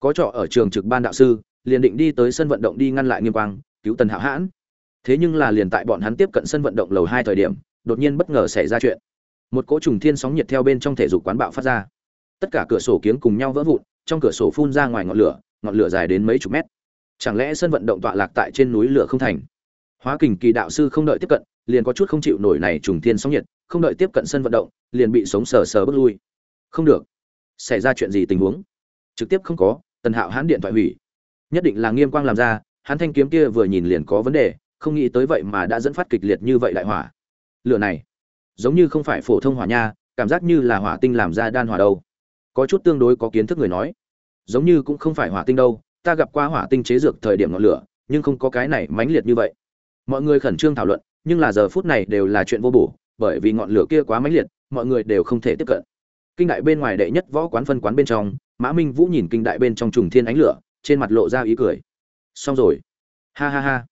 có trọ ở trường trực ban đạo sư, liền định đi tới sân vận động đi ngăn lại nghiêm quang, cứu tần hạo hãn. Thế nhưng là liền tại bọn hắn tiếp cận sân vận động lầu hai thời điểm, đột nhiên bất ngờ xảy ra chuyện. Một cỗ trùng thiên sóng nhiệt theo bên trong thể dục quán bạo phát ra. Tất cả cửa sổ kiếng cùng nhau vỡ vụn, trong cửa sổ phun ra ngoài ngọn lửa ngọn lửa dài đến mấy chục mét. Chẳng lẽ sân vận động tọa lạc tại trên núi lửa không thành? Hóa kình kỳ đạo sư không đợi tiếp cận, liền có chút không chịu nổi này trùng thiên sóng nhiệt, không đợi tiếp cận sân vận động, liền bị sống sờ sờ bước lui. Không được. Xảy ra chuyện gì tình huống? Trực tiếp không có tần hạo hãn điện thoại hủy. Nhất định là nghiêm quang làm ra, hắn thanh kiếm kia vừa nhìn liền có vấn đề, không nghĩ tới vậy mà đã dẫn phát kịch liệt như vậy đại hỏa. Lửa này, giống như không phải phổ thông hỏa nha, cảm giác như là hỏa tinh làm ra đan hỏa đâu. Có chút tương đối có kiến thức người nói, giống như cũng không phải hỏa tinh đâu, ta gặp qua hỏa tinh chế dược thời điểm ngọn lửa, nhưng không có cái này mãnh liệt như vậy. Mọi người khẩn trương thảo luận, nhưng là giờ phút này đều là chuyện vô bổ, bởi vì ngọn lửa kia quá mãnh liệt, mọi người đều không thể tiếp cận. Kinh đại bên ngoài đệ nhất võ quán phân quán bên trong mã minh vũ nhìn kinh đại bên trong trùng thiên ánh lửa, trên mặt lộ ra ý cười. Xong rồi. Ha ha ha.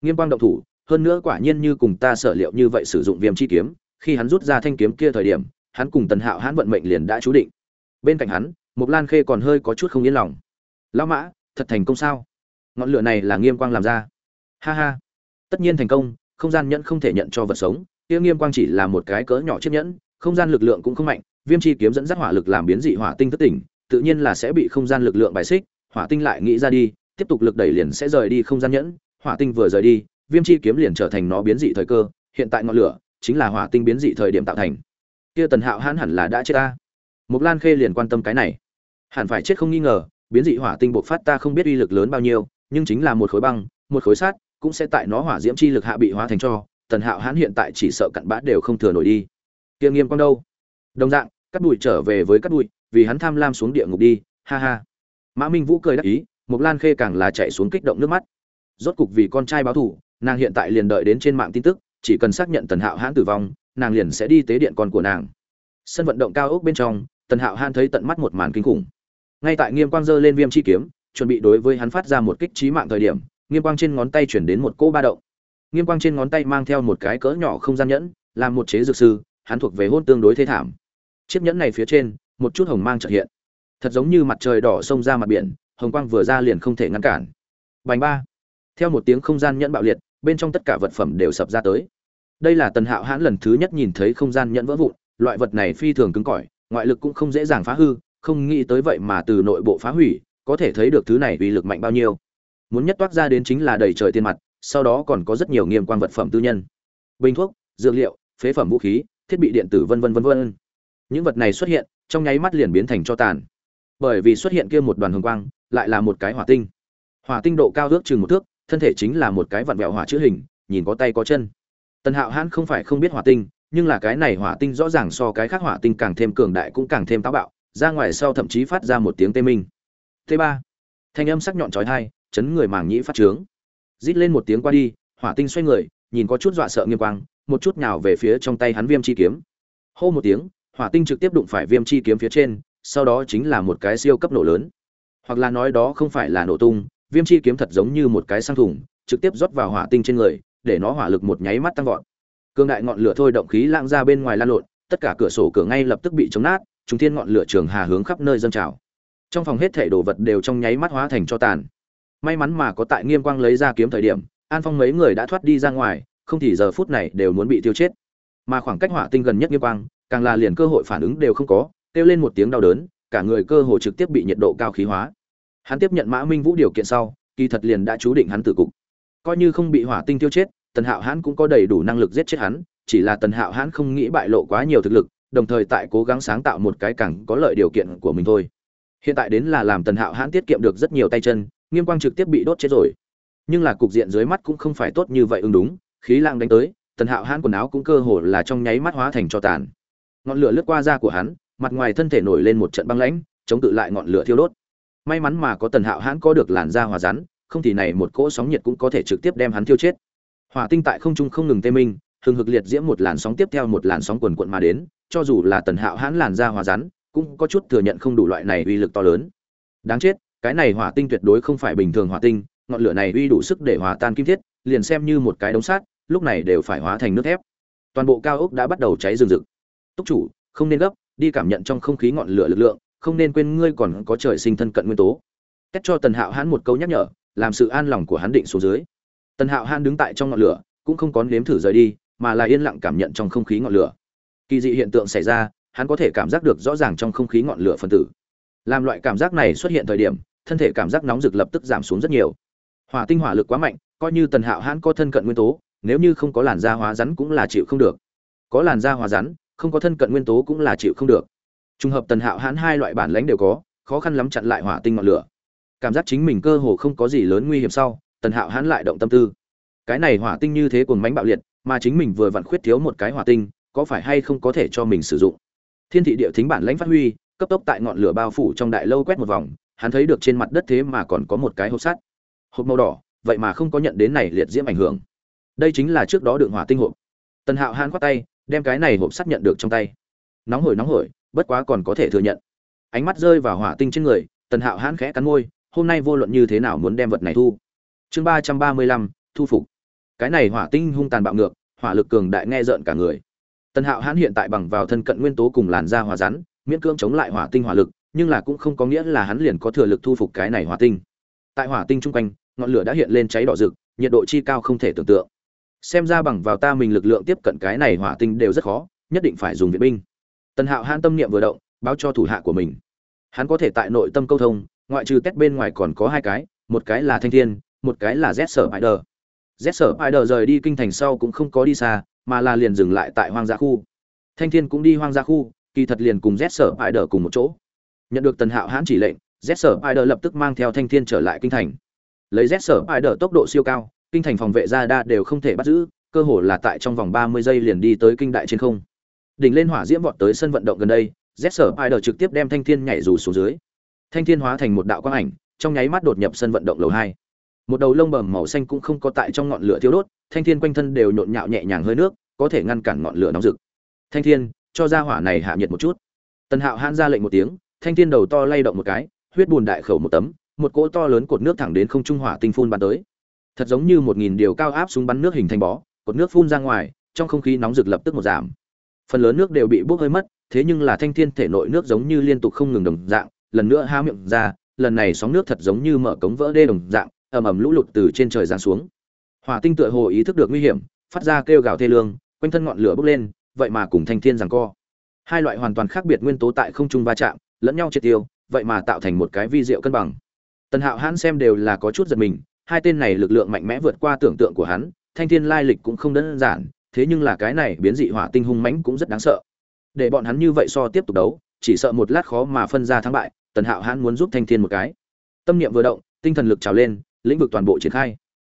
Nghiêm quang động thủ, hơn nữa quả nhiên như cùng ta sở liệu như vậy sử dụng viêm chi kiếm, khi hắn rút ra thanh kiếm kia thời điểm, hắn cùng tần hạo hãn vận mệnh liền đã chú định. Bên cạnh hắn mục lan khê còn hơi có chút không yên lòng. Lão mã, thật thành công sao? Ngọn lửa này là nghiêm quang làm ra. Ha ha. Tất nhiên thành công, không gian nhẫn không thể nhận cho vật sống. Kia nghiêm quang chỉ là một cái cỡ nhỏ chiếc nhẫn, không gian lực lượng cũng không mạnh, viêm chi kiếm dẫn dắt hỏa lực làm biến dị hỏa tinh thất tỉnh tự nhiên là sẽ bị không gian lực lượng bài xích, hỏa tinh lại nghĩ ra đi, tiếp tục lực đẩy liền sẽ rời đi không gian nhẫn, hỏa tinh vừa rời đi, viêm chi kiếm liền trở thành nó biến dị thời cơ, hiện tại ngọn lửa chính là hỏa tinh biến dị thời điểm tạo thành. Kia tần hạo hãn hẳn là đã chết ta. Mục lan khê liền quan tâm cái này. Hẳn phải chết không nghi ngờ, biến dị hỏa tinh bộc phát ta không biết uy lực lớn bao nhiêu, nhưng chính là một khối băng, một khối sát cũng sẽ tại nó hỏa diễm chi lực hạ bị hóa thành cho, tần hạo hãn hiện tại chỉ sợ cặn bã đều không thừa nổi đi. Kia nghiêm quang đâu? Đồng dạng, cắt đùi trở về với cắt đùi vì hắn tham lam xuống địa ngục đi, ha ha. Mã minh vũ cười đắc ý mục lan khê càng là chạy xuống kích động nước mắt. Rốt cục vì con trai báo thù, nàng hiện tại liền đợi đến trên mạng tin tức, chỉ cần xác nhận tần hạo hãn tử vong, nàng liền sẽ đi tế điện con của nàng. Sân vận động cao ốc bên trong, tần hạo hãn thấy tận mắt một màn kinh khủng. Ngay tại nghiêm quang dơ lên viêm chi kiếm, chuẩn bị đối với hắn phát ra một kích trí mạng thời điểm, nghiêm quang trên ngón tay chuyển đến một cỗ ba động. Nghiêm quang trên ngón tay mang theo một cái cỡ nhỏ không gian nhẫn, làm một chế dược sư, hắn thuộc về hôn tương đối thế thảm. Chiếc nhẫn này phía trên một chút hồng mang chợt hiện. Thật giống như mặt trời đỏ xông ra mặt biển, hồng quang vừa ra liền không thể ngăn cản. Bành ba. Theo một tiếng không gian nhẫn bạo liệt, bên trong tất cả vật phẩm đều sập ra tới. Đây là tần hạo hãn lần thứ nhất nhìn thấy không gian nhẫn vỡ vụn, loại vật này phi thường cứng cỏi, ngoại lực cũng không dễ dàng phá hư, không nghĩ tới vậy mà từ nội bộ phá hủy, có thể thấy được thứ này uy lực mạnh bao nhiêu. Muốn nhất toát ra đến chính là đầy trời tiền mặt, sau đó còn có rất nhiều nghiêm quan vật phẩm tư nhân. Bình thuốc, dược liệu, phế phẩm vũ khí, thiết bị điện tử vân vân vân vân. Những vật này xuất hiện trong nháy mắt liền biến thành cho tàn. Bởi vì xuất hiện kia một đoàn hồng quang, lại là một cái hỏa tinh. Hỏa tinh độ cao ước chừng một thước, thân thể chính là một cái vặn vẹo hỏa chữ hình, nhìn có tay có chân. Tần hạo hãn không phải không biết hỏa tinh, nhưng là cái này hỏa tinh rõ ràng so cái khác hỏa tinh càng thêm cường đại cũng càng thêm táo bạo, ra ngoài sau thậm chí phát ra một tiếng tê minh. T ba. Thanh âm sắc nhọn trói thai chấn người màng nhĩ phát trướng. Rít lên một tiếng qua đi, hỏa tinh xoay người, nhìn có chút dọa sợ nghiêm quang, một chút nào về phía trong tay hắn viêm chi kiếm. Hô một tiếng hỏa tinh trực tiếp đụng phải viêm chi kiếm phía trên, sau đó chính là một cái siêu cấp nổ lớn. Hoặc là nói đó không phải là nổ tung, viêm chi kiếm thật giống như một cái sang thùng, trực tiếp rót vào hỏa tinh trên người, để nó hỏa lực một nháy mắt tăng vọt. Cương đại ngọn lửa thôi động khí lãng ra bên ngoài lan lộn, tất cả cửa sổ cửa ngay lập tức bị chống nát, chúng thiên ngọn lửa trường hà hướng khắp nơi dâng trào. Trong phòng hết thể đồ vật đều trong nháy mắt hóa thành cho tàn. May mắn mà có tại nghiêm quang lấy ra kiếm thời điểm, an phong mấy người đã thoát đi ra ngoài, không thì giờ phút này đều muốn bị tiêu chết. Mà khoảng cách hỏa tinh gần nhất nghiêm quang càng là liền cơ hội phản ứng đều không có, kêu lên một tiếng đau đớn, cả người cơ hồ trực tiếp bị nhiệt độ cao khí hóa. Hắn tiếp nhận mã minh vũ điều kiện sau, kỳ thật liền đã chú định hắn tử cục. Coi như không bị hỏa tinh tiêu chết, tần hạo hãn cũng có đầy đủ năng lực giết chết hắn, chỉ là tần hạo hãn không nghĩ bại lộ quá nhiều thực lực, đồng thời tại cố gắng sáng tạo một cái càng có lợi điều kiện của mình thôi. Hiện tại đến là làm tần hạo hãn tiết kiệm được rất nhiều tay chân, nghiêm quang trực tiếp bị đốt chết rồi. Nhưng là cục diện dưới mắt cũng không phải tốt như vậy ứng đúng, khí lang đánh tới, tần hạo hãn quần áo cũng cơ hồ là trong nháy mắt hóa thành cho tàn ngọn lửa lướt qua da của hắn, mặt ngoài thân thể nổi lên một trận băng lãnh, chống tự lại ngọn lửa thiêu đốt. May mắn mà có tần hạo hãn có được làn da hòa rắn, không thì này một cỗ sóng nhiệt cũng có thể trực tiếp đem hắn thiêu chết. Hỏa tinh tại không trung không ngừng tê minh, hừng hực liệt diễm một làn sóng tiếp theo một làn sóng quần quận mà đến, cho dù là tần hạo hãn làn da hòa rắn, cũng có chút thừa nhận không đủ loại này uy lực to lớn. Đáng chết, cái này hỏa tinh tuyệt đối không phải bình thường hỏa tinh, ngọn lửa này uy đủ sức để hòa tan kim thiết, liền xem như một cái đống sát lúc này đều phải hóa thành nước thép. Toàn bộ cao ốc đã bắt đầu cháy rừng rực túc chủ, không nên gấp, đi cảm nhận trong không khí ngọn lửa lực lượng, không nên quên ngươi còn có trời sinh thân cận nguyên tố. Cách cho tần hạo hãn một câu nhắc nhở, làm sự an lòng của hắn định xuống dưới. Tần hạo hãn đứng tại trong ngọn lửa, cũng không có nếm thử rời đi, mà là yên lặng cảm nhận trong không khí ngọn lửa. Kỳ dị hiện tượng xảy ra, hắn có thể cảm giác được rõ ràng trong không khí ngọn lửa phân tử. Làm loại cảm giác này xuất hiện thời điểm, thân thể cảm giác nóng rực lập tức giảm xuống rất nhiều. Hỏa tinh hỏa lực quá mạnh, coi như tần hạo hãn có thân cận nguyên tố, nếu như không có làn da hóa rắn cũng là chịu không được. Có làn da hóa rắn không có thân cận nguyên tố cũng là chịu không được. Trùng hợp tần hạo hãn hai loại bản lãnh đều có, khó khăn lắm chặn lại hỏa tinh ngọn lửa. Cảm giác chính mình cơ hồ không có gì lớn nguy hiểm sau, tần hạo hãn lại động tâm tư. Cái này hỏa tinh như thế cùng mánh bạo liệt, mà chính mình vừa vặn khuyết thiếu một cái hỏa tinh, có phải hay không có thể cho mình sử dụng? Thiên thị địa thính bản lãnh phát huy, cấp tốc tại ngọn lửa bao phủ trong đại lâu quét một vòng, hắn thấy được trên mặt đất thế mà còn có một cái hộp sắt. Hộp màu đỏ, vậy mà không có nhận đến này liệt diễm ảnh hưởng. Đây chính là trước đó đựng hỏa tinh hộp. Tần hạo hãn khoát tay đem cái này hộp sắt nhận được trong tay. Nóng hổi nóng hổi, bất quá còn có thể thừa nhận. Ánh mắt rơi vào hỏa tinh trên người, tần hạo hãn khẽ cắn môi, hôm nay vô luận như thế nào muốn đem vật này thu. Chương ba trăm ba mươi lăm, thu phục. Cái này hỏa tinh hung tàn bạo ngược, hỏa lực cường đại nghe rợn cả người. Tần hạo hãn hiện tại bằng vào thân cận nguyên tố cùng làn da hòa rắn, miễn cưỡng chống lại hỏa tinh hỏa lực, nhưng là cũng không có nghĩa là hắn liền có thừa lực thu phục cái này hỏa tinh. Tại hỏa tinh chung quanh, ngọn lửa đã hiện lên cháy đỏ rực, nhiệt độ chi cao không thể tưởng tượng xem ra bằng vào ta mình lực lượng tiếp cận cái này hỏa tinh đều rất khó, nhất định phải dùng viện binh. Tần hạo hãn tâm niệm vừa động, báo cho thủ hạ của mình. Hắn có thể tại nội tâm câu thông, ngoại trừ test bên ngoài còn có hai cái, một cái là thanh thiên, một cái là z sở spider. Z sở spider rời đi kinh thành sau cũng không có đi xa, mà là liền dừng lại tại hoang dã khu. Thanh thiên cũng đi hoang dã khu, kỳ thật liền cùng z sở spider cùng một chỗ. Nhận được tần hạo hãn chỉ lệnh z sở spider lập tức mang theo thanh thiên trở lại kinh thành. Lấy z sở spider tốc độ siêu cao kinh thành phòng vệ gia đa đều không thể bắt giữ, cơ hồ là tại trong vòng ba mươi giây liền đi tới kinh đại trên không. Đỉnh lên hỏa diễm vọt tới sân vận động gần đây, z sở trực tiếp đem thanh thiên nhảy dù xuống dưới. Thanh thiên hóa thành một đạo quang ảnh, trong nháy mắt đột nhập sân vận động lầu hai. Một đầu lông bầm màu xanh cũng không có tại trong ngọn lửa thiêu đốt, thanh thiên quanh thân đều nhộn nhạo nhẹ nhàng hơi nước, có thể ngăn cản ngọn lửa nóng rực. Thanh thiên, cho ra hỏa này hạ nhiệt một chút. Tần hạo hãn ra lệnh một tiếng, thanh thiên đầu to lay động một cái, huyết bùn đại khẩu một tấm, một cỗ to lớn cột nước thẳng đến không trung hỏa tinh phun bắn tới thật giống như một nghìn điều cao áp súng bắn nước hình thành bó, cột nước phun ra ngoài, trong không khí nóng rực lập tức một giảm. Phần lớn nước đều bị bốc hơi mất, thế nhưng là thanh thiên thể nội nước giống như liên tục không ngừng đồng dạng, lần nữa há miệng ra, lần này sóng nước thật giống như mở cống vỡ đê đồng dạng, ầm ầm lũ lụt từ trên trời giáng xuống. Hỏa tinh tựa hồ ý thức được nguy hiểm, phát ra kêu gào thê lương, quanh thân ngọn lửa bốc lên, vậy mà cùng thanh thiên giằng co. Hai loại hoàn toàn khác biệt nguyên tố tại không trung va chạm, lẫn nhau triệt tiêu, vậy mà tạo thành một cái vi diệu cân bằng. Tần hạo hãn xem đều là có chút giật mình hai tên này lực lượng mạnh mẽ vượt qua tưởng tượng của hắn, thanh thiên lai lịch cũng không đơn giản, thế nhưng là cái này biến dị hỏa tinh hung mãnh cũng rất đáng sợ. Để bọn hắn như vậy so tiếp tục đấu, chỉ sợ một lát khó mà phân ra thắng bại, tần hạo hãn muốn giúp thanh thiên một cái. Tâm niệm vừa động, tinh thần lực trào lên, lĩnh vực toàn bộ triển khai.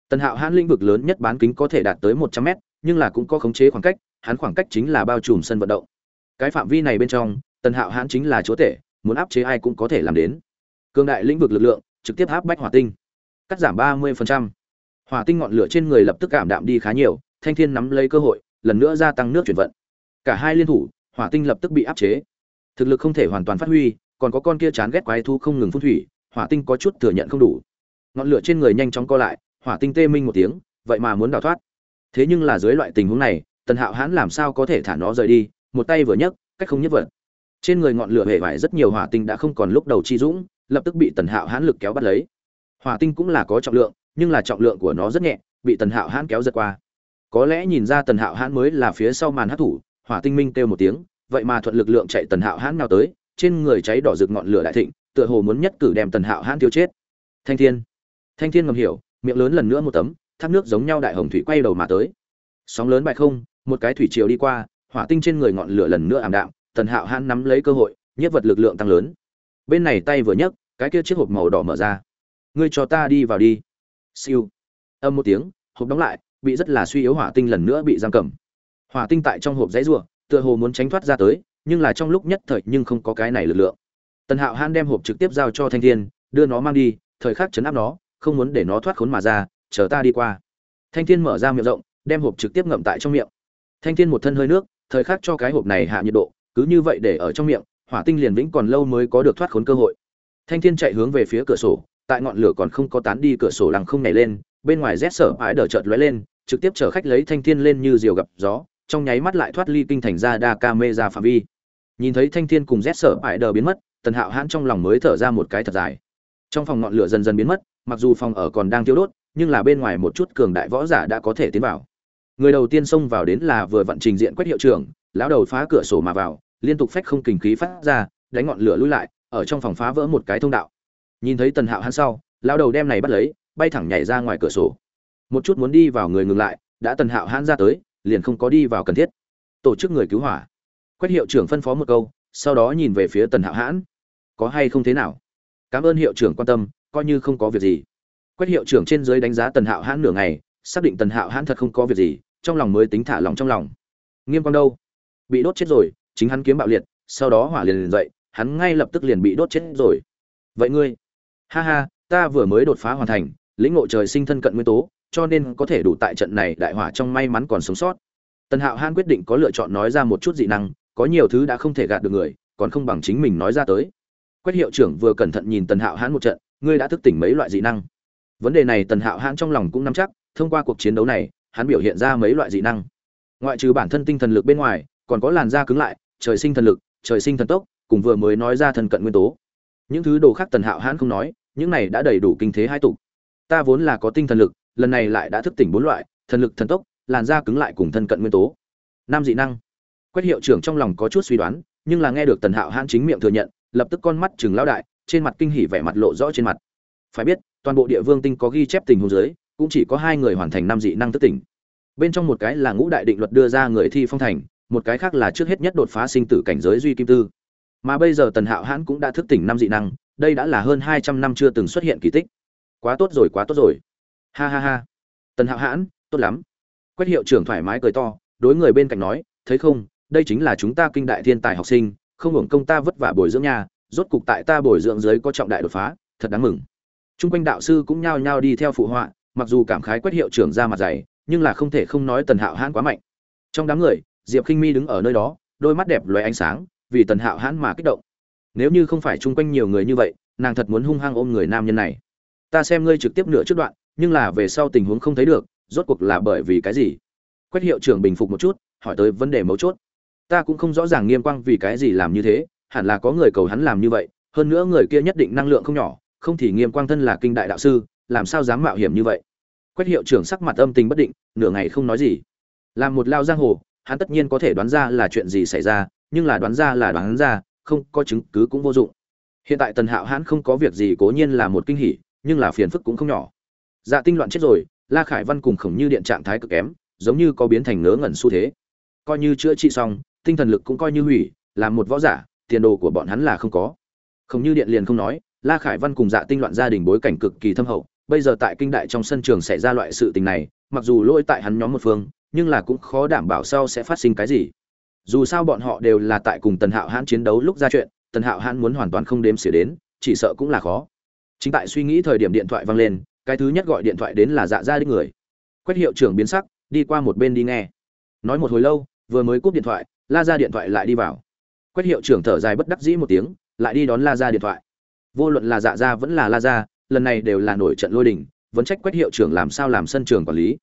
Tần hạo hãn lĩnh vực lớn nhất bán kính có thể đạt tới một trăm mét, nhưng là cũng có khống chế khoảng cách, hắn khoảng cách chính là bao trùm sân vận động. Cái phạm vi này bên trong, tần hạo hãn chính là chúa tể, muốn áp chế ai cũng có thể làm đến. Cương đại lĩnh vực lực lượng, trực tiếp áp bách hỏa tinh cắt giảm ba mươi hỏa tinh ngọn lửa trên người lập tức cảm đạm đi khá nhiều, thanh thiên nắm lấy cơ hội, lần nữa gia tăng nước chuyển vận. Cả hai liên thủ, hỏa tinh lập tức bị áp chế. Thực lực không thể hoàn toàn phát huy, còn có con kia chán ghét quái thu không ngừng phun thủy, hỏa tinh có chút thừa nhận không đủ. Ngọn lửa trên người nhanh chóng co lại, hỏa tinh tê minh một tiếng, vậy mà muốn đào thoát. Thế nhưng là dưới loại tình huống này, tần hạo hãn làm sao có thể thả nó rời đi, một tay vừa nhấc, cách không nhất vật trên người ngọn lửa hề vải rất nhiều hỏa tinh đã không còn lúc đầu chi dũng, lập tức bị tần hạo hãn lực kéo bắt lấy hỏa tinh cũng là có trọng lượng, nhưng là trọng lượng của nó rất nhẹ, bị tần hạo hãn kéo giật qua. Có lẽ nhìn ra tần hạo hãn mới là phía sau màn hát thủ hỏa tinh minh kêu một tiếng, vậy mà thuận lực lượng chạy tần hạo hãn nào tới, trên người cháy đỏ rực ngọn lửa đại thịnh, tựa hồ muốn nhất cử đem tần hạo hãn tiêu chết. Thanh thiên. Thanh thiên ngầm hiểu, miệng lớn lần nữa một tấm, thác nước giống nhau đại hồng thủy quay đầu mà tới. Sóng lớn bại không, một cái thủy chiều đi qua, hỏa tinh trên người ngọn lửa lần nữa ảm đạm, tần hạo hãn nắm lấy cơ hội nhất vật lực lượng tăng lớn. Bên này tay vừa nhấc, cái kia chiếc hộp màu đỏ mở ra ngươi cho ta đi vào đi. Siêu. Âm một tiếng, hộp đóng lại, bị rất là suy yếu hỏa tinh lần nữa bị giam cầm. Hỏa tinh tại trong hộp rẽ rùa, tựa hồ muốn tránh thoát ra tới, nhưng là trong lúc nhất thời nhưng không có cái này lực lượng. Tần hạo hãn đem hộp trực tiếp giao cho thanh thiên, đưa nó mang đi, thời khắc chấn áp nó, không muốn để nó thoát khốn mà ra, chờ ta đi qua. Thanh thiên mở ra miệng rộng, đem hộp trực tiếp ngậm tại trong miệng. Thanh thiên một thân hơi nước, thời khắc cho cái hộp này hạ nhiệt độ, cứ như vậy để ở trong miệng, hỏa tinh liền vĩnh còn lâu mới có được thoát khốn cơ hội. Thanh thiên chạy hướng về phía cửa sổ tại ngọn lửa còn không có tán đi, cửa sổ lăng không nhảy lên, bên ngoài rét sở ái đờ chợt lóe lên, trực tiếp chở khách lấy thanh thiên lên như diều gặp gió, trong nháy mắt lại thoát ly kinh thành ra đa ca mê ra phạm vi. Nhìn thấy thanh thiên cùng rét sở ái đờ biến mất, tần hạo hãn trong lòng mới thở ra một cái thật dài. Trong phòng ngọn lửa dần dần biến mất, mặc dù phòng ở còn đang thiêu đốt, nhưng là bên ngoài một chút cường đại võ giả đã có thể tiến vào. Người đầu tiên xông vào đến là vừa vận trình diện quét hiệu trưởng, lão đầu phá cửa sổ mà vào, liên tục phách không kình khí phát ra, đánh ngọn lửa lui lại, ở trong phòng phá vỡ một cái thông đạo nhìn thấy tần hạo hắn sau lao đầu đem này bắt lấy, bay thẳng nhảy ra ngoài cửa sổ. Một chút muốn đi vào người ngừng lại, đã tần hạo hãn ra tới, liền không có đi vào cần thiết. Tổ chức người cứu hỏa. Quét hiệu trưởng phân phó một câu, sau đó nhìn về phía tần hạo hãn. Có hay không thế nào? Cảm ơn hiệu trưởng quan tâm, coi như không có việc gì. Quét hiệu trưởng trên dưới đánh giá tần hạo hãn nửa ngày, xác định tần hạo hãn thật không có việc gì, trong lòng mới tính thả lòng trong lòng. Nghiêm quang đâu? Bị đốt chết rồi, chính hắn kiếm bạo liệt, sau đó hỏa liền liền dậy, hắn ngay lập tức liền bị đốt chết rồi. Vậy ngươi? Ha ha, ta vừa mới đột phá hoàn thành, lĩnh ngộ trời sinh thân cận nguyên tố, cho nên có thể đủ tại trận này đại hỏa trong may mắn còn sống sót. Tần hạo han quyết định có lựa chọn nói ra một chút dị năng, có nhiều thứ đã không thể gạt được người, còn không bằng chính mình nói ra tới. Quét hiệu trưởng vừa cẩn thận nhìn tần hạo hãn một trận, ngươi đã thức tỉnh mấy loại dị năng? Vấn đề này tần hạo hãn trong lòng cũng nắm chắc, thông qua cuộc chiến đấu này, hắn biểu hiện ra mấy loại dị năng. Ngoại trừ bản thân tinh thần lực bên ngoài, còn có làn da cứng lại, trời sinh thần lực, trời sinh thần tốc, cùng vừa mới nói ra thần cận nguyên tố những thứ đồ khác tần hạo hãn không nói những này đã đầy đủ kinh thế hai tục ta vốn là có tinh thần lực lần này lại đã thức tỉnh bốn loại thần lực thần tốc làn da cứng lại cùng thân cận nguyên tố. Nam dị năng. Quét hiệu trưởng trong lòng có chút suy đoán nhưng là nghe được tần hạo hãn chính miệng thừa nhận lập tức con mắt chừng lao đại trên mặt kinh hỉ vẻ mặt lộ rõ trên mặt. Phải biết toàn bộ địa vương tinh có ghi chép tình huống dưới, cũng chỉ có hai người hoàn thành nam dị năng thức tỉnh. Bên trong một cái là ngũ đại định luật đưa ra người thi phong thành một cái khác là trước hết nhất đột phá sinh tử cảnh giới duy kim tư mà bây giờ tần hạo hãn cũng đã thức tỉnh năm dị năng đây đã là hơn hai trăm năm chưa từng xuất hiện kỳ tích. Quá tốt rồi quá tốt rồi. Ha ha ha. Tần hạo hãn tốt lắm. Quét hiệu trưởng thoải mái cười to đối người bên cạnh nói thấy không đây chính là chúng ta kinh đại thiên tài học sinh không hưởng công ta vất vả bồi dưỡng nhà, rốt cục tại ta bồi dưỡng dưới có trọng đại đột phá thật đáng mừng. Trung quanh đạo sư cũng nhao nhao đi theo phụ họa mặc dù cảm khái quét hiệu trưởng ra mặt dày nhưng là không thể không nói tần hạo hãn quá mạnh. Trong đám người diệp khinh mi đứng ở nơi đó đôi mắt đẹp loé ánh sáng vì tần hạo hãn mà kích động. Nếu như không phải chung quanh nhiều người như vậy, nàng thật muốn hung hăng ôm người nam nhân này. Ta xem ngươi trực tiếp nửa trước đoạn, nhưng là về sau tình huống không thấy được, rốt cuộc là bởi vì cái gì? Quét hiệu trưởng bình phục một chút, hỏi tới vấn đề mấu chốt. Ta cũng không rõ ràng nghiêm quang vì cái gì làm như thế, hẳn là có người cầu hắn làm như vậy, hơn nữa người kia nhất định năng lượng không nhỏ, không thì nghiêm quang thân là kinh đại đạo sư, làm sao dám mạo hiểm như vậy? Quét hiệu trưởng sắc mặt âm tình bất định, nửa ngày không nói gì. Làm một lao giang hồ, hắn tất nhiên có thể đoán ra là chuyện gì xảy ra nhưng là đoán ra là đoán ra, không có chứng cứ cũng vô dụng. Hiện tại tần hạo hãn không có việc gì cố nhiên là một kinh hỉ, nhưng là phiền phức cũng không nhỏ. Dạ tinh loạn chết rồi, la khải văn cùng khổng như điện trạng thái cực kém, giống như có biến thành ngớ ngẩn xu thế. Coi như chữa trị xong, tinh thần lực cũng coi như hủy, làm một võ giả, tiền đồ của bọn hắn là không có. Khổng như điện liền không nói, la khải văn cùng dạ tinh loạn gia đình bối cảnh cực kỳ thâm hậu, bây giờ tại kinh đại trong sân trường xảy ra loại sự tình này, mặc dù lỗi tại hắn nhóm một phương, nhưng là cũng khó đảm bảo sau sẽ phát sinh cái gì dù sao bọn họ đều là tại cùng tần hạo hãn chiến đấu lúc ra chuyện, tần hạo hãn muốn hoàn toàn không đếm xỉa đến, chỉ sợ cũng là khó. Chính tại suy nghĩ thời điểm điện thoại vang lên, cái thứ nhất gọi điện thoại đến là dạ gia đích người. Quét hiệu trưởng biến sắc, đi qua một bên đi nghe. Nói một hồi lâu, vừa mới cúp điện thoại, la ra điện thoại lại đi vào. Quét hiệu trưởng thở dài bất đắc dĩ một tiếng, lại đi đón la ra điện thoại. Vô luận là dạ gia vẫn là la ra lần này đều là nổi trận lôi đình, vẫn trách quét hiệu trưởng làm sao làm sân trường quản lý.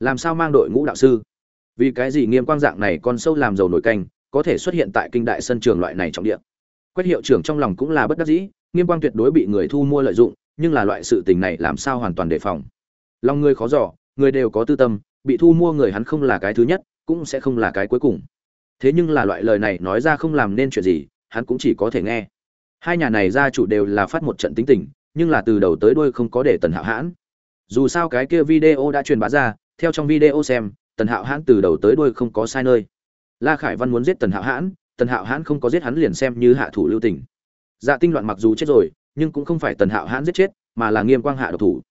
Làm sao mang đội ngũ đạo sư? Vì cái gì nghiêm quang dạng này con sâu làm dầu nổi canh, có thể xuất hiện tại kinh đại sân trường loại này trọng địa. Quét hiệu trưởng trong lòng cũng là bất đắc dĩ, nghiêm quang tuyệt đối bị người thu mua lợi dụng, nhưng là loại sự tình này làm sao hoàn toàn đề phòng. Lòng người khó giỏ người đều có tư tâm, bị thu mua người hắn không là cái thứ nhất, cũng sẽ không là cái cuối cùng. Thế nhưng là loại lời này nói ra không làm nên chuyện gì, hắn cũng chỉ có thể nghe. Hai nhà này gia chủ đều là phát một trận tính tình, nhưng là từ đầu tới đuôi không có để tần hạo hãn. Dù sao cái kia video đã truyền bá ra, theo trong video xem tần hạo hãn từ đầu tới đuôi không có sai nơi. La khải văn muốn giết tần hạo hãn, tần hạo hãn không có giết hắn liền xem như hạ thủ lưu tình. Dạ tinh loạn mặc dù chết rồi, nhưng cũng không phải tần hạo hãn giết chết, mà là nghiêm quang hạ độc thủ.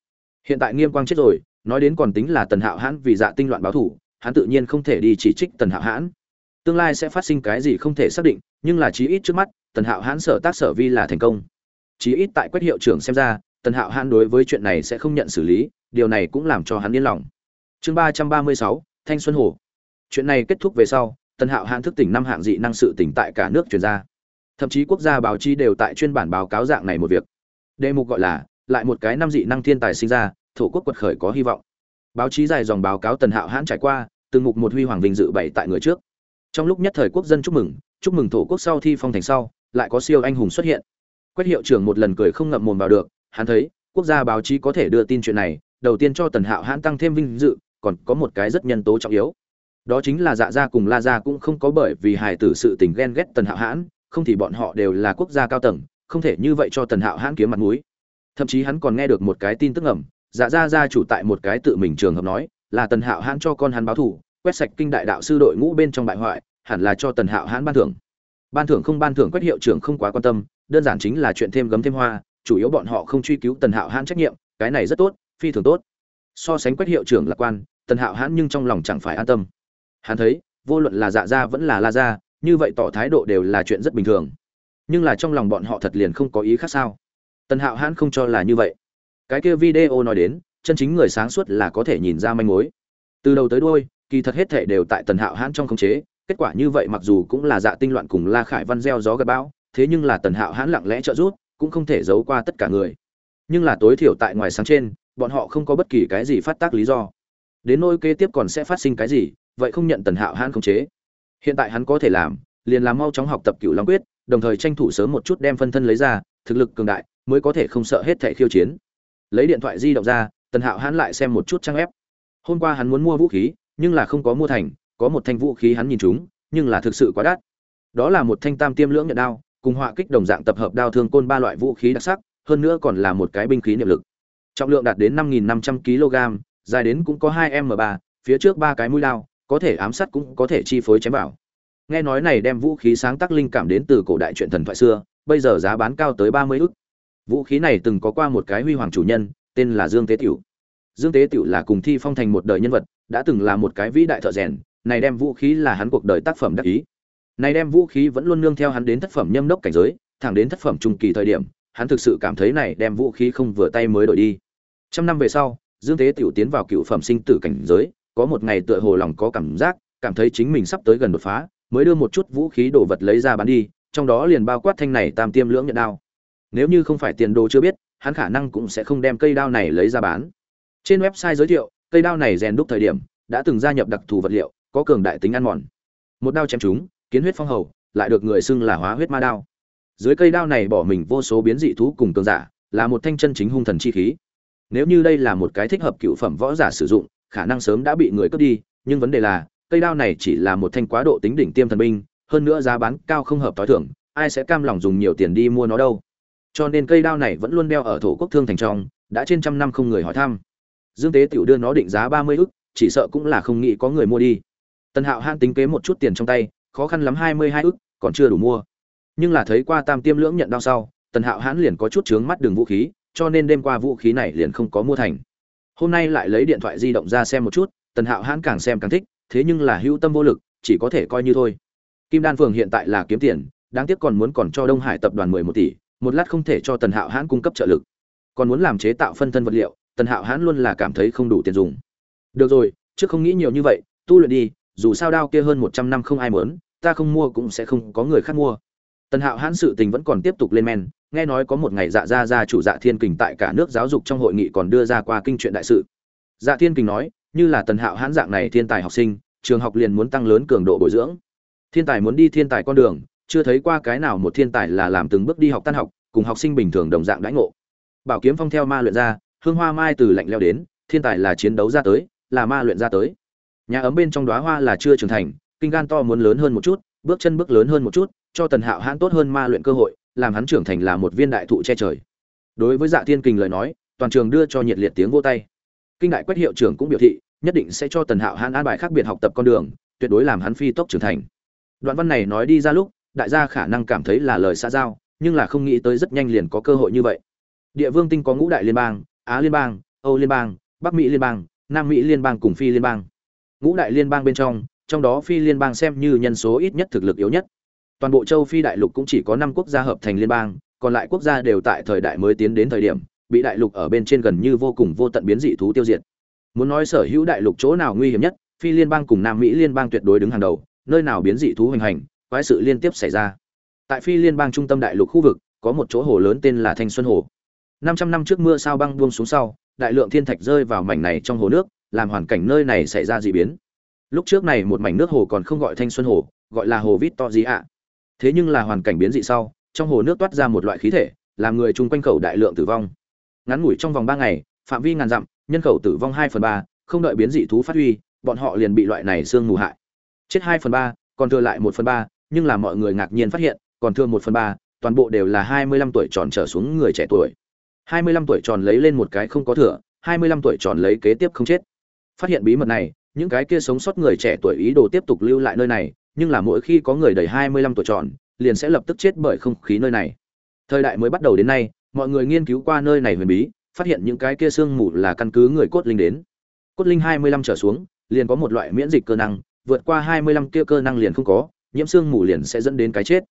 Hiện tại nghiêm quang chết rồi, nói đến còn tính là tần hạo hãn vì dạ tinh loạn báo thủ, hắn tự nhiên không thể đi chỉ trích tần hạo hãn. Tương lai sẽ phát sinh cái gì không thể xác định, nhưng là chí ít trước mắt, tần hạo hãn sở tác sở vi là thành công. Chí ít tại quét hiệu trưởng xem ra, tần hạo hãn đối với chuyện này sẽ không nhận xử lý, điều này cũng làm cho hắn yên lòng. Chương ba trăm ba mươi sáu thanh xuân hồ. Chuyện này kết thúc về sau, tần hạo hãn thức tỉnh năm hạng dị năng sự tỉnh tại cả nước chuyển ra. Thậm chí quốc gia báo chí đều tại chuyên bản báo cáo dạng này một việc. Đề mục gọi là, lại một cái năm dị năng thiên tài sinh ra, thổ quốc quật khởi có hy vọng. Báo chí dài dòng báo cáo tần hạo hãn trải qua từng mục một huy hoàng vinh dự bày tại người trước. Trong lúc nhất thời quốc dân chúc mừng chúc mừng thổ quốc sau thi phong thành sau, lại có siêu anh hùng xuất hiện. Quét hiệu trưởng một lần cười không ngậm mồm vào được, hắn thấy, quốc gia báo chí có thể đưa tin chuyện này, đầu tiên cho tần hạo hãn tăng thêm vinh dự còn có một cái rất nhân tố trọng yếu. Đó chính là dạ gia cùng la gia cũng không có bởi vì hài tử sự tình ghen ghét tần hạo hãn, không thì bọn họ đều là quốc gia cao tầng, không thể như vậy cho tần hạo hãn kiếm mặt mũi. Thậm chí hắn còn nghe được một cái tin tức ẩm dạ gia gia chủ tại một cái tự mình trường hợp nói, là tần hạo hãn cho con hắn báo thủ quét sạch kinh đại đạo sư đội ngũ bên trong bại hoại, hẳn là cho tần hạo hãn ban thưởng. Ban thưởng không ban thưởng quét hiệu trưởng không quá quan tâm, đơn giản chính là chuyện thêm gấm thêm hoa, chủ yếu bọn họ không truy cứu tần hạo hãn trách nhiệm, cái này rất tốt, phi thường tốt. So sánh quét hiệu trưởng lạc quan tần hạo hãn nhưng trong lòng chẳng phải an tâm. Hắn thấy, vô luận là dạ gia vẫn là la gia, như vậy tỏ thái độ đều là chuyện rất bình thường. Nhưng là trong lòng bọn họ thật liền không có ý khác sao? Tần hạo hãn không cho là như vậy. Cái kia video nói đến, chân chính người sáng suốt là có thể nhìn ra manh mối. Từ đầu tới đuôi, kỳ thật hết thể đều tại tần hạo hãn trong khống chế. Kết quả như vậy mặc dù cũng là dạ tinh loạn cùng la khải văn gieo gió gật bão, thế nhưng là tần hạo hãn lặng lẽ trợ giúp, cũng không thể giấu qua tất cả người. Nhưng là tối thiểu tại ngoài sáng trên, bọn họ không có bất kỳ cái gì phát tác lý do đến nôi kế tiếp còn sẽ phát sinh cái gì, vậy không nhận tần hạo hãn khống chế. Hiện tại hắn có thể làm, liền làm mau chóng học tập cựu long quyết, đồng thời tranh thủ sớm một chút đem phân thân lấy ra, thực lực cường đại, mới có thể không sợ hết thẻ khiêu chiến. Lấy điện thoại di động ra, tần hạo hãn lại xem một chút trang ép hôm qua hắn muốn mua vũ khí, nhưng là không có mua thành, có một thanh vũ khí hắn nhìn chúng, nhưng là thực sự quá đắt. Đó là một thanh tam tiêm lưỡng nhận đao, cùng họa kích đồng dạng tập hợp đao thương côn ba loại vũ khí đặc sắc, hơn nữa còn là một cái binh khí niệm lực. Trọng lượng đạt đến năm nghìn năm trăm kg dài đến cũng có hai m ba, phía trước ba cái mũi lao, có thể ám sát cũng có thể chi phối chém vào. Nghe nói này đem vũ khí sáng tác linh cảm đến từ cổ đại truyện thần thoại xưa, bây giờ giá bán cao tới ba mươi ức. Vũ khí này từng có qua một cái huy hoàng chủ nhân, tên là dương tế tiểu. Dương tế tiểu là cùng thi phong thành một đời nhân vật, đã từng là một cái vĩ đại thợ rèn, này đem vũ khí là hắn cuộc đời tác phẩm đắc ý. Này đem vũ khí vẫn luôn nương theo hắn đến thất phẩm nhâm đốc cảnh giới, thẳng đến thất phẩm trung kỳ thời điểm, hắn thực sự cảm thấy này đem vũ khí không vừa tay mới đổi đi. Trăm năm về sau dương thế tiểu tiến vào cựu phẩm sinh tử cảnh giới, có một ngày tựa hồ lòng có cảm giác, cảm thấy chính mình sắp tới gần đột phá, mới đưa một chút vũ khí đồ vật lấy ra bán đi, trong đó liền bao quát thanh này tam tiêm lưỡng nhận đao. Nếu như không phải tiền đồ chưa biết, hắn khả năng cũng sẽ không đem cây đao này lấy ra bán. Trên website giới thiệu, cây đao này rèn đúc thời điểm, đã từng gia nhập đặc thù vật liệu, có cường đại tính ăn mòn. Một đao chém chúng kiến huyết phong hầu, lại được người xưng là hóa huyết ma đao. Dưới cây đao này bỏ mình vô số biến dị thú cùng cường giả, là một thanh chân chính hung thần chi khí nếu như đây là một cái thích hợp cựu phẩm võ giả sử dụng, khả năng sớm đã bị người cướp đi, nhưng vấn đề là, cây đao này chỉ là một thanh quá độ tính đỉnh tiêm thần binh, hơn nữa giá bán cao không hợp tối thưởng ai sẽ cam lòng dùng nhiều tiền đi mua nó đâu. Cho nên cây đao này vẫn luôn đeo ở thổ quốc thương thành trong, đã trên trăm năm không người hỏi thăm. Dương tế tiểu đưa nó định giá ba mươi ức, chỉ sợ cũng là không nghĩ có người mua đi. Tần hạo han tính kế một chút tiền trong tay, khó khăn lắm hai mươi hai ức, còn chưa đủ mua. Nhưng là thấy qua tam tiêm lưỡng nhận đao sau, tần hạo hãn liền có chút chướng mắt đường vũ khí cho nên đêm qua vũ khí này liền không có mua thành. Hôm nay lại lấy điện thoại di động ra xem một chút, tần hạo hãn càng xem càng thích, thế nhưng là hữu tâm vô lực, chỉ có thể coi như thôi. Kim đan phường hiện tại là kiếm tiền, đáng tiếc còn muốn còn cho đông hải tập đoàn mười một tỷ, một lát không thể cho tần hạo hãn cung cấp trợ lực. Còn muốn làm chế tạo phân thân vật liệu, tần hạo hãn luôn là cảm thấy không đủ tiền dùng. Được rồi, trước không nghĩ nhiều như vậy, tu luyện đi, dù sao đao kia hơn một trăm năm không ai mớn ta không mua cũng sẽ không có người khác mua. Tần hạo hãn sự tình vẫn còn tiếp tục lên men nghe nói có một ngày dạ gia gia chủ dạ thiên kình tại cả nước giáo dục trong hội nghị còn đưa ra qua kinh chuyện đại sự. Dạ thiên kình nói, như là tần hạo hãn dạng này thiên tài học sinh, trường học liền muốn tăng lớn cường độ bồi dưỡng. Thiên tài muốn đi thiên tài con đường, chưa thấy qua cái nào một thiên tài là làm từng bước đi học tan học, cùng học sinh bình thường đồng dạng đãi ngộ. Bảo kiếm phong theo ma luyện ra, hương hoa mai từ lạnh leo đến, thiên tài là chiến đấu ra tới, là ma luyện ra tới. Nhà ấm bên trong đóa hoa là chưa trưởng thành, kinh gan to muốn lớn hơn một chút, bước chân bước lớn hơn một chút, cho tần hạo hãn tốt hơn ma luyện cơ hội làm hắn trưởng thành là một viên đại thụ che trời. Đối với dạ thiên kình lời nói, toàn trường đưa cho nhiệt liệt tiếng vô tay. Kinh đại quét hiệu trưởng cũng biểu thị, nhất định sẽ cho tần hạo hãn an bài khác biệt học tập con đường, tuyệt đối làm hắn phi tốc trưởng thành. Đoạn văn này nói đi ra lúc, đại gia khả năng cảm thấy là lời xa giao, nhưng là không nghĩ tới rất nhanh liền có cơ hội như vậy. Địa vương tinh có ngũ đại liên bang, á liên bang, âu liên bang, bắc mỹ liên bang, nam mỹ liên bang cùng phi liên bang. Ngũ đại liên bang bên trong trong đó phi liên bang xem như nhân số ít nhất thực lực yếu nhất toàn bộ châu phi đại lục cũng chỉ có năm quốc gia hợp thành liên bang, còn lại quốc gia đều tại thời đại mới tiến đến thời điểm, bị đại lục ở bên trên gần như vô cùng vô tận biến dị thú tiêu diệt. Muốn nói sở hữu đại lục chỗ nào nguy hiểm nhất, phi liên bang cùng nam mỹ liên bang tuyệt đối đứng hàng đầu, nơi nào biến dị thú hoành hành, quái sự liên tiếp xảy ra. Tại phi liên bang trung tâm đại lục khu vực, có một chỗ hồ lớn tên là thanh xuân hồ. Năm trăm năm trước mưa sao băng buông xuống sau, đại lượng thiên thạch rơi vào mảnh này trong hồ nước, làm hoàn cảnh nơi này xảy ra dị biến. Lúc trước này một mảnh nước hồ còn không gọi thanh xuân hồ, gọi là hồ vít to gì ạ thế nhưng là hoàn cảnh biến dị sau, trong hồ nước toát ra một loại khí thể, làm người chung quanh khẩu đại lượng tử vong. Ngắn ngủi trong vòng ba ngày, phạm vi ngàn dặm, nhân khẩu tử vong hai phần ba, không đợi biến dị thú phát huy, bọn họ liền bị loại này xương mù hại. Chết hai phần ba, còn thừa lại một phần ba, nhưng là mọi người ngạc nhiên phát hiện, còn thừa một phần ba, toàn bộ đều là hai mươi lăm tuổi tròn trở xuống người trẻ tuổi. Hai mươi lăm tuổi tròn lấy lên một cái không có thừa, hai mươi lăm tuổi tròn lấy kế tiếp không chết. Phát hiện bí mật này, những cái kia sống sót người trẻ tuổi ý đồ tiếp tục lưu lại nơi này nhưng là mỗi khi có người đầy hai mươi lăm tuổi tròn, liền sẽ lập tức chết bởi không khí nơi này. Thời đại mới bắt đầu đến nay, mọi người nghiên cứu qua nơi này huyền bí, phát hiện những cái kia xương mù là căn cứ người cốt linh đến. Cốt linh hai mươi lăm trở xuống, liền có một loại miễn dịch cơ năng, vượt qua hai mươi lăm kia cơ năng liền không có, nhiễm xương mù liền sẽ dẫn đến cái chết.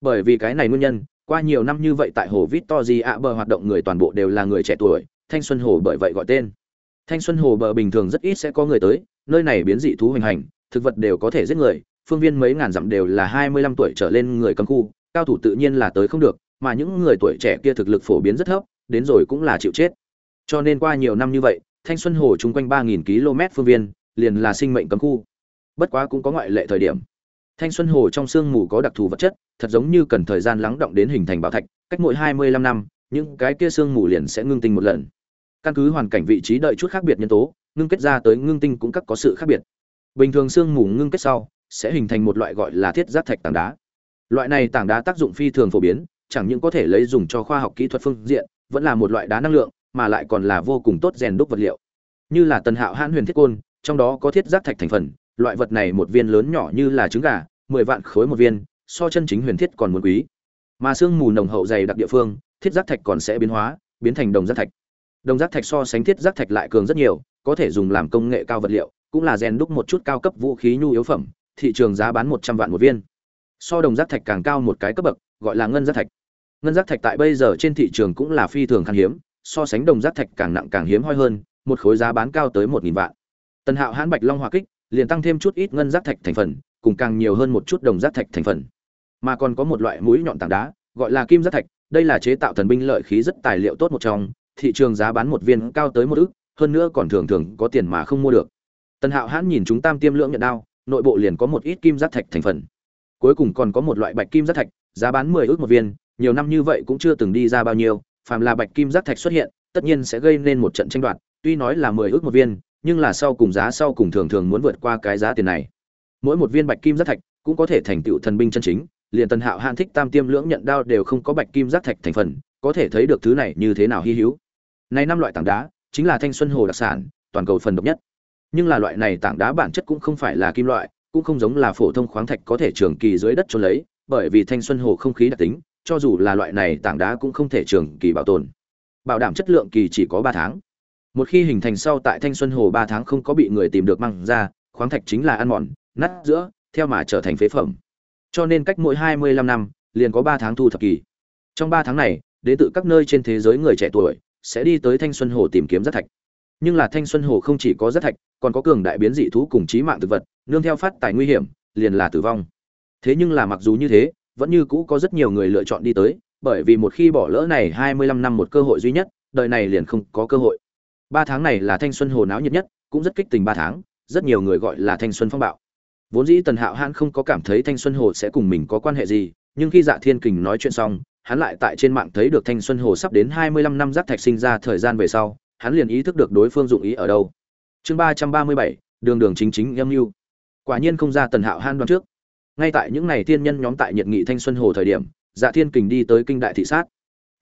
Bởi vì cái này nguyên nhân, qua nhiều năm như vậy tại hồ victory ạ bờ hoạt động người toàn bộ đều là người trẻ tuổi, thanh xuân hồ bởi vậy gọi tên. Thanh xuân hồ bờ bình thường rất ít sẽ có người tới, nơi này biến dị thú hoành hành, thực vật đều có thể giết người phương viên mấy ngàn dặm đều là hai mươi lăm tuổi trở lên người cấm khu, cao thủ tự nhiên là tới không được, mà những người tuổi trẻ kia thực lực phổ biến rất thấp, đến rồi cũng là chịu chết. Cho nên qua nhiều năm như vậy, thanh xuân hồ chung quanh ba nghìn km phương viên, liền là sinh mệnh cấm khu. Bất quá cũng có ngoại lệ thời điểm. Thanh xuân hồ trong sương mù có đặc thù vật chất, thật giống như cần thời gian lắng động đến hình thành bảo thạch, cách mỗi hai mươi lăm năm, những cái kia sương mù liền sẽ ngưng tinh một lần. Căn cứ hoàn cảnh vị trí đợi chút khác biệt nhân tố, ngưng kết ra tới ngưng tinh cũng các có sự khác biệt. Bình thường sương mù ngưng kết sau sẽ hình thành một loại gọi là thiết giáp thạch tảng đá. Loại này tảng đá tác dụng phi thường phổ biến, chẳng những có thể lấy dùng cho khoa học kỹ thuật phương diện, vẫn là một loại đá năng lượng, mà lại còn là vô cùng tốt rèn đúc vật liệu. Như là tần hạo hãn huyền thiết côn, trong đó có thiết giáp thạch thành phần, loại vật này một viên lớn nhỏ như là trứng gà, mười vạn khối một viên, so chân chính huyền thiết còn muốn quý. Mà xương mù nồng hậu dày đặc địa phương, thiết giáp thạch còn sẽ biến hóa, biến thành đồng giáp thạch. Đồng giáp thạch so sánh thiết giáp thạch lại cường rất nhiều, có thể dùng làm công nghệ cao vật liệu, cũng là rèn đúc một chút cao cấp vũ khí nhu yếu phẩm thị trường giá bán một trăm vạn một viên. So đồng giác thạch càng cao một cái cấp bậc, gọi là ngân giác thạch. Ngân giác thạch tại bây giờ trên thị trường cũng là phi thường khan hiếm, so sánh đồng giác thạch càng nặng càng hiếm hoi hơn, một khối giá bán cao tới một nghìn vạn. Tần hạo hãn bạch long hòa kích, liền tăng thêm chút ít ngân giác thạch thành phần, cùng càng nhiều hơn một chút đồng giác thạch thành phần. Mà còn có một loại mũi nhọn tảng đá, gọi là kim giác thạch, đây là chế tạo thần binh lợi khí rất tài liệu tốt một trong, thị trường giá bán một viên cao tới một ức, hơn nữa còn thường thường có tiền mà không mua được. Tần hạo hãn nhìn chúng tam tiêm lưỡng nhận đao nội bộ liền có một ít kim giác thạch thành phần. Cuối cùng còn có một loại bạch kim giác thạch, giá bán mười ức một viên, nhiều năm như vậy cũng chưa từng đi ra bao nhiêu, phàm là bạch kim giác thạch xuất hiện, tất nhiên sẽ gây nên một trận tranh đoạt, tuy nói là mười ức một viên, nhưng là sau cùng giá sau cùng thường thường muốn vượt qua cái giá tiền này. Mỗi một viên bạch kim giác thạch cũng có thể thành tựu thần binh chân chính, liền tần hạo Hàn thích tam tiêm lưỡng nhận đao đều không có bạch kim giác thạch thành phần, có thể thấy được thứ này như thế nào hi hữu. Này năm loại tảng đá chính là thanh xuân hồ đặc sản, toàn cầu phần độc nhất nhưng là loại này tảng đá bản chất cũng không phải là kim loại, cũng không giống là phổ thông khoáng thạch có thể trường kỳ dưới đất trôn lấy, bởi vì thanh xuân hồ không khí đặc tính, cho dù là loại này tảng đá cũng không thể trường kỳ bảo tồn. Bảo đảm chất lượng kỳ chỉ có ba tháng. Một khi hình thành sau tại thanh xuân hồ ba tháng không có bị người tìm được mang ra, khoáng thạch chính là ăn mòn, nát giữa, theo mà trở thành phế phẩm. Cho nên cách mỗi hai mươi lăm năm, liền có ba tháng thu thập kỳ. Trong ba tháng này đến từ các nơi trên thế giới người trẻ tuổi sẽ đi tới thanh xuân hồ tìm kiếm rác thạch. Nhưng là thanh xuân hồ không chỉ có rác thạch còn có cường đại biến dị thú cùng trí mạng thực vật, nương theo phát tài nguy hiểm, liền là tử vong. Thế nhưng là mặc dù như thế, vẫn như cũ có rất nhiều người lựa chọn đi tới, bởi vì một khi bỏ lỡ này hai mươi lăm năm một cơ hội duy nhất, đời này liền không có cơ hội. Ba tháng này là thanh xuân hồ náo nhiệt nhất, cũng rất kích tình ba tháng, rất nhiều người gọi là thanh xuân phong bạo. Vốn dĩ tần hạo hãn không có cảm thấy thanh xuân hồ sẽ cùng mình có quan hệ gì, nhưng khi dạ thiên kình nói chuyện xong, hắn lại tại trên mạng thấy được thanh xuân hồ sắp đến hai mươi lăm năm giác thạch sinh ra thời gian về sau, hắn liền ý thức được đối phương dụng ý ở đâu chương ba trăm ba mươi bảy, đường đường chính chính âm mưu quả nhiên không ra tần hạo han đoán trước. Ngay tại những ngày thiên nhân nhóm tại nhiệt nghị thanh xuân hồ thời điểm dạ thiên kình đi tới kinh đại thị sát.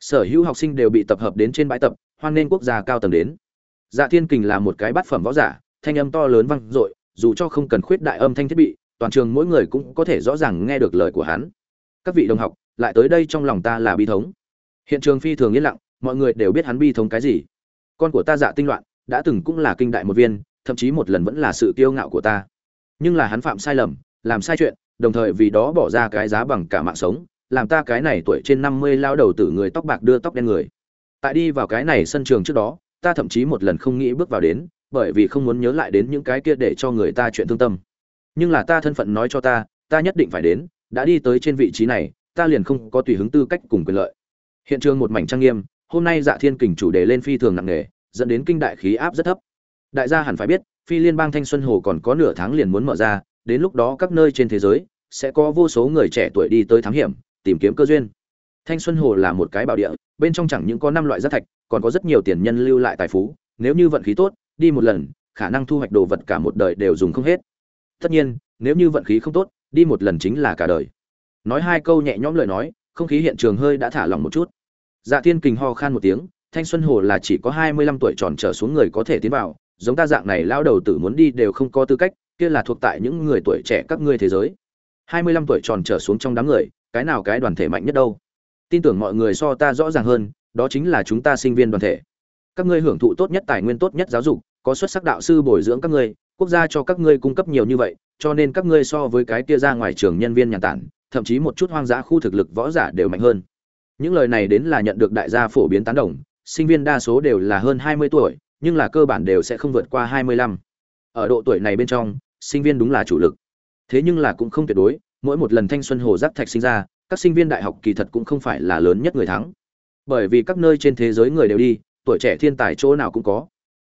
Sở hữu học sinh đều bị tập hợp đến trên bãi tập, hoan nên quốc gia cao tầng đến. Dạ thiên kình là một cái bát phẩm võ giả, thanh âm to lớn vang dội, dù cho không cần khuyết đại âm thanh thiết bị, toàn trường mỗi người cũng có thể rõ ràng nghe được lời của hắn. Các vị đồng học, lại tới đây trong lòng ta là bi thống. Hiện trường phi thường yên lặng, mọi người đều biết hắn bi thống cái gì. Con của ta dạ tinh loạn đã từng cũng là kinh đại một viên, thậm chí một lần vẫn là sự kiêu ngạo của ta. Nhưng là hắn phạm sai lầm, làm sai chuyện, đồng thời vì đó bỏ ra cái giá bằng cả mạng sống, làm ta cái này tuổi trên năm mươi lao đầu tử người tóc bạc đưa tóc đen người. Tại đi vào cái này sân trường trước đó, ta thậm chí một lần không nghĩ bước vào đến, bởi vì không muốn nhớ lại đến những cái kia để cho người ta chuyện thương tâm. Nhưng là ta thân phận nói cho ta ta nhất định phải đến, đã đi tới trên vị trí này, ta liền không có tùy hứng tư cách cùng quyền lợi. Hiện trường một mảnh trang nghiêm, hôm nay dạ thiên kình chủ đề lên phi thường nặng nề dẫn đến kinh đại khí áp rất thấp. Đại gia hẳn phải biết, phi liên bang thanh xuân hồ còn có nửa tháng liền muốn mở ra, đến lúc đó các nơi trên thế giới sẽ có vô số người trẻ tuổi đi tới thám hiểm, tìm kiếm cơ duyên. Thanh xuân hồ là một cái bảo địa, bên trong chẳng những có năm loại rác thạch, còn có rất nhiều tiền nhân lưu lại tài phú, nếu như vận khí tốt, đi một lần, khả năng thu hoạch đồ vật cả một đời đều dùng không hết. Tất nhiên, nếu như vận khí không tốt, đi một lần chính là cả đời. Nói hai câu nhẹ nhõm lời nói, không khí hiện trường hơi đã thả lỏng một chút. Dạ thiên kình ho khan một tiếng thanh xuân hồ là chỉ có hai mươi lăm tuổi tròn trở xuống người có thể tiến vào, giống ta dạng này lao đầu tử muốn đi đều không có tư cách, kia là thuộc tại những người tuổi trẻ các ngươi thế giới. hai mươi lăm tuổi tròn trở xuống trong đám người, cái nào cái đoàn thể mạnh nhất đâu? Tin tưởng mọi người so ta rõ ràng hơn, đó chính là chúng ta sinh viên đoàn thể. Các ngươi hưởng thụ tốt nhất tài nguyên, tốt nhất giáo dục, có xuất sắc đạo sư bồi dưỡng các ngươi, quốc gia cho các ngươi cung cấp nhiều như vậy, cho nên các ngươi so với cái kia ra ngoài trường nhân viên nhà tản, thậm chí một chút hoang dã khu thực lực võ giả đều mạnh hơn. Những lời này đến là nhận được đại gia phổ biến tán đồng sinh viên đa số đều là hơn hai mươi tuổi, nhưng là cơ bản đều sẽ không vượt qua hai mươi lăm. Ở độ tuổi này bên trong, sinh viên đúng là chủ lực. Thế nhưng là cũng không tuyệt đối, mỗi một lần thanh xuân hồ giác thạch sinh ra, các sinh viên đại học kỳ thật cũng không phải là lớn nhất người thắng. Bởi vì các nơi trên thế giới người đều đi, tuổi trẻ thiên tài chỗ nào cũng có.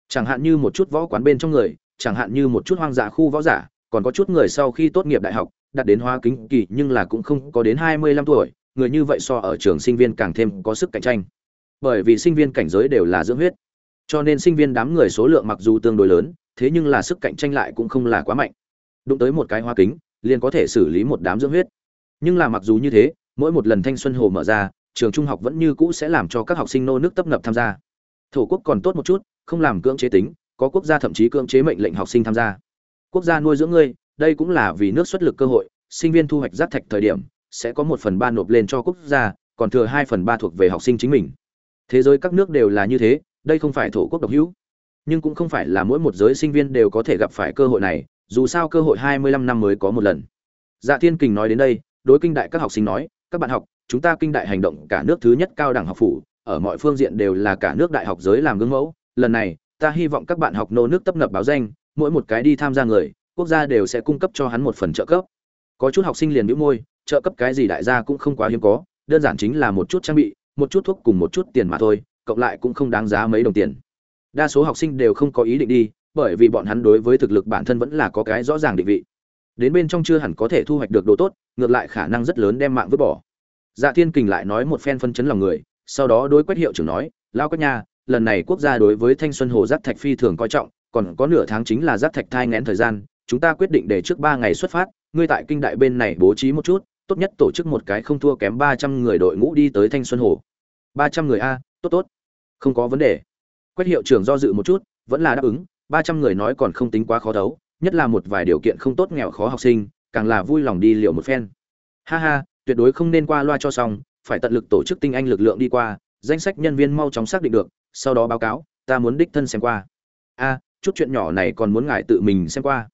Chẳng hạn như một chút võ quán bên trong người, chẳng hạn như một chút hoang dã khu võ giả, còn có chút người sau khi tốt nghiệp đại học, đạt đến hoa kính kỳ nhưng là cũng không có đến hai mươi lăm tuổi, người như vậy so ở trường sinh viên càng thêm có sức cạnh tranh bởi vì sinh viên cảnh giới đều là dưỡng huyết. Cho nên sinh viên đám người số lượng mặc dù tương đối lớn, thế nhưng là sức cạnh tranh lại cũng không là quá mạnh. Đụng tới một cái hoa kính, liền có thể xử lý một đám dưỡng huyết. Nhưng là mặc dù như thế, mỗi một lần thanh xuân hồ mở ra, trường trung học vẫn như cũ sẽ làm cho các học sinh nô nước tấp nập tham gia. Thổ quốc còn tốt một chút, không làm cưỡng chế tính, có quốc gia thậm chí cưỡng chế mệnh lệnh học sinh tham gia. Quốc gia nuôi dưỡng ngươi, đây cũng là vì nước xuất lực cơ hội, sinh viên thu hoạch rác thạch thời điểm, sẽ có một phần ba nộp lên cho quốc gia, còn thừa hai phần ba thuộc về học sinh chính mình thế giới các nước đều là như thế, đây không phải thổ quốc độc hữu. Nhưng cũng không phải là mỗi một giới sinh viên đều có thể gặp phải cơ hội này, dù sao cơ hội hai mươi lăm năm mới có một lần. Dạ thiên kình nói đến đây, đối kinh đại các học sinh nói, các bạn học, chúng ta kinh đại hành động cả nước thứ nhất cao đẳng học phủ, ở mọi phương diện đều là cả nước đại học giới làm gương mẫu. Lần này, ta hy vọng các bạn học nô nước tấp nập báo danh, mỗi một cái đi tham gia người, quốc gia đều sẽ cung cấp cho hắn một phần trợ cấp. Có chút học sinh liền bĩu môi, trợ cấp cái gì đại gia cũng không quá hiếm có, đơn giản chính là một chút trang bị một chút thuốc cùng một chút tiền mà thôi, cộng lại cũng không đáng giá mấy đồng tiền. Đa số học sinh đều không có ý định đi, bởi vì bọn hắn đối với thực lực bản thân vẫn là có cái rõ ràng định vị. Đến bên trong chưa hẳn có thể thu hoạch được đồ tốt, ngược lại khả năng rất lớn đem mạng vứt bỏ. Dạ thiên kình lại nói một phen phân chấn lòng người, sau đó đối quách hiệu trưởng nói lao các nhà lần này quốc gia đối với thanh xuân hồ giác thạch phi thường coi trọng, còn có nửa tháng chính là giác thạch thai ngén thời gian, chúng ta quyết định để trước ba ngày xuất phát, ngươi tại kinh đại bên này bố trí một chút tốt nhất tổ chức một cái không thua kém ba trăm người đội ngũ đi tới thanh xuân hồ. Ba trăm người a, tốt tốt. Không có vấn đề. Quách hiệu trưởng do dự một chút, vẫn là đáp ứng, ba trăm người nói còn không tính quá khó đấu, nhất là một vài điều kiện không tốt nghèo khó học sinh, càng là vui lòng đi liệu một phen. Ha ha, tuyệt đối không nên qua loa cho xong, phải tận lực tổ chức tinh anh lực lượng đi qua, danh sách nhân viên mau chóng xác định được, sau đó báo cáo, ta muốn đích thân xem qua. A, chút chuyện nhỏ này còn muốn ngài tự mình xem qua.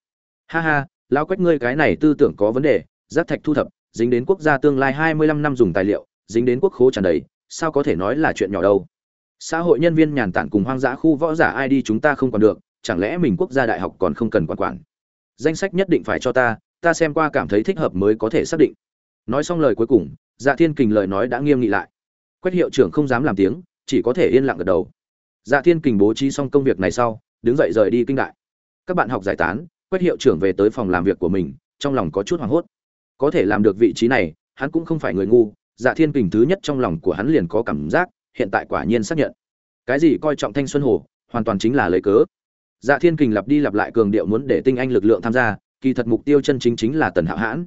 Ha ha, lão quách ngươi cái này tư tưởng có vấn đề, giáp thạch thu thập dính đến quốc gia tương lai hai mươi lăm năm dùng tài liệu, dính đến quốc khố tràn đầy, sao có thể nói là chuyện nhỏ đâu? Xã hội nhân viên nhàn tản cùng hoang dã khu võ giả ai đi chúng ta không còn được, chẳng lẽ mình quốc gia đại học còn không cần quản quản? Danh sách nhất định phải cho ta ta xem qua cảm thấy thích hợp mới có thể xác định. Nói xong lời cuối cùng dạ thiên kình lời nói đã nghiêm nghị lại. Quách hiệu trưởng không dám làm tiếng, chỉ có thể yên lặng gật đầu. Dạ thiên kình bố trí xong công việc này sau, đứng dậy rời đi kinh đại. Các bạn học giải tán, quách hiệu trưởng về tới phòng làm việc của mình, trong lòng có chút hoảng hốt có thể làm được vị trí này, hắn cũng không phải người ngu dạ thiên kình thứ nhất trong lòng của hắn liền có cảm giác, hiện tại quả nhiên xác nhận. Cái gì coi trọng thanh xuân hồ, hoàn toàn chính là lấy cớ. Dạ thiên kình lặp đi lặp lại cường điệu muốn để tinh anh lực lượng tham gia, kỳ thật mục tiêu chân chính chính là tần hạo hãn.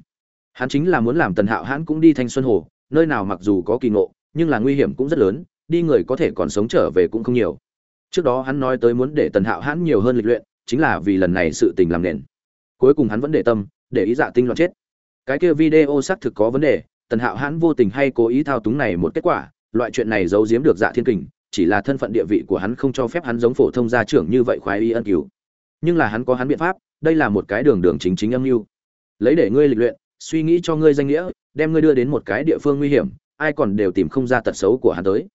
Hắn chính là muốn làm tần hạo hãn cũng đi thanh xuân hồ, nơi nào mặc dù có kỳ ngộ, nhưng là nguy hiểm cũng rất lớn, đi người có thể còn sống trở về cũng không nhiều. Trước đó hắn nói tới muốn để tần hạo hãn nhiều hơn lịch luyện, chính là vì lần này sự tình làm nền. Cuối cùng hắn vẫn để tâm, để ý dạ tinh loạn chết cái kia video xác thực có vấn đề, tần hạo hãn vô tình hay cố ý thao túng này một kết quả, loại chuyện này giấu giếm được dạ thiên kình, chỉ là thân phận địa vị của hắn không cho phép hắn giống phổ thông gia trưởng như vậy khoái y ân cứu. Nhưng là hắn có hắn biện pháp, đây là một cái đường đường chính chính âm mưu. Lấy để ngươi lịch luyện, suy nghĩ cho ngươi danh nghĩa, đem ngươi đưa đến một cái địa phương nguy hiểm, ai còn đều tìm không ra tật xấu của hắn tới.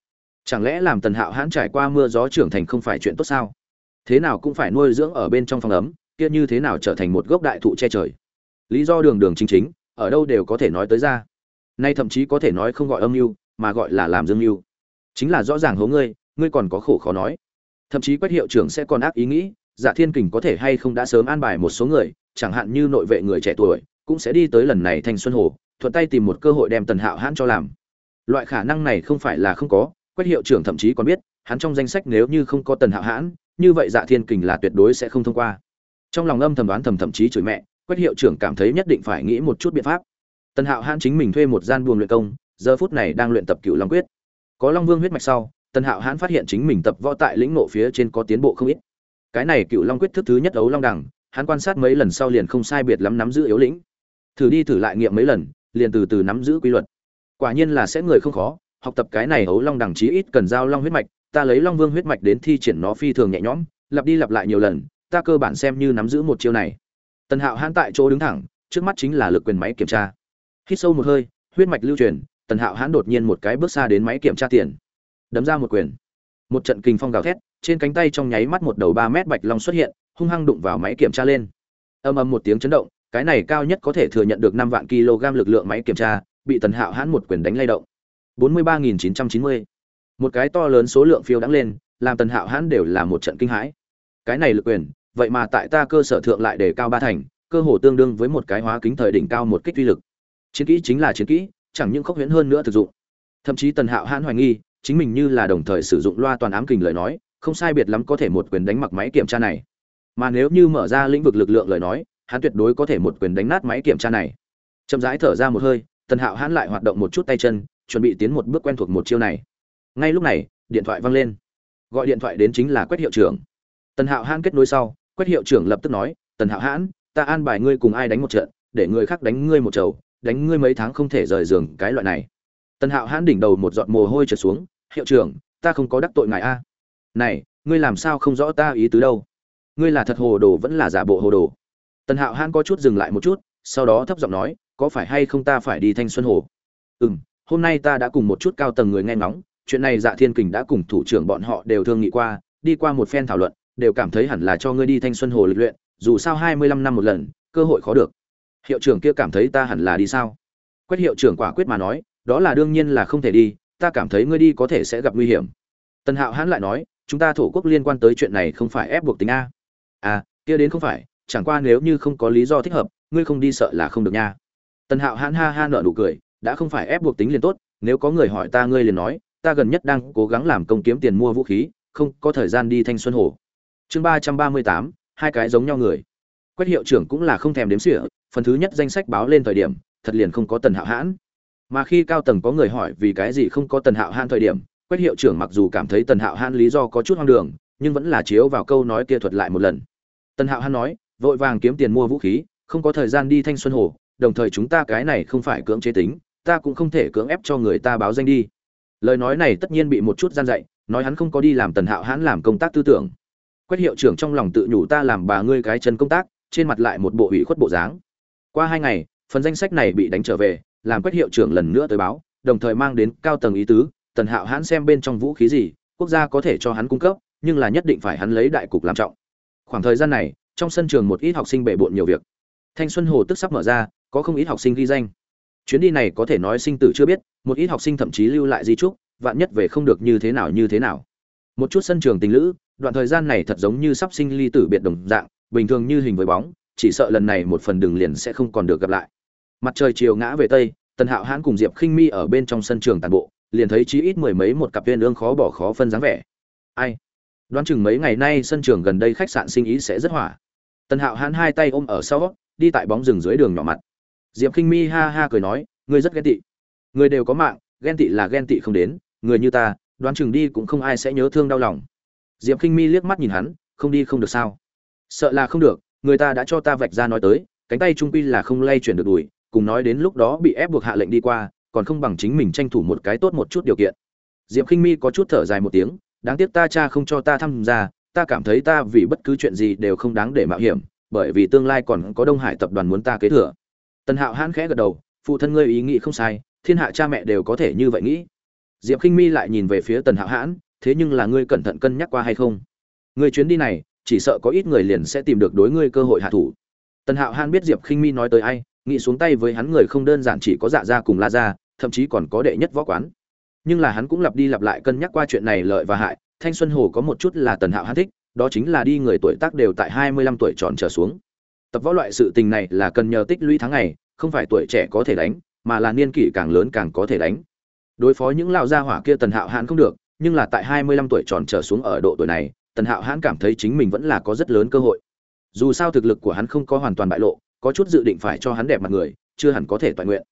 Chẳng lẽ làm tần hạo hãn trải qua mưa gió trưởng thành không phải chuyện tốt sao? Thế nào cũng phải nuôi dưỡng ở bên trong phòng ấm, kia như thế nào trở thành một gốc đại thụ che trời? Lý do đường đường chính chính ở đâu đều có thể nói tới ra. Nay thậm chí có thể nói không gọi âm mưu, mà gọi là làm dương mưu. Chính là rõ ràng hố ngươi ngươi còn có khổ khó nói. Thậm chí quách hiệu trưởng sẽ còn ác ý nghĩ dạ thiên kình có thể hay không đã sớm an bài một số người, chẳng hạn như nội vệ người trẻ tuổi, cũng sẽ đi tới lần này thanh xuân hồ, thuận tay tìm một cơ hội đem tần hạo hãn cho làm. Loại khả năng này không phải là không có, quách hiệu trưởng thậm chí còn biết, hắn trong danh sách nếu như không có tần hạo hãn, như vậy dạ thiên kình là tuyệt đối sẽ không thông qua. Trong lòng âm thầm đoán thầm thậm chí chửi mẹ quách hiệu trưởng cảm thấy nhất định phải nghĩ một chút biện pháp. Tần hạo hãn chính mình thuê một gian buồng luyện công, giờ phút này đang luyện tập cựu long quyết. Có long vương huyết mạch sau, tần hạo hãn phát hiện chính mình tập võ tại lĩnh nộ phía trên có tiến bộ không ít. Cái này cựu long quyết thức thứ nhất ấu long đẳng hắn quan sát mấy lần sau liền không sai biệt lắm nắm giữ yếu lĩnh. Thử đi thử lại nghiệm mấy lần, liền từ từ nắm giữ quy luật. Quả nhiên là sẽ người không khó, học tập cái này ấu long đẳng chí ít cần giao long huyết mạch, ta lấy long vương huyết mạch đến thi triển nó phi thường nhẹ nhõm, lặp đi lặp lại nhiều lần, ta cơ bản xem như nắm giữ một chiêu này tần hạo hãn tại chỗ đứng thẳng, trước mắt chính là lực quyền máy kiểm tra. Hít sâu một hơi, huyết mạch lưu truyền, tần hạo hãn đột nhiên một cái bước xa đến máy kiểm tra tiền. Đấm ra một quyền. Một trận kinh phong gào thét, trên cánh tay trong nháy mắt một đầu ba mét bạch long xuất hiện, hung hăng đụng vào máy kiểm tra lên. Âm âm một tiếng chấn động, cái này cao nhất có thể thừa nhận được năm vạn kg lực lượng máy kiểm tra, bị tần hạo hãn một quyền đánh lay động. Bốn mươi ba nghìn chín trăm chín mươi. Một cái to lớn số lượng phiêu đắng lên, làm tần hạo hãn đều là một trận kinh hãi. Cái này lực quyền vậy mà tại ta cơ sở thượng lại để cao ba thành, cơ hồ tương đương với một cái hóa kính thời đỉnh cao một kích uy lực. Chiến kỹ chính là chiến kỹ, chẳng những khốc huyễn hơn nữa thực dụng. Thậm chí tần hạo hãn hoài nghi, chính mình như là đồng thời sử dụng loa toàn ám kình lời nói, không sai biệt lắm có thể một quyền đánh mặc máy kiểm tra này. Mà nếu như mở ra lĩnh vực lực lượng lời nói, hắn tuyệt đối có thể một quyền đánh nát máy kiểm tra này. Chậm rãi thở ra một hơi, tần hạo hãn lại hoạt động một chút tay chân, chuẩn bị tiến một bước quen thuộc một chiêu này. Ngay lúc này, điện thoại vang lên. Gọi điện thoại đến chính là quét hiệu trưởng. Tần hạo hãn kết nối sau quét hiệu trưởng lập tức nói, tần hạo hãn, ta an bài ngươi cùng ai đánh một trận, để người khác đánh ngươi một chầu, đánh ngươi mấy tháng không thể rời giường, cái loại này. Tần hạo hãn đỉnh đầu một giọt mồ hôi trượt xuống, hiệu trưởng, ta không có đắc tội ngài a. Này, ngươi làm sao không rõ ta ý tứ đâu? Ngươi là thật hồ đồ vẫn là giả bộ hồ đồ? Tần hạo hãn có chút dừng lại một chút, sau đó thấp giọng nói, có phải hay không ta phải đi thanh xuân hồ? Ừ m hôm nay ta đã cùng một chút cao tầng người nghe ngóng, chuyện này dạ thiên kình đã cùng thủ trưởng bọn họ đều thương nghị qua, đi qua một phen thảo luận đều cảm thấy hẳn là cho ngươi đi thanh xuân hồ lịch luyện, dù sao hai mươi lăm năm một lần, cơ hội khó được. Hiệu trưởng kia cảm thấy ta hẳn là đi sao? Quét hiệu trưởng quả quyết mà nói, đó là đương nhiên là không thể đi, ta cảm thấy ngươi đi có thể sẽ gặp nguy hiểm. Tần hạo hãn lại nói, chúng ta thổ quốc liên quan tới chuyện này không phải ép buộc tính a. À kia đến không phải, chẳng qua nếu như không có lý do thích hợp, ngươi không đi sợ là không được nha. Tần hạo hãn ha ha nợ nụ cười, đã không phải ép buộc tính liền tốt, nếu có người hỏi ta ngươi liền nói, ta gần nhất đang cố gắng làm công kiếm tiền mua vũ khí, không có thời gian đi thanh xuân hồ chương ba trăm ba mươi tám, hai cái giống nhau người. Quét hiệu trưởng cũng là không thèm đếm xỉa, phần thứ nhất danh sách báo lên thời điểm, thật liền không có tần hạo hãn. Mà khi cao tầng có người hỏi vì cái gì không có tần hạo hãn thời điểm quét hiệu trưởng mặc dù cảm thấy tần hạo hãn lý do có chút hoang đường, nhưng vẫn là chiếu vào câu nói kia thuật lại một lần. Tần hạo hãn nói, vội vàng kiếm tiền mua vũ khí, không có thời gian đi thanh xuân hồ, đồng thời chúng ta cái này không phải cưỡng chế tính, ta cũng không thể cưỡng ép cho người ta báo danh đi. Lời nói này tất nhiên bị một chút gian dạy, nói hắn không có đi làm tần hạo hãn làm công tác tư tưởng quét hiệu trưởng trong lòng tự nhủ ta làm bà ngươi cái chân công tác, trên mặt lại một bộ ủy khuất bộ dáng. Qua hai ngày, phần danh sách này bị đánh trở về, làm quét hiệu trưởng lần nữa tới báo, đồng thời mang đến cao tầng ý tứ, tần hạo hãn xem bên trong vũ khí gì, quốc gia có thể cho hắn cung cấp, nhưng là nhất định phải hắn lấy đại cục làm trọng. Khoảng thời gian này, trong sân trường một ít học sinh bể bộn nhiều việc. Thanh xuân hồ tức sắp mở ra, có không ít học sinh ghi danh. Chuyến đi này có thể nói sinh tử chưa biết, một ít học sinh thậm chí lưu lại di trúc, vạn nhất về không được như thế nào, như thế nào. Một chút sân trường tình lữ đoạn thời gian này thật giống như sắp sinh ly tử biệt đồng dạng, bình thường như hình với bóng, chỉ sợ lần này một phần đường liền sẽ không còn được gặp lại. Mặt trời chiều ngã về tây, tần hạo hãn cùng diệp khinh mi ở bên trong sân trường tản bộ, liền thấy chí ít mười mấy một cặp viên ương khó bỏ khó phân dáng vẻ. Ai? Đoán chừng mấy ngày nay sân trường gần đây khách sạn sinh ý sẽ rất hỏa. Tần hạo hãn hai tay ôm ở sau, đi tại bóng rừng dưới đường nhỏ mặt. Diệp khinh mi ha ha cười nói, ngươi rất ghen tị. Người đều có mạng, ghen tị là ghen tị không đến, người như ta, đoán chừng đi cũng không ai sẽ nhớ thương đau lòng diệp khinh mi liếc mắt nhìn hắn, không đi không được sao? Sợ là không được, người ta đã cho ta vạch ra nói tới, cánh tay trung quy là không lay chuyển được đùi, cùng nói đến lúc đó bị ép buộc hạ lệnh đi qua, còn không bằng chính mình tranh thủ một cái tốt một chút điều kiện. Diệp khinh mi có chút thở dài một tiếng, đáng tiếc ta cha không cho ta tham gia, ta cảm thấy ta vì bất cứ chuyện gì đều không đáng để mạo hiểm, bởi vì tương lai còn có đông hải tập đoàn muốn ta kế thừa. Tần hạo hãn khẽ gật đầu, phụ thân ngươi ý nghĩ không sai, thiên hạ cha mẹ đều có thể như vậy nghĩ. Diệp khinh mi lại nhìn về phía tần hạo hãn thế nhưng là ngươi cẩn thận cân nhắc qua hay không? Ngươi chuyến đi này, chỉ sợ có ít người liền sẽ tìm được đối ngươi cơ hội hạ thủ. Tần hạo hãn biết diệp khinh mi nói tới ai, nghĩ xuống tay với hắn người không đơn giản chỉ có dạ gia cùng la gia, thậm chí còn có đệ nhất võ quán. Nhưng là hắn cũng lặp đi lặp lại cân nhắc qua chuyện này lợi và hại, thanh xuân hồ có một chút là tần hạo hắn thích, đó chính là đi người tuổi tác đều tại hai mươi lăm tuổi tròn trở xuống. Tập võ loại sự tình này là cần nhờ tích lũy tháng ngày, không phải tuổi trẻ có thể đánh, mà là niên kỷ càng lớn càng có thể đánh. Đối phó những lão gia hỏa kia tần hạo hãn không được nhưng là tại 25 tuổi tròn trở xuống ở độ tuổi này, Tần Hạo Hãn cảm thấy chính mình vẫn là có rất lớn cơ hội. Dù sao thực lực của hắn không có hoàn toàn bại lộ, có chút dự định phải cho hắn đẹp mặt người, chưa hẳn có thể toàn nguyện.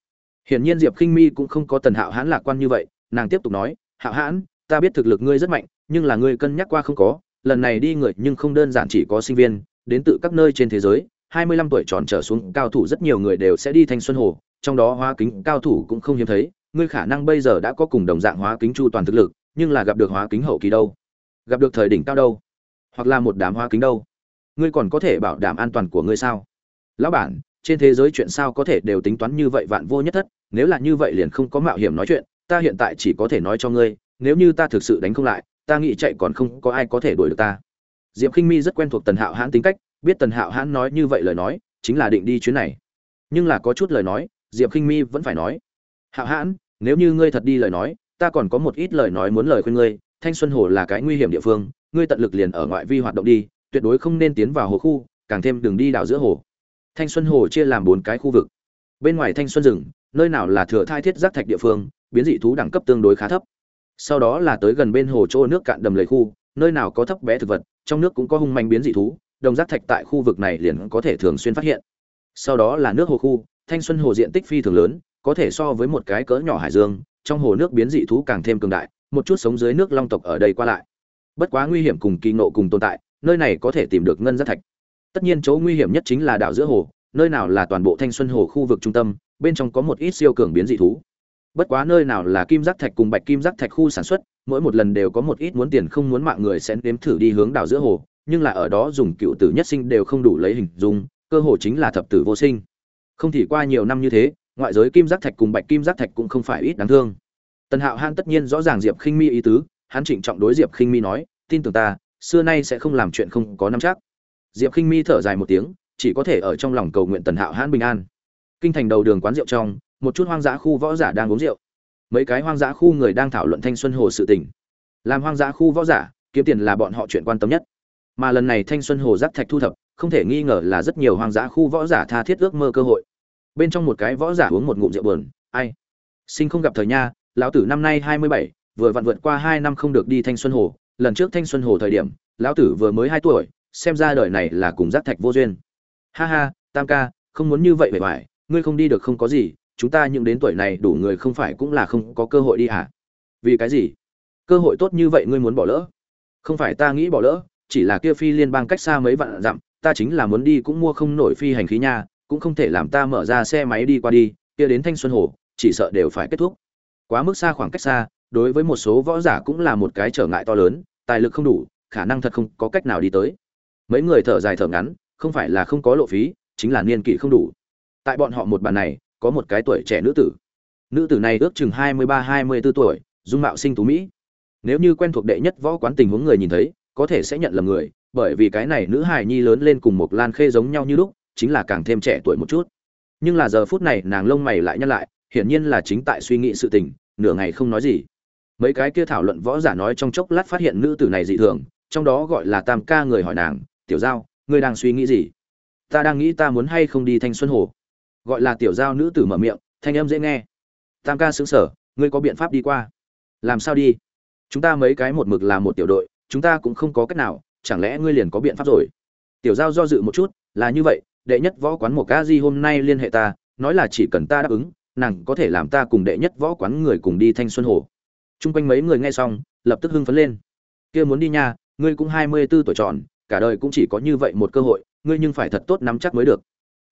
Hiển nhiên Diệp Khinh Mi cũng không có Tần Hạo Hãn lạc quan như vậy, nàng tiếp tục nói, "Hạo Hãn, ta biết thực lực ngươi rất mạnh, nhưng là ngươi cân nhắc qua không có, lần này đi người nhưng không đơn giản chỉ có sinh viên, đến từ các nơi trên thế giới, 25 tuổi tròn trở xuống cao thủ rất nhiều người đều sẽ đi Thanh Xuân Hồ, trong đó hóa kính cao thủ cũng không hiếm thấy, ngươi khả năng bây giờ đã có cùng đồng dạng hóa kính chu toàn thực lực, nhưng là gặp được hóa kính hậu kỳ đâu? Gặp được thời đỉnh cao đâu? Hoặc là một đám hóa kính đâu? Ngươi còn có thể bảo đảm an toàn của ngươi sao? Lão bản, trên thế giới chuyện sao có thể đều tính toán như vậy vạn vô nhất thất, nếu là như vậy liền không có mạo hiểm nói chuyện, ta hiện tại chỉ có thể nói cho ngươi, nếu như ta thực sự đánh không lại, ta nghĩ chạy còn không có ai có thể đuổi được ta. Diệp Khinh Mi rất quen thuộc Tần Hạo Hãn tính cách, biết Tần Hạo Hãn nói như vậy lời nói, chính là định đi chuyến này. Nhưng là có chút lời nói, Diệp Khinh Mi vẫn phải nói. Hạo Hãn, nếu như ngươi thật đi lời nói, ta còn có một ít lời nói muốn lời khuyên ngươi, Thanh Xuân Hồ là cái nguy hiểm địa phương, ngươi tận lực liền ở ngoại vi hoạt động đi, tuyệt đối không nên tiến vào hồ khu, càng thêm đừng đi đảo giữa hồ. Thanh Xuân Hồ chia làm bốn cái khu vực. Bên ngoài Thanh Xuân rừng, nơi nào là thừa thai thiết giác thạch địa phương, biến dị thú đẳng cấp tương đối khá thấp. Sau đó là tới gần bên hồ chỗ nước cạn đầm lầy khu, nơi nào có thấp bé thực vật, trong nước cũng có hung manh biến dị thú, đồng giác thạch tại khu vực này liền có thể thường xuyên phát hiện. Sau đó là nước hồ khu, Thanh Xuân hồ diện tích phi thường lớn, có thể so với một cái cỡ nhỏ hải dương, trong hồ nước biến dị thú càng thêm cường đại, một chút sống dưới nước long tộc ở đây qua lại. Bất quá nguy hiểm cùng kỳ ngộ cùng tồn tại, nơi này có thể tìm được ngân giác thạch. Tất nhiên chỗ nguy hiểm nhất chính là đảo giữa hồ, nơi nào là toàn bộ Thanh Xuân hồ khu vực trung tâm, bên trong có một ít siêu cường biến dị thú. Bất quá nơi nào là kim giác thạch cùng bạch kim giác thạch khu sản xuất, mỗi một lần đều có một ít muốn tiền không muốn mạng người sẽ nếm thử đi hướng đảo giữa hồ, nhưng là ở đó dùng cựu tử nhất sinh đều không đủ lấy hình dung, cơ hồ chính là thập tử vô sinh. Không thì qua nhiều năm như thế, ngoại giới kim giác thạch cùng bạch kim giác thạch cũng không phải ít đáng thương. Tần Hạo Hãn tất nhiên rõ ràng Diệp Khinh Mi ý tứ, hắn trịnh trọng đối Diệp Khinh Mi nói, tin tưởng ta, xưa nay sẽ không làm chuyện không có nắm chắc. Diệp Khinh Mi thở dài một tiếng, chỉ có thể ở trong lòng cầu nguyện Tần Hạo Hãn bình an. Kinh thành đầu đường quán rượu trong, một chút hoang dã khu võ giả đang uống rượu. Mấy cái hoang dã khu người đang thảo luận thanh xuân hồ sự tình. Làm hoang dã khu võ giả, kiếm tiền là bọn họ chuyện quan tâm nhất. Mà lần này thanh xuân hồ giác thạch thu thập, không thể nghi ngờ là rất nhiều hoang dã khu võ giả tha thiết ước mơ cơ hội. Bên trong một cái võ giả uống một ngụm rượu buồn, ai? Sinh không gặp thời nha, lão tử năm nay hai mươi bảy, vừa vặn vượt qua hai năm không được đi thanh xuân hồ, lần trước thanh xuân hồ thời điểm, lão tử vừa mới hai tuổi, xem ra đời này là cùng giác thạch vô duyên. Ha ha, Tam ca, không muốn như vậy bề vải, ngươi không đi được không có gì, chúng ta những đến tuổi này đủ người không phải cũng là không có cơ hội đi hả? Vì cái gì? Cơ hội tốt như vậy ngươi muốn bỏ lỡ? Không phải ta nghĩ bỏ lỡ, chỉ là kia phi liên bang cách xa mấy vạn dặm, ta chính là muốn đi cũng mua không nổi phi hành khí nha, cũng không thể làm ta mở ra xe máy đi qua đi, kia đến Thanh Xuân Hồ, chỉ sợ đều phải kết thúc. Quá mức xa khoảng cách xa, đối với một số võ giả cũng là một cái trở ngại to lớn, tài lực không đủ, khả năng thật không có cách nào đi tới. Mấy người thở dài thở ngắn, không phải là không có lộ phí, chính là niên kỷ không đủ. Tại bọn họ một bàn này, có một cái tuổi trẻ nữ tử. Nữ tử này ước chừng hai mươi ba hai mươi bốn tuổi, dung mạo sinh tú mỹ. Nếu như quen thuộc đệ nhất võ quán tình huống người nhìn thấy, có thể sẽ nhận lầm người, bởi vì cái này nữ hài nhi lớn lên cùng một Lan Khê giống nhau như lúc, chính là càng thêm trẻ tuổi một chút. Nhưng là giờ phút này nàng lông mày lại nhăn lại, hiển nhiên là chính tại suy nghĩ sự tình, nửa ngày không nói gì. Mấy cái kia thảo luận võ giả nói trong chốc lát phát hiện nữ tử này dị thường, trong đó gọi là Tam ca người hỏi nàng, "Tiểu Giao, ngươi đang suy nghĩ gì?" "Ta đang nghĩ ta muốn hay không đi Thanh Xuân Hồ." Gọi là Tiểu Giao nữ tử mở miệng, thanh âm dễ nghe. Tam ca sững sờ, "Ngươi có biện pháp đi qua?" "Làm sao đi?" "Chúng ta mấy cái một mực là một tiểu đội, chúng ta cũng không có cách nào, chẳng lẽ ngươi liền có biện pháp rồi?" Tiểu Giao do dự một chút, "Là như vậy, đệ nhất võ quán một ca di hôm nay liên hệ ta, nói là chỉ cần ta đáp ứng, nàng có thể làm ta cùng đệ nhất võ quán người cùng đi thanh xuân hồ. Chung quanh mấy người nghe xong lập tức hưng phấn lên. Kia muốn đi nha ngươi cũng hai mươi 24 tuổi tròn cả đời cũng chỉ có như vậy một cơ hội ngươi nhưng phải thật tốt nắm chắc mới được.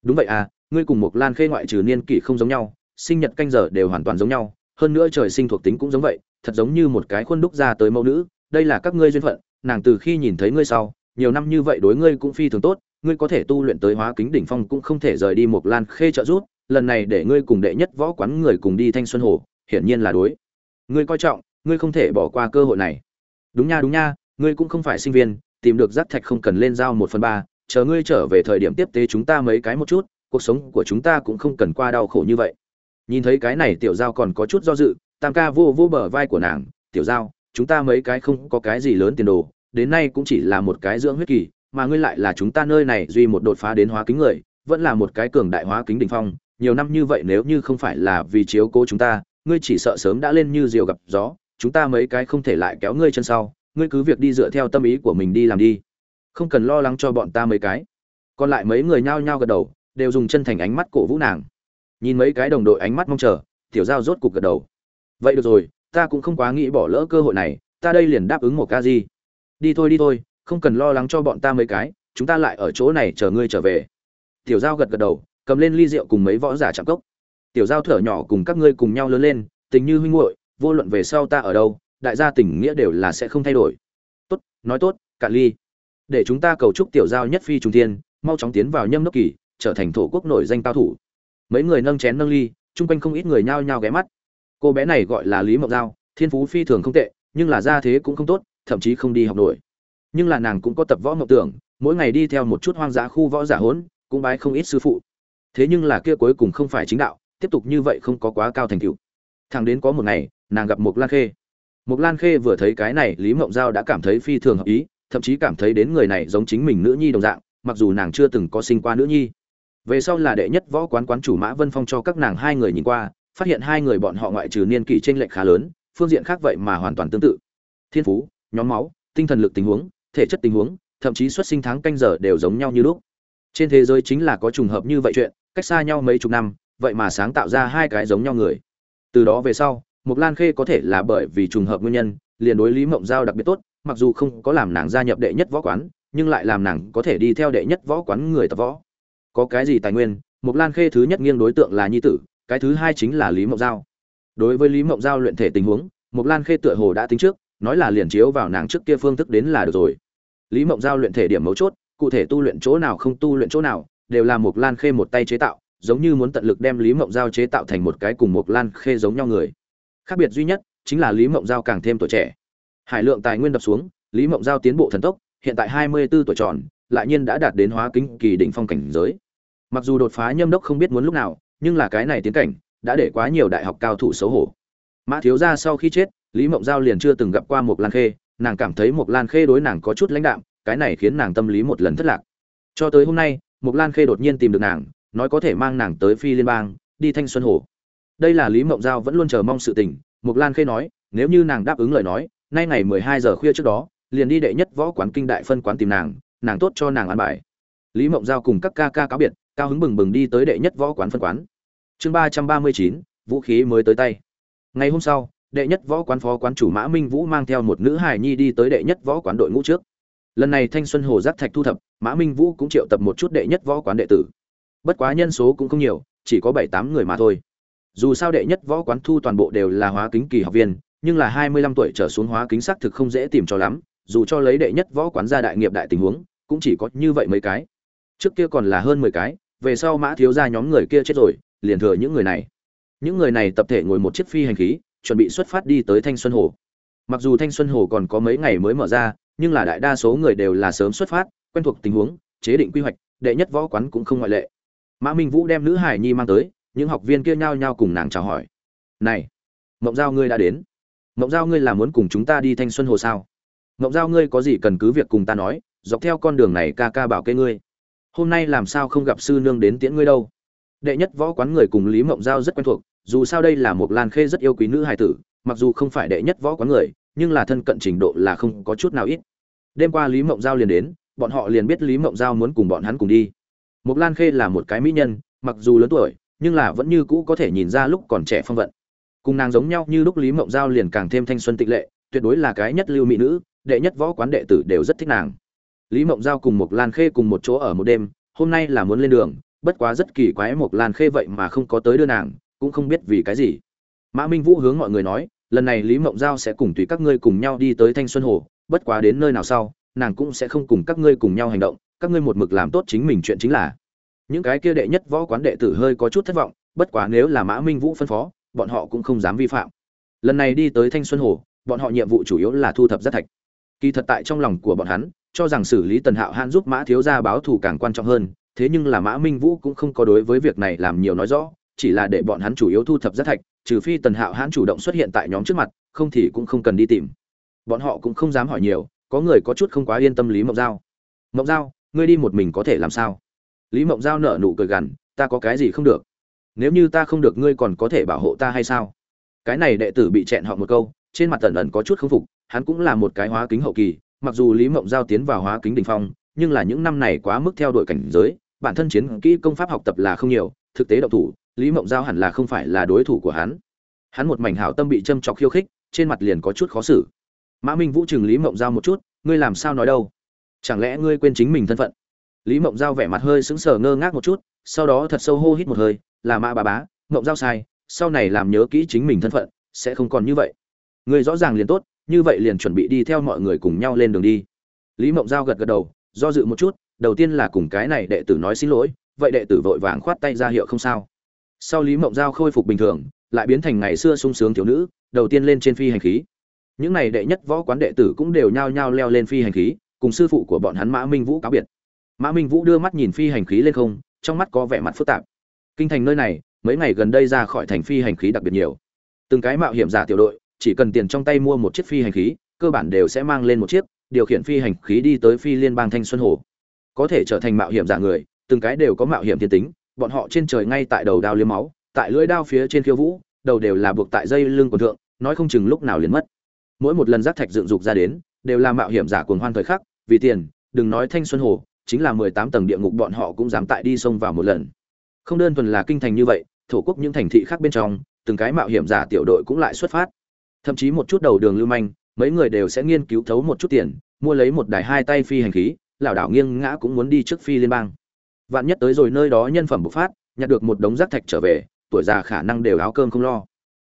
Đúng vậy à ngươi cùng một lan khê ngoại trừ niên kỷ không giống nhau sinh nhật canh giờ đều hoàn toàn giống nhau hơn nữa trời sinh thuộc tính cũng giống vậy thật giống như một cái khuôn đúc ra tới mẫu nữ đây là các ngươi duyên phận nàng từ khi nhìn thấy ngươi sau nhiều năm như vậy đối ngươi cũng phi thường tốt ngươi có thể tu luyện tới hóa kính đỉnh phong cũng không thể rời đi một lan khê trợ giúp, lần này để ngươi cùng đệ nhất võ quán người cùng đi thanh xuân hồ, hiển nhiên là đối. Ngươi coi trọng, ngươi không thể bỏ qua cơ hội này. Đúng nha đúng nha, ngươi cũng không phải sinh viên, tìm được giác thạch không cần lên giao một phần ba, chờ ngươi trở về thời điểm tiếp tế chúng ta mấy cái một chút, cuộc sống của chúng ta cũng không cần qua đau khổ như vậy. Nhìn thấy cái này tiểu giao còn có chút do dự, tam ca vô vô bờ vai của nàng, tiểu giao, chúng ta mấy cái không có cái gì lớn tiền đồ, đến nay cũng chỉ là một cái dưỡng huyết kỳ mà ngươi lại là chúng ta nơi này duy một đột phá đến hóa kính người, vẫn là một cái cường đại hóa kính đỉnh phong, nhiều năm như vậy nếu như không phải là vì chiếu cố chúng ta, ngươi chỉ sợ sớm đã lên như diều gặp gió, chúng ta mấy cái không thể lại kéo ngươi chân sau, ngươi cứ việc đi dựa theo tâm ý của mình đi làm đi. Không cần lo lắng cho bọn ta mấy cái. Còn lại mấy người nhao nhao gật đầu, đều dùng chân thành ánh mắt cổ vũ nàng. Nhìn mấy cái đồng đội ánh mắt mong chờ, tiểu giao rốt cục gật đầu. Vậy được rồi, ta cũng không quá nghĩ bỏ lỡ cơ hội này, ta đây liền đáp ứng một ca gì đi thôi đi thôi không cần lo lắng cho bọn ta mấy cái, chúng ta lại ở chỗ này chờ ngươi trở về. Tiểu giao gật gật đầu, cầm lên ly rượu cùng mấy võ giả chạm cốc. Tiểu giao thở nhỏ cùng các ngươi cùng nhau lớn lên, tình như huynh muội, vô luận về sau ta ở đâu, đại gia tình nghĩa đều là sẽ không thay đổi. Tốt, nói tốt, cạn ly. Để chúng ta cầu chúc tiểu giao nhất phi trùng thiên, mau chóng tiến vào nhâm đốc kỳ, trở thành thổ quốc nổi danh cao thủ. Mấy người nâng chén nâng ly, chung quanh không ít người nhao nhao ghé mắt. Cô bé này gọi là lý mộng giao, thiên phú phi thường không tệ, nhưng là gia thế cũng không tốt, thậm chí không đi học nổi nhưng là nàng cũng có tập võ mộng tưởng, mỗi ngày đi theo một chút hoang dã khu võ giả hỗn cũng bái không ít sư phụ. Thế nhưng là kia cuối cùng không phải chính đạo, tiếp tục như vậy không có quá cao thành tựu. Thằng đến có một ngày, nàng gặp một lan khê. Một lan khê vừa thấy cái này, lý mộng giao đã cảm thấy phi thường hợp ý, thậm chí cảm thấy đến người này giống chính mình nữ nhi đồng dạng, mặc dù nàng chưa từng có sinh qua nữ nhi. Về sau là đệ nhất võ quán quán chủ mã vân phong cho các nàng hai người nhìn qua, phát hiện hai người bọn họ ngoại trừ niên kỷ tranh lệch khá lớn, phương diện khác vậy mà hoàn toàn tương tự. Thiên phú, nhóm máu, tinh thần lực tình huống thể chất tình huống, thậm chí xuất sinh tháng canh giờ đều giống nhau như lúc. Trên thế giới chính là có trùng hợp như vậy chuyện, cách xa nhau mấy chục năm, vậy mà sáng tạo ra hai cái giống nhau người. Từ đó về sau mục lan khê có thể là bởi vì trùng hợp nguyên nhân, liền đối lý mộng giao đặc biệt tốt, mặc dù không có làm nàng gia nhập đệ nhất võ quán, nhưng lại làm nàng có thể đi theo đệ nhất võ quán người tập võ. Có cái gì tài nguyên mục lan khê thứ nhất nghiêng đối tượng là nhi tử, cái thứ hai chính là lý mộng giao. Đối với lý mộng giao luyện thể tình huống mục lan khê tựa hồ đã tính trước, nói là liền chiếu vào nàng trước kia phương thức đến là được rồi lý mộng giao luyện thể điểm mấu chốt, cụ thể tu luyện chỗ nào không tu luyện chỗ nào, đều là mục lan khê một tay chế tạo, giống như muốn tận lực đem lý mộng giao chế tạo thành một cái cùng mục lan khê giống nhau người. Khác biệt duy nhất, chính là lý mộng giao càng thêm tuổi trẻ. Hải lượng tài nguyên đập xuống, lý mộng giao tiến bộ thần tốc, hiện tại hai mươi 24 tuổi tròn, lại nhiên đã đạt đến hóa kính kỳ đỉnh phong cảnh giới. Mặc dù đột phá nhâm đốc không biết muốn lúc nào, nhưng là cái này tiến cảnh, đã để quá nhiều đại học cao thủ xấu hổ. Mã thiếu gia sau khi chết, lý mộng giao liền chưa từng gặp qua một lan khê nàng cảm thấy Mộc lan khê đối nàng có chút lãnh đạm, cái này khiến nàng tâm lý một lần thất lạc. Cho tới hôm nay, Mộc lan khê đột nhiên tìm được nàng, nói có thể mang nàng tới phi liên bang, đi thanh xuân hồ. Đây là lý mộng giao vẫn luôn chờ mong sự tình, Mộc lan khê nói, nếu như nàng đáp ứng lời nói, nay ngày mười hai giờ khuya trước đó, liền đi đệ nhất võ quán kinh đại phân quán tìm nàng nàng tốt cho nàng ăn bài. Lý mộng giao cùng các ca ca cáo biệt, cao hứng bừng bừng đi tới đệ nhất võ quán phân quán. Chương ba trăm ba mươi chín, vũ khí mới tới tay. Ngày hôm sau đệ nhất võ quán phó quán chủ mã minh vũ mang theo một nữ hài nhi đi tới đệ nhất võ quán đội ngũ trước. Lần này thanh xuân hồ giác thạch thu thập, mã minh vũ cũng triệu tập một chút đệ nhất võ quán đệ tử. Bất quá nhân số cũng không nhiều, chỉ có bảy tám người mà thôi. Dù sao đệ nhất võ quán thu toàn bộ đều là hóa kính kỳ học viên, nhưng là hai mươi lăm tuổi trở xuống hóa kính xác thực không dễ tìm cho lắm, dù cho lấy đệ nhất võ quán ra đại nghiệp đại tình huống, cũng chỉ có như vậy mấy cái. Trước kia còn là hơn mười cái, về sau mã thiếu ra nhóm người kia chết rồi, liền thừa những người này. Những người này tập thể ngồi một chiếc phi hành khí chuẩn bị xuất phát đi tới thanh xuân hồ. Mặc dù thanh xuân hồ còn có mấy ngày mới mở ra, nhưng là đại đa số người đều là sớm xuất phát, quen thuộc tình huống, chế định quy hoạch, đệ nhất võ quán cũng không ngoại lệ. Mã minh vũ đem nữ hải nhi mang tới, những học viên kia nhao nhao cùng nàng chào hỏi. Này, mộng giao ngươi đã đến. Mộng giao ngươi là muốn cùng chúng ta đi thanh xuân hồ sao? Mộng giao ngươi có gì cần cứ việc cùng ta nói, dọc theo con đường này ca ca bảo kê ngươi. Hôm nay làm sao không gặp sư nương đến tiễn ngươi đâu? Đệ nhất võ quán người cùng lý mộng giao rất quen thuộc dù sao đây là một lan khê rất yêu quý nữ hài tử, mặc dù không phải đệ nhất võ quán người, nhưng là thân cận trình độ là không có chút nào ít. Đêm qua lý mộng giao liền đến, bọn họ liền biết lý mộng giao muốn cùng bọn hắn cùng đi. Một lan khê là một cái mỹ nhân, mặc dù lớn tuổi, nhưng là vẫn như cũ có thể nhìn ra lúc còn trẻ phong vận. Cùng nàng giống nhau như lúc lý mộng giao liền càng thêm thanh xuân tịnh lệ, tuyệt đối là cái nhất lưu mỹ nữ, đệ nhất võ quán đệ tử đều rất thích nàng. Lý mộng giao cùng một lan khê cùng một chỗ ở một đêm, hôm nay là muốn lên đường, bất quá rất kỳ quái một lan khê vậy mà không có tới đưa nàng cũng không biết vì cái gì. Mã minh vũ hướng mọi người nói, lần này lý mộng giao sẽ cùng tùy các ngươi cùng nhau đi tới thanh xuân hồ, bất quá đến nơi nào sau, nàng cũng sẽ không cùng các ngươi cùng nhau hành động, các ngươi một mực làm tốt chính mình chuyện chính là. Những cái kia đệ nhất võ quán đệ tử hơi có chút thất vọng, bất quá nếu là mã minh vũ phân phó, bọn họ cũng không dám vi phạm. Lần này đi tới thanh xuân hồ, bọn họ nhiệm vụ chủ yếu là thu thập rác thạch. Kỳ thật tại trong lòng của bọn hắn, cho rằng xử lý tần hạo han giúp mã thiếu gia báo thù càng quan trọng hơn, thế nhưng là mã minh vũ cũng không có đối với việc này làm nhiều nói rõ chỉ là để bọn hắn chủ yếu thu thập rác thạch, trừ phi tần hạo hãn chủ động xuất hiện tại nhóm trước mặt, không thì cũng không cần đi tìm. Bọn họ cũng không dám hỏi nhiều, có người có chút không quá yên tâm lý mộng giao. Mộng giao, ngươi đi một mình có thể làm sao? Lý mộng giao nở nụ cười gằn, ta có cái gì không được? Nếu như ta không được, ngươi còn có thể bảo hộ ta hay sao? Cái này đệ tử bị chẹn họ một câu, trên mặt tần ẩn có chút không phục, hắn cũng là một cái hóa kính hậu kỳ, mặc dù lý mộng giao tiến vào hóa kính đình phong, nhưng là những năm này quá mức theo đuổi cảnh giới, bản thân chiến kỹ công pháp học tập là không nhiều, thực tế độc thủ lý mộng giao hẳn là không phải là đối thủ của hắn. Hắn một mảnh hảo tâm bị châm chọc khiêu khích, trên mặt liền có chút khó xử. Mã minh vũ chừng lý mộng giao một chút, ngươi làm sao nói đâu? Chẳng lẽ ngươi quên chính mình thân phận? Lý mộng giao vẻ mặt hơi sững sờ ngơ ngác một chút, sau đó thật sâu hô hít một hơi, là mã bà bá, mộng giao sai, sau này làm nhớ kỹ chính mình thân phận, sẽ không còn như vậy. Người rõ ràng liền tốt, như vậy liền chuẩn bị đi theo mọi người cùng nhau lên đường đi. Lý mộng giao gật gật đầu, do dự một chút, đầu tiên là cùng cái này đệ tử nói xin lỗi, vậy đệ tử vội vàng khoát tay ra hiệu không sao sau lý mộng giao khôi phục bình thường, lại biến thành ngày xưa sung sướng thiếu nữ, đầu tiên lên trên phi hành khí. Những này đệ nhất võ quán đệ tử cũng đều nhao nhao leo lên phi hành khí, cùng sư phụ của bọn hắn mã minh vũ cáo biệt. Mã minh vũ đưa mắt nhìn phi hành khí lên không, trong mắt có vẻ mặt phức tạp. Kinh thành nơi này, mấy ngày gần đây ra khỏi thành phi hành khí đặc biệt nhiều. Từng cái mạo hiểm giả tiểu đội, chỉ cần tiền trong tay mua một chiếc phi hành khí, cơ bản đều sẽ mang lên một chiếc, điều khiển phi hành khí đi tới phi liên bang thanh xuân hồ. Có thể trở thành mạo hiểm giả người, từng cái đều có mạo hiểm thiên tính bọn họ trên trời ngay tại đầu đao liếm máu, tại lưỡi đao phía trên khiêu vũ, đầu đều là buộc tại dây lưng quần thượng, nói không chừng lúc nào liền mất. Mỗi một lần giác thạch dựng dục ra đến, đều là mạo hiểm giả cuồng hoan thời khắc, vì tiền, đừng nói thanh xuân hồ, chính là mười tám tầng địa ngục bọn họ cũng dám tại đi sông vào một lần. Không đơn thuần là kinh thành như vậy, thổ quốc những thành thị khác bên trong, từng cái mạo hiểm giả tiểu đội cũng lại xuất phát. Thậm chí một chút đầu đường lưu manh, mấy người đều sẽ nghiên cứu thấu một chút tiền, mua lấy một đài hai tay phi hành khí, lảo đảo nghiêng ngã cũng muốn đi trước phi liên bang vạn nhất tới rồi nơi đó nhân phẩm bộc phát, nhặt được một đống rác thạch trở về, tuổi già khả năng đều áo cơm không lo.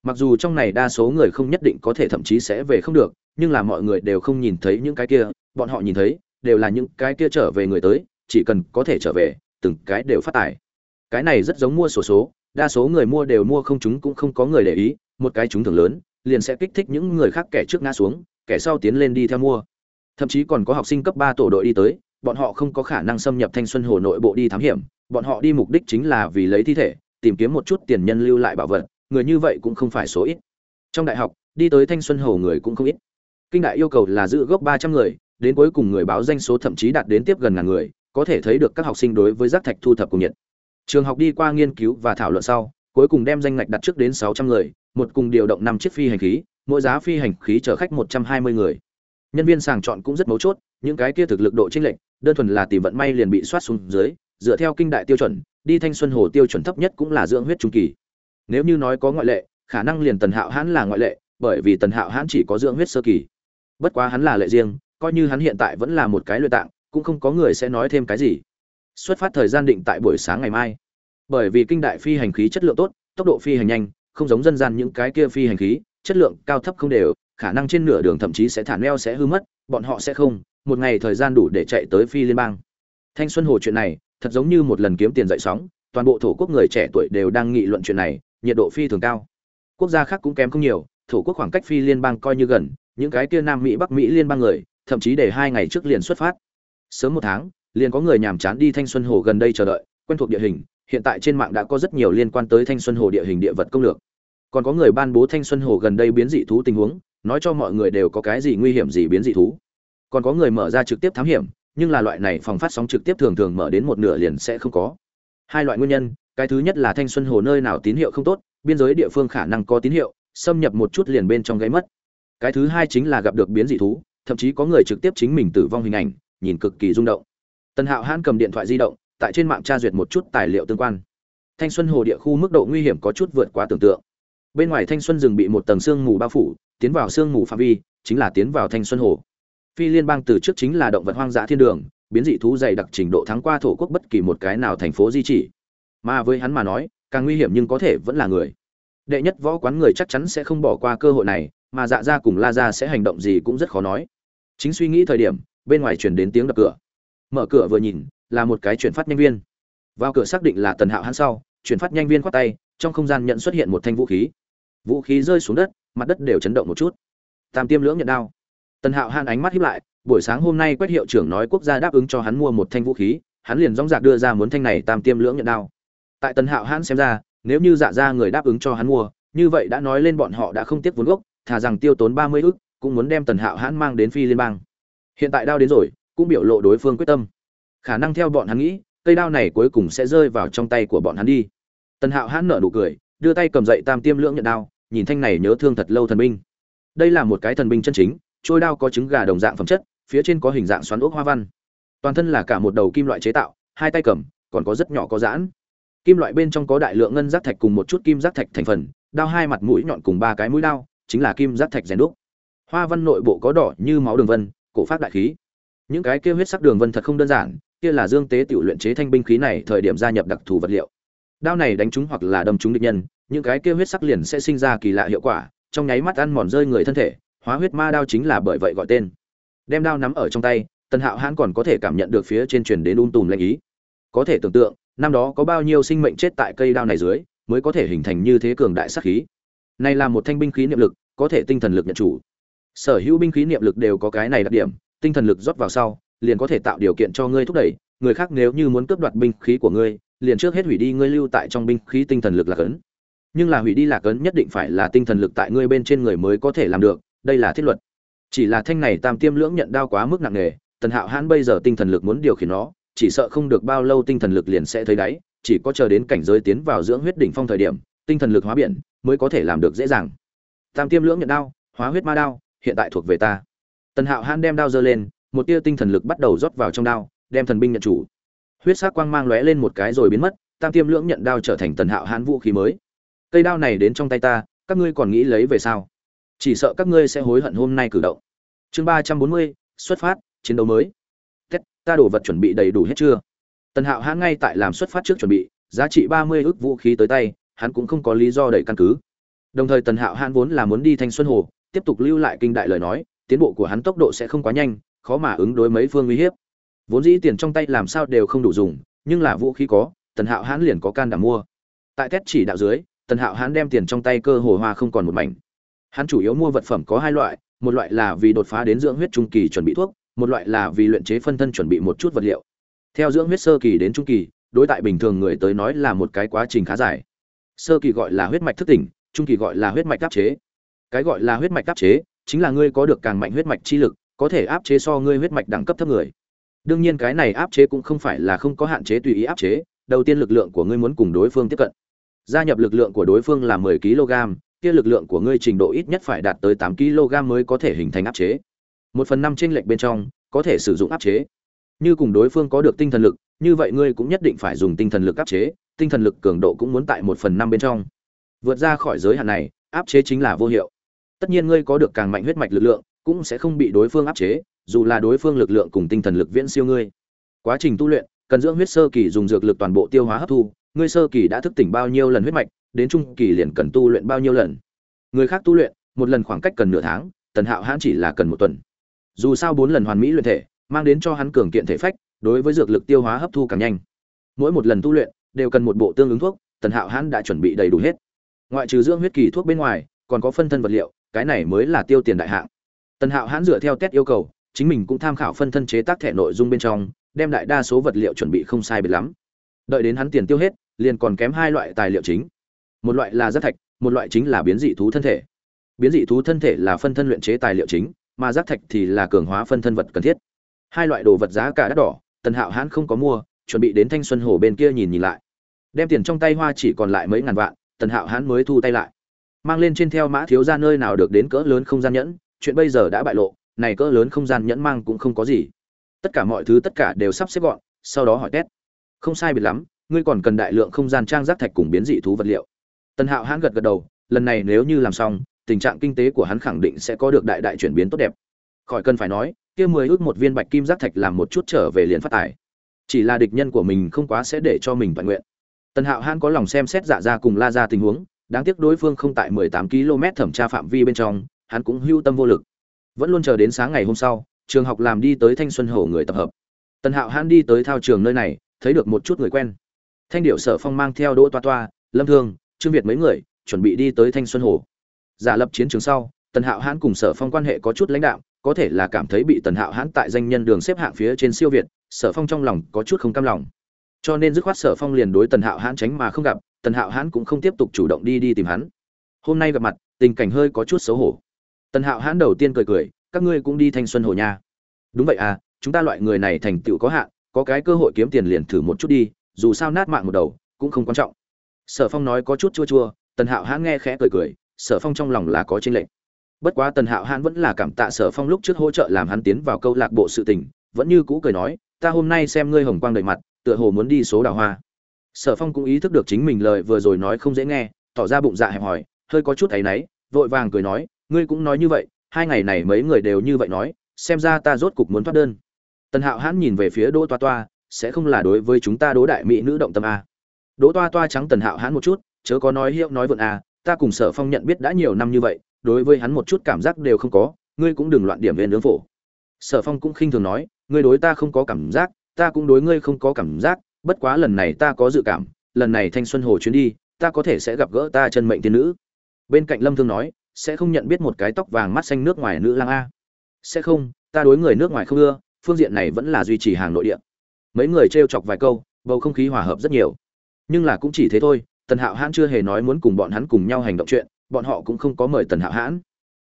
Mặc dù trong này đa số người không nhất định có thể thậm chí sẽ về không được, nhưng là mọi người đều không nhìn thấy những cái kia, bọn họ nhìn thấy, đều là những cái kia trở về người tới, chỉ cần có thể trở về, từng cái đều phát tài. Cái này rất giống mua sổ số, đa số người mua đều mua không chúng cũng không có người để ý, một cái chúng thường lớn, liền sẽ kích thích những người khác kẻ trước ngã xuống, kẻ sau tiến lên đi theo mua. Thậm chí còn có học sinh cấp ba tổ đội đi tới bọn họ không có khả năng xâm nhập thanh xuân hồ nội bộ đi thám hiểm, bọn họ đi mục đích chính là vì lấy thi thể, tìm kiếm một chút tiền nhân lưu lại bảo vật, người như vậy cũng không phải số ít. Trong đại học, đi tới thanh xuân hồ người cũng không ít. Kinh đại yêu cầu là giữ gốc ba trăm người, đến cuối cùng người báo danh số thậm chí đạt đến tiếp gần ngàn người, có thể thấy được các học sinh đối với rác thạch thu thập cùng nhiệt. Trường học đi qua nghiên cứu và thảo luận sau, cuối cùng đem danh ngạch đặt trước đến sáu trăm người, một cùng điều động năm chiếc phi hành khí, mỗi giá phi hành khí chở khách một trăm hai mươi người. Nhân viên sàng chọn cũng rất mấu chốt, những cái kia thực lực độ chênh lệch đơn thuần là tìm vận may liền bị soát xuống dưới, dựa theo kinh đại tiêu chuẩn, đi thanh xuân hồ tiêu chuẩn thấp nhất cũng là dưỡng huyết trung kỳ. Nếu như nói có ngoại lệ, khả năng liền tần hạo hãn là ngoại lệ, bởi vì tần hạo hãn chỉ có dưỡng huyết sơ kỳ. Bất quá hắn là lệ riêng, coi như hắn hiện tại vẫn là một cái luyện tạng, cũng không có người sẽ nói thêm cái gì. Xuất phát thời gian định tại buổi sáng ngày mai. Bởi vì kinh đại phi hành khí chất lượng tốt, tốc độ phi hành nhanh, không giống dân gian những cái kia phi hành khí, chất lượng cao thấp không đều, khả năng trên nửa đường thậm chí sẽ thả neo sẽ hư mất, bọn họ sẽ không một ngày thời gian đủ để chạy tới phi liên bang. Thanh xuân hồ chuyện này, thật giống như một lần kiếm tiền dậy sóng, toàn bộ thổ quốc người trẻ tuổi đều đang nghị luận chuyện này, nhiệt độ phi thường cao. Quốc gia khác cũng kém không nhiều, thổ quốc khoảng cách phi liên bang coi như gần, những cái kia nam mỹ, bắc mỹ liên bang người, thậm chí để hai ngày trước liền xuất phát. Sớm một tháng, liền có người nhàm chán đi thanh xuân hồ gần đây chờ đợi, quen thuộc địa hình, hiện tại trên mạng đã có rất nhiều liên quan tới thanh xuân hồ địa hình địa vật công lược. Còn có người ban bố thanh xuân hồ gần đây biến dị thú tình huống, nói cho mọi người đều có cái gì nguy hiểm gì biến dị thú còn có người mở ra trực tiếp thám hiểm, nhưng là loại này phòng phát sóng trực tiếp thường thường mở đến một nửa liền sẽ không có. Hai loại nguyên nhân, cái thứ nhất là thanh xuân hồ nơi nào tín hiệu không tốt, biên giới địa phương khả năng có tín hiệu, xâm nhập một chút liền bên trong gáy mất. Cái thứ hai chính là gặp được biến dị thú, thậm chí có người trực tiếp chính mình tử vong hình ảnh, nhìn cực kỳ rung động. Tần hạo hãn cầm điện thoại di động, tại trên mạng tra duyệt một chút tài liệu tương quan. Thanh xuân hồ địa khu mức độ nguy hiểm có chút vượt quá tưởng tượng. Bên ngoài thanh xuân rừng bị một tầng sương mù bao phủ, tiến vào sương mù phạm vi, chính là tiến vào thanh xuân hồ phi liên bang từ trước chính là động vật hoang dã thiên đường, biến dị thú dày đặc trình độ thắng qua thổ quốc bất kỳ một cái nào thành phố di chỉ. Mà với hắn mà nói, càng nguy hiểm nhưng có thể vẫn là người. Đệ nhất võ quán người chắc chắn sẽ không bỏ qua cơ hội này, mà dạ ra cùng la ra sẽ hành động gì cũng rất khó nói. Chính suy nghĩ thời điểm, bên ngoài chuyển đến tiếng đập cửa. Mở cửa vừa nhìn, là một cái chuyển phát nhanh viên. Vào cửa xác định là tần hạo hắn sau, chuyển phát nhanh viên khoát tay, trong không gian nhận xuất hiện một thanh vũ khí. Vũ khí rơi xuống đất, mặt đất đều chấn động một chút. Tam tiêm lưỡng nhận đao tần hạo hàn ánh mắt hiếp lại, buổi sáng hôm nay quét hiệu trưởng nói quốc gia đáp ứng cho hắn mua một thanh vũ khí, hắn liền dóng dạc đưa ra muốn thanh này tam tiêm lưỡng nhận đao. Tại tần hạo han xem ra, nếu như dạ ra người đáp ứng cho hắn mua, như vậy đã nói lên bọn họ đã không tiếp vốn gốc, thà rằng tiêu tốn ba mươi ức, cũng muốn đem tần hạo hãn mang đến phi liên bang. Hiện tại đao đến rồi, cũng biểu lộ đối phương quyết tâm. Khả năng theo bọn hắn nghĩ, cây đao này cuối cùng sẽ rơi vào trong tay của bọn hắn đi. Tần hạo hãn nở nụ cười, đưa tay cầm dậy tam tiêm lưỡng nhận đao, nhìn thanh này nhớ thương thật lâu thần binh. Đây là một cái thần binh chân chính trôi đao có trứng gà đồng dạng phẩm chất, phía trên có hình dạng xoắn ốc hoa văn. Toàn thân là cả một đầu kim loại chế tạo, hai tay cầm, còn có rất nhỏ có giãn. Kim loại bên trong có đại lượng ngân giác thạch cùng một chút kim giác thạch thành phần, đao hai mặt mũi nhọn cùng ba cái mũi đao, chính là kim giác thạch rèn đúc. Hoa văn nội bộ có đỏ như máu đường vân, cổ phát đại khí. Những cái kia huyết sắc đường vân thật không đơn giản, kia là dương tế tiểu luyện chế thanh binh khí này thời điểm gia nhập đặc thù vật liệu. Đao này đánh trúng hoặc là đâm trúng địch nhân, những cái kia huyết sắc liền sẽ sinh ra kỳ lạ hiệu quả, trong nháy mắt ăn mòn rơi người thân thể hóa huyết ma đao chính là bởi vậy gọi tên. Đem đao nắm ở trong tay, tần hạo hãn còn có thể cảm nhận được phía trên truyền đến un tùm lệnh ý. Có thể tưởng tượng, năm đó có bao nhiêu sinh mệnh chết tại cây đao này dưới, mới có thể hình thành như thế cường đại sắc khí. Này là một thanh binh khí niệm lực, có thể tinh thần lực nhận chủ. Sở hữu binh khí niệm lực đều có cái này đặc điểm, tinh thần lực rót vào sau, liền có thể tạo điều kiện cho ngươi thúc đẩy. Người khác nếu như muốn cướp đoạt binh khí của ngươi, liền trước hết hủy đi ngươi lưu tại trong binh khí tinh thần lực là cấn. Nhưng là hủy đi lạc ấn nhất định phải là tinh thần lực tại ngươi bên trên người mới có thể làm được đây là thiết luật. Chỉ là thanh này tam tiêm lưỡng nhận đao quá mức nặng nề, tần hạo hãn bây giờ tinh thần lực muốn điều khiển nó, chỉ sợ không được bao lâu tinh thần lực liền sẽ thấy đáy, chỉ có chờ đến cảnh giới tiến vào dưỡng huyết đỉnh phong thời điểm, tinh thần lực hóa biển mới có thể làm được dễ dàng. Tam tiêm lưỡng nhận đao, hóa huyết ma đao, hiện tại thuộc về ta. Tần hạo hãn đem đao giơ lên, một tia tinh thần lực bắt đầu rót vào trong đao, đem thần binh nhận chủ. Huyết sắc quang mang lóe lên một cái rồi biến mất, tam tiêm lưỡng nhận đao trở thành tần hạo hãn vũ khí mới. Cây đao này đến trong tay ta, các ngươi còn nghĩ lấy về sao? Chỉ sợ các ngươi sẽ hối hận hôm nay cử động. Chương ba trăm bốn mươi xuất phát chiến đấu mới. Tết, ta đổ vật chuẩn bị đầy đủ hết chưa? Tần hạo hãn ngay tại làm xuất phát trước chuẩn bị giá trị ba mươi ước vũ khí tới tay hắn cũng không có lý do đầy căn cứ. Đồng thời tần hạo hãn vốn là muốn đi thanh xuân hồ tiếp tục lưu lại kinh đại lời nói tiến bộ của hắn tốc độ sẽ không quá nhanh khó mà ứng đối mấy phương uy hiếp. Vốn dĩ tiền trong tay làm sao đều không đủ dùng nhưng là vũ khí có tần hạo hãn liền có can đảm mua. Tại tét chỉ đạo dưới tần hạo hãn đem tiền trong tay cơ hồ hoa không còn một mảnh hắn chủ yếu mua vật phẩm có hai loại, một loại là vì đột phá đến dưỡng huyết trung kỳ chuẩn bị thuốc, một loại là vì luyện chế phân thân chuẩn bị một chút vật liệu. Theo dưỡng huyết sơ kỳ đến trung kỳ, đối tại bình thường người tới nói là một cái quá trình khá dài. Sơ kỳ gọi là huyết mạch thức tỉnh, trung kỳ gọi là huyết mạch áp chế. Cái gọi là huyết mạch áp chế, chính là ngươi có được càng mạnh huyết mạch chi lực, có thể áp chế so ngươi huyết mạch đẳng cấp thấp người. Đương nhiên cái này áp chế cũng không phải là không có hạn chế tùy ý áp chế, đầu tiên lực lượng của ngươi muốn cùng đối phương tiếp cận. Gia nhập lực lượng của đối phương là 10 kg kia lực lượng của ngươi trình độ ít nhất phải đạt tới 8 kg mới có thể hình thành áp chế. Một phần năm chênh lệch bên trong, có thể sử dụng áp chế. Như cùng đối phương có được tinh thần lực, như vậy ngươi cũng nhất định phải dùng tinh thần lực áp chế, tinh thần lực cường độ cũng muốn tại một phần năm bên trong. Vượt ra khỏi giới hạn này, áp chế chính là vô hiệu. Tất nhiên ngươi có được càng mạnh huyết mạch lực lượng, cũng sẽ không bị đối phương áp chế, dù là đối phương lực lượng cùng tinh thần lực viễn siêu ngươi. Quá trình tu luyện, cần dưỡng huyết sơ kỳ dùng dược lực toàn bộ tiêu hóa hấp thu, ngươi sơ kỳ đã thức tỉnh bao nhiêu lần huyết mạch đến trung kỳ liền cần tu luyện bao nhiêu lần. Người khác tu luyện, một lần khoảng cách cần nửa tháng, tần hạo hãn chỉ là cần một tuần. Dù sao bốn lần hoàn mỹ luyện thể, mang đến cho hắn cường kiện thể phách, đối với dược lực tiêu hóa hấp thu càng nhanh. Mỗi một lần tu luyện, đều cần một bộ tương ứng thuốc, tần hạo hãn đã chuẩn bị đầy đủ hết. Ngoại trừ dưỡng huyết kỳ thuốc bên ngoài, còn có phân thân vật liệu, cái này mới là tiêu tiền đại hạng. Tần hạo hãn dựa theo test yêu cầu, chính mình cũng tham khảo phân thân chế tác thẻ nội dung bên trong, đem đại đa số vật liệu chuẩn bị không sai biệt lắm. Đợi đến hắn tiền tiêu hết, liền còn kém hai loại tài liệu chính một loại là giác thạch, một loại chính là biến dị thú thân thể. Biến dị thú thân thể là phân thân luyện chế tài liệu chính, mà giác thạch thì là cường hóa phân thân vật cần thiết. Hai loại đồ vật giá cả đắt đỏ, tần hạo hãn không có mua, chuẩn bị đến thanh xuân hồ bên kia nhìn nhìn lại. Đem tiền trong tay hoa chỉ còn lại mấy ngàn vạn, tần hạo hãn mới thu tay lại. Mang lên trên theo mã thiếu ra nơi nào được đến cỡ lớn không gian nhẫn, chuyện bây giờ đã bại lộ, này cỡ lớn không gian nhẫn mang cũng không có gì. Tất cả mọi thứ tất cả đều sắp xếp gọn, sau đó hỏi tét không sai biệt lắm, ngươi còn cần đại lượng không gian trang giác thạch cùng biến dị thú vật liệu tần hạo hãn gật gật đầu, lần này nếu như làm xong, tình trạng kinh tế của hắn khẳng định sẽ có được đại đại chuyển biến tốt đẹp. Khỏi cần phải nói, kia mười ước một viên bạch kim giác thạch làm một chút trở về liền phát tài. Chỉ là địch nhân của mình không quá sẽ để cho mình toàn nguyện. Tần hạo hãn có lòng xem xét dạ ra cùng la ra tình huống, đáng tiếc đối phương không tại mười tám km thẩm tra phạm vi bên trong, hắn cũng hưu tâm vô lực. Vẫn luôn chờ đến sáng ngày hôm sau, trường học làm đi tới thanh xuân hồ người tập hợp. Tần hạo hãn đi tới thao trường nơi này, thấy được một chút người quen. Thanh điệu sở phong mang theo đỗ toa toa, lâm thương trương việt mấy người chuẩn bị đi tới thanh xuân hồ. Giả lập chiến trường sau, tần hạo hãn cùng sở phong quan hệ có chút lãnh đạo có thể là cảm thấy bị tần hạo hãn tại danh nhân đường xếp hạng phía trên siêu việt, sở phong trong lòng có chút không cam lòng. Cho nên dứt khoát sở phong liền đối tần hạo hãn tránh mà không gặp, tần hạo hãn cũng không tiếp tục chủ động đi đi tìm hắn. Hôm nay gặp mặt, tình cảnh hơi có chút xấu hổ. Tần hạo hãn đầu tiên cười cười, các ngươi cũng đi thanh xuân hồ nha. Đúng vậy à chúng ta loại người này thành tựu có hạn, có cái cơ hội kiếm tiền liền thử một chút đi, dù sao nát mạng một đầu, cũng không quan trọng sở phong nói có chút chua chua, tần hạo hãn nghe khẽ cười cười, sở phong trong lòng là có tranh lệch. Bất quá tần hạo hãn vẫn là cảm tạ sở phong lúc trước hỗ trợ làm hắn tiến vào câu lạc bộ sự tình, vẫn như cũ cười nói, ta hôm nay xem ngươi hồng quang đầy mặt, tựa hồ muốn đi số đào hoa. Sở phong cũng ý thức được chính mình lời vừa rồi nói không dễ nghe, tỏ ra bụng dạ hẹp hòi, hơi có chút áy náy, vội vàng cười nói, ngươi cũng nói như vậy, hai ngày này mấy người đều như vậy nói, xem ra ta rốt cục muốn thoát đơn. Tần hạo hãn nhìn về phía đỗ toa toa, sẽ không là đối với chúng ta đỗ đại mỹ nữ động tâm a đỗ toa toa trắng tần hạo hãn một chút, chớ có nói hiệu nói vượn a ta cùng sở phong nhận biết đã nhiều năm như vậy, đối với hắn một chút cảm giác đều không có, ngươi cũng đừng loạn điểm về nướng phổ. Sở phong cũng khinh thường nói, ngươi đối ta không có cảm giác, ta cũng đối ngươi không có cảm giác, bất quá lần này ta có dự cảm, lần này thanh xuân hồ chuyến đi, ta có thể sẽ gặp gỡ ta chân mệnh tiên nữ. Bên cạnh lâm thương nói, sẽ không nhận biết một cái tóc vàng mắt xanh nước ngoài nữ lang a. Sẽ không, ta đối người nước ngoài không ưa, phương diện này vẫn là duy trì hàng nội địa. Mấy người trêu chọc vài câu, bầu không khí hòa hợp rất nhiều nhưng là cũng chỉ thế thôi, tần hạo hãn chưa hề nói muốn cùng bọn hắn cùng nhau hành động chuyện, bọn họ cũng không có mời tần hạo hãn.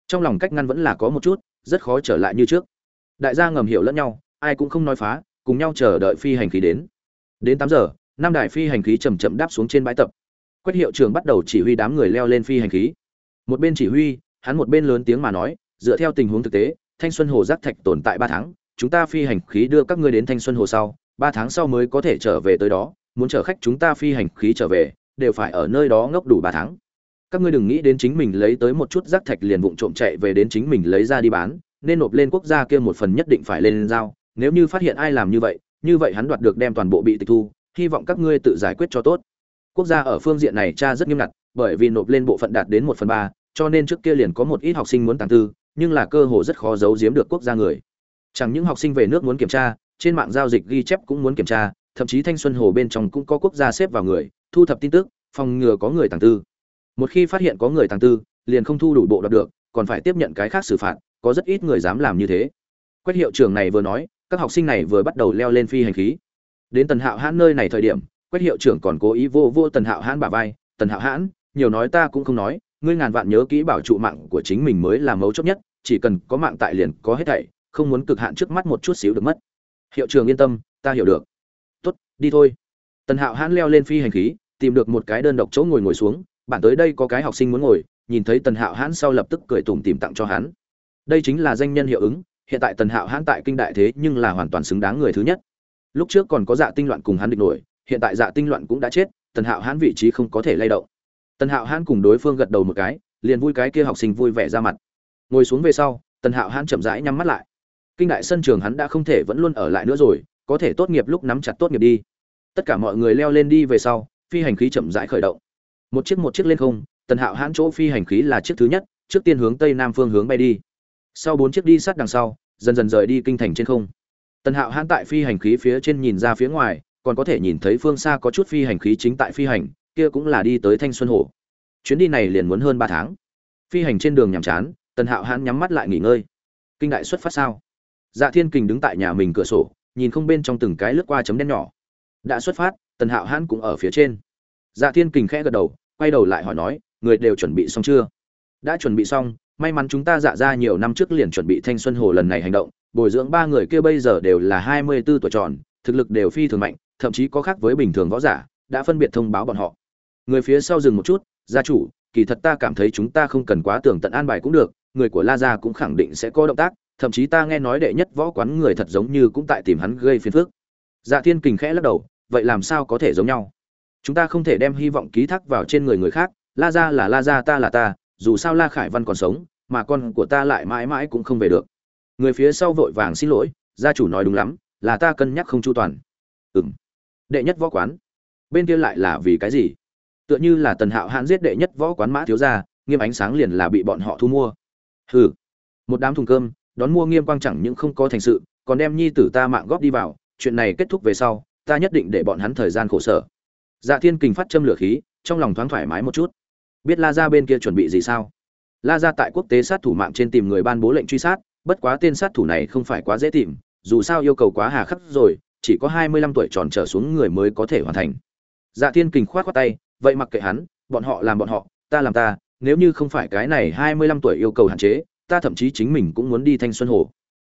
Trong lòng cách ngăn vẫn là có một chút, rất khó trở lại như trước. Đại gia ngầm hiểu lẫn nhau, ai cũng không nói phá, cùng nhau chờ đợi phi hành khí đến. Đến tám giờ, năm đài phi hành khí chầm chậm đáp xuống trên bãi tập. Quét hiệu trưởng bắt đầu chỉ huy đám người leo lên phi hành khí. Một bên chỉ huy, hắn một bên lớn tiếng mà nói, dựa theo tình huống thực tế, thanh xuân hồ giác thạch tồn tại ba tháng, chúng ta phi hành khí đưa các ngươi đến thanh xuân hồ sau, ba tháng sau mới có thể trở về tới đó muốn chở khách chúng ta phi hành khí trở về, đều phải ở nơi đó ngốc đủ ba tháng. Các ngươi đừng nghĩ đến chính mình lấy tới một chút rác thạch liền vụng trộm chạy về đến chính mình lấy ra đi bán, nên nộp lên quốc gia kia một phần nhất định phải lên giao. Nếu như phát hiện ai làm như vậy như vậy hắn đoạt được đem toàn bộ bị tịch thu, hy vọng các ngươi tự giải quyết cho tốt. Quốc gia ở phương diện này tra rất nghiêm ngặt, bởi vì nộp lên bộ phận đạt đến một phần ba, cho nên trước kia liền có một ít học sinh muốn tàng tư, nhưng là cơ hồ rất khó giấu giếm được quốc gia người. Chẳng những học sinh về nước muốn kiểm tra, trên mạng giao dịch ghi chép cũng muốn kiểm tra thậm chí thanh xuân hồ bên trong cũng có quốc gia xếp vào người, thu thập tin tức, phòng ngừa có người tàng tư. Một khi phát hiện có người tàng tư, liền không thu đủ bộ đoạt được, còn phải tiếp nhận cái khác xử phạt, có rất ít người dám làm như thế. Quét hiệu trưởng này vừa nói, các học sinh này vừa bắt đầu leo lên phi hành khí. Đến tần hạo hãn nơi này thời điểm quét hiệu trưởng còn cố ý vô vô tần hạo hãn bà vai, tần hạo hãn, nhiều nói ta cũng không nói, ngươi ngàn vạn nhớ kỹ bảo trụ mạng của chính mình mới là mấu chốt nhất, chỉ cần có mạng tại liền có hết thảy, không muốn cực hạn trước mắt một chút xíu được mất. Hiệu trưởng yên tâm, ta hiểu được đi thôi. Tần hạo hãn leo lên phi hành khí, tìm được một cái đơn độc chỗ ngồi ngồi xuống, bản tới đây có cái học sinh muốn ngồi, nhìn thấy tần hạo hãn sau lập tức cười tủm tìm tặng cho hắn. Đây chính là danh nhân hiệu ứng, hiện tại tần hạo hãn tại kinh đại thế nhưng là hoàn toàn xứng đáng người thứ nhất. Lúc trước còn có dạ tinh loạn cùng hắn địch nổi, hiện tại dạ tinh loạn cũng đã chết, tần hạo hãn vị trí không có thể lay động. Tần hạo hãn cùng đối phương gật đầu một cái, liền vui cái kia học sinh vui vẻ ra mặt. Ngồi xuống về sau, tần hạo hãn chậm rãi nhắm mắt lại. Kinh đại sân trường hắn đã không thể vẫn luôn ở lại nữa rồi có thể tốt nghiệp lúc nắm chặt tốt nghiệp đi. Tất cả mọi người leo lên đi về sau, phi hành khí chậm rãi khởi động. Một chiếc một chiếc lên không, tần hạo hãn chỗ phi hành khí là chiếc thứ nhất, trước tiên hướng tây nam phương hướng bay đi. Sau bốn chiếc đi sát đằng sau, dần dần rời đi kinh thành trên không. Tần hạo hãn tại phi hành khí phía trên nhìn ra phía ngoài, còn có thể nhìn thấy phương xa có chút phi hành khí chính tại phi hành, kia cũng là đi tới thanh xuân hồ. Chuyến đi này liền muốn hơn ba tháng. Phi hành trên đường nhàm chán, tần hạo hãn nhắm mắt lại nghỉ ngơi. Kinh đại xuất phát sao? Dạ thiên kình đứng tại nhà mình cửa sổ nhìn không bên trong từng cái lướt qua chấm đen nhỏ. Đã xuất phát, tần hạo hãn cũng ở phía trên. Dạ thiên kình khẽ gật đầu, quay đầu lại hỏi nói, người đều chuẩn bị xong chưa? Đã chuẩn bị xong, may mắn chúng ta dạ ra nhiều năm trước liền chuẩn bị thanh xuân hồ lần này hành động, bồi dưỡng ba người kia bây giờ đều là hai mươi 24 tuổi tròn, thực lực đều phi thường mạnh, thậm chí có khác với bình thường võ giả, đã phân biệt thông báo bọn họ. Người phía sau dừng một chút, gia chủ, kỳ thật ta cảm thấy chúng ta không cần quá tưởng tận an bài cũng được, người của la gia cũng khẳng định sẽ có động tác thậm chí ta nghe nói đệ nhất võ quán người thật giống như cũng tại tìm hắn gây phiền phức. Dạ thiên kình khẽ lắc đầu, vậy làm sao có thể giống nhau? Chúng ta không thể đem hy vọng ký thác vào trên người người khác, la gia là la gia, ta là ta, dù sao la khải văn còn sống, mà con của ta lại mãi mãi cũng không về được. Người phía sau vội vàng xin lỗi, gia chủ nói đúng lắm, là ta cân nhắc không chu toàn. Ừng đệ nhất võ quán. Bên kia lại là vì cái gì? Tựa như là tần hạo hãn giết đệ nhất võ quán mã thiếu gia, nghiêm ánh sáng liền là bị bọn họ thu mua. Hừ. Một đám thùng cơm đón mua nghiêm quang chẳng những không có thành sự, còn đem nhi tử ta mạng góp đi vào, chuyện này kết thúc về sau, ta nhất định để bọn hắn thời gian khổ sở. Dạ thiên kình phát châm lửa khí, trong lòng thoáng thoải mái một chút. Biết la ra bên kia chuẩn bị gì sao? La ra tại quốc tế sát thủ mạng trên tìm người ban bố lệnh truy sát, bất quá tên sát thủ này không phải quá dễ tìm, dù sao yêu cầu quá hà khắc rồi, chỉ có hai mươi lăm tuổi tròn trở xuống người mới có thể hoàn thành. Dạ thiên kình khoát khoát tay, vậy mặc kệ hắn, bọn họ làm bọn họ, ta làm ta, nếu như không phải cái này hai mươi lăm tuổi yêu cầu hạn chế ta thậm chí chính mình cũng muốn đi thanh xuân hồ.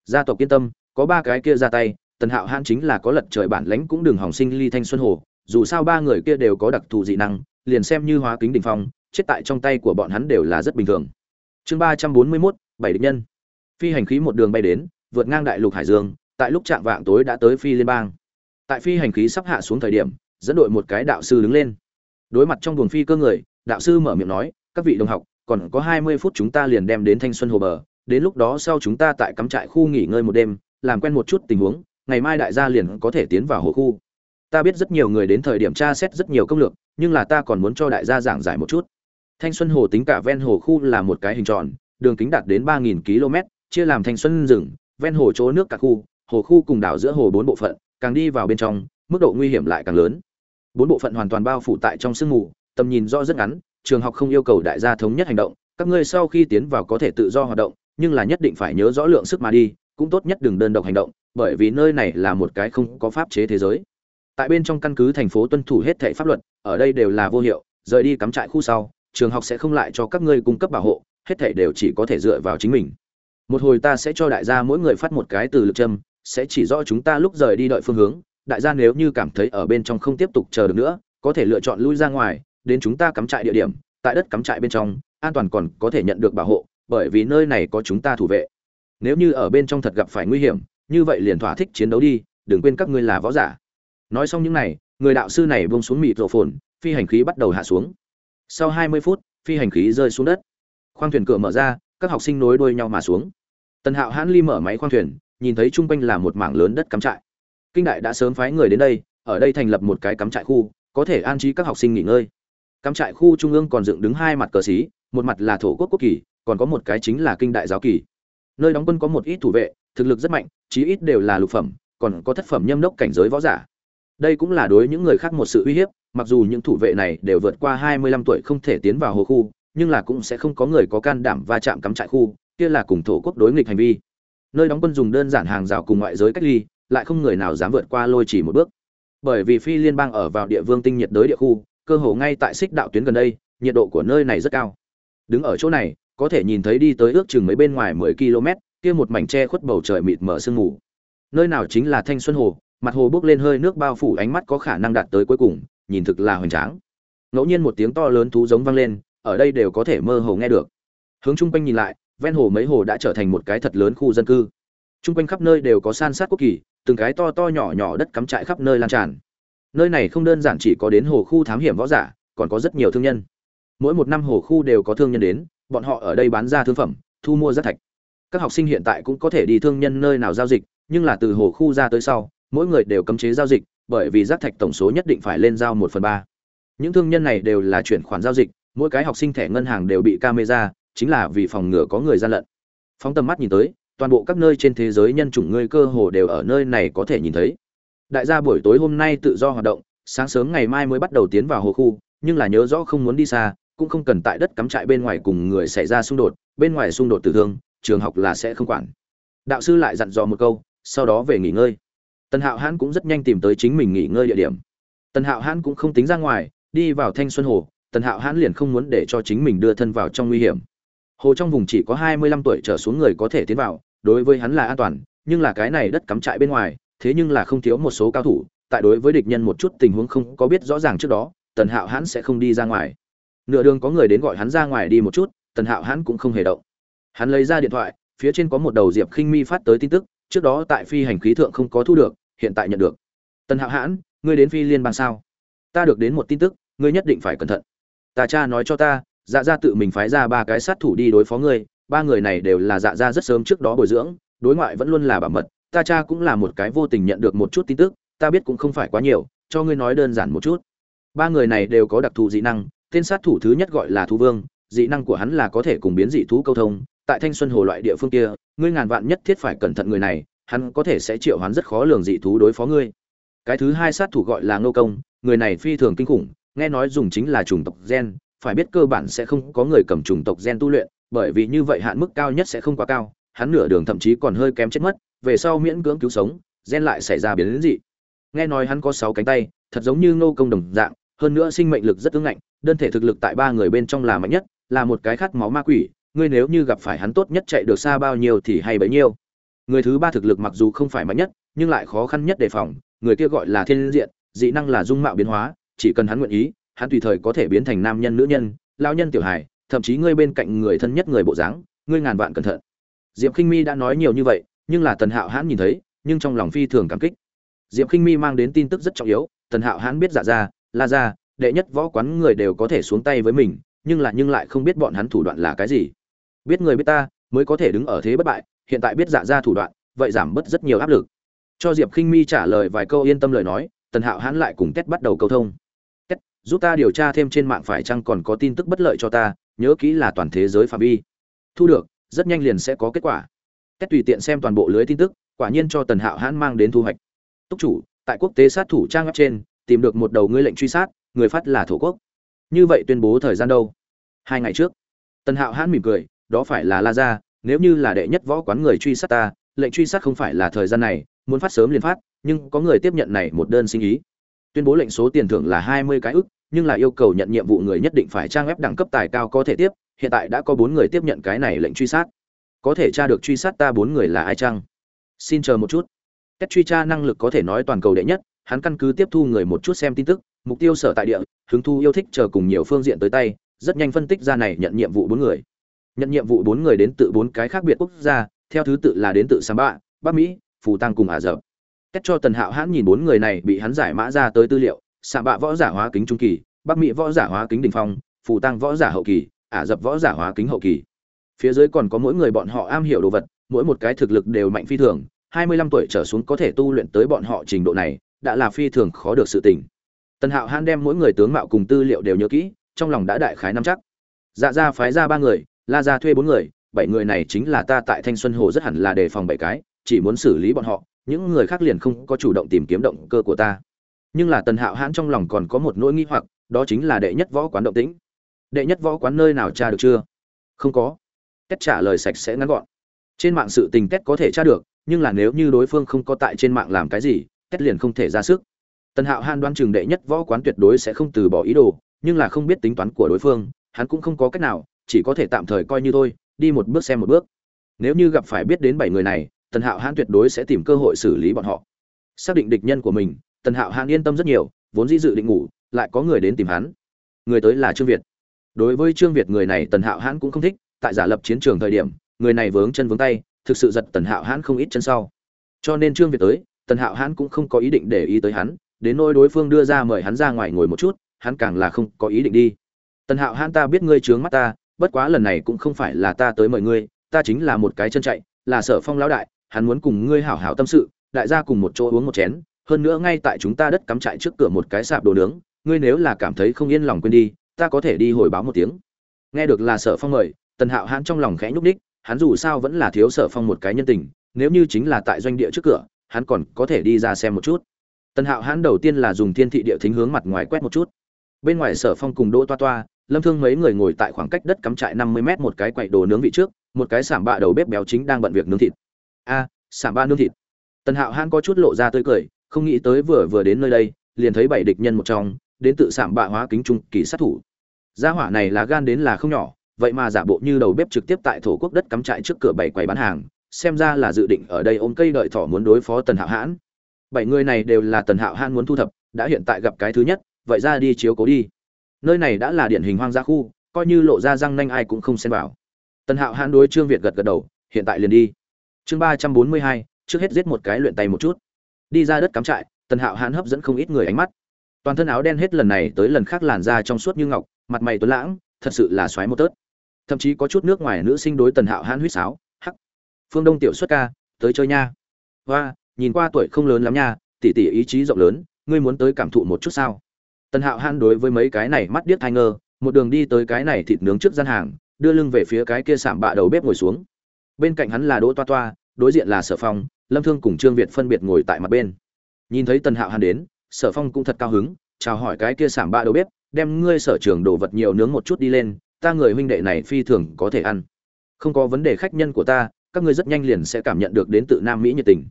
Gia tộc kiên tâm, có ba cái kia ra tay, tần hạo hãn chính là có lật trời bản lãnh cũng đừng hỏng sinh ly thanh xuân hồ, dù sao ba người kia đều có đặc thù dị năng, liền xem như hóa kính đình phong, chết tại trong tay của bọn hắn đều là rất bình thường. Chương ba trăm bốn mươi mốt, bảy địch nhân. Phi hành khí một đường bay đến, vượt ngang đại lục hải dương, tại lúc chạm vạng tối đã tới phi liên bang. Tại phi hành khí sắp hạ xuống thời điểm, dẫn đội một cái đạo sư đứng lên. Đối mặt trong buồng phi cơ người, đạo sư mở miệng nói, các vị đồng học còn có hai mươi phút chúng ta liền đem đến thanh xuân hồ bờ, đến lúc đó sau chúng ta tại cắm trại khu nghỉ ngơi một đêm, làm quen một chút tình huống, ngày mai đại gia liền có thể tiến vào hồ khu. Ta biết rất nhiều người đến thời điểm tra xét rất nhiều công lược, nhưng là ta còn muốn cho đại gia giảng giải một chút. Thanh xuân hồ tính cả ven hồ khu là một cái hình tròn, đường kính đạt đến ba nghìn km chia làm thanh xuân rừng, ven hồ chỗ nước cả khu, hồ khu cùng đảo giữa hồ bốn bộ phận, càng đi vào bên trong, mức độ nguy hiểm lại càng lớn. Bốn bộ phận hoàn toàn bao phủ tại trong sương mù, tầm nhìn rõ rất ngắn trường học không yêu cầu đại gia thống nhất hành động, các ngươi sau khi tiến vào có thể tự do hoạt động, nhưng là nhất định phải nhớ rõ lượng sức mà đi, cũng tốt nhất đừng đơn độc hành động, bởi vì nơi này là một cái không có pháp chế thế giới. Tại bên trong căn cứ thành phố tuân thủ hết thảy pháp luật, ở đây đều là vô hiệu, rời đi cắm trại khu sau, trường học sẽ không lại cho các ngươi cung cấp bảo hộ, hết thảy đều chỉ có thể dựa vào chính mình. Một hồi ta sẽ cho đại gia mỗi người phát một cái từ lực châm, sẽ chỉ rõ chúng ta lúc rời đi đợi phương hướng, đại gia nếu như cảm thấy ở bên trong không tiếp tục chờ được nữa, có thể lựa chọn lui ra ngoài đến chúng ta cắm trại địa điểm, tại đất cắm trại bên trong, an toàn còn có thể nhận được bảo hộ, bởi vì nơi này có chúng ta thủ vệ. Nếu như ở bên trong thật gặp phải nguy hiểm, như vậy liền thỏa thích chiến đấu đi, đừng quên các ngươi là võ giả. Nói xong những này, người đạo sư này buông xuống mịt rổ phồn, phi hành khí bắt đầu hạ xuống. Sau 20 phút, phi hành khí rơi xuống đất. Khoang thuyền cửa mở ra, các học sinh nối đuôi nhau mà xuống. Tần hạo hãn ly mở máy khoang thuyền, nhìn thấy chung quanh là một mảng lớn đất cắm trại. Kinh đại đã sớm phái người đến đây, ở đây thành lập một cái cắm trại khu, có thể an trí các học sinh nghỉ ngơi cắm trại khu trung ương còn dựng đứng hai mặt cờ xí, một mặt là thổ quốc quốc kỳ, còn có một cái chính là kinh đại giáo kỳ. Nơi đóng quân có một ít thủ vệ, thực lực rất mạnh, chí ít đều là lục phẩm, còn có thất phẩm nhâm đốc cảnh giới võ giả. Đây cũng là đối những người khác một sự uy hiếp, mặc dù những thủ vệ này đều vượt qua hai mươi lăm tuổi không thể tiến vào hồ khu, nhưng là cũng sẽ không có người có can đảm va chạm cắm trại khu, kia là cùng thổ quốc đối nghịch hành vi. Nơi đóng quân dùng đơn giản hàng rào cùng ngoại giới cách ly, lại không người nào dám vượt qua lôi chỉ một bước. Bởi vì phi liên bang ở vào địa vương tinh nhiệt đới địa khu cơ hồ ngay tại xích đạo tuyến gần đây, nhiệt độ của nơi này rất cao. Đứng ở chỗ này, có thể nhìn thấy đi tới ước chừng mấy bên ngoài mười km, kia một mảnh che khuất bầu trời mịt mờ sương mù. Nơi nào chính là thanh xuân hồ, mặt hồ bốc lên hơi nước bao phủ ánh mắt có khả năng đạt tới cuối cùng, nhìn thực là hoành tráng. Ngẫu nhiên một tiếng to lớn thú giống vang lên, ở đây đều có thể mơ hồ nghe được. Hướng chung quanh nhìn lại, ven hồ mấy hồ đã trở thành một cái thật lớn khu dân cư. Chung quanh khắp nơi đều có san sát quốc kỳ, từng cái to to nhỏ nhỏ đất cắm trại khắp nơi lan tràn nơi này không đơn giản chỉ có đến hồ khu thám hiểm võ giả, còn có rất nhiều thương nhân. Mỗi một năm hồ khu đều có thương nhân đến, bọn họ ở đây bán ra thương phẩm, thu mua rác thạch. Các học sinh hiện tại cũng có thể đi thương nhân nơi nào giao dịch, nhưng là từ hồ khu ra tới sau, mỗi người đều cấm chế giao dịch, bởi vì rác thạch tổng số nhất định phải lên giao một phần ba. Những thương nhân này đều là chuyển khoản giao dịch, mỗi cái học sinh thẻ ngân hàng đều bị camera, chính là vì phòng ngừa có người gian lận. Phóng tầm mắt nhìn tới, toàn bộ các nơi trên thế giới nhân chủng ngươi cơ hồ đều ở nơi này có thể nhìn thấy đại gia buổi tối hôm nay tự do hoạt động, sáng sớm ngày mai mới bắt đầu tiến vào hồ khu, nhưng là nhớ rõ không muốn đi xa, cũng không cần tại đất cắm trại bên ngoài cùng người xảy ra xung đột, bên ngoài xung đột tử thương, trường học là sẽ không quản. Đạo sư lại dặn dò một câu, sau đó về nghỉ ngơi. Tần hạo hãn cũng rất nhanh tìm tới chính mình nghỉ ngơi địa điểm. Tần hạo hãn cũng không tính ra ngoài, đi vào thanh xuân hồ, tần hạo hãn liền không muốn để cho chính mình đưa thân vào trong nguy hiểm. Hồ trong vùng chỉ có hai mươi lăm tuổi trở xuống người có thể tiến vào, đối với hắn là an toàn, nhưng là cái này đất cắm trại bên ngoài thế nhưng là không thiếu một số cao thủ, tại đối với địch nhân một chút tình huống không có biết rõ ràng trước đó, tần hạo hãn sẽ không đi ra ngoài. Nửa đường có người đến gọi hắn ra ngoài đi một chút, tần hạo hãn cũng không hề động. Hắn lấy ra điện thoại, phía trên có một đầu diệp khinh mi phát tới tin tức, trước đó tại phi hành khí thượng không có thu được, hiện tại nhận được. Tần hạo hãn, ngươi đến phi liên bang sao? Ta được đến một tin tức, ngươi nhất định phải cẩn thận. Ta cha nói cho ta dạ ra tự mình phái ra ba cái sát thủ đi đối phó ngươi, ba người này đều là dạ ra rất sớm trước đó bồi dưỡng, đối ngoại vẫn luôn là bảo mật ta cha cũng là một cái vô tình nhận được một chút tin tức, ta biết cũng không phải quá nhiều, cho ngươi nói đơn giản một chút. Ba người này đều có đặc thù dị năng, tên sát thủ thứ nhất gọi là thú vương, dị năng của hắn là có thể cùng biến dị thú câu thông. Tại thanh xuân hồ loại địa phương kia, ngươi ngàn vạn nhất thiết phải cẩn thận người này, hắn có thể sẽ triệu hắn rất khó lường dị thú đối phó ngươi. Cái thứ hai sát thủ gọi là ngô công, người này phi thường kinh khủng, nghe nói dùng chính là chủng tộc gen, phải biết cơ bản sẽ không có người cầm chủng tộc gen tu luyện, bởi vì như vậy hạn mức cao nhất sẽ không quá cao, hắn nửa đường thậm chí còn hơi kém chết mất về sau miễn cưỡng cứu sống, gen lại xảy ra biến dị. Nghe nói hắn có sáu cánh tay, thật giống như ngô công đồng dạng, hơn nữa sinh mệnh lực rất ứng ngạnh, đơn thể thực lực tại ba người bên trong là mạnh nhất, là một cái khát máu ma quỷ, ngươi nếu như gặp phải hắn tốt nhất chạy được xa bao nhiêu thì hay bấy nhiêu. Người thứ ba thực lực mặc dù không phải mạnh nhất, nhưng lại khó khăn nhất đề phòng, người kia gọi là thiên diện, dị năng là dung mạo biến hóa, chỉ cần hắn nguyện ý, hắn tùy thời có thể biến thành nam nhân, nữ nhân lao nhân, tiểu hài, thậm chí ngươi bên cạnh người thân nhất người bộ dáng, ngươi ngàn vạn cẩn thận. Diệp khinh mi đã nói nhiều như vậy nhưng là tần hạo hãn nhìn thấy, nhưng trong lòng phi thường cảm kích. Diệp khinh mi mang đến tin tức rất trọng yếu, tần hạo hãn biết dạ ra la ra đệ nhất võ quán người đều có thể xuống tay với mình, nhưng là nhưng lại không biết bọn hắn thủ đoạn là cái gì. Biết người biết ta, mới có thể đứng ở thế bất bại, hiện tại biết dạ ra thủ đoạn, vậy giảm bớt rất nhiều áp lực. Cho diệp khinh mi trả lời vài câu yên tâm lời nói, tần hạo hãn lại cùng tét bắt đầu câu thông. Tét giúp ta điều tra thêm trên mạng phải chăng còn có tin tức bất lợi cho ta, nhớ kỹ là toàn thế giới phạm vi. Thu được, rất nhanh liền sẽ có kết quả. Tết tùy tiện xem toàn bộ lưới tin tức, quả nhiên cho tần hạo hãn mang đến thu hoạch. Túc chủ, tại quốc tế sát thủ trang web trên, tìm được một đầu ngươi lệnh truy sát, người phát là thổ quốc. Như vậy tuyên bố thời gian đâu? Hai ngày trước. Tần hạo hãn mỉm cười, đó phải là la gia. nếu như là đệ nhất võ quán người truy sát ta, lệnh truy sát không phải là thời gian này, muốn phát sớm liền phát, nhưng có người tiếp nhận này một đơn xin ý. Tuyên bố lệnh số tiền thưởng là hai mươi cái ức, nhưng là yêu cầu nhận nhiệm vụ người nhất định phải trang web đẳng cấp tài cao có thể tiếp, hiện tại đã có bốn người tiếp nhận cái này lệnh truy sát có thể tra được truy sát ta bốn người là ai chăng? Xin chờ một chút. Cách truy tra năng lực có thể nói toàn cầu đệ nhất, hắn căn cứ tiếp thu người một chút xem tin tức, mục tiêu sở tại địa, hứng thu yêu thích chờ cùng nhiều phương diện tới tay, rất nhanh phân tích ra này nhận nhiệm vụ bốn người. Nhận nhiệm vụ bốn người đến từ bốn cái khác biệt quốc gia, theo thứ tự là đến từ samba, bắc mỹ, phù tăng cùng ả rập. Cách cho tần hạo hãn nhìn bốn người này bị hắn giải mã ra tới tư liệu xạ bạ võ giả hóa kính trung kỳ, bắc mỹ võ giả hóa kính đình phong, phù tăng võ giả hậu kỳ, ả rập võ giả hóa kính hậu kỳ phía dưới còn có mỗi người bọn họ am hiểu đồ vật, mỗi một cái thực lực đều mạnh phi thường, hai mươi lăm tuổi trở xuống có thể tu luyện tới bọn họ trình độ này, đã là phi thường khó được sự tình. Tần hạo hãn đem mỗi người tướng mạo cùng tư liệu đều nhớ kỹ, trong lòng đã đại khái nắm chắc. Dạ ra phái ra ba người, la ra thuê bốn người, bảy người này chính là ta tại thanh xuân hồ rất hẳn là đề phòng bảy cái, chỉ muốn xử lý bọn họ, những người khác liền không có chủ động tìm kiếm động cơ của ta. Nhưng là tần hạo hãn trong lòng còn có một nỗi nghi hoặc, đó chính là đệ nhất võ quán động tĩnh. Đệ nhất võ quán nơi nào tra được chưa? Không có kết trả lời sạch sẽ ngắn gọn. Trên mạng sự tình kết có thể tra được, nhưng là nếu như đối phương không có tại trên mạng làm cái gì kết liền không thể ra sức. Tần hạo Hàn đoán chừng đệ nhất võ quán tuyệt đối sẽ không từ bỏ ý đồ, nhưng là không biết tính toán của đối phương, hắn cũng không có cách nào, chỉ có thể tạm thời coi như thôi, đi một bước xem một bước. Nếu như gặp phải biết đến bảy người này, tần hạo hãn tuyệt đối sẽ tìm cơ hội xử lý bọn họ. Xác định địch nhân của mình, tần hạo hãn yên tâm rất nhiều, vốn dĩ dự định ngủ, lại có người đến tìm hắn. Người tới là trương việt. Đối với trương việt người này, tần hạo hãn cũng không thích tại giả lập chiến trường thời điểm, người này vướng chân vướng tay, thực sự giật tần hạo hãn không ít chân sau. Cho nên trương việt tới, tần hạo hãn cũng không có ý định để ý tới hắn, đến nỗi đối phương đưa ra mời hắn ra ngoài ngồi một chút, hắn càng là không có ý định đi. Tần hạo hãn ta biết ngươi trướng mắt ta, bất quá lần này cũng không phải là ta tới mời ngươi, ta chính là một cái chân chạy, là sở phong lão đại, hắn muốn cùng ngươi hảo hảo tâm sự, đại gia cùng một chỗ uống một chén, hơn nữa ngay tại chúng ta đất cắm trại trước cửa một cái sạp đồ nướng, ngươi nếu là cảm thấy không yên lòng quên đi, ta có thể đi hồi báo một tiếng. Nghe được là sở phong mời tần hạo hãn trong lòng khẽ nhúc đích hắn dù sao vẫn là thiếu sở phong một cái nhân tình nếu như chính là tại doanh địa trước cửa hắn còn có thể đi ra xem một chút. Tần hạo hãn đầu tiên là dùng thiên thị địa thính hướng mặt ngoài quét một chút. Bên ngoài sở phong cùng đỗ toa toa lâm thương mấy người ngồi tại khoảng cách đất cắm trại năm mươi mét một cái quậy đồ nướng vị trước một cái sảm bạ đầu bếp béo chính đang bận việc nướng thịt. A à, sảm ba nướng thịt. Tần hạo hãn có chút lộ ra tươi cười không nghĩ tới vừa vừa đến nơi đây liền thấy bảy địch nhân một trong đến tự sảm bạ hóa kính trung kỳ sát thủ. Gia hỏa này là gan đến là không nhỏ vậy mà giả bộ như đầu bếp trực tiếp tại thổ quốc đất cắm trại trước cửa bảy quầy bán hàng, xem ra là dự định ở đây ôm cây đợi thỏ muốn đối phó tần hạo hãn. Bảy người này đều là tần hạo hãn muốn thu thập, đã hiện tại gặp cái thứ nhất, vậy ra đi chiếu cố đi. Nơi này đã là điển hình hoang gia khu, coi như lộ ra răng nanh ai cũng không xen vào. Tần hạo hãn đối trương việt gật gật đầu, hiện tại liền đi. Chương ba trăm bốn mươi hai, trước hết giết một cái luyện tay một chút. Đi ra đất cắm trại, tần hạo hãn hấp dẫn không ít người ánh mắt. Toàn thân áo đen hết lần này tới lần khác làn da trong suốt như ngọc, mặt mày tuấn lãng, thật sự là xoáy một tớt thậm chí có chút nước ngoài nữ sinh đối tần hạo hãn huýt sáo, hắc, phương đông tiểu xuất ca, tới chơi nha. Hoa, nhìn qua tuổi không lớn lắm nha, tỉ tỉ ý chí rộng lớn, ngươi muốn tới cảm thụ một chút sao? Tần hạo hãn đối với mấy cái này mắt điếc thai ngơ, một đường đi tới cái này thịt nướng trước gian hàng, đưa lưng về phía cái kia sạm bạ đầu bếp ngồi xuống. Bên cạnh hắn là đỗ toa toa, đối diện là sở phong, lâm thương cùng trương việt phân biệt ngồi tại mặt bên. Nhìn thấy tần hạo hàn đến, sở phong cũng thật cao hứng, chào hỏi cái kia sảm bạ đầu bếp, đem ngươi sở trường đồ vật nhiều nướng một chút đi lên ta người huynh đệ này phi thường có thể ăn. Không có vấn đề khách nhân của ta, các ngươi rất nhanh liền sẽ cảm nhận được đến từ nam mỹ nhiệt tình.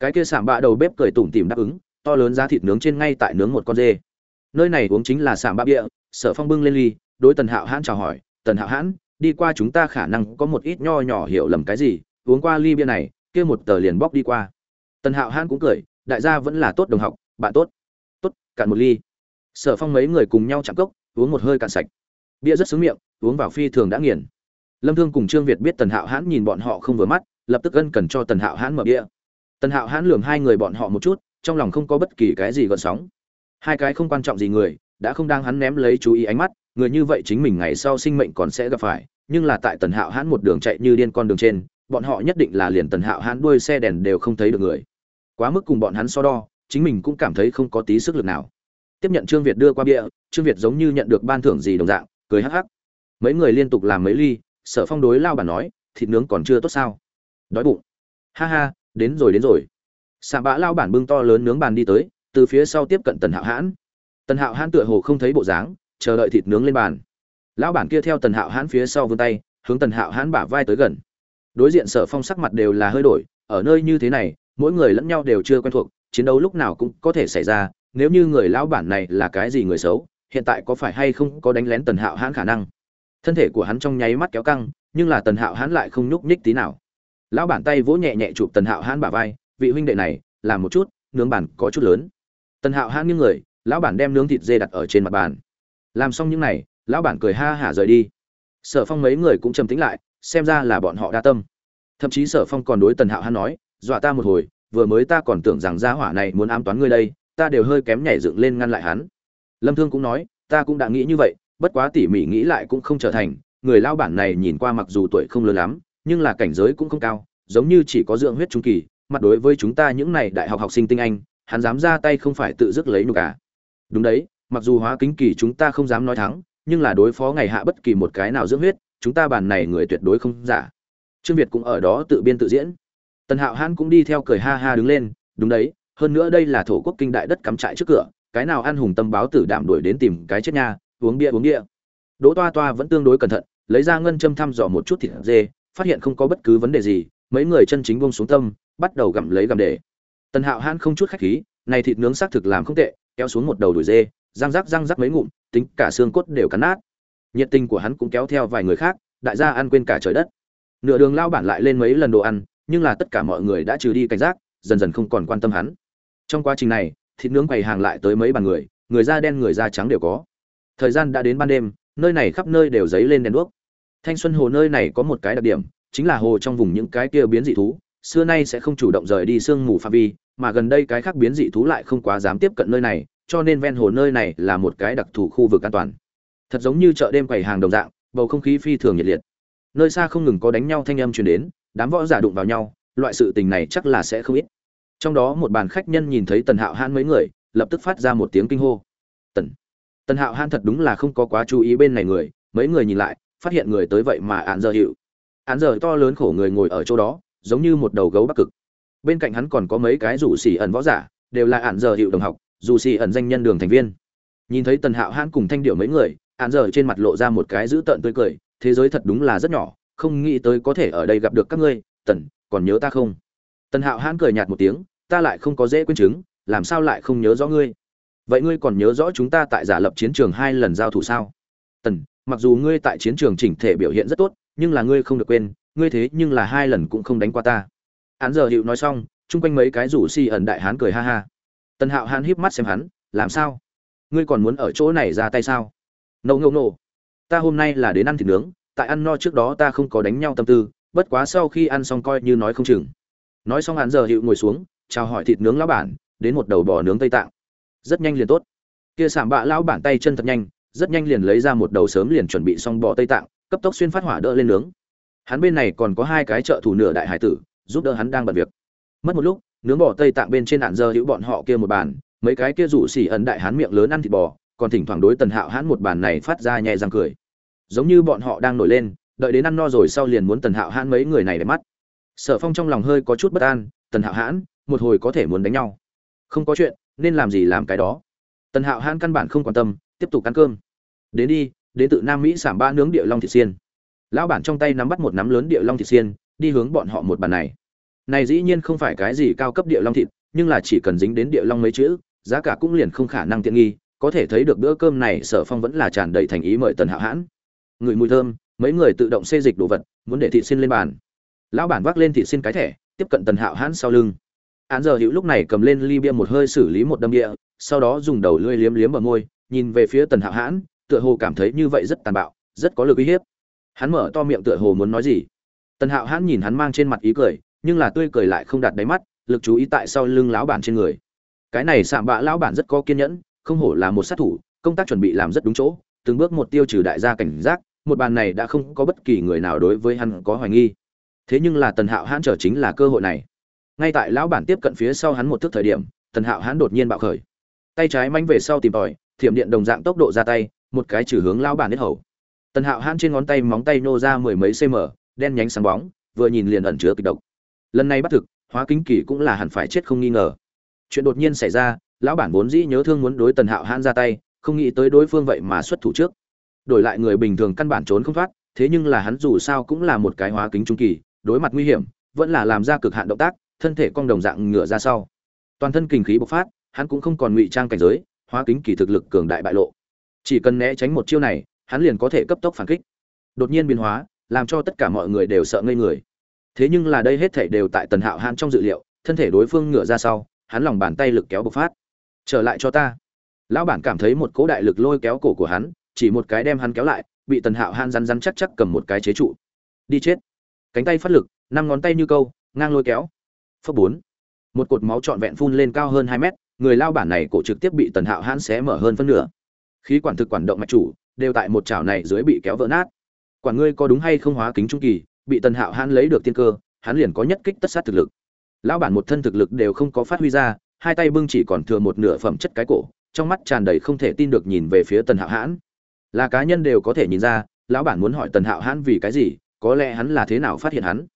Cái kia sảm bạ đầu bếp cười tủm tìm đáp ứng, to lớn giá thịt nướng trên ngay tại nướng một con dê. Nơi này uống chính là sảm bạ bia sở phong bưng lên ly, đối tần hạo hãn chào hỏi, tần hạo hãn, đi qua chúng ta khả năng có một ít nho nhỏ hiểu lầm cái gì, uống qua ly bia này, kia một tờ liền bóc đi qua. Tần hạo hãn cũng cười, đại gia vẫn là tốt đồng học, bạn tốt. Tốt, cạn một ly. Sở phong mấy người cùng nhau chạm cốc, uống một hơi cạn sạch bia rất sướng miệng, uống vào phi thường đã nghiền. Lâm thương cùng trương việt biết tần hạo hãn nhìn bọn họ không vừa mắt, lập tức ân cần cho tần hạo hãn mở bia. Tần hạo hãn lườm hai người bọn họ một chút, trong lòng không có bất kỳ cái gì gợn sóng. Hai cái không quan trọng gì người, đã không đang hắn ném lấy chú ý ánh mắt, người như vậy chính mình ngày sau sinh mệnh còn sẽ gặp phải, nhưng là tại tần hạo hãn một đường chạy như điên con đường trên, bọn họ nhất định là liền tần hạo hãn đuôi xe đèn đều không thấy được người. Quá mức cùng bọn hắn so đo, chính mình cũng cảm thấy không có tí sức lực nào. Tiếp nhận trương việt đưa qua bia, trương việt giống như nhận được ban thưởng gì đồng dạng cười hắc hắc. Mấy người liên tục làm mấy ly, sở phong đối lao bản nói, thịt nướng còn chưa tốt sao? Đói bụng. Ha ha, đến rồi đến rồi. Xạ bã lao bản bưng to lớn nướng bàn đi tới, từ phía sau tiếp cận tần hạo hãn. Tần hạo hãn tựa hồ không thấy bộ dáng, chờ đợi thịt nướng lên bàn. Lão bản kia theo tần hạo hãn phía sau vươn tay, hướng tần hạo hãn bả vai tới gần. Đối diện sở phong sắc mặt đều là hơi đổi, ở nơi như thế này, mỗi người lẫn nhau đều chưa quen thuộc, chiến đấu lúc nào cũng có thể xảy ra, nếu như người lão bản này là cái gì người xấu hiện tại có phải hay không có đánh lén tần hạo hãn khả năng? Thân thể của hắn trong nháy mắt kéo căng, nhưng là tần hạo hãn lại không nhúc nhích tí nào. Lão bản tay vỗ nhẹ nhẹ chụp tần hạo hãn bả vai, vị huynh đệ này, làm một chút, nướng bản có chút lớn. Tần hạo hãn những người, lão bản đem nướng thịt dê đặt ở trên mặt bàn. Làm xong những này, lão bản cười ha hả rời đi. Sở phong mấy người cũng trầm tĩnh lại, xem ra là bọn họ đa tâm. Thậm chí sở phong còn đối tần hạo hãn nói, dọa ta một hồi, vừa mới ta còn tưởng rằng gia hỏa này muốn ám toán ngươi đây, ta đều hơi kém nhảy dựng lên ngăn lại hắn lâm thương cũng nói, ta cũng đã nghĩ như vậy, bất quá tỉ mỉ nghĩ lại cũng không trở thành. Người lao bản này nhìn qua mặc dù tuổi không lớn lắm, nhưng là cảnh giới cũng không cao, giống như chỉ có dưỡng huyết trung kỳ. Mặt đối với chúng ta những này đại học học sinh tinh anh, hắn dám ra tay không phải tự dứt lấy nhục cả. Đúng đấy, mặc dù hóa kính kỳ chúng ta không dám nói thắng nhưng là đối phó ngày hạ bất kỳ một cái nào dưỡng huyết, chúng ta bàn này người tuyệt đối không giả. Trương việt cũng ở đó tự biên tự diễn. Tần hạo hãn cũng đi theo cười ha ha đứng lên, đúng đấy, hơn nữa đây là thổ quốc kinh đại đất cắm trại trước cửa cái nào ăn hùng tâm báo tử đảm đuổi đến tìm cái chết nha, uống bia uống bia. Đỗ toa toa vẫn tương đối cẩn thận, lấy ra ngân châm thăm dò một chút thịt dê, phát hiện không có bất cứ vấn đề gì, mấy người chân chính buông xuống tâm, bắt đầu gặm lấy gặm để. Tần hạo hãn không chút khách khí, này thịt nướng xác thực làm không tệ, kéo xuống một đầu đuổi dê, răng rắc răng rắc mấy ngụm, tính cả xương cốt đều cắn nát. Nhiệt tình của hắn cũng kéo theo vài người khác, đại gia ăn quên cả trời đất. Nửa đường lao bản lại lên mấy lần đồ ăn, nhưng là tất cả mọi người đã trừ đi cảnh giác, dần dần không còn quan tâm hắn. Trong quá trình này thịt nướng bày hàng lại tới mấy bàn người người da đen người da trắng đều có. Thời gian đã đến ban đêm, nơi này khắp nơi đều dấy lên đèn đuốc. Thanh xuân hồ nơi này có một cái đặc điểm, chính là hồ trong vùng những cái kia biến dị thú, xưa nay sẽ không chủ động rời đi sương mù phạm vi, mà gần đây cái khác biến dị thú lại không quá dám tiếp cận nơi này, cho nên ven hồ nơi này là một cái đặc thù khu vực an toàn. Thật giống như chợ đêm quầy hàng đồng dạng, bầu không khí phi thường nhiệt liệt. Nơi xa không ngừng có đánh nhau thanh âm truyền đến, đám võ giả đụng vào nhau, loại sự tình này chắc là sẽ không ít trong đó một bàn khách nhân nhìn thấy tần hạo hãn mấy người, lập tức phát ra một tiếng kinh hô. Tần tần hạo hãn thật đúng là không có quá chú ý bên này người. Mấy người nhìn lại, phát hiện người tới vậy mà án giờ hiệu án giờ to lớn khổ người ngồi ở chỗ đó, giống như một đầu gấu bắc cực. Bên cạnh hắn còn có mấy cái rủ xỉ ẩn võ giả, đều là án giờ hiệu đồng học dù xỉ ẩn danh nhân đường thành viên. Nhìn thấy tần hạo hãn cùng thanh điệu mấy người, án giờ trên mặt lộ ra một cái dữ tợn tươi cười, thế giới thật đúng là rất nhỏ, không nghĩ tới có thể ở đây gặp được các ngươi, tần, còn nhớ ta không? Tần hạo hãn cười nhạt một tiếng ta lại không có dễ quên chứng, làm sao lại không nhớ rõ ngươi? Vậy ngươi còn nhớ rõ chúng ta tại giả lập chiến trường hai lần giao thủ sao? Tần, mặc dù ngươi tại chiến trường chỉnh thể biểu hiện rất tốt, nhưng là ngươi không được quên, ngươi thế nhưng là hai lần cũng không đánh qua ta. Hắn giờ hiệu nói xong, chung quanh mấy cái rủ si ẩn đại hán cười ha ha. Tần hạo hán híp mắt xem hắn, làm sao? Ngươi còn muốn ở chỗ này ra tay sao? Nâu ngâu nổ ta hôm nay là đến ăn thịt nướng, tại ăn no trước đó ta không có đánh nhau tâm tư, bất quá sau khi ăn xong coi như nói không chừng. Nói xong hắn giờ hiệu ngồi xuống chào hỏi thịt nướng lão bản, đến một đầu bò nướng tây tạng. Rất nhanh liền tốt. Kia sảm bạ lão bản tay chân thật nhanh, rất nhanh liền lấy ra một đầu sớm liền chuẩn bị xong bò tây tạng, cấp tốc xuyên phát hỏa đỡ lên nướng. Hắn bên này còn có hai cái trợ thủ nửa đại hải tử, giúp đỡ hắn đang bận việc. Mất một lúc, nướng bò tây tạng bên trên nạn giờ hữu bọn họ kia một bàn, mấy cái kia rủ xỉ ẩn đại hán miệng lớn ăn thịt bò, còn thỉnh thoảng đối tần hạo hắn một bàn này phát ra nhẹ răng cười. Giống như bọn họ đang nổi lên, đợi đến ăn no rồi sau liền muốn tần hạo hãn mấy người này để mắt. Sở phong trong lòng hơi có chút bất an, tần hạo hãn một hồi có thể muốn đánh nhau. Không có chuyện, nên làm gì làm cái đó. Tần hạo hãn căn bản không quan tâm, tiếp tục ăn cơm. Đến đi, đến tự nam mỹ sảm ba nướng địa long thịt xiên. Lão bản trong tay nắm bắt một nắm lớn địa long thịt xiên, đi hướng bọn họ một bàn này. Này dĩ nhiên không phải cái gì cao cấp địa long thịt, nhưng là chỉ cần dính đến địa long mấy chữ, giá cả cũng liền không khả năng tiện nghi, có thể thấy được bữa cơm này sở phong vẫn là tràn đầy thành ý mời tần hạo hãn. Người mùi thơm, mấy người tự động xê dịch đồ vật, muốn để thịt xin lên bàn. Lão bản vác lên thịt xin cái thẻ, tiếp cận tần hạo hãn sau lưng án giờ hữu lúc này cầm lên ly bia một hơi xử lý một đâm địa sau đó dùng đầu lưỡi liếm liếm ở môi, nhìn về phía tần hạo hãn, tựa hồ cảm thấy như vậy rất tàn bạo, rất có lực uy hiếp. Hắn mở to miệng tựa hồ muốn nói gì. Tần hạo hãn nhìn hắn mang trên mặt ý cười, nhưng là tươi cười lại không đặt đáy mắt, lực chú ý tại sau lưng lão bản trên người. Cái này sạm bạ lão bản rất có kiên nhẫn, không hổ là một sát thủ, công tác chuẩn bị làm rất đúng chỗ, từng bước một tiêu trừ đại gia cảnh giác, một bàn này đã không có bất kỳ người nào đối với hắn có hoài nghi. Thế nhưng là tần hạo hãn trở chính là cơ hội này ngay tại lão bản tiếp cận phía sau hắn một thước thời điểm, tần hạo hắn đột nhiên bạo khởi. Tay trái manh về sau tìm tòi, thiểm điện đồng dạng tốc độ ra tay, một cái trừ hướng lão bản hết hầu. Tần hạo hắn trên ngón tay móng tay nô ra mười mấy cm đen nhánh sáng bóng, vừa nhìn liền ẩn chứa kịch độc. Lần này bắt thực, hóa kính kỳ cũng là hẳn phải chết không nghi ngờ. Chuyện đột nhiên xảy ra, lão bản vốn dĩ nhớ thương muốn đối tần hạo hãn ra tay, không nghĩ tới đối phương vậy mà xuất thủ trước. Đổi lại người bình thường căn bản trốn không thoát, thế nhưng là hắn dù sao cũng là một cái hóa kính trung kỳ, đối mặt nguy hiểm, vẫn là làm ra cực hạn động tác thân thể cong đồng dạng ngựa ra sau. Toàn thân kinh khí bộc phát, hắn cũng không còn ngụy trang cảnh giới, hóa kính kỳ thực lực cường đại bại lộ. Chỉ cần né tránh một chiêu này, hắn liền có thể cấp tốc phản kích. Đột nhiên biến hóa, làm cho tất cả mọi người đều sợ ngây người. Thế nhưng là đây hết thể đều tại tần hạo hãn trong dự liệu, thân thể đối phương ngựa ra sau, hắn lòng bàn tay lực kéo bộc phát. Trở lại cho ta. Lão bản cảm thấy một cỗ đại lực lôi kéo cổ của hắn, chỉ một cái đem hắn kéo lại, bị tần hạo han rắn rắn chắc chắc cầm một cái chế trụ. Đi chết. Cánh tay phát lực, năm ngón tay như câu, ngang lôi kéo phấp bốn. Một cột máu trọn vẹn phun lên cao hơn hai mét, người lao bản này cổ trực tiếp bị tần hạo hãn xé mở hơn phân nửa. Khí quản thực quản động mạch chủ, đều tại một chảo này dưới bị kéo vỡ nát. Quản ngươi có đúng hay không hóa kính trung kỳ, bị tần hạo hãn lấy được tiên cơ, hắn liền có nhất kích tất sát thực lực. Lão bản một thân thực lực đều không có phát huy ra, hai tay bưng chỉ còn thừa một nửa phẩm chất cái cổ, trong mắt tràn đầy không thể tin được nhìn về phía tần hạo hãn. Là cá nhân đều có thể nhìn ra, lão bản muốn hỏi tần hạo hãn vì cái gì, có lẽ hắn là thế nào phát hiện hắn.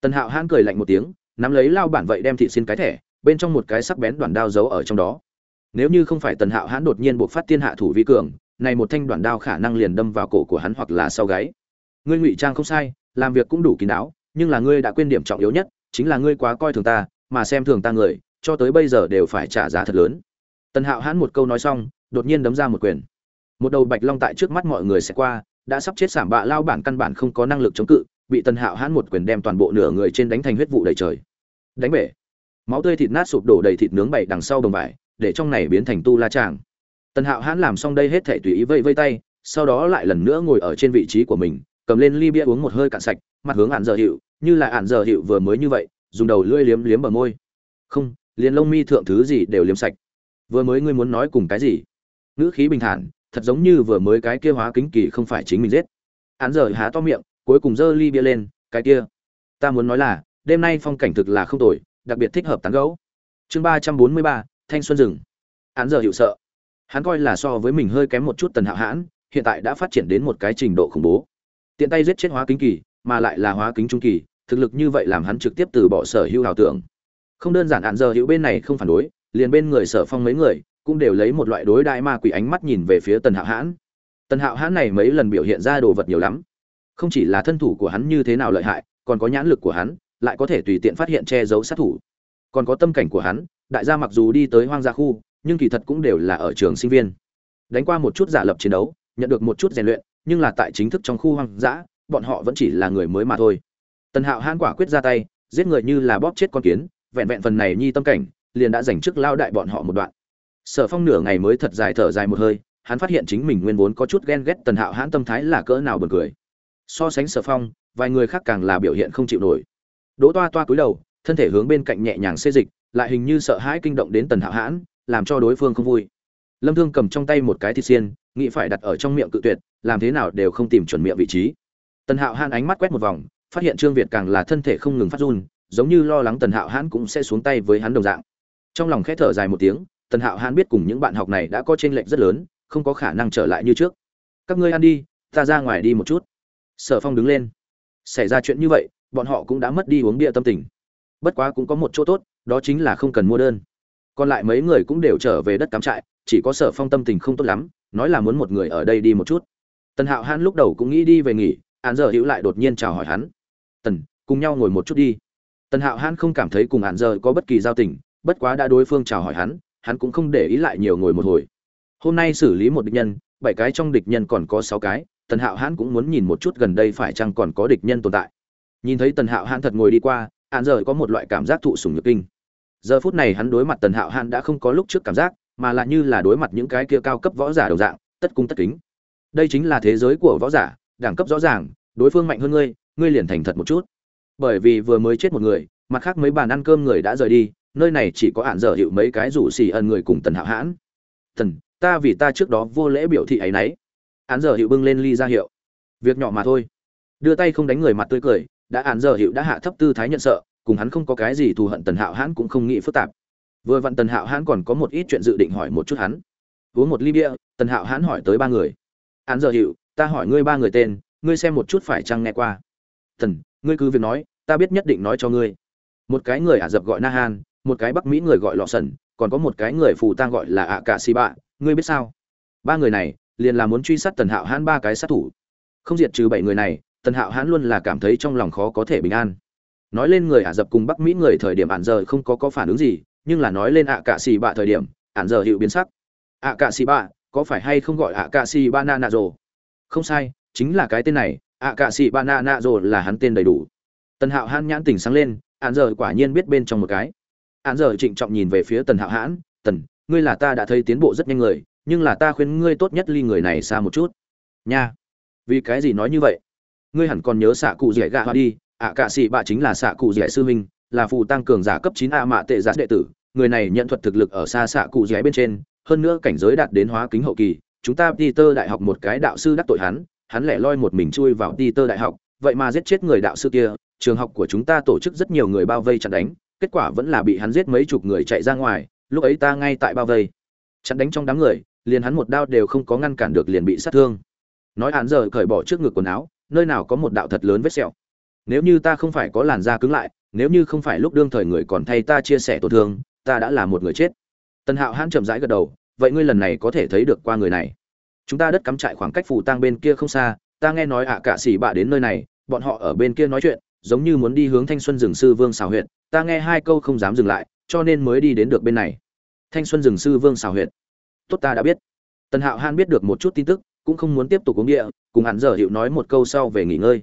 Tần hạo hãn cười lạnh một tiếng nắm lấy lao bản vậy đem thị xin cái thẻ, bên trong một cái sắc bén đoạn đao giấu ở trong đó. Nếu như không phải tần hạo hãn đột nhiên buộc phát tiên hạ thủ vi cường, này một thanh đoạn đao khả năng liền đâm vào cổ của hắn hoặc là sau gáy. Ngươi ngụy trang không sai, làm việc cũng đủ kín đáo, nhưng là ngươi đã quên điểm trọng yếu nhất, chính là ngươi quá coi thường ta, mà xem thường ta người, cho tới bây giờ đều phải trả giá thật lớn. Tần hạo hãn một câu nói xong, đột nhiên đấm ra một quyền. Một đầu bạch long tại trước mắt mọi người sẽ qua, đã sắp chết sảm bạ, lao bản căn bản không có năng lực chống cự bị tần hạo hãn một quyền đem toàn bộ nửa người trên đánh thành huyết vụ đầy trời. Đánh bể. Máu tươi thịt nát sụp đổ đầy thịt nướng bậy đằng sau đồng vải, để trong này biến thành tu la tràng. Tần hạo hãn làm xong đây hết thể tùy ý vây vây tay, sau đó lại lần nữa ngồi ở trên vị trí của mình, cầm lên ly bia uống một hơi cạn sạch, mặt hướng ạn dở hiệu như là ạn dở hiệu vừa mới như vậy, dùng đầu lưỡi liếm liếm bờ môi. Không, liền lông mi thượng thứ gì đều liếm sạch. Vừa mới ngươi muốn nói cùng cái gì? Ngữ khí bình thản, thật giống như vừa mới cái kia hóa kính kỳ không phải chính mình giết. Ạn giờ há to miệng cuối cùng giơ ly bia lên, cái kia, ta muốn nói là, đêm nay phong cảnh thực là không tồi, đặc biệt thích hợp tán gẫu. chương ba trăm bốn mươi ba, thanh xuân rừng. Hắn giờ hiểu sợ. Hắn coi là so với mình hơi kém một chút tần hạo hãn, hiện tại đã phát triển đến một cái trình độ khủng bố. Tiện tay giết chết hóa kính kỳ, mà lại là hóa kính trung kỳ, thực lực như vậy làm hắn trực tiếp từ bỏ sở hữu ảo tưởng. Không đơn giản án giờ hữu bên này không phản đối, liền bên người sở phong mấy người cũng đều lấy một loại đối đại ma quỷ ánh mắt nhìn về phía tần hạo hãn. Tần hạo hãn này mấy lần biểu hiện ra đồ vật nhiều lắm không chỉ là thân thủ của hắn như thế nào lợi hại, còn có nhãn lực của hắn, lại có thể tùy tiện phát hiện che giấu sát thủ. Còn có tâm cảnh của hắn, đại gia mặc dù đi tới hoang gia khu, nhưng kỳ thật cũng đều là ở trường sinh viên. Đánh qua một chút giả lập chiến đấu, nhận được một chút rèn luyện, nhưng là tại chính thức trong khu hoang dã, bọn họ vẫn chỉ là người mới mà thôi. Tần hạo hãn quả quyết ra tay, giết người như là bóp chết con kiến, vẹn vẹn phần này nhi tâm cảnh, liền đã giành chức lao đại bọn họ một đoạn. Sở phong nửa ngày mới thật dài thở dài một hơi, hắn phát hiện chính mình nguyên vốn có chút ghen ghét tần hạo hãn tâm thái là cỡ nào buồn cười so sánh sở phong, vài người khác càng là biểu hiện không chịu nổi. Đỗ toa toa cúi đầu, thân thể hướng bên cạnh nhẹ nhàng xê dịch, lại hình như sợ hãi kinh động đến tần hạo hãn, làm cho đối phương không vui. Lâm thương cầm trong tay một cái thịt xiên, nghĩ phải đặt ở trong miệng cự tuyệt, làm thế nào đều không tìm chuẩn miệng vị trí. Tần hạo hãn ánh mắt quét một vòng, phát hiện trương việt càng là thân thể không ngừng phát run, giống như lo lắng tần hạo hãn cũng sẽ xuống tay với hắn đồng dạng. Trong lòng khẽ thở dài một tiếng, tần hạo hãn biết cùng những bạn học này đã có t r ê n lệch rất lớn, không có khả năng trở lại như trước. Các ngươi ăn đi, ta ra ngoài đi một chút sở phong đứng lên. Xảy ra chuyện như vậy, bọn họ cũng đã mất đi uống bia tâm tình. Bất quá cũng có một chỗ tốt, đó chính là không cần mua đơn. Còn lại mấy người cũng đều trở về đất cắm trại, chỉ có sở phong tâm tình không tốt lắm, nói là muốn một người ở đây đi một chút. Tần hạo hãn lúc đầu cũng nghĩ đi về nghỉ hạn giờ hữu lại đột nhiên chào hỏi hắn. Tần, cùng nhau ngồi một chút đi. Tần hạo hãn không cảm thấy cùng hạn giờ có bất kỳ giao tình, bất quá đã đối phương chào hỏi hắn hắn cũng không để ý lại nhiều ngồi một hồi. Hôm nay xử lý một địch nhân, bảy cái trong địch nhân còn có sáu cái tần hạo hãn cũng muốn nhìn một chút gần đây phải chăng còn có địch nhân tồn tại. Nhìn thấy tần hạo hãn thật ngồi đi qua hạn giờ có một loại cảm giác thụ sùng nhược kinh. Giờ phút này hắn đối mặt tần hạo hãn đã không có lúc trước cảm giác, mà là như là đối mặt những cái kia cao cấp võ giả đồng dạng, tất cung tất kính. Đây chính là thế giới của võ giả, đẳng cấp rõ ràng, đối phương mạnh hơn ngươi ngươi liền thành thật một chút. Bởi vì vừa mới chết một người, mặt khác mấy bàn ăn cơm người đã rời đi, nơi này chỉ có hạn dở hiệu mấy cái rủ xì ẩn người cùng tần hạo hãn. Thần, ta vì ta trước đó vô lễ biểu thị ấy nấy án giờ hiệu bưng lên ly ra hiệu. Việc nhỏ mà thôi. Đưa tay không đánh người mặt tươi cười, đã án giờ hiệu đã hạ thấp tư thái nhận sợ, cùng hắn không có cái gì thù hận tần hạo hãn cũng không nghĩ phức tạp. Vừa vặn tần hạo hãn còn có một ít chuyện dự định hỏi một chút hắn. Uống một ly bia, tần hạo hãn hỏi tới ba người. Án giờ hiệu, ta hỏi ngươi ba người tên, ngươi xem một chút phải chăng nghe qua. Thần ngươi cứ việc nói, ta biết nhất định nói cho ngươi. Một cái người ả rập gọi na han, một cái bắc mỹ người gọi lọ sần, còn có một cái người phù tang gọi là ạ cả xì bạ, ngươi biết sao? Ba người này liền là muốn truy sát tần hạo hãn ba cái sát thủ. Không diệt trừ bảy người này, tần hạo hãn luôn là cảm thấy trong lòng khó có thể bình an. Nói lên người ả rập cùng bắc mỹ người thời điểm ạn giờ không có có phản ứng gì, nhưng là nói lên ạ cả xì bạ thời điểm ạn giờ hiệu biến sắc. Ạ cả xì bạ có phải hay không gọi ạ cả xì ba na nạ rồ không sai, chính là cái tên này ạ cả xì ba na nạ rồ là hắn tên đầy đủ. Tần hạo hãn nhãn tỉnh sáng lên ạn giờ quả nhiên biết bên trong một cái. Ạn giờ trịnh trọng nhìn về phía tần hạo hãn, tần, ngươi là ta đã thấy tiến bộ rất nhanh người nhưng là ta khuyên ngươi tốt nhất ly người này xa một chút. Nha. Vì cái gì nói như vậy? Ngươi hẳn còn nhớ xạ cụ dẻ gạ hoa đi. Ạ cạ sĩ bạ chính là xạ cụ dẻ sư huynh, là phụ tăng cường giả cấp chín a mạ tệ giả đệ tử. Người này nhận thuật thực lực ở xa xạ cụ dẻ bên trên, hơn nữa cảnh giới đạt đến hóa kính hậu kỳ. Chúng ta đi đại học một cái đạo sư đắc tội hắn hắn lẻ loi một mình chui vào đi đại học. Vậy mà giết chết người đạo sư kia, trường học của chúng ta tổ chức rất nhiều người bao vây chặn đánh, kết quả vẫn là bị hắn giết mấy chục người chạy ra ngoài, lúc ấy ta ngay tại bao vây. Chặn đánh trong đám người liền hắn một đao đều không có ngăn cản được liền bị sát thương. Nói hắn giờ cởi bỏ trước ngực quần áo, nơi nào có một đạo thật lớn vết sẹo. Nếu như ta không phải có làn da cứng lại, nếu như không phải lúc đương thời người còn thay ta chia sẻ tổn thương, ta đã là một người chết. Tần hạo hãn chậm rãi gật đầu, vậy ngươi lần này có thể thấy được qua người này. Chúng ta đất cắm trại khoảng cách phù tang bên kia không xa, ta nghe nói ạ cả xỉ bạ đến nơi này, bọn họ ở bên kia nói chuyện, giống như muốn đi hướng thanh xuân rừng sư vương xào huyện ta nghe hai câu không dám dừng lại, cho nên mới đi đến được bên này. Thanh xuân rừng sư vương xào huyện tốt ta đã biết. Tần hạo han biết được một chút tin tức, cũng không muốn tiếp tục uống địa, cùng hắn giờ hiệu nói một câu sau về nghỉ ngơi.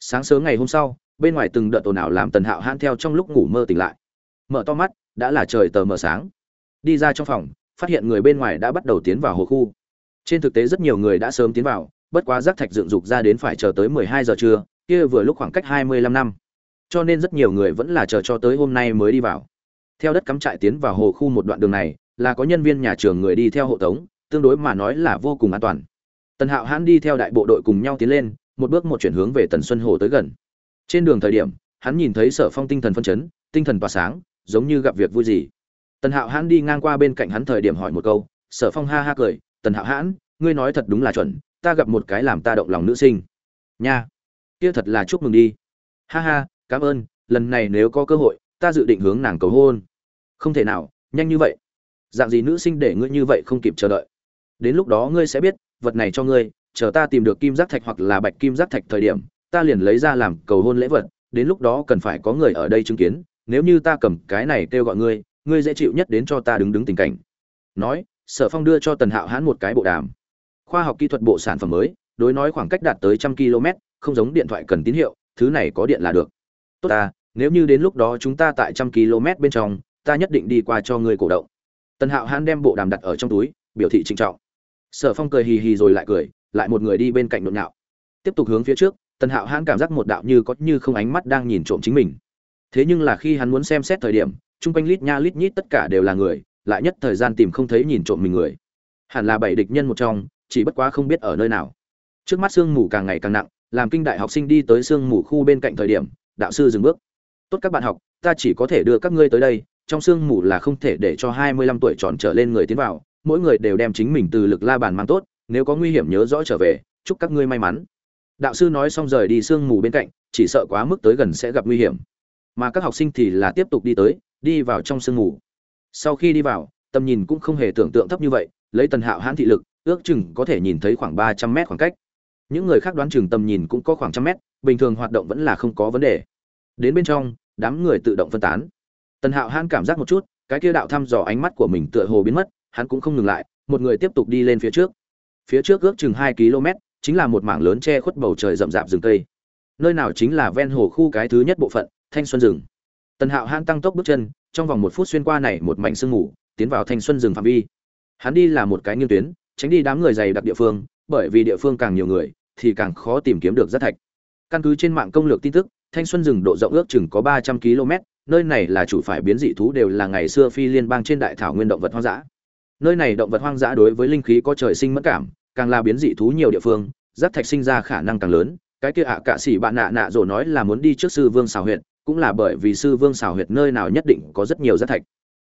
Sáng sớm ngày hôm sau, bên ngoài từng đợt ồn ào làm tần hạo han theo trong lúc ngủ mơ tỉnh lại. Mở to mắt, đã là trời tờ mờ sáng. Đi ra trong phòng, phát hiện người bên ngoài đã bắt đầu tiến vào hồ khu. Trên thực tế rất nhiều người đã sớm tiến vào, bất quá rác thạch dựng dục ra đến phải chờ tới mười hai giờ trưa, kia vừa lúc khoảng cách hai mươi lăm năm. Cho nên rất nhiều người vẫn là chờ cho tới hôm nay mới đi vào. Theo đất cắm trại tiến vào hồ khu một đoạn đường này là có nhân viên nhà trường người đi theo hộ tống, tương đối mà nói là vô cùng an toàn. Tần hạo hãn đi theo đại bộ đội cùng nhau tiến lên, một bước một chuyển hướng về tần xuân hồ tới gần. Trên đường thời điểm, hắn nhìn thấy sở phong tinh thần phân chấn, tinh thần tỏa sáng, giống như gặp việc vui gì. Tần hạo hãn đi ngang qua bên cạnh hắn thời điểm hỏi một câu, sở phong ha ha cười, tần hạo hãn, ngươi nói thật đúng là chuẩn, ta gặp một cái làm ta động lòng nữ sinh. Nha, kia thật là chúc mừng đi. Ha ha, cảm ơn, lần này nếu có cơ hội, ta dự định hướng nàng cầu hôn. Không thể nào, nhanh như vậy dạng gì nữ sinh để ngươi như vậy không kịp chờ đợi? Đến lúc đó ngươi sẽ biết, vật này cho ngươi, chờ ta tìm được kim giác thạch hoặc là bạch kim giác thạch thời điểm, ta liền lấy ra làm cầu hôn lễ vật. Đến lúc đó cần phải có người ở đây chứng kiến, nếu như ta cầm cái này kêu gọi ngươi ngươi dễ chịu nhất đến cho ta đứng đứng tình cảnh. Nói, sở phong đưa cho tần hạo hãn một cái bộ đàm. Khoa học kỹ thuật bộ sản phẩm mới, đối nói khoảng cách đạt tới trăm km, không giống điện thoại cần tín hiệu, thứ này có điện là được. Tốt ta, nếu như đến lúc đó chúng ta tại trăm km bên trong, ta nhất định đi qua cho ngươi cổ động tần hạo hãn đem bộ đàm đặt ở trong túi, biểu thị trịnh trọng. Sở phong cười hì hì rồi lại cười, lại một người đi bên cạnh nhộn nhạo. Tiếp tục hướng phía trước, tần hạo hãn cảm giác một đạo như có như không ánh mắt đang nhìn trộm chính mình. Thế nhưng là khi hắn muốn xem xét thời điểm, chung quanh lít nha lít nhít tất cả đều là người, lại nhất thời gian tìm không thấy nhìn trộm mình người. Hẳn là bảy địch nhân một trong, chỉ bất quá không biết ở nơi nào. Trước mắt sương mù càng ngày càng nặng, làm kinh đại học sinh đi tới sương mù khu bên cạnh thời điểm, đạo sư dừng bước. Tốt các bạn học, ta chỉ có thể đưa các ngươi tới đây trong sương mù là không thể để cho hai mươi lăm tuổi tròn trở lên người tiến vào, mỗi người đều đem chính mình từ lực la bàn mang tốt, nếu có nguy hiểm nhớ rõ trở về, chúc các ngươi may mắn. Đạo sư nói xong rời đi sương mù bên cạnh, chỉ sợ quá mức tới gần sẽ gặp nguy hiểm. Mà các học sinh thì là tiếp tục đi tới, đi vào trong sương mù. Sau khi đi vào, tầm nhìn cũng không hề tưởng tượng thấp như vậy, lấy tần hạo hãn thị lực, ước chừng có thể nhìn thấy khoảng ba trăm mét khoảng cách. Những người khác đoán chừng tầm nhìn cũng có khoảng trăm mét, bình thường hoạt động vẫn là không có vấn đề. Đến bên trong, đám người tự động phân tán tần hạo hãn cảm giác một chút, cái kia đạo thăm dò ánh mắt của mình tựa hồ biến mất, hắn cũng không ngừng lại, một người tiếp tục đi lên phía trước. Phía trước ước chừng hai km, chính là một mảng lớn che khuất bầu trời rậm rạp rừng cây. Nơi nào chính là ven hồ khu cái thứ nhất bộ phận, thanh xuân rừng. Tần hạo hãn tăng tốc bước chân, trong vòng một phút xuyên qua này một mảnh sương mù, tiến vào thanh xuân rừng phạm vi. Hắn đi là một cái nghiêng tuyến, tránh đi đám người dày đặc địa phương, bởi vì địa phương càng nhiều người, thì càng khó tìm kiếm được rác thạch. Căn cứ trên mạng công lược tin tức, thanh xuân rừng độ rộng ước chừng có ba trăm km nơi này là chủ phải biến dị thú đều là ngày xưa phi liên bang trên đại thảo nguyên động vật hoang dã. Nơi này động vật hoang dã đối với linh khí có trời sinh mất cảm, càng là biến dị thú nhiều địa phương giáp thạch sinh ra khả năng càng lớn. Cái kia ạ à cạ sĩ bạn nạ nạ rồi nói là muốn đi trước sư vương xào huyệt, cũng là bởi vì sư vương xào huyệt nơi nào nhất định có rất nhiều giáp thạch.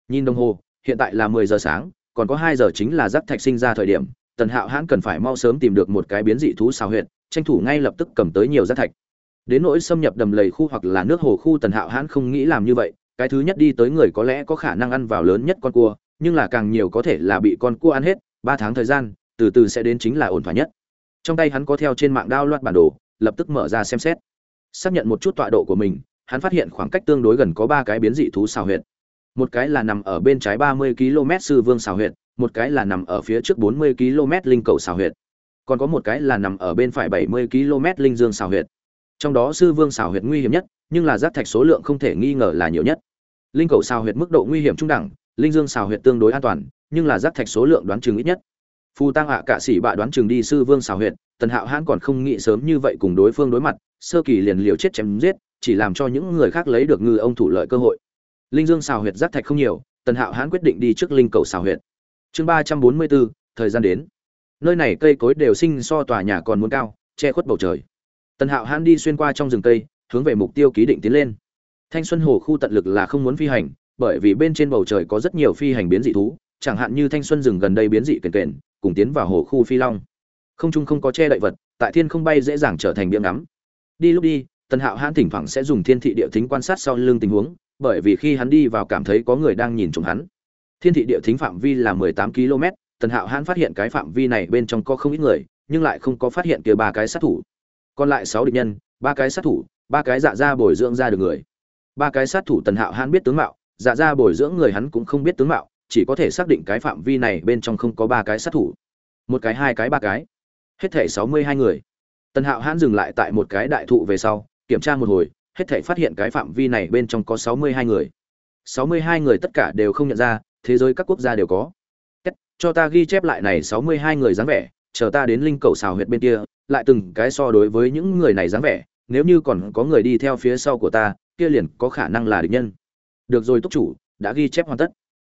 Nhìn đồng hồ, hiện tại là mười giờ sáng, còn có hai giờ chính là giáp thạch sinh ra thời điểm, tần hạo hãn cần phải mau sớm tìm được một cái biến dị thú xào huyệt, tranh thủ ngay lập tức cầm tới nhiều giáp thạch đến nỗi xâm nhập đầm lầy khu hoặc là nước hồ khu tần hạo hãn không nghĩ làm như vậy, cái thứ nhất đi tới người có lẽ có khả năng ăn vào lớn nhất con cua, nhưng là càng nhiều có thể là bị con cua ăn hết, ba tháng thời gian, từ từ sẽ đến chính là ổn thỏa nhất. Trong tay hắn có theo trên mạng đao loạt bản đồ, lập tức mở ra xem xét. Xác nhận một chút tọa độ của mình, hắn phát hiện khoảng cách tương đối gần có ba cái biến dị thú xào huyệt. Một cái là nằm ở bên trái ba mươi km sư vương xào huyệt, một cái là nằm ở phía trước bốn mươi km linh cầu xào huyệt. Còn có một cái là nằm ở bên phải bảy mươi km linh dương xào huyệt trong đó sư vương xào huyệt nguy hiểm nhất, nhưng là giáp thạch số lượng không thể nghi ngờ là nhiều nhất. Linh cầu xào huyệt mức độ nguy hiểm trung đẳng, linh dương xào huyệt tương đối an toàn, nhưng là giáp thạch số lượng đoán chừng ít nhất. Phù tăng hạ cạ sĩ bạ đoán chừng đi sư vương xào huyệt, tần hạo hãn còn không nghĩ sớm như vậy cùng đối phương đối mặt, sơ kỳ liền liều chết chém giết, chỉ làm cho những người khác lấy được ngư ông thủ lợi cơ hội. Linh dương xào huyệt giáp thạch không nhiều, tần hạo hãn quyết định đi trước linh cầu xào huyệt. Chương ba trăm bốn mươi bốn, thời gian đến. Nơi này cây cối đều sinh so tòa nhà còn muốn cao, che khuất bầu trời tần hạo hãn đi xuyên qua trong rừng cây, hướng về mục tiêu ký định tiến lên. Thanh xuân hồ khu tận lực là không muốn phi hành, bởi vì bên trên bầu trời có rất nhiều phi hành biến dị thú, chẳng hạn như thanh xuân rừng gần đây biến dị kền kền, cùng tiến vào hồ khu phi long. Không trung không có che đậy vật, tại thiên không bay dễ dàng trở thành biếng ngắm. Đi lúc đi, tần hạo hãn thỉnh thoảng sẽ dùng thiên thị địa thính quan sát sau lưng tình huống, bởi vì khi hắn đi vào cảm thấy có người đang nhìn trộm hắn. Thiên thị địa thính phạm vi là mười tám km tần hạo hãn phát hiện cái phạm vi này bên trong có không ít người, nhưng lại không có phát hiện kia ba cái sát thủ còn lại sáu địch nhân, ba cái sát thủ, ba cái dạ ra bồi dưỡng ra được người. Ba cái sát thủ tần hạo hãn biết tướng mạo dạ ra bồi dưỡng người hắn cũng không biết tướng mạo, chỉ có thể xác định cái phạm vi này bên trong không có ba cái sát thủ. Một cái, hai cái, ba cái. Hết thể sáu mươi hai người. Tần hạo hãn dừng lại tại một cái đại thụ về sau, kiểm tra một hồi, hết thể phát hiện cái phạm vi này bên trong có sáu mươi hai người. sáu mươi hai người tất cả đều không nhận ra, thế giới các quốc gia đều có. Cho ta ghi chép lại này sáu mươi hai người dáng vẻ, chờ ta đến linh cầu xào huyệt bên kia lại từng cái so đối với những người này dáng vẻ, nếu như còn có người đi theo phía sau của ta, kia liền có khả năng là địch nhân. Được rồi, túc chủ, đã ghi chép hoàn tất.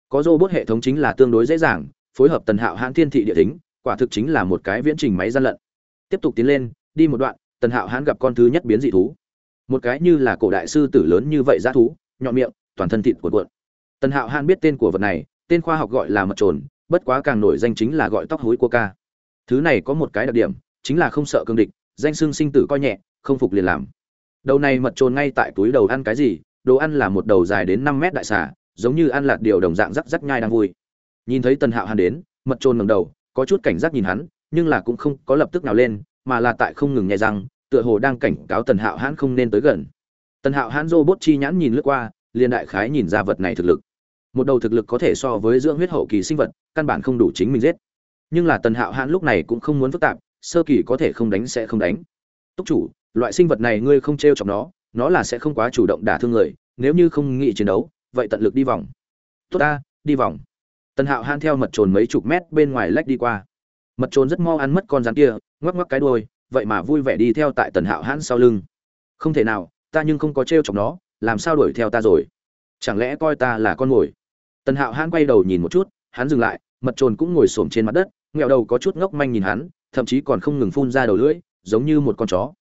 Có robot hệ thống chính là tương đối dễ dàng, phối hợp tần hạo hãn thiên thị địa tính quả thực chính là một cái viễn trình máy gian lận. Tiếp tục tiến lên, đi một đoạn, tần hạo hãn gặp con thứ nhất biến dị thú. Một cái như là cổ đại sư tử lớn như vậy dã thú, nhọn miệng, toàn thân thịt cuộn cuộn. Tần hạo hãn biết tên của vật này, tên khoa học gọi là mật trồn, bất quá càng nổi danh chính là gọi tóc hối của ca. Thứ này có một cái đặc điểm chính là không sợ cương địch, danh xưng sinh tử coi nhẹ, không phục liền làm. Đầu này mật trồn ngay tại túi đầu ăn cái gì, đồ ăn là một đầu dài đến năm mét đại xà, giống như ăn lạt điều đồng dạng rắc rắc nhai đang vui. Nhìn thấy tần hạo hàn đến, mật trồn ngầm đầu, có chút cảnh giác nhìn hắn, nhưng là cũng không có lập tức nào lên, mà là tại không ngừng nhai răng, tựa hồ đang cảnh cáo tần hạo hãn không nên tới gần. Tần hạo hãn robot chi nhãn nhìn lướt qua, liền đại khái nhìn ra vật này thực lực. Một đầu thực lực có thể so với dưỡng huyết hậu kỳ sinh vật, căn bản không đủ chính mình giết. Nhưng là tần hạo hãn lúc này cũng không muốn phức tạp sơ kỳ có thể không đánh sẽ không đánh. Túc chủ, loại sinh vật này ngươi không t r e o chọc nó nó là sẽ không quá chủ động đả thương người, nếu như không nghĩ chiến đấu, vậy tận lực đi vòng. Tốt ta, đi vòng. Tần hạo han theo mật trồn mấy chục mét bên ngoài lách đi qua. Mật trồn rất mau ăn mất con rắn kia, ngoắc ngoắc cái đuôi, vậy mà vui vẻ đi theo tại tần hạo hãn sau lưng. Không thể nào, ta nhưng không có t r e o chọc nó, làm sao đuổi theo ta rồi? Chẳng lẽ coi ta là con mồi? Tần hạo hãn quay đầu nhìn một chút, hắn dừng lại, mật trồn cũng ngồi s ổ m trên mặt đất nghẹo đầu có chút ngốc manh nhìn hắn thậm chí còn không ngừng phun ra đầu lưỡi giống như một con chó.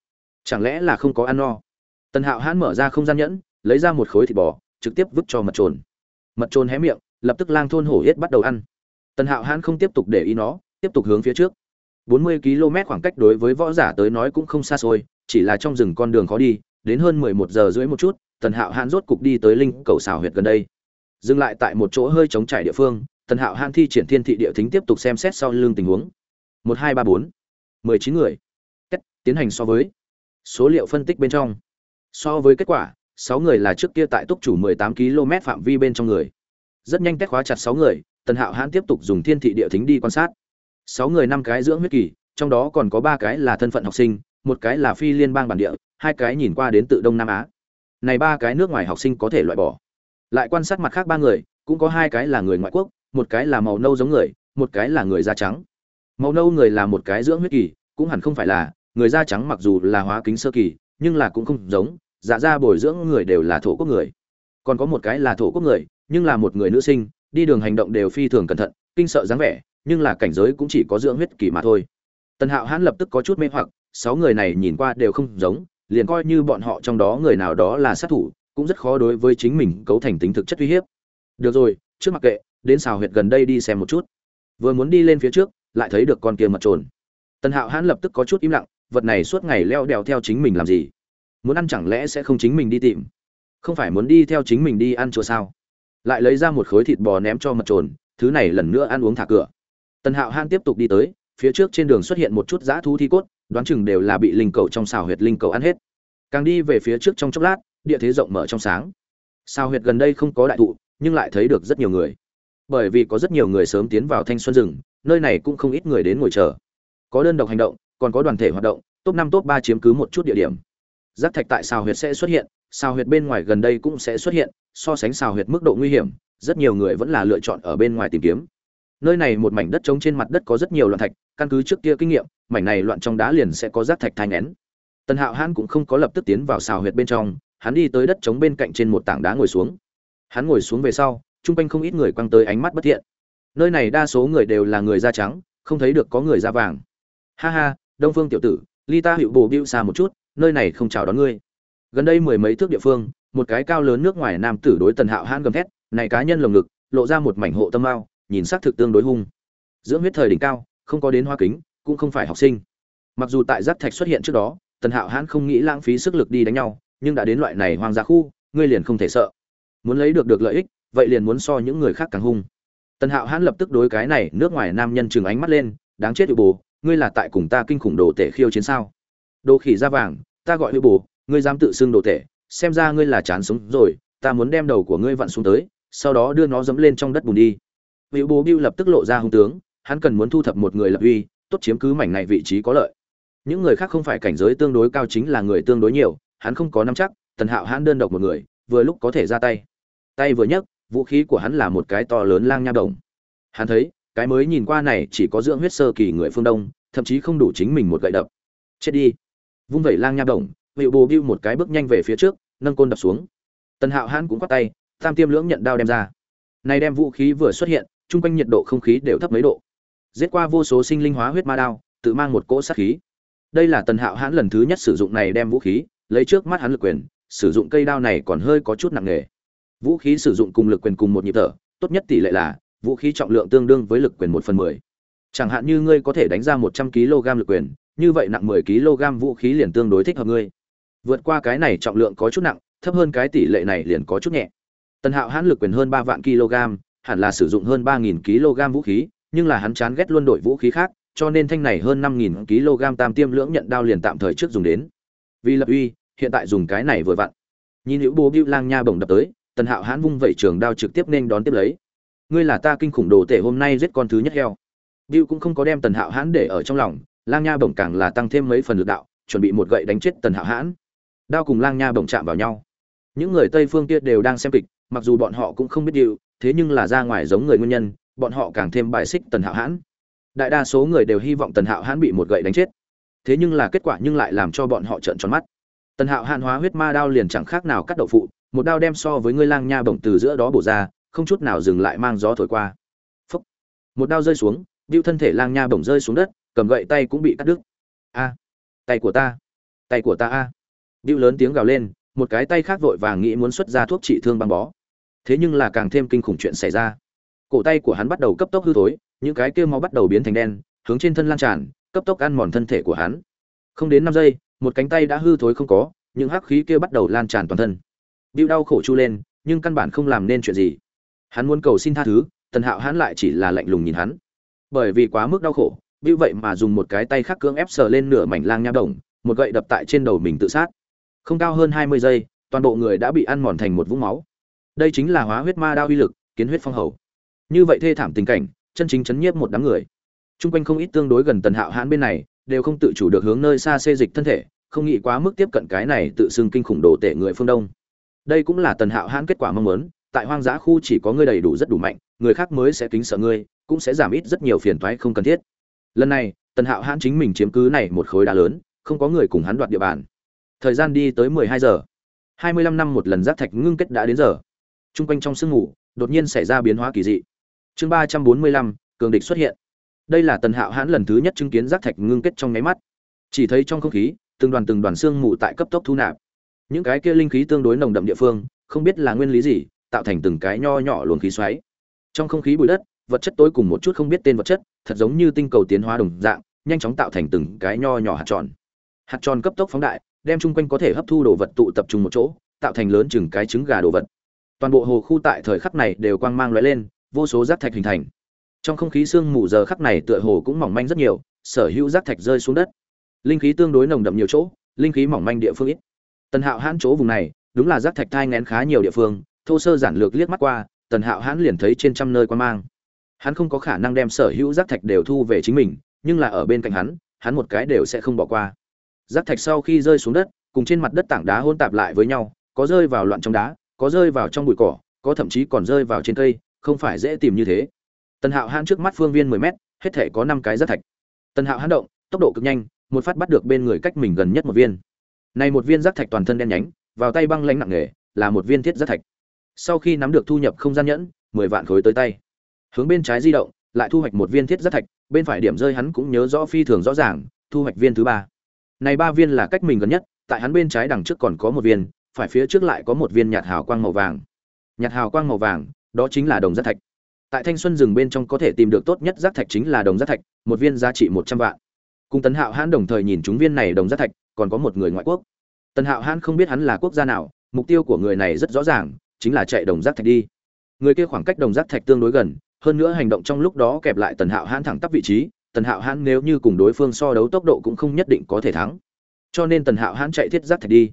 Chẳng lẽ là không có ăn no? Tần hạo hãn mở ra không gian nhẫn lấy ra một khối thịt bò trực tiếp vứt cho mật trồn. Mật trồn hé miệng lập tức lang thôn hổ yết bắt đầu ăn. Tần hạo hãn không tiếp tục để ý nó tiếp tục hướng phía trước. 40 km khoảng cách đối với võ giả tới nói cũng không xa xôi, chỉ là trong rừng con đường khó đi, đến hơn 11 giờ rưỡi một chút, Tần Hạo Hãn rốt cục đi tới linh cầu Xào huyệt gần đây. Dừng lại tại một chỗ hơi trống trải địa phương, Tần Hạo Hãn thi triển thiên thị địa thính tiếp tục xem xét sau lưng tình huống. 1234, 19 người. cách tiến hành so với số liệu phân tích bên trong. So với kết quả, sáu người là trước kia tại túc chủ 18 km phạm vi bên trong người. Rất nhanh cách khóa chặt sáu người, Tần Hạo Hãn tiếp tục dùng thiên thị địa thính đi quan sát sáu người năm cái dưỡng huyết kỳ trong đó còn có ba cái là thân phận học sinh một cái là phi liên bang bản địa hai cái nhìn qua đến tự đông nam á này ba cái nước ngoài học sinh có thể loại bỏ lại quan sát mặt khác ba người cũng có hai cái là người ngoại quốc một cái là màu nâu giống người, một cái là người da trắng. Màu nâu người là một cái dưỡng huyết kỳ, cũng hẳn không phải là, người da trắng mặc dù là hóa kính sơ kỳ, nhưng là cũng không giống dạ ra bồi dưỡng người đều là thổ quốc người. Còn có một cái là thổ quốc người, nhưng là một người nữ sinh, đi đường hành động đều phi thường cẩn thận, kinh sợ dáng vẻ, nhưng là cảnh giới cũng chỉ có dưỡng huyết kỳ mà thôi. Tần hạo hãn lập tức có chút mê hoặc, sáu người này nhìn qua đều không giống, liền coi như bọn họ trong đó người nào đó là sát thủ, cũng rất khó đối với chính mình cấu thành tính thực chất uy hiếp. Được rồi, trước mặc kệ đến xào huyệt gần đây đi xem một chút. Vừa muốn đi lên phía trước, lại thấy được con kia mật trồn. Tần hạo hãn lập tức có chút im lặng, vật này suốt ngày leo đèo theo chính mình làm gì? Muốn ăn chẳng lẽ sẽ không chính mình đi tìm? Không phải muốn đi theo chính mình đi ăn chùa sao? Lại lấy ra một khối thịt bò ném cho mật trồn, thứ này lần nữa ăn uống thả cửa. Tần hạo hãn tiếp tục đi tới, phía trước trên đường xuất hiện một chút dã thú thi cốt, đoán chừng đều là bị linh cầu trong xào huyệt linh cầu ăn hết. Càng đi về phía trước trong chốc lát, địa thế rộng mở trong sáng. Xào huyệt gần đây không có đại thụ, nhưng lại thấy được rất nhiều người bởi vì có rất nhiều người sớm tiến vào thanh xuân rừng, nơi này cũng không ít người đến ngồi chờ. Có đơn độc hành động, còn có đoàn thể hoạt động, top năm, top ba chiếm cứ một chút địa điểm. Rác thạch tại xào huyệt sẽ xuất hiện, xào huyệt bên ngoài gần đây cũng sẽ xuất hiện, so sánh xào huyệt mức độ nguy hiểm, rất nhiều người vẫn là lựa chọn ở bên ngoài tìm kiếm. Nơi này một mảnh đất trống trên mặt đất có rất nhiều loạn thạch, căn cứ trước kia kinh nghiệm, mảnh này loạn trong đá liền sẽ có rác thạch thai nén tần hạo hãn cũng không có lập tức tiến vào xào huyệt bên trong, hắn đi tới đất trống bên cạnh trên một tảng đá ngồi xuống. Hắn ngồi xuống về sau chung quanh không ít người quăng tới ánh mắt bất thiện. Nơi này đa số người đều là người da trắng, không thấy được có người da vàng. Ha ha, đông phương tiểu tử, ly ta hiệu bồ bưu xa một chút, nơi này không chào đón ngươi. Gần đây mười mấy thước địa phương, một cái cao lớn nước ngoài nam tử đối tần hạo hãn gầm thét, này cá nhân lồng ngực, lộ ra một mảnh hộ tâm mao nhìn sắc thực tương đối hung. Dưỡng huyết thời đỉnh cao, không có đến hoa kính, cũng không phải học sinh. Mặc dù tại giáp thạch xuất hiện trước đó, tần hạo hãn không nghĩ lãng phí sức lực đi đánh nhau, nhưng đã đến loại này hoang dã khu, ngươi liền không thể sợ. Muốn lấy được được lợi ích vậy liền muốn so những người khác càng hung. Tần hạo hãn lập tức đối cái này nước ngoài nam nhân chừng ánh mắt lên, đáng chết hữu bồ, ngươi là tại cùng ta kinh khủng đồ tể khiêu chiến sao? Đồ khỉ da vàng, ta gọi hữu bồ, ngươi dám tự xưng đồ tể, xem ra ngươi là chán sống rồi, ta muốn đem đầu của ngươi vặn xuống tới, sau đó đưa nó dẫm lên trong đất bùn đi. Hữu bồ biêu lập tức lộ ra hung tướng, hắn cần muốn thu thập một người lập uy, tốt chiếm cứ mảnh này vị trí có lợi. Những người khác không phải cảnh giới tương đối cao chính là người tương đối nhiều, hắn không có nắm chắc, tần hạo hãn đơn độc một người, vừa lúc có thể ra tay. Tay vừa nhấc vũ khí của hắn là một cái to lớn lang nha đồng. Hắn thấy, cái mới nhìn qua này chỉ có dưỡng huyết sơ kỳ người phương đông, thậm chí không đủ chính mình một gậy đập. Chết đi. Vung vẩy lang nha đồng hiệu bồ bưu một cái bước nhanh về phía trước, nâng côn đập xuống. Tần hạo hãn cũng quát tay, tam tiêm lưỡng nhận đao đem ra. Này đem vũ khí vừa xuất hiện, chung quanh nhiệt độ không khí đều thấp mấy độ. Giết qua vô số sinh linh hóa huyết ma đao, tự mang một cỗ sát khí. Đây là tần hạo hãn lần thứ nhất sử dụng này đem vũ khí, lấy trước mắt hắn lực quyền, sử dụng cây đao này còn hơi có chút nặng nề vũ khí sử dụng cùng lực quyền cùng một nhịp thở, tốt nhất tỷ lệ là, vũ khí trọng lượng tương đương với lực quyền một phần mười. Chẳng hạn như ngươi có thể đánh ra một trăm kg lực quyền, như vậy nặng mười kg vũ khí liền tương đối thích hợp ngươi. Vượt qua cái này trọng lượng có chút nặng, thấp hơn cái tỷ lệ này liền có chút nhẹ. Tần hạo hãn lực quyền hơn ba vạn kg, hẳn là sử dụng hơn ba nghìn kg vũ khí, nhưng là hắn chán ghét luôn đổi vũ khí khác, cho nên thanh này hơn năm nghìn kg tam tiêm lưỡng nhận đao liền tạm thời trước dùng đến. Vì lập uy, hiện tại dùng cái này vừa vặn. Nhìn hữu bố bưu lang nha bổng đập tới tần hạo hãn vung vẩy trường đao trực tiếp nên đón tiếp lấy. Ngươi là ta kinh khủng đồ tể hôm nay giết con thứ nhất heo. Bill cũng không có đem tần hạo hãn để ở trong lòng, lang nha bổng càng là tăng thêm mấy phần lực đạo, chuẩn bị một gậy đánh chết tần hạo hãn. Đao cùng lang nha bổng chạm vào nhau. Những người tây phương kia đều đang xem kịch, mặc dù bọn họ cũng không biết điệu, thế nhưng là ra ngoài giống người nguyên nhân, bọn họ càng thêm bài xích tần hạo hãn. Đại đa số người đều hy vọng tần hạo hãn bị một gậy đánh chết. Thế nhưng là kết quả nhưng lại làm cho bọn họ trợn tròn mắt. Tần hạo hãn hóa huyết ma đao liền chẳng khác nào cắt đậu phụ một đao đem so với ngươi lang nha bổng từ giữa đó bổ ra, không chút nào dừng lại mang gió thổi qua. Phúc. một đao rơi xuống điệu thân thể lang nha bổng rơi xuống đất, cầm gậy tay cũng bị cắt đứt. A. Tay của ta. Tay của ta a. À. lớn tiếng gào lên, một cái tay khác vội vàng nghĩ muốn xuất ra thuốc trị thương băng bó. Thế nhưng là càng thêm kinh khủng chuyện xảy ra. Cổ tay của hắn bắt đầu cấp tốc hư thối, những cái kia máu bắt đầu biến thành đen, hướng trên thân lan tràn, cấp tốc ăn mòn thân thể của hắn. Không đến năm giây, một cánh tay đã hư thối không có, những hắc khí kia bắt đầu lan tràn toàn thân. Bưu đau khổ chu lên, nhưng căn bản không làm nên chuyện gì. Hắn muốn cầu xin tha thứ, Tần Hạo hắn lại chỉ là lạnh lùng nhìn hắn. Bởi vì quá mức đau khổ, Bưu vậy mà dùng một cái tay khác cưỡng ép sờ lên nửa mảnh lang nha đồng, một gậy đập tại trên đầu mình tự sát. Không cao hơn hai mươi giây, toàn bộ người đã bị ăn mòn thành một vũng máu. Đây chính là hóa huyết ma đao uy lực, kiến huyết phong hầu. Như vậy thê thảm tình cảnh, chân chính chấn nhiếp một đám người. Trung quanh không ít tương đối gần Tần Hạo hãn bên này, đều không tự chủ được hướng nơi xa xê dịch thân thể, không nghĩ quá mức tiếp cận cái này tự xưng kinh khủng đồ tệ người phương Đông đây cũng là tần hạo hãn kết quả mong muốn, tại hoang dã khu chỉ có ngươi đầy đủ rất đủ mạnh, người khác mới sẽ kính sợ ngươi, cũng sẽ giảm ít rất nhiều phiền toái không cần thiết. Lần này, tần hạo hãn chính mình chiếm cứ này một khối đá lớn, không có người cùng hắn đoạt địa bàn. Thời gian đi tới mười hai giờ. Hai mươi lăm năm một lần giác thạch ngưng kết đã đến giờ. T r u n g quanh trong sương ngủ đột nhiên xảy ra biến hóa kỳ dị. Chương ba trăm bốn mươi lăm, cường địch xuất hiện. Đây là tần hạo hãn lần thứ nhất chứng kiến giác thạch ngưng kết trong nháy mắt. Chỉ thấy trong không khí, từng đoàn từng đoàn xương mù tại cấp tốc thu nạp những cái kia linh khí tương đối nồng đậm địa phương, không biết là nguyên lý gì, tạo thành từng cái nho nhỏ luồng khí xoáy. Trong không khí bụi đất, vật chất tối cùng một chút không biết tên vật chất, thật giống như tinh cầu tiến hóa đồng dạng, nhanh chóng tạo thành từng cái nho nhỏ hạt tròn. Hạt tròn cấp tốc phóng đại, đem chung quanh có thể hấp thu đồ vật tụ tập trung một chỗ, tạo thành lớn chừng cái trứng gà đồ vật. Toàn bộ hồ khu tại thời khắc này đều quang mang lóe lên, vô số rác thạch hình thành. Trong không khí sương mù giờ khắc này tựa hồ cũng mỏng manh rất nhiều, sở hữu rác thạch rơi xuống đất. Linh khí tương đối nồng đậm nhiều chỗ, linh khí mỏng manh địa phương ít tần hạo hãn chỗ vùng này, đúng là rác thạch thai ngén khá nhiều địa phương, thô sơ giản lược liếc mắt qua, tần hạo hãn liền thấy trên trăm nơi quan mang. Hắn không có khả năng đem sở hữu rác thạch đều thu về chính mình, nhưng là ở bên cạnh hắn hắn một cái đều sẽ không bỏ qua. Rác thạch sau khi rơi xuống đất, cùng trên mặt đất tảng đá hôn tạp lại với nhau, có rơi vào loạn trong đá, có rơi vào trong bụi cỏ, có thậm chí còn rơi vào trên cây, không phải dễ tìm như thế. Tần hạo hãn trước mắt phương viên mười mét, hết thể có năm cái rác thạch. Tần hạo hãn động, tốc độ cực nhanh, một phát bắt được bên người cách mình gần nhất một viên này một viên giác thạch toàn thân đen nhánh, vào tay băng lãnh nặng nề, là một viên thiết giác thạch. Sau khi nắm được thu nhập không gian nhẫn, mười vạn khối tới tay. Hướng bên trái di động, lại thu hoạch một viên thiết giác thạch, bên phải điểm rơi hắn cũng nhớ rõ phi thường rõ ràng, thu hoạch viên thứ ba. Này ba viên là cách mình gần nhất, tại hắn bên trái đằng trước còn có một viên, phải phía trước lại có một viên nhạt hào quang màu vàng. Nhạt hào quang màu vàng, đó chính là đồng giác thạch. Tại thanh xuân rừng bên trong có thể tìm được tốt nhất giác thạch chính là đồng giác thạch, một viên giá trị một trăm vạn. Cung tấn hạo hãn đồng thời nhìn chúng viên này đồng giác thạch còn có một người ngoại quốc. Tần hạo hãn không biết hắn là quốc gia nào, mục tiêu của người này rất rõ ràng, chính là chạy đồng giác thạch đi. Người kia khoảng cách đồng giác thạch tương đối gần, hơn nữa hành động trong lúc đó kẹp lại tần hạo hãn thẳng tắp vị trí, tần hạo hãn nếu như cùng đối phương so đấu tốc độ cũng không nhất định có thể thắng. Cho nên tần hạo hãn chạy thiết giác thạch đi.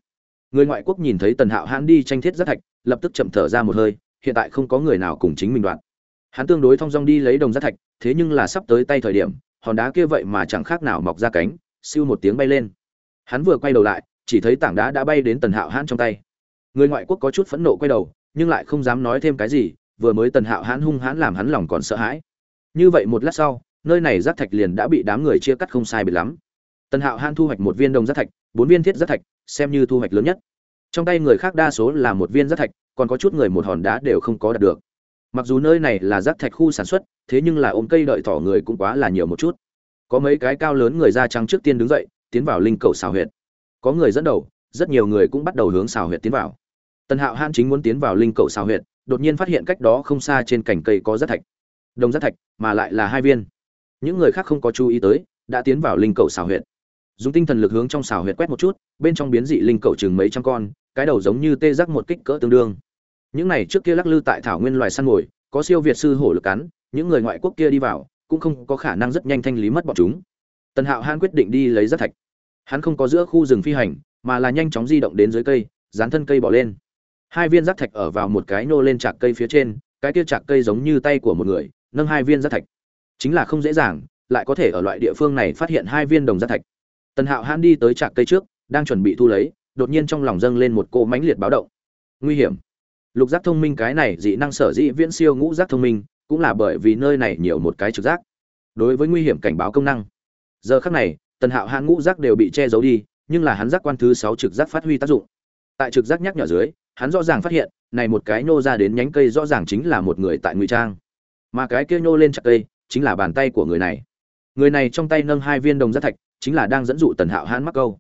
Người ngoại quốc nhìn thấy tần hạo hãn đi tranh thiết giác thạch, lập tức chậm thở ra một hơi, hiện tại không có người nào cùng chính mình đoạn. Hắn tương đối thong dong đi lấy đồng giác thạch, thế nhưng là sắp tới tay thời điểm, hòn đá kia vậy mà chẳng khác nào mọc ra cánh, siêu một tiếng bay lên hắn vừa quay đầu lại, chỉ thấy tảng đá đã bay đến tần hạo hãn trong tay. Người ngoại quốc có chút phẫn nộ quay đầu, nhưng lại không dám nói thêm cái gì, vừa mới tần hạo hãn hung hãn làm hắn lòng còn sợ hãi. Như vậy một lát sau, nơi này rác thạch liền đã bị đám người chia cắt không sai biệt lắm. Tần hạo hãn thu hoạch một viên đồng rác thạch, bốn viên thiết rác thạch, xem như thu hoạch lớn nhất. Trong tay người khác đa số là một viên rác thạch, còn có chút người một hòn đá đều không có đạt được. Mặc dù nơi này là rác thạch khu sản xuất, thế nhưng là ôm cây đợi thỏ người cũng quá là nhiều một chút. Có mấy cái cao lớn người da trắng trước tiên đứng dậy tiến vào linh cầu xào huyệt. Có người dẫn đầu, rất nhiều người cũng bắt đầu hướng xào huyệt tiến vào. Tần hạo han chính muốn tiến vào linh cầu xào huyệt, đột nhiên phát hiện cách đó không xa trên cành cây có rác thạch. Đồng rác thạch, mà lại là hai viên. Những người khác không có chú ý tới, đã tiến vào linh cầu xào huyệt. Dùng tinh thần lực hướng trong xào huyệt quét một chút, bên trong biến dị linh cầu chừng mấy trăm con, cái đầu giống như tê giác một kích cỡ tương đương. Những này trước kia lắc lư tại thảo nguyên loài săn mồi, có siêu việt sư hổ lực cắn, những người ngoại quốc kia đi vào, cũng không có khả năng rất nhanh thanh lý mất bọn chúng tần hạo hãn quyết định đi lấy rác thạch. Hắn không có giữa khu rừng phi hành, mà là nhanh chóng di động đến dưới cây, dán thân cây bỏ lên. Hai viên rác thạch ở vào một cái nô lên chạc cây phía trên, cái kia chạc cây giống như tay của một người, nâng hai viên rác thạch. Chính là không dễ dàng, lại có thể ở loại địa phương này phát hiện hai viên đồng rác thạch. Tần hạo hãn đi tới chạc cây trước, đang chuẩn bị thu lấy, đột nhiên trong lòng dâng lên một cô mãnh liệt báo động. Nguy hiểm. Lục giác thông minh cái này dị năng sở dĩ viễn siêu ngũ giác thông minh, cũng là bởi vì nơi này nhiều một cái trực giác. Đối với nguy hiểm cảnh báo công năng giờ khắc này, tần hạo hãn ngũ giác đều bị che giấu đi, nhưng là hắn giác quan thứ sáu trực giác phát huy tác dụng. Tại trực giác nhắc nhở dưới, hắn rõ ràng phát hiện, này một cái nhô ra đến nhánh cây rõ ràng chính là một người tại ngụy trang. Mà cái kia nhô lên chặt cây, chính là bàn tay của người này. Người này trong tay nâng hai viên đồng giác thạch, chính là đang dẫn dụ tần hạo hãn mắc câu.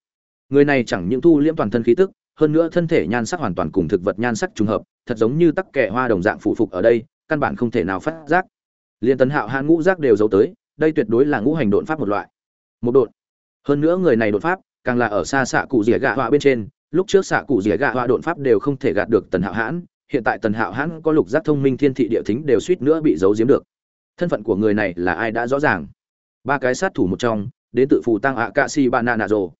Người này chẳng những thu liễm toàn thân khí tức, hơn nữa thân thể nhan sắc hoàn toàn cùng thực vật nhan sắc trùng hợp, thật giống như tắc kẻ hoa đồng dạng phụ phục ở đây, căn bản không thể nào phát giác. Liên tần hạo hãn ngũ giác đều giấu tới, đây tuyệt đối là ngũ hành đột pháp một loại một đột. Hơn nữa người này đột pháp, càng là ở xa xạ cụ rỉa gạ họa bên trên. Lúc trước xạ cụ rỉa gạ họa đột pháp đều không thể gạt được tần hạo hãn. Hiện tại tần hạo hãn có lục giác thông minh thiên thị địa thính đều suýt nữa bị giấu giếm được. Thân phận của người này là ai đã rõ ràng? Ba cái sát thủ một trong, đến tự phụ tăng ạ cạ xì bạn nạ nạ rồ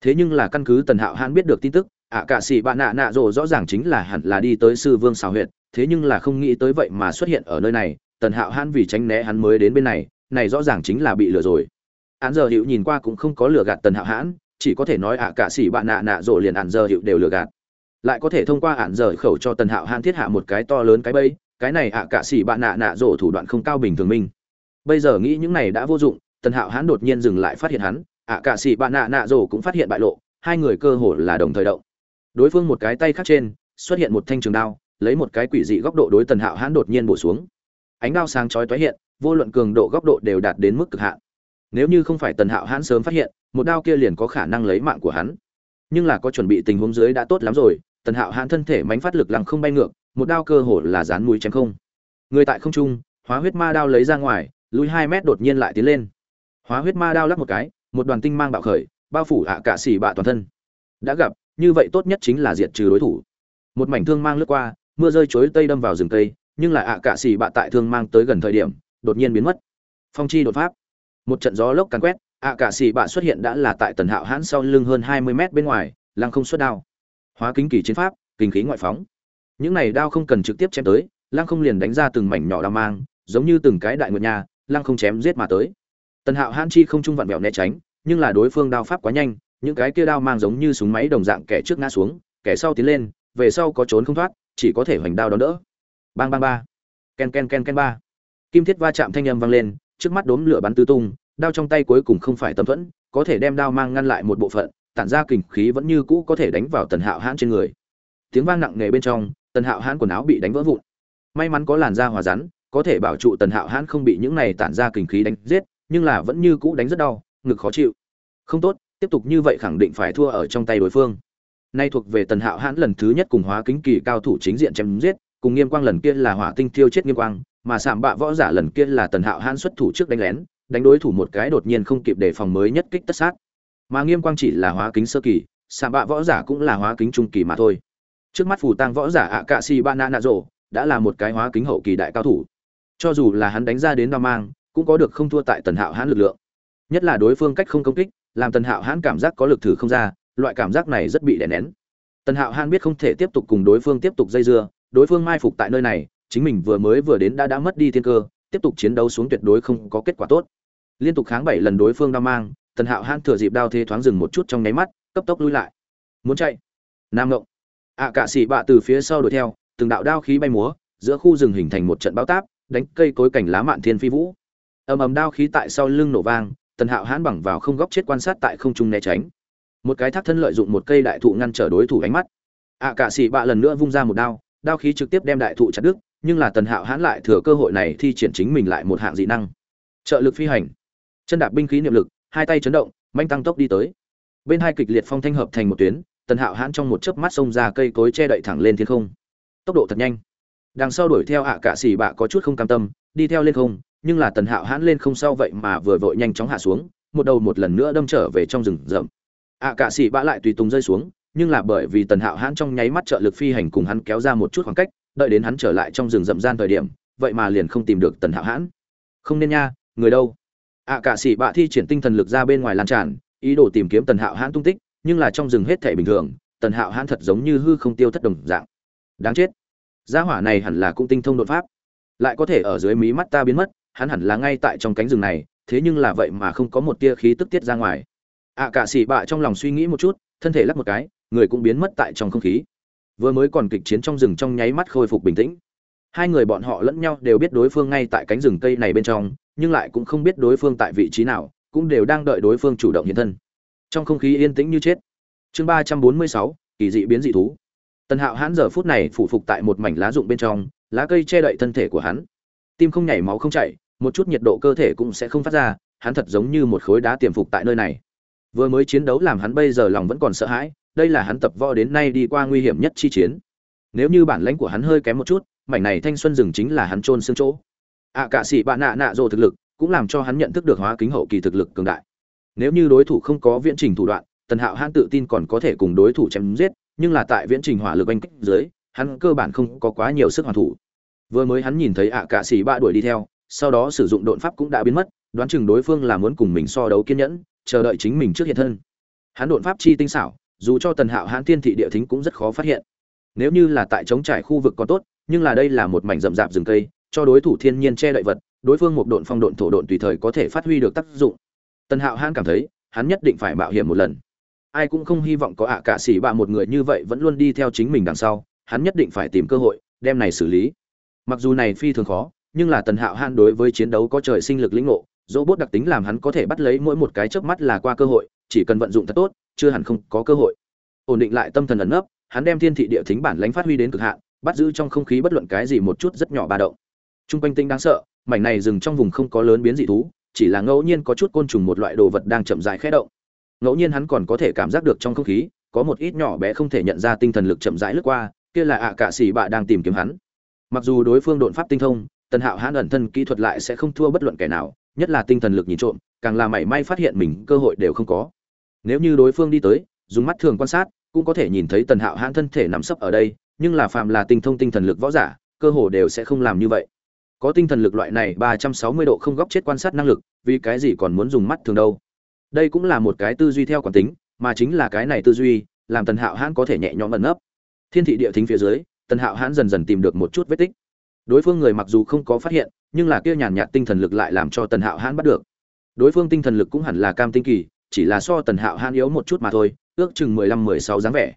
thế nhưng là căn cứ tần hạo hãn biết được tin tức ạ cạ xì bạn nạ nạ rồ rõ ràng chính là hẳn là đi tới sư vương xào huyệt. Thế nhưng là không nghĩ tới vậy mà xuất hiện ở nơi này. Tần hạo hãn vì tránh né hắn mới đến bên này này rõ ràng chính là bị lừa rồi án giờ hiệu nhìn qua cũng không có lừa gạt tần hạo hãn, chỉ có thể nói ạ cả xỉ bạn nạ nạ rồi liền ạn giờ hiệu đều lừa gạt. Lại có thể thông qua ạn giờ khẩu cho tần hạo hãn thiết hạ một cái to lớn cái bẫy, cái này ạ cả xỉ bạn nạ nạ rổ thủ đoạn không cao bình thường minh bây giờ nghĩ những này đã vô dụng, tần hạo hãn đột nhiên dừng lại phát hiện hắn, ạ cạ sĩ bạn nạ nạ rổ cũng phát hiện bại lộ, hai người cơ hồ là đồng thời động. Đối phương một cái tay khác trên, xuất hiện một thanh trường đao, lấy một cái quỷ dị góc độ đối tần hạo hãn đột nhiên bổ xuống. Ánh đao sáng chói toái hiện, vô luận cường độ góc độ đều đạt đến mức cực hạn nếu như không phải tần hạo hãn sớm phát hiện một đao kia liền có khả năng lấy mạng của hắn. Nhưng là có chuẩn bị tình huống dưới đã tốt lắm rồi tần hạo hãn thân thể mánh phát lực lăng không bay ngược một đao cơ hồ là dán mũi chém không. Người tại không trung hóa huyết ma đao lấy ra ngoài lùi hai mét đột nhiên lại tiến lên. Hóa huyết ma đao lắc một cái một đoàn tinh mang bạo khởi bao phủ ạ cả xỉ bạ toàn thân. Đã gặp như vậy tốt nhất chính là diệt trừ đối thủ. Một mảnh thương mang lướt qua mưa rơi chối tây đâm vào rừng tây, nhưng lại ạ cả xỉ bạ tại thương mang tới gần thời điểm đột nhiên biến mất. Phong chi đột pháp một trận gió lốc càn quét, ạ cả xì bạ xuất hiện đã là tại tần hạo hãn sau lưng hơn hai mươi mét bên ngoài, lăng không xuất đao. Hóa kính kỳ chiến pháp, kinh khí ngoại phóng. Những này đao không cần trực tiếp chém tới, lăng không liền đánh ra từng mảnh nhỏ đao mang, giống như từng cái đại nguyệt nha, lăng không chém giết mà tới. Tần hạo hãn chi không trung vặn vẹo né tránh, nhưng là đối phương đao pháp quá nhanh, những cái kia đao mang giống như súng máy đồng dạng kẻ trước ngã xuống, kẻ sau tiến lên, về sau có trốn không thoát, chỉ có thể hoành đao đón đỡ. Bang bang ba. Ken ken ken ken ba. Kim thiết va chạm thanh âm vang lên trước mắt đốm lửa bắn tứ tung, đao trong tay cuối cùng không phải tâm thuẫn, có thể đem đao mang ngăn lại một bộ phận, tản ra kình khí vẫn như cũ có thể đánh vào tần hạo hãn trên người. Tiếng vang nặng nề bên trong, tần hạo hãn quần áo bị đánh vỡ vụn. May mắn có làn da hòa rắn, có thể bảo trụ tần hạo hãn không bị những này tản ra kình khí đánh giết, nhưng là vẫn như cũ đánh rất đau, ngực khó chịu. Không tốt, tiếp tục như vậy khẳng định phải thua ở trong tay đối phương. Nay thuộc về tần hạo hãn lần thứ nhất cùng hóa kính kỳ cao thủ chính diện chém giết, cùng nghiêm quang lần kia là hỏa tinh tiêu chết nghiêm quang mà sạm bạ võ giả lần kia là tần hạo hãn xuất thủ trước đánh lén, đánh đối thủ một cái đột nhiên không kịp đề phòng mới nhất kích tất sát. Mà nghiêm quang chỉ là hóa kính sơ kỳ, sạm bạ võ giả cũng là hóa kính trung kỳ mà thôi. Trước mắt phù tăng võ giả ạ cạ si ba na nạ rộ đã là một cái hóa kính hậu kỳ đại cao thủ. Cho dù là hắn đánh ra đến đao mang, cũng có được không thua tại tần hạo hãn lực lượng. Nhất là đối phương cách không công kích, làm tần hạo hãn cảm giác có lực thử không ra, loại cảm giác này rất bị đè nén. Tần hạo hãn biết không thể tiếp tục cùng đối phương tiếp tục dây dưa, đối phương mai phục tại nơi này chính mình vừa mới vừa đến đã đã mất đi thiên cơ tiếp tục chiến đấu xuống tuyệt đối không có kết quả tốt. Liên tục kháng bảy lần đối phương đao mang tần hạo hãn thừa dịp đao thế thoáng dừng một chút trong nháy mắt cấp tốc lui lại. Muốn chạy? Nam ngộng. Ạ à, cả xỉ bạ từ phía sau đuổi theo từng đạo đao khí bay múa giữa khu rừng hình thành một trận bao táp đánh cây cối cảnh lá mạn thiên phi vũ. Ầm ầm đao khí tại sau lưng nổ vang tần hạo hãn bằng vào không góc chết quan sát tại không trung né tránh. Một cái thác thân lợi dụng một cây đại thụ ngăn trở đối thủ ánh mắt. Ạ à, cả xỉ bạ lần nữa vung ra một đao đao khí trực tiếp đem đại thụ chặt đứt nhưng là tần hạo hãn lại thừa cơ hội này thi triển chính mình lại một hạng dị năng. Trợ lực phi hành. Chân đạp binh khí niệm lực, hai tay chấn động manh tăng tốc đi tới. Bên hai kịch liệt phong thanh hợp thành một tuyến, tần hạo hãn trong một chớp mắt xông ra cây cối che đậy thẳng lên thiên không. Tốc độ thật nhanh. Đằng sau đuổi theo ạ à cả xỉ bạ có chút không cam tâm, đi theo lên không, nhưng là tần hạo hãn lên không sau vậy mà vừa vội nhanh chóng hạ xuống, một đầu một lần nữa đâm trở về trong rừng rậm. Ạ à cả xỉ bạ lại tùy tùng rơi xuống, nhưng là bởi vì tần hạo hãn trong nháy mắt trợ lực phi hành cùng hắn kéo ra một chút khoảng cách đợi đến hắn trở lại trong rừng rậm gian thời điểm vậy mà liền không tìm được tần hạo hãn. Không nên nha người đâu? Ạ à, cả sĩ bạ thi triển tinh thần lực ra bên ngoài lan tràn ý đồ tìm kiếm tần hạo hãn tung tích nhưng là trong rừng hết thể bình thường tần hạo hãn thật giống như hư không tiêu thất đồng dạng. Đáng chết. Gia hỏa này hẳn là cũng tinh thông đột pháp. Lại có thể ở dưới mí mắt ta biến mất hắn hẳn là ngay tại trong cánh rừng này thế nhưng là vậy mà không có một tia khí tức tiết ra ngoài. Ạ à, cả sĩ bạ trong lòng suy nghĩ một chút thân thể lắc một cái người cũng biến mất tại trong không khí vừa mới còn kịch chiến trong rừng trong nháy mắt khôi phục bình tĩnh. Hai người bọn họ lẫn nhau đều biết đối phương ngay tại cánh rừng cây này bên trong, nhưng lại cũng không biết đối phương tại vị trí nào, cũng đều đang đợi đối phương chủ động hiện thân. Trong không khí yên tĩnh như chết. Chương ba trăm bốn mươi sáu, kỳ dị biến dị thú. Tần hạo hãn giờ phút này phụ phục tại một mảnh lá rụng bên trong, lá cây che đậy thân thể của hắn. Tim không nhảy máu không chạy một chút nhiệt độ cơ thể cũng sẽ không phát ra, hắn thật giống như một khối đá tiềm phục tại nơi này. Vừa mới chiến đấu làm hắn bây giờ lòng vẫn còn sợ hãi đây là hắn tập võ đến nay đi qua nguy hiểm nhất chi chiến. Nếu như bản lãnh của hắn hơi kém một chút mảnh này thanh xuân rừng chính là hắn trôn xương chỗ. Ạ à, cả sĩ bạn nạ nạ rồ thực lực cũng làm cho hắn nhận thức được hóa kính hậu kỳ thực lực cường đại. Nếu như đối thủ không có viễn trình thủ đoạn tần hạo hắn tự tin còn có thể cùng đối thủ chém giết nhưng là tại viễn trình hỏa lực bên kích dưới hắn cơ bản không có quá nhiều sức hoàn thủ. Vừa mới hắn nhìn thấy ạ à, cả sĩ bạ đuổi đi theo sau đó sử dụng độn pháp cũng đã biến mất đoán chừng đối phương là muốn cùng mình so đấu kiên nhẫn chờ đợi chính mình trước hiện thân. Hắn độn pháp chi tinh xảo dù cho tần hạo hãn thiên thị địa thính cũng rất khó phát hiện. Nếu như là tại chống trải khu vực có tốt, nhưng là đây là một mảnh rậm rạp rừng cây, cho đối thủ thiên nhiên che đậy vật, đối phương một độn phong độn thổ độn tùy thời có thể phát huy được tác dụng. Tần hạo hãn cảm thấy, hắn nhất định phải mạo hiểm một lần. Ai cũng không hy vọng có ạ cả xỉ bạ một người như vậy vẫn luôn đi theo chính mình đằng sau, hắn nhất định phải tìm cơ hội, đem này xử lý. Mặc dù này phi thường khó, nhưng là tần hạo hãn đối với chiến đấu có trời sinh lực lĩnh ngộ robot đặc tính làm hắn có thể bắt lấy mỗi một cái chớp mắt là qua cơ hội, chỉ cần vận dụng thật tốt, chưa hẳn không có cơ hội. Ổn định lại tâm thần ẩn nấp, hắn đem thiên thị địa thính bản lãnh phát huy đến cực hạn, bắt giữ trong không khí bất luận cái gì một chút rất nhỏ ba động. Trung quanh tinh đáng sợ, mảnh này dừng trong vùng không có lớn biến dị thú, chỉ là ngẫu nhiên có chút côn trùng một loại đồ vật đang chậm rãi khẽ động. Ngẫu nhiên hắn còn có thể cảm giác được trong không khí, có một ít nhỏ bé không thể nhận ra tinh thần lực chậm rãi lướt qua, kia là ạ cả sĩ bạ đang tìm kiếm hắn. Mặc dù đối phương độn pháp tinh thông, tần hạo hãn ẩn thân kỹ thuật lại sẽ không thua bất luận kẻ nào nhất là tinh thần lực nhìn trộm, càng là mảy may phát hiện mình cơ hội đều không có. Nếu như đối phương đi tới, dùng mắt thường quan sát, cũng có thể nhìn thấy tần hạo hãn thân thể nằm sấp ở đây, nhưng là phạm là tinh thông tinh thần lực võ giả, cơ hồ đều sẽ không làm như vậy. Có tinh thần lực loại này ba trăm sáu mươi độ không góc chết quan sát năng lực, vì cái gì còn muốn dùng mắt thường đâu? Đây cũng là một cái tư duy theo quản tính, mà chính là cái này tư duy, làm tần hạo hãn có thể nhẹ nhõm ẩn nấp. Thiên thị địa thính phía dưới, tần hạo hãn dần dần tìm được một chút vết tích. Đối phương người mặc dù không có phát hiện nhưng là kia nhàn nhạt tinh thần lực lại làm cho tần hạo hãn bắt được. Đối phương tinh thần lực cũng hẳn là cam tinh kỳ, chỉ là so tần hạo hãn yếu một chút mà thôi, ước chừng mười lăm mười sáu dáng vẻ.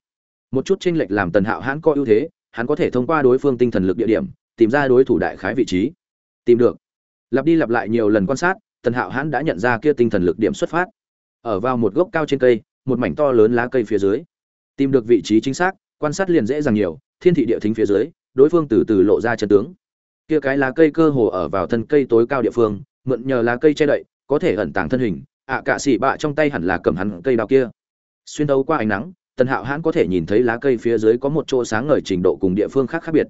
Một chút chênh lệch làm tần hạo hãn có ưu thế, hắn có thể thông qua đối phương tinh thần lực địa điểm, tìm ra đối thủ đại khái vị trí. Tìm được. Lặp đi lặp lại nhiều lần quan sát, tần hạo hãn đã nhận ra kia tinh thần lực điểm xuất phát. Ở vào một gốc cao trên cây, một mảnh to lớn lá cây phía dưới. Tìm được vị trí chính xác, quan sát liền dễ dàng nhiều, thiên thị địa thính phía dưới, đối phương từ từ lộ ra chân tướng kia cái lá cây cơ hồ ở vào thân cây tối cao địa phương mượn nhờ lá cây che đậy có thể ẩn tàng thân hình. Ạ à, cả xỉ bạ trong tay hẳn là cầm hắn cây đao kia. Xuyên đấu qua ánh nắng tần hạo hãn có thể nhìn thấy lá cây phía dưới có một chỗ sáng ngời trình độ cùng địa phương khác khác biệt.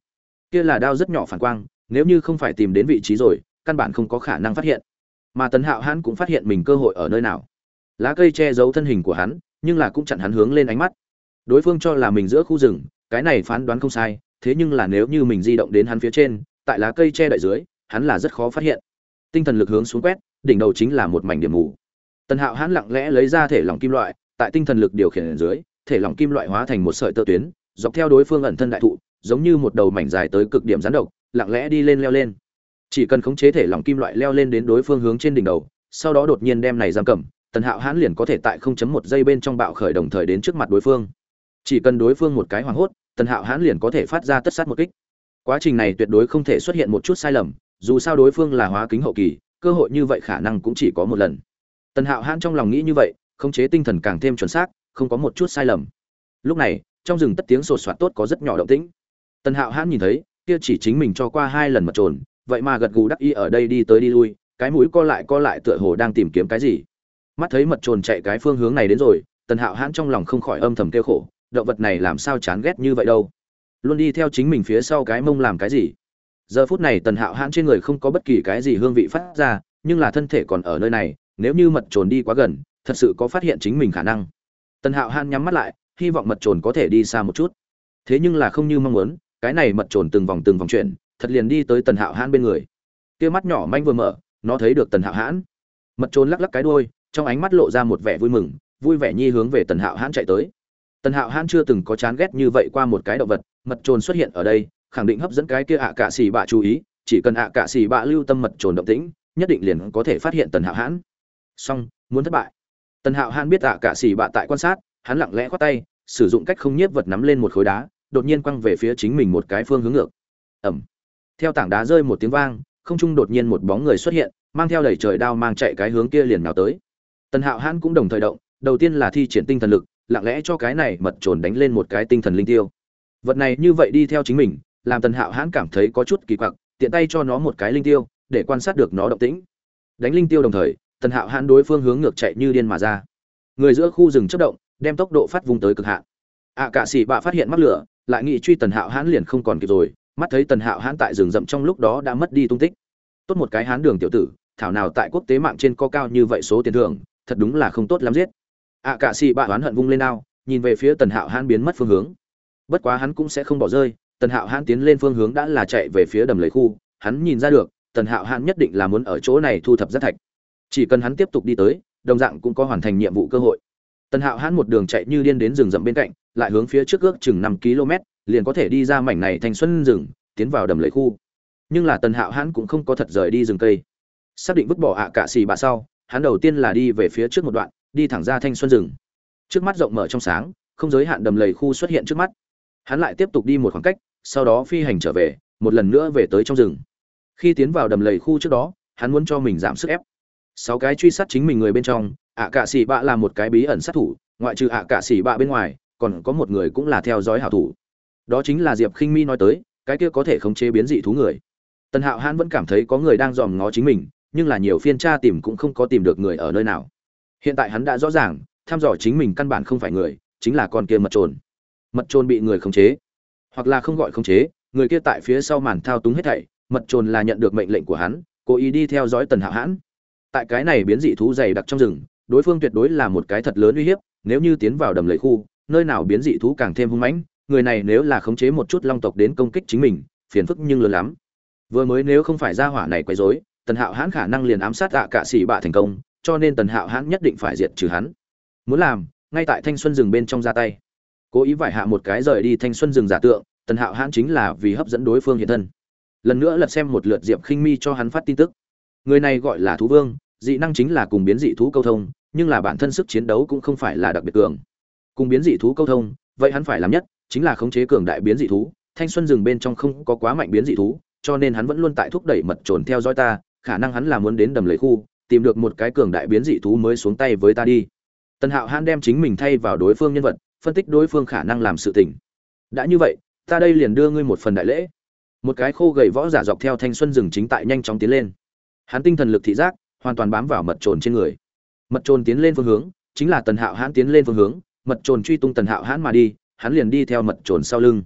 Kia là đao rất nhỏ phản quang nếu như không phải tìm đến vị trí rồi căn bản không có khả năng phát hiện. Mà tần hạo hãn cũng phát hiện mình cơ hội ở nơi nào. Lá cây che giấu thân hình của hắn nhưng là cũng chặn hắn hướng lên ánh mắt. Đối phương cho là mình giữa khu rừng cái này phán đoán không sai thế nhưng là nếu như mình di động đến hắn phía trên tại lá cây che đậy dưới, hắn là rất khó phát hiện. Tinh thần lực hướng xuống quét, đỉnh đầu chính là một mảnh điểm mù. Tần hạo hắn lặng lẽ lấy ra thể lỏng kim loại, tại tinh thần lực điều khiển dưới, thể lỏng kim loại hóa thành một sợi tơ tuyến, dọc theo đối phương ẩn thân đại thụ, giống như một đầu mảnh dài tới cực điểm rắn độc, lặng lẽ đi lên leo lên. Chỉ cần khống chế thể lỏng kim loại leo lên đến đối phương hướng trên đỉnh đầu, sau đó đột nhiên đem này giam cầm, tần hạo hãn liền có thể tại 0.1 giây bên trong bạo khởi đồng thời đến trước mặt đối phương. Chỉ cần đối phương một cái hoảng hốt, tần hạo hãn liền có thể phát ra tất sát một kích quá trình này tuyệt đối không thể xuất hiện một chút sai lầm, dù sao đối phương là hóa kính hậu kỳ, cơ hội như vậy khả năng cũng chỉ có một lần. Tần hạo hãn trong lòng nghĩ như vậy, khống chế tinh thần càng thêm chuẩn xác, không có một chút sai lầm. Lúc này, trong rừng tất tiếng sột soạt tốt có rất nhỏ động tĩnh. Tần hạo hãn nhìn thấy, kia chỉ chính mình cho qua hai lần mật trồn, vậy mà gật gù đắc y ở đây đi tới đi lui, cái mũi co lại co lại tựa hồ đang tìm kiếm cái gì. Mắt thấy mật trồn chạy cái phương hướng này đến rồi, tần hạo hãn trong lòng không khỏi âm thầm kêu khổ, động vật này làm sao chán ghét như vậy đâu luôn đi theo chính mình phía sau cái mông làm cái gì. Giờ phút này tần hạo hãn trên người không có bất kỳ cái gì hương vị phát ra, nhưng là thân thể còn ở nơi này, nếu như mật trồn đi quá gần, thật sự có phát hiện chính mình khả năng. Tần hạo hãn nhắm mắt lại, hy vọng mật trồn có thể đi xa một chút. Thế nhưng là không như mong muốn, cái này mật trồn từng vòng từng vòng chuyển thật liền đi tới tần hạo hãn bên người. Kia mắt nhỏ manh vừa mở, nó thấy được tần hạo hãn. Mật trồn lắc lắc cái đuôi, trong ánh mắt lộ ra một vẻ vui mừng, vui vẻ nhi hướng về tần hạo hãn chạy tới. Tần hạo hãn chưa từng có chán ghét như vậy qua một cái động vật mật trồn xuất hiện ở đây, khẳng định hấp dẫn cái kia ạ cạ xì bạ chú ý, chỉ cần ạ cạ xì bạ lưu tâm mật trồn động tĩnh, nhất định liền có thể phát hiện tần hạo hãn. Song muốn thất bại. Tần hạo hãn biết ạ cạ xì bạ tại quan sát, hắn lặng lẽ khoát tay, sử dụng cách không nhiếp vật nắm lên một khối đá, đột nhiên quăng về phía chính mình một cái phương hướng ngược. Ẩm. Theo tảng đá rơi một tiếng vang, không trung đột nhiên một bóng người xuất hiện, mang theo đầy trời đao mang chạy cái hướng kia liền nào tới. Tần hạo hãn cũng đồng thời động, đầu tiên là thi triển tinh thần lực, lặng lẽ cho cái này mật trồn đánh lên một cái tinh thần linh tiêu vật này như vậy đi theo chính mình làm tần hạo hãn cảm thấy có chút kỳ quặc tiện tay cho nó một cái linh tiêu để quan sát được nó động tĩnh. Đánh linh tiêu đồng thời tần hạo hãn đối phương hướng ngược chạy như điên mà ra. Người giữa khu rừng chất động đem tốc độ phát vùng tới cực hạn. Ạ à, cả xỉ bạ phát hiện mắc lửa lại nghị truy tần hạo hãn liền không còn kịp rồi mắt thấy tần hạo hãn tại rừng rậm trong lúc đó đã mất đi tung tích. Tốt một cái hán đường tiểu tử thảo nào tại quốc tế mạng trên có cao như vậy số tiền thưởng thật đúng là không tốt lắm giết. Ạ à, cả xỉ bạ oán hận vung lên ao nhìn về phía tần hạo hãn biến mất phương hướng bất quá hắn cũng sẽ không bỏ rơi, tần hạo hãn tiến lên phương hướng đã là chạy về phía đầm lầy khu, hắn nhìn ra được, tần hạo hãn nhất định là muốn ở chỗ này thu thập rác thạch. Chỉ cần hắn tiếp tục đi tới, đồng dạng cũng có hoàn thành nhiệm vụ cơ hội. Tần hạo hãn một đường chạy như điên đến rừng rậm bên cạnh, lại hướng phía trước ước chừng năm km, liền có thể đi ra mảnh này thành xuân rừng, tiến vào đầm lầy khu. Nhưng là tần hạo hãn cũng không có thật rời đi rừng cây. Xác định vứt bỏ ạ à cạ xì bạ sau, hắn đầu tiên là đi về phía trước một đoạn, đi thẳng ra thanh xuân rừng. Trước mắt rộng mở trong sáng, không giới hạn đầm lầy khu xuất hiện trước mắt hắn lại tiếp tục đi một khoảng cách, sau đó phi hành trở về, một lần nữa về tới trong rừng. Khi tiến vào đầm lầy khu trước đó, hắn muốn cho mình giảm sức ép. Sáu cái truy sát chính mình người bên trong, ạ cạ xỉ bạ là một cái bí ẩn sát thủ, ngoại trừ ạ cạ xỉ bạ bên ngoài, còn có một người cũng là theo dõi hảo thủ. Đó chính là diệp khinh mi nói tới, cái kia có thể khống chế biến dị thú người. Tần hạo hãn vẫn cảm thấy có người đang dòm ngó chính mình, nhưng là nhiều phiên tra tìm cũng không có tìm được người ở nơi nào. Hiện tại hắn đã rõ ràng, thăm dò chính mình căn bản không phải người, chính là con kia mật trồn mật trồn bị người khống chế. Hoặc là không gọi khống chế, người kia tại phía sau màn thao túng hết thảy, mật trồn là nhận được mệnh lệnh của hắn, cố ý đi theo dõi tần hạo hãn. Tại cái này biến dị thú dày đặc trong rừng, đối phương tuyệt đối là một cái thật lớn uy hiếp, nếu như tiến vào đầm lầy khu, nơi nào biến dị thú càng thêm hung mãnh, người này nếu là khống chế một chút long tộc đến công kích chính mình, phiền phức nhưng lớn lắm. Vừa mới nếu không phải ra hỏa này quấy rối, tần hạo hãn khả năng liền ám sát ạ cạ sĩ bạ thành công, cho nên tần hạo hãn nhất định phải diệt trừ hắn. Muốn làm, ngay tại thanh xuân rừng bên trong ra tay cố ý vải hạ một cái rời đi thanh xuân rừng giả tượng, tần hạo hãn chính là vì hấp dẫn đối phương hiện thân. Lần nữa lật xem một lượt diệp khinh mi cho hắn phát tin tức. Người này gọi là thú vương, dị năng chính là cùng biến dị thú câu thông, nhưng là bản thân sức chiến đấu cũng không phải là đặc biệt cường. Cùng biến dị thú câu thông, vậy hắn phải làm nhất, chính là khống chế cường đại biến dị thú, thanh xuân rừng bên trong không có quá mạnh biến dị thú, cho nên hắn vẫn luôn tại thúc đẩy mật trồn theo dõi ta, khả năng hắn là muốn đến đầm lấy khu, tìm được một cái cường đại biến dị thú mới xuống tay với ta đi. Tần hạo hãn đem chính mình thay vào đối phương nhân vật phân tích đối phương khả năng làm sự tình. Đã như vậy, ta đây liền đưa ngươi một phần đại lễ. Một cái khô gầy võ giả dọc theo thanh xuân rừng chính tại nhanh chóng tiến lên. Hắn tinh thần lực thị giác, hoàn toàn bám vào mật trồn trên người. Mật trồn tiến lên phương hướng, chính là tần hạo hãn tiến lên phương hướng, mật trồn truy tung tần hạo hãn mà đi, hắn liền đi theo mật trồn sau lưng.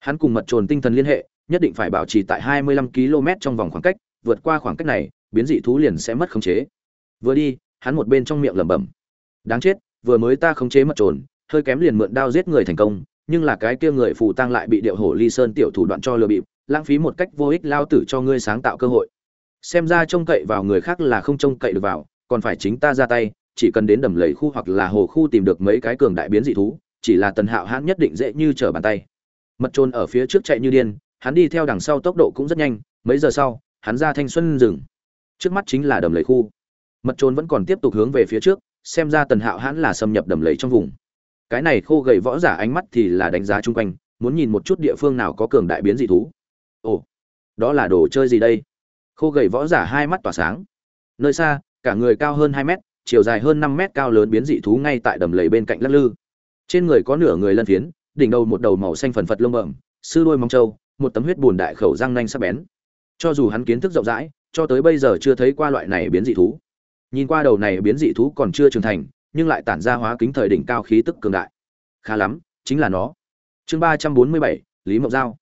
Hắn cùng mật trồn tinh thần liên hệ, nhất định phải bảo trì tại 25 km trong vòng khoảng cách, vượt qua khoảng cách này, biến dị thú liền sẽ mất khống chế. Vừa đi, hắn một bên trong miệng lẩm bẩm. Đáng chết, vừa mới ta khống chế mật trồn hơi kém liền mượn đao giết người thành công, nhưng là cái kia người phù tăng lại bị điệu hổ ly sơn tiểu thủ đoạn cho lừa bịp, lãng phí một cách vô ích lao tử cho ngươi sáng tạo cơ hội. Xem ra trông cậy vào người khác là không trông cậy được vào, còn phải chính ta ra tay, chỉ cần đến đầm lầy khu hoặc là hồ khu tìm được mấy cái cường đại biến dị thú, chỉ là tần hạo hãn nhất định dễ như trở bàn tay. Mật trôn ở phía trước chạy như điên, hắn đi theo đằng sau tốc độ cũng rất nhanh, mấy giờ sau, hắn ra thanh xuân rừng. Trước mắt chính là đầm lầy khu. Mật trôn vẫn còn tiếp tục hướng về phía trước, xem ra tần hạo hãn là xâm nhập đầm lầy trong vùng cái này khô gầy võ giả ánh mắt thì là đánh giá chung quanh, muốn nhìn một chút địa phương nào có cường đại biến dị thú. Ồ, đó là đồ chơi gì đây? Khô gầy võ giả hai mắt tỏa sáng. Nơi xa, cả người cao hơn hai mét, chiều dài hơn năm mét cao lớn biến dị thú ngay tại đầm lầy bên cạnh lắc lư. Trên người có nửa người lân phiến, đỉnh đầu một đầu màu xanh phần phật lông bẩm, sư đôi mong trâu, một tấm huyết bùn đại khẩu răng nanh sắc bén. Cho dù hắn kiến thức rộng rãi, cho tới bây giờ chưa thấy qua loại này biến dị thú. Nhìn qua đầu này biến dị thú còn chưa trưởng thành nhưng lại tản ra hóa kính thời đỉnh cao khí tức cường đại. Khá lắm, chính là nó. Chương ba trăm bốn mươi bảy, lý mộng giao.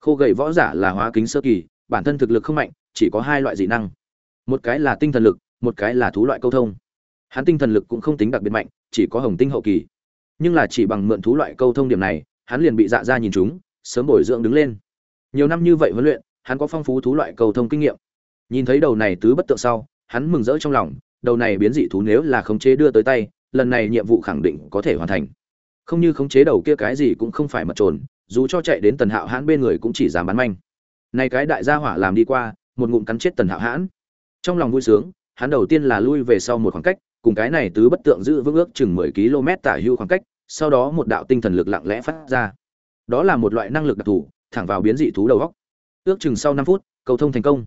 Khô gầy võ giả là hóa kính sơ kỳ, bản thân thực lực không mạnh, chỉ có hai loại dị năng. Một cái là tinh thần lực, một cái là thú loại câu thông. Hắn tinh thần lực cũng không tính đặc biệt mạnh, chỉ có hồng tinh hậu kỳ. Nhưng là chỉ bằng mượn thú loại câu thông điểm này, hắn liền bị dạ ra nhìn chúng, sớm bồi dưỡng đứng lên. Nhiều năm như vậy huấn luyện, hắn có phong phú thú loại câu thông kinh nghiệm. Nhìn thấy đầu này tứ bất tượng sau, hắn mừng rỡ trong lòng, đầu này biến dị thú nếu là khống chế đưa tới tay lần này nhiệm vụ khẳng định có thể hoàn thành. Không như khống chế đầu kia cái gì cũng không phải mật trồn, dù cho chạy đến tần hạo hãn bên người cũng chỉ dám bắn manh. Này cái đại gia hỏa làm đi qua, một ngụm cắn chết tần hạo hãn. Trong lòng vui sướng, hắn đầu tiên là lui về sau một khoảng cách, cùng cái này tứ bất tượng giữ vững ước chừng mười km tả hưu khoảng cách, sau đó một đạo tinh thần lực lặng lẽ phát ra. Đó là một loại năng lực đặc thù, thẳng vào biến dị thú đầu góc. Ước chừng sau năm phút, cầu thông thành công.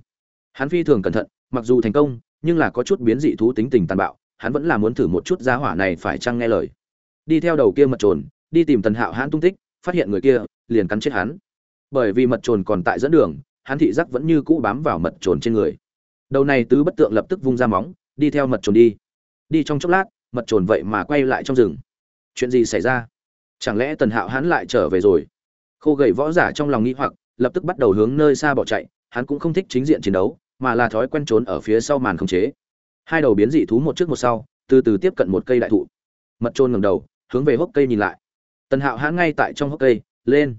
Hắn phi thường cẩn thận, mặc dù thành công, nhưng là có chút biến dị thú tính tình tàn bạo hắn vẫn là muốn thử một chút giá hỏa này phải chăng nghe lời. Đi theo đầu kia mật trồn, đi tìm tần hạo hãn tung tích, phát hiện người kia, liền cắn chết hắn. Bởi vì mật trồn còn tại dẫn đường, hắn thị giác vẫn như cũ bám vào mật trồn trên người. Đầu này tứ bất tượng lập tức vung ra móng, đi theo mật trồn đi. Đi trong chốc lát, mật trồn vậy mà quay lại trong rừng. Chuyện gì xảy ra? Chẳng lẽ tần hạo hắn lại trở về rồi? Khô gầy võ giả trong lòng nghĩ hoặc, lập tức bắt đầu hướng nơi xa bỏ chạy, hắn cũng không thích chính diện chiến đấu, mà là thói quen trốn ở phía sau màn khống chế hai đầu biến dị thú một trước một sau từ từ tiếp cận một cây đại thụ. Mật trôn ngầm đầu hướng về hốc cây nhìn lại. Tần hạo hãn ngay tại trong hốc cây lên.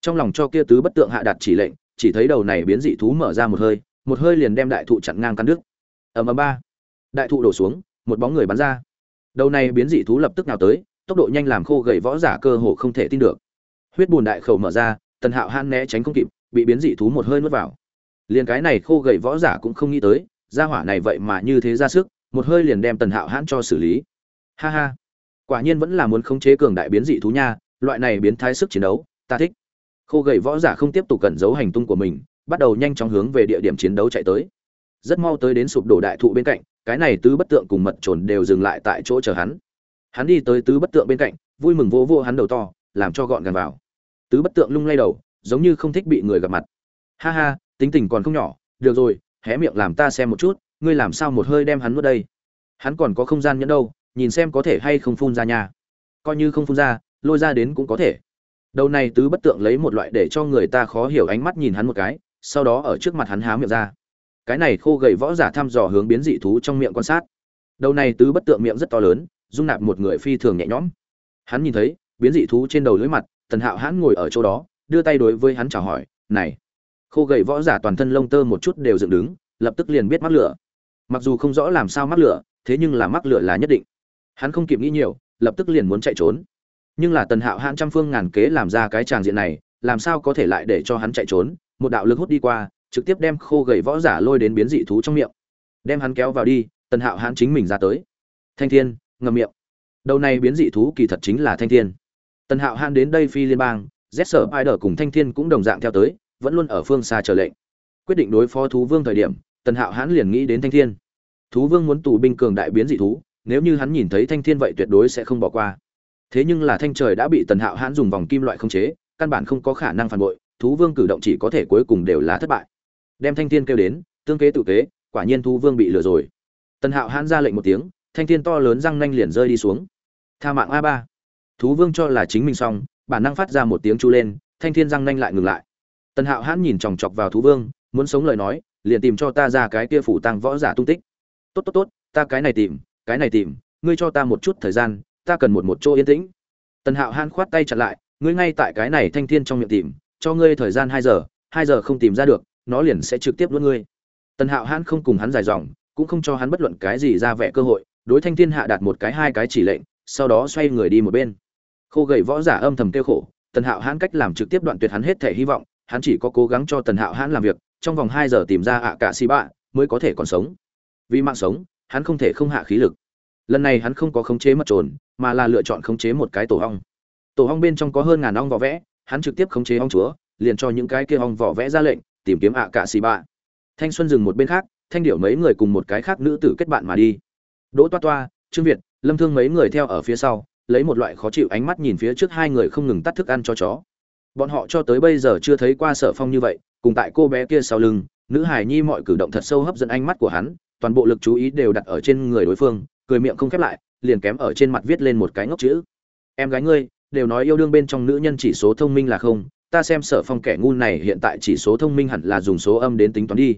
Trong lòng cho kia tứ bất tượng hạ đặt chỉ lệnh chỉ thấy đầu này biến dị thú mở ra một hơi một hơi liền đem đại thụ chặn ngang căn nước, ầm ầm ba. Đại thụ đổ xuống một bóng người bắn ra. Đầu này biến dị thú lập tức nào tới tốc độ nhanh làm khô gầy võ giả cơ hồ không thể tin được. Huyết bùn đại khẩu mở ra tần hạo han né tránh không kịp bị biến dị thú một hơi nuốt vào. Liền cái này khô gầy võ giả cũng không nghĩ tới gia hỏa này vậy mà như thế ra sức, một hơi liền đem tần hạo hãn cho xử lý. Ha ha, quả nhiên vẫn là muốn khống chế cường đại biến dị thú nha, loại này biến thái sức chiến đấu, ta thích. Khô gầy võ giả không tiếp tục cẩn giấu hành tung của mình, bắt đầu nhanh chóng hướng về địa điểm chiến đấu chạy tới. Rất mau tới đến sụp đổ đại thụ bên cạnh, cái này tứ bất tượng cùng mật trồn đều dừng lại tại chỗ chờ hắn. Hắn đi tới tứ bất tượng bên cạnh, vui mừng vô vô hắn đầu to, làm cho gọn gàng vào. Tứ bất tượng lung lay đầu, giống như không thích bị người gặp mặt. Ha ha, tính tình còn không nhỏ, được rồi hé miệng làm ta xem một chút, ngươi làm sao một hơi đem hắn nuốt đây? Hắn còn có không gian nhẫn đâu, nhìn xem có thể hay không phun ra nhà coi như không phun ra, lôi ra đến cũng có thể. Đầu này tứ bất tượng lấy một loại để cho người ta khó hiểu ánh mắt nhìn hắn một cái, sau đó ở trước mặt hắn há miệng ra. Cái này khô gầy võ giả thăm dò hướng biến dị thú trong miệng quan sát. Đầu này tứ bất tượng miệng rất to lớn, dung nạp một người phi thường nhẹ nhõm. Hắn nhìn thấy, biến dị thú trên đầu lưỡi mặt, tần hạo hãn ngồi ở chỗ đó, đưa tay đối với hắn chào hỏi, này khô gầy võ giả toàn thân lông tơ một chút đều dựng đứng, lập tức liền biết mắc lửa. Mặc dù không rõ làm sao mắc lửa, thế nhưng là mắc lửa là nhất định. Hắn không kịp nghĩ nhiều, lập tức liền muốn chạy trốn. Nhưng là tần hạo hãn trăm phương ngàn kế làm ra cái tràng diện này, làm sao có thể lại để cho hắn chạy trốn? Một đạo lực hút đi qua, trực tiếp đem khô gầy võ giả lôi đến biến dị thú trong miệng. Đem hắn kéo vào đi, tần hạo hãn chính mình ra tới. Thanh thiên ngầm miệng. Đầu này biến dị thú kỳ thật chính là thanh thiên. Tần hạo hãn đến đây phi liên bang, z sở ai đờ cùng thanh thiên cũng đồng dạng theo tới vẫn luôn ở phương xa chờ lệnh. Quyết định đối phó thú vương thời điểm, tần hạo hãn liền nghĩ đến thanh thiên. Thú vương muốn tù binh cường đại biến dị thú, nếu như hắn nhìn thấy thanh thiên vậy tuyệt đối sẽ không bỏ qua. Thế nhưng là thanh trời đã bị tần hạo hãn dùng vòng kim loại không chế, căn bản không có khả năng phản bội, thú vương cử động chỉ có thể cuối cùng đều là thất bại. Đem thanh thiên kêu đến, tương kế tự kế, quả nhiên thú vương bị lừa rồi. Tần hạo hãn ra lệnh một tiếng, thanh thiên to lớn răng nanh liền rơi đi xuống. Tha mạng a ba. Thú vương cho là chính mình xong, bản năng phát ra một tiếng chu lên, thanh thiên răng nanh lại ngừng lại tần hạo hãn nhìn chòng chọc vào thú vương, muốn sống lời nói, liền tìm cho ta ra cái kia phủ tăng võ giả tung tích. Tốt tốt tốt, ta cái này tìm, cái này tìm, ngươi cho ta một chút thời gian, ta cần một một chỗ yên tĩnh. Tần hạo hãn khoát tay chặt lại, ngươi ngay tại cái này thanh thiên trong miệng tìm, cho ngươi thời gian hai giờ hai giờ không tìm ra được, nó liền sẽ trực tiếp luôn ngươi. Tần hạo hãn không cùng hắn dài dòng, cũng không cho hắn bất luận cái gì ra vẻ cơ hội, đối thanh thiên hạ đạt một cái hai cái chỉ lệnh, sau đó xoay người đi một bên. Khô gầy võ giả âm thầm kêu khổ, tần hạo hãn cách làm trực tiếp đoạn tuyệt hắn hết thể hy vọng hắn chỉ có cố gắng cho tần hạo hãn làm việc, trong vòng hai giờ tìm ra ạ cả xì bạ, mới có thể còn sống. Vì mạng sống, hắn không thể không hạ khí lực. Lần này hắn không có khống chế mật trồn, mà là lựa chọn khống chế một cái tổ hong tổ hong bên trong có hơn ngàn ong vỏ vẽ, hắn trực tiếp khống chế ong chúa, liền cho những cái kia ong vỏ vẽ ra lệnh, tìm kiếm ạ cả xì bạ. Thanh xuân dừng một bên khác, thanh điệu mấy người cùng một cái khác nữ tử kết bạn mà đi. Đỗ toa toa, trương việt, lâm thương mấy người theo ở phía sau, lấy một loại khó chịu ánh mắt nhìn phía trước hai người không ngừng tắt thức ăn cho chó bọn họ cho tới bây giờ chưa thấy qua sở phong như vậy, cùng tại cô bé kia sau lưng, nữ hải nhi mọi cử động thật sâu hấp dẫn ánh mắt của hắn, toàn bộ lực chú ý đều đặt ở trên người đối phương, cười miệng không khép lại, liền kém ở trên mặt viết lên một cái ngốc chữ. Em gái ngươi, đều nói yêu đương bên trong nữ nhân chỉ số thông minh là không, ta xem sở phong kẻ ngu này hiện tại chỉ số thông minh hẳn là dùng số âm đến tính toán đi.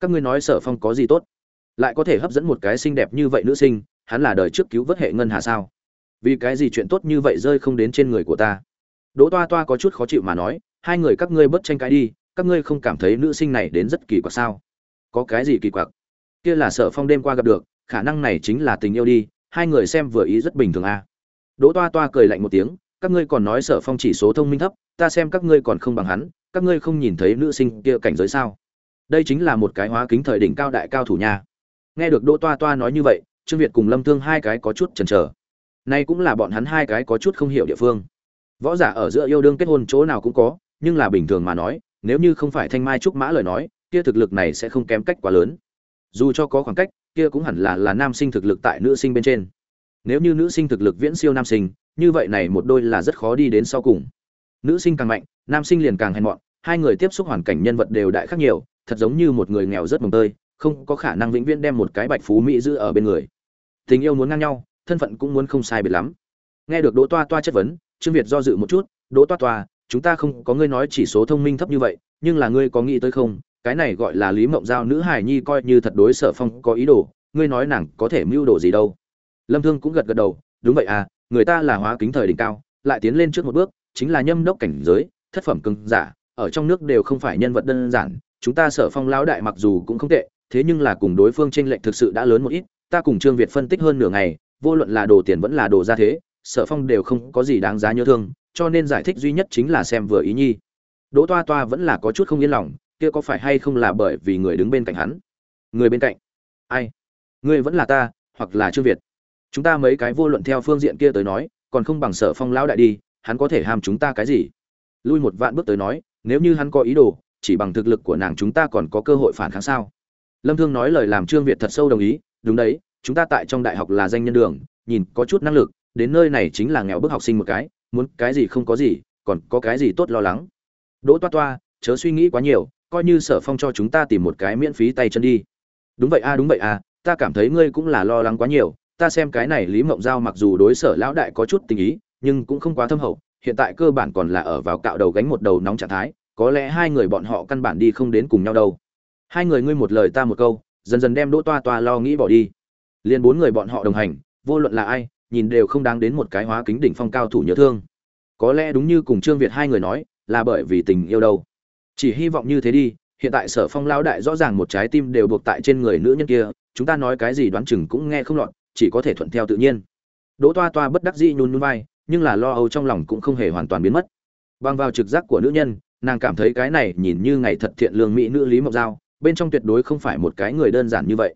Các ngươi nói sở phong có gì tốt? Lại có thể hấp dẫn một cái xinh đẹp như vậy nữ sinh, hắn là đời trước cứu vớt hệ ngân hà sao? Vì cái gì chuyện tốt như vậy rơi không đến trên người của ta? Đỗ toa toa có chút khó chịu mà nói, hai người các ngươi bớt tranh cãi đi, các ngươi không cảm thấy nữ sinh này đến rất kỳ quặc sao? Có cái gì kỳ quặc? Kia là sở phong đêm qua gặp được, khả năng này chính là tình yêu đi, hai người xem vừa ý rất bình thường à. đỗ toa toa cười lạnh một tiếng, các ngươi còn nói sở phong chỉ số thông minh thấp, ta xem các ngươi còn không bằng hắn, các ngươi không nhìn thấy nữ sinh kia cảnh giới sao? Đây chính là một cái hóa kính thời đỉnh cao đại cao thủ nha. Nghe được đỗ toa toa nói như vậy, trương việt cùng lâm thương hai cái có chút chần chờ. Nay cũng là bọn hắn hai cái có chút không hiểu địa phương võ giả ở giữa yêu đương kết hôn chỗ nào cũng có, nhưng là bình thường mà nói, nếu như không phải thanh mai trúc mã lời nói, kia thực lực này sẽ không kém cách quá lớn. Dù cho có khoảng cách, kia cũng hẳn là là nam sinh thực lực tại nữ sinh bên trên. Nếu như nữ sinh thực lực viễn siêu nam sinh, như vậy này một đôi là rất khó đi đến sau cùng. Nữ sinh càng mạnh, nam sinh liền càng hèn mọn, hai người tiếp xúc hoàn cảnh nhân vật đều đại khác nhiều, thật giống như một người nghèo rất mồng tơi, không có khả năng vĩnh viễn đem một cái bạch phú mỹ giữ ở bên người. Tình yêu muốn ngang nhau, thân phận cũng muốn không sai biệt lắm. Nghe được đỗ toa toa chất vấn trương việt do dự một chút, đỗ toa toa, chúng ta không có ngươi nói chỉ số thông minh thấp như vậy, nhưng là ngươi có nghĩ tới không? Cái này gọi là lý mộng giao nữ hài nhi coi như thật đối sở phong có ý đồ, ngươi nói nàng có thể mưu đồ gì đâu? Lâm thương cũng gật gật đầu, đúng vậy à người ta là hóa kính thời đỉnh cao, lại tiến lên trước một bước, chính là nhâm đốc cảnh giới, thất phẩm cường giả, ở trong nước đều không phải nhân vật đơn giản, chúng ta sở phong lão đại mặc dù cũng không tệ, thế nhưng là cùng đối phương chênh lệch thực sự đã lớn một ít, ta cùng trương việt phân tích hơn nửa ngày, vô luận là đồ tiền vẫn là đồ gia thế sở phong đều không có gì đáng giá nhớ thương, cho nên giải thích duy nhất chính là xem vừa ý nhi. Đỗ toa toa vẫn là có chút không yên lòng, kia có phải hay không là bởi vì người đứng bên cạnh hắn? Người bên cạnh? Ai? Người vẫn là ta, hoặc là trương việt? Chúng ta mấy cái vô luận theo phương diện kia tới nói, còn không bằng sở phong lão đại đi, hắn có thể ham chúng ta cái gì? Lui một vạn bước tới nói, nếu như hắn có ý đồ, chỉ bằng thực lực của nàng chúng ta còn có cơ hội phản kháng sao? Lâm thương nói lời làm trương việt thật sâu đồng ý, đúng đấy, chúng ta tại trong đại học là danh nhân đường, nhìn có chút năng lực đến nơi này chính là nghèo bức học sinh một cái, muốn cái gì không có gì, còn có cái gì tốt lo lắng. Đỗ toa toa, chớ suy nghĩ quá nhiều, coi như sở phong cho chúng ta tìm một cái miễn phí tay chân đi. Đúng vậy a, đúng vậy a, ta cảm thấy ngươi cũng là lo lắng quá nhiều, ta xem cái này lý mộng giao mặc dù đối sở lão đại có chút tình ý, nhưng cũng không quá thâm hậu, hiện tại cơ bản còn là ở vào cạo đầu gánh một đầu nóng trạng thái, có lẽ hai người bọn họ căn bản đi không đến cùng nhau đâu. Hai người ngươi một lời ta một câu, dần dần đem đỗ toa toa lo nghĩ bỏ đi. Liền bốn người bọn họ đồng hành, vô luận là ai nhìn đều không đáng đến một cái hóa kính đỉnh phong cao thủ nhớ thương. Có lẽ đúng như cùng trương việt hai người nói, là bởi vì tình yêu đâu. Chỉ hy vọng như thế đi, hiện tại sở phong lão đại rõ ràng một trái tim đều buộc tại trên người nữ nhân kia, chúng ta nói cái gì đoán chừng cũng nghe không lọt, chỉ có thể thuận theo tự nhiên. Đỗ toa toa bất đắc dĩ nhún nhún vai, nhưng là lo âu trong lòng cũng không hề hoàn toàn biến mất. Bằng vào trực giác của nữ nhân, nàng cảm thấy cái này nhìn như ngày thật thiện lương mỹ nữ lý mộc giao, bên trong tuyệt đối không phải một cái người đơn giản như vậy.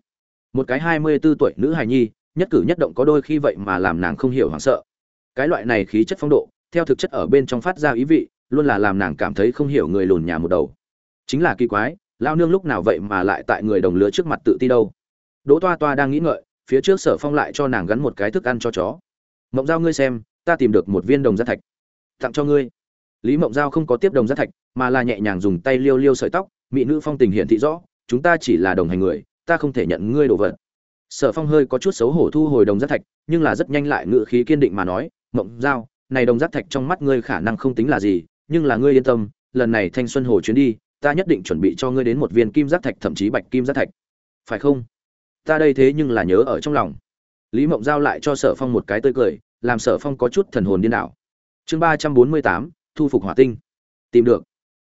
Một cái hai mươi 24 tuổi nữ hài nhi nhất cử nhất động có đôi khi vậy mà làm nàng không hiểu hoảng sợ. Cái loại này khí chất phong độ, theo thực chất ở bên trong phát ra ý vị, luôn là làm nàng cảm thấy không hiểu người lùn nhà một đầu. Chính là kỳ quái lao nương lúc nào vậy mà lại tại người đồng lứa trước mặt tự ti đâu. Đỗ toa toa đang nghĩ ngợi, phía trước sở phong lại cho nàng gắn một cái thức ăn cho chó. Mộng giao ngươi xem, ta tìm được một viên đồng giác thạch, tặng cho ngươi. Lý mộng giao không có tiếp đồng giác thạch, mà là nhẹ nhàng dùng tay liêu liêu sợi tóc, mỹ nữ phong tình hiện thị rõ, chúng ta chỉ là đồng hành người, ta không thể nhận ngươi đồ vật sở phong hơi có chút xấu hổ thu hồi đồng giác thạch, nhưng là rất nhanh lại ngự khí kiên định mà nói, mộng giao, này đồng giác thạch trong mắt ngươi khả năng không tính là gì, nhưng là ngươi yên tâm, lần này thanh xuân hồ chuyến đi, ta nhất định chuẩn bị cho ngươi đến một viên kim giác thạch, thậm chí bạch kim giác thạch. Phải không? Ta đây thế nhưng là nhớ ở trong lòng. Lý mộng giao lại cho sở phong một cái tươi cười, làm sở phong có chút thần hồn điên đảo. Chương ba trăm bốn mươi tám, thu phục hỏa tinh. Tìm được.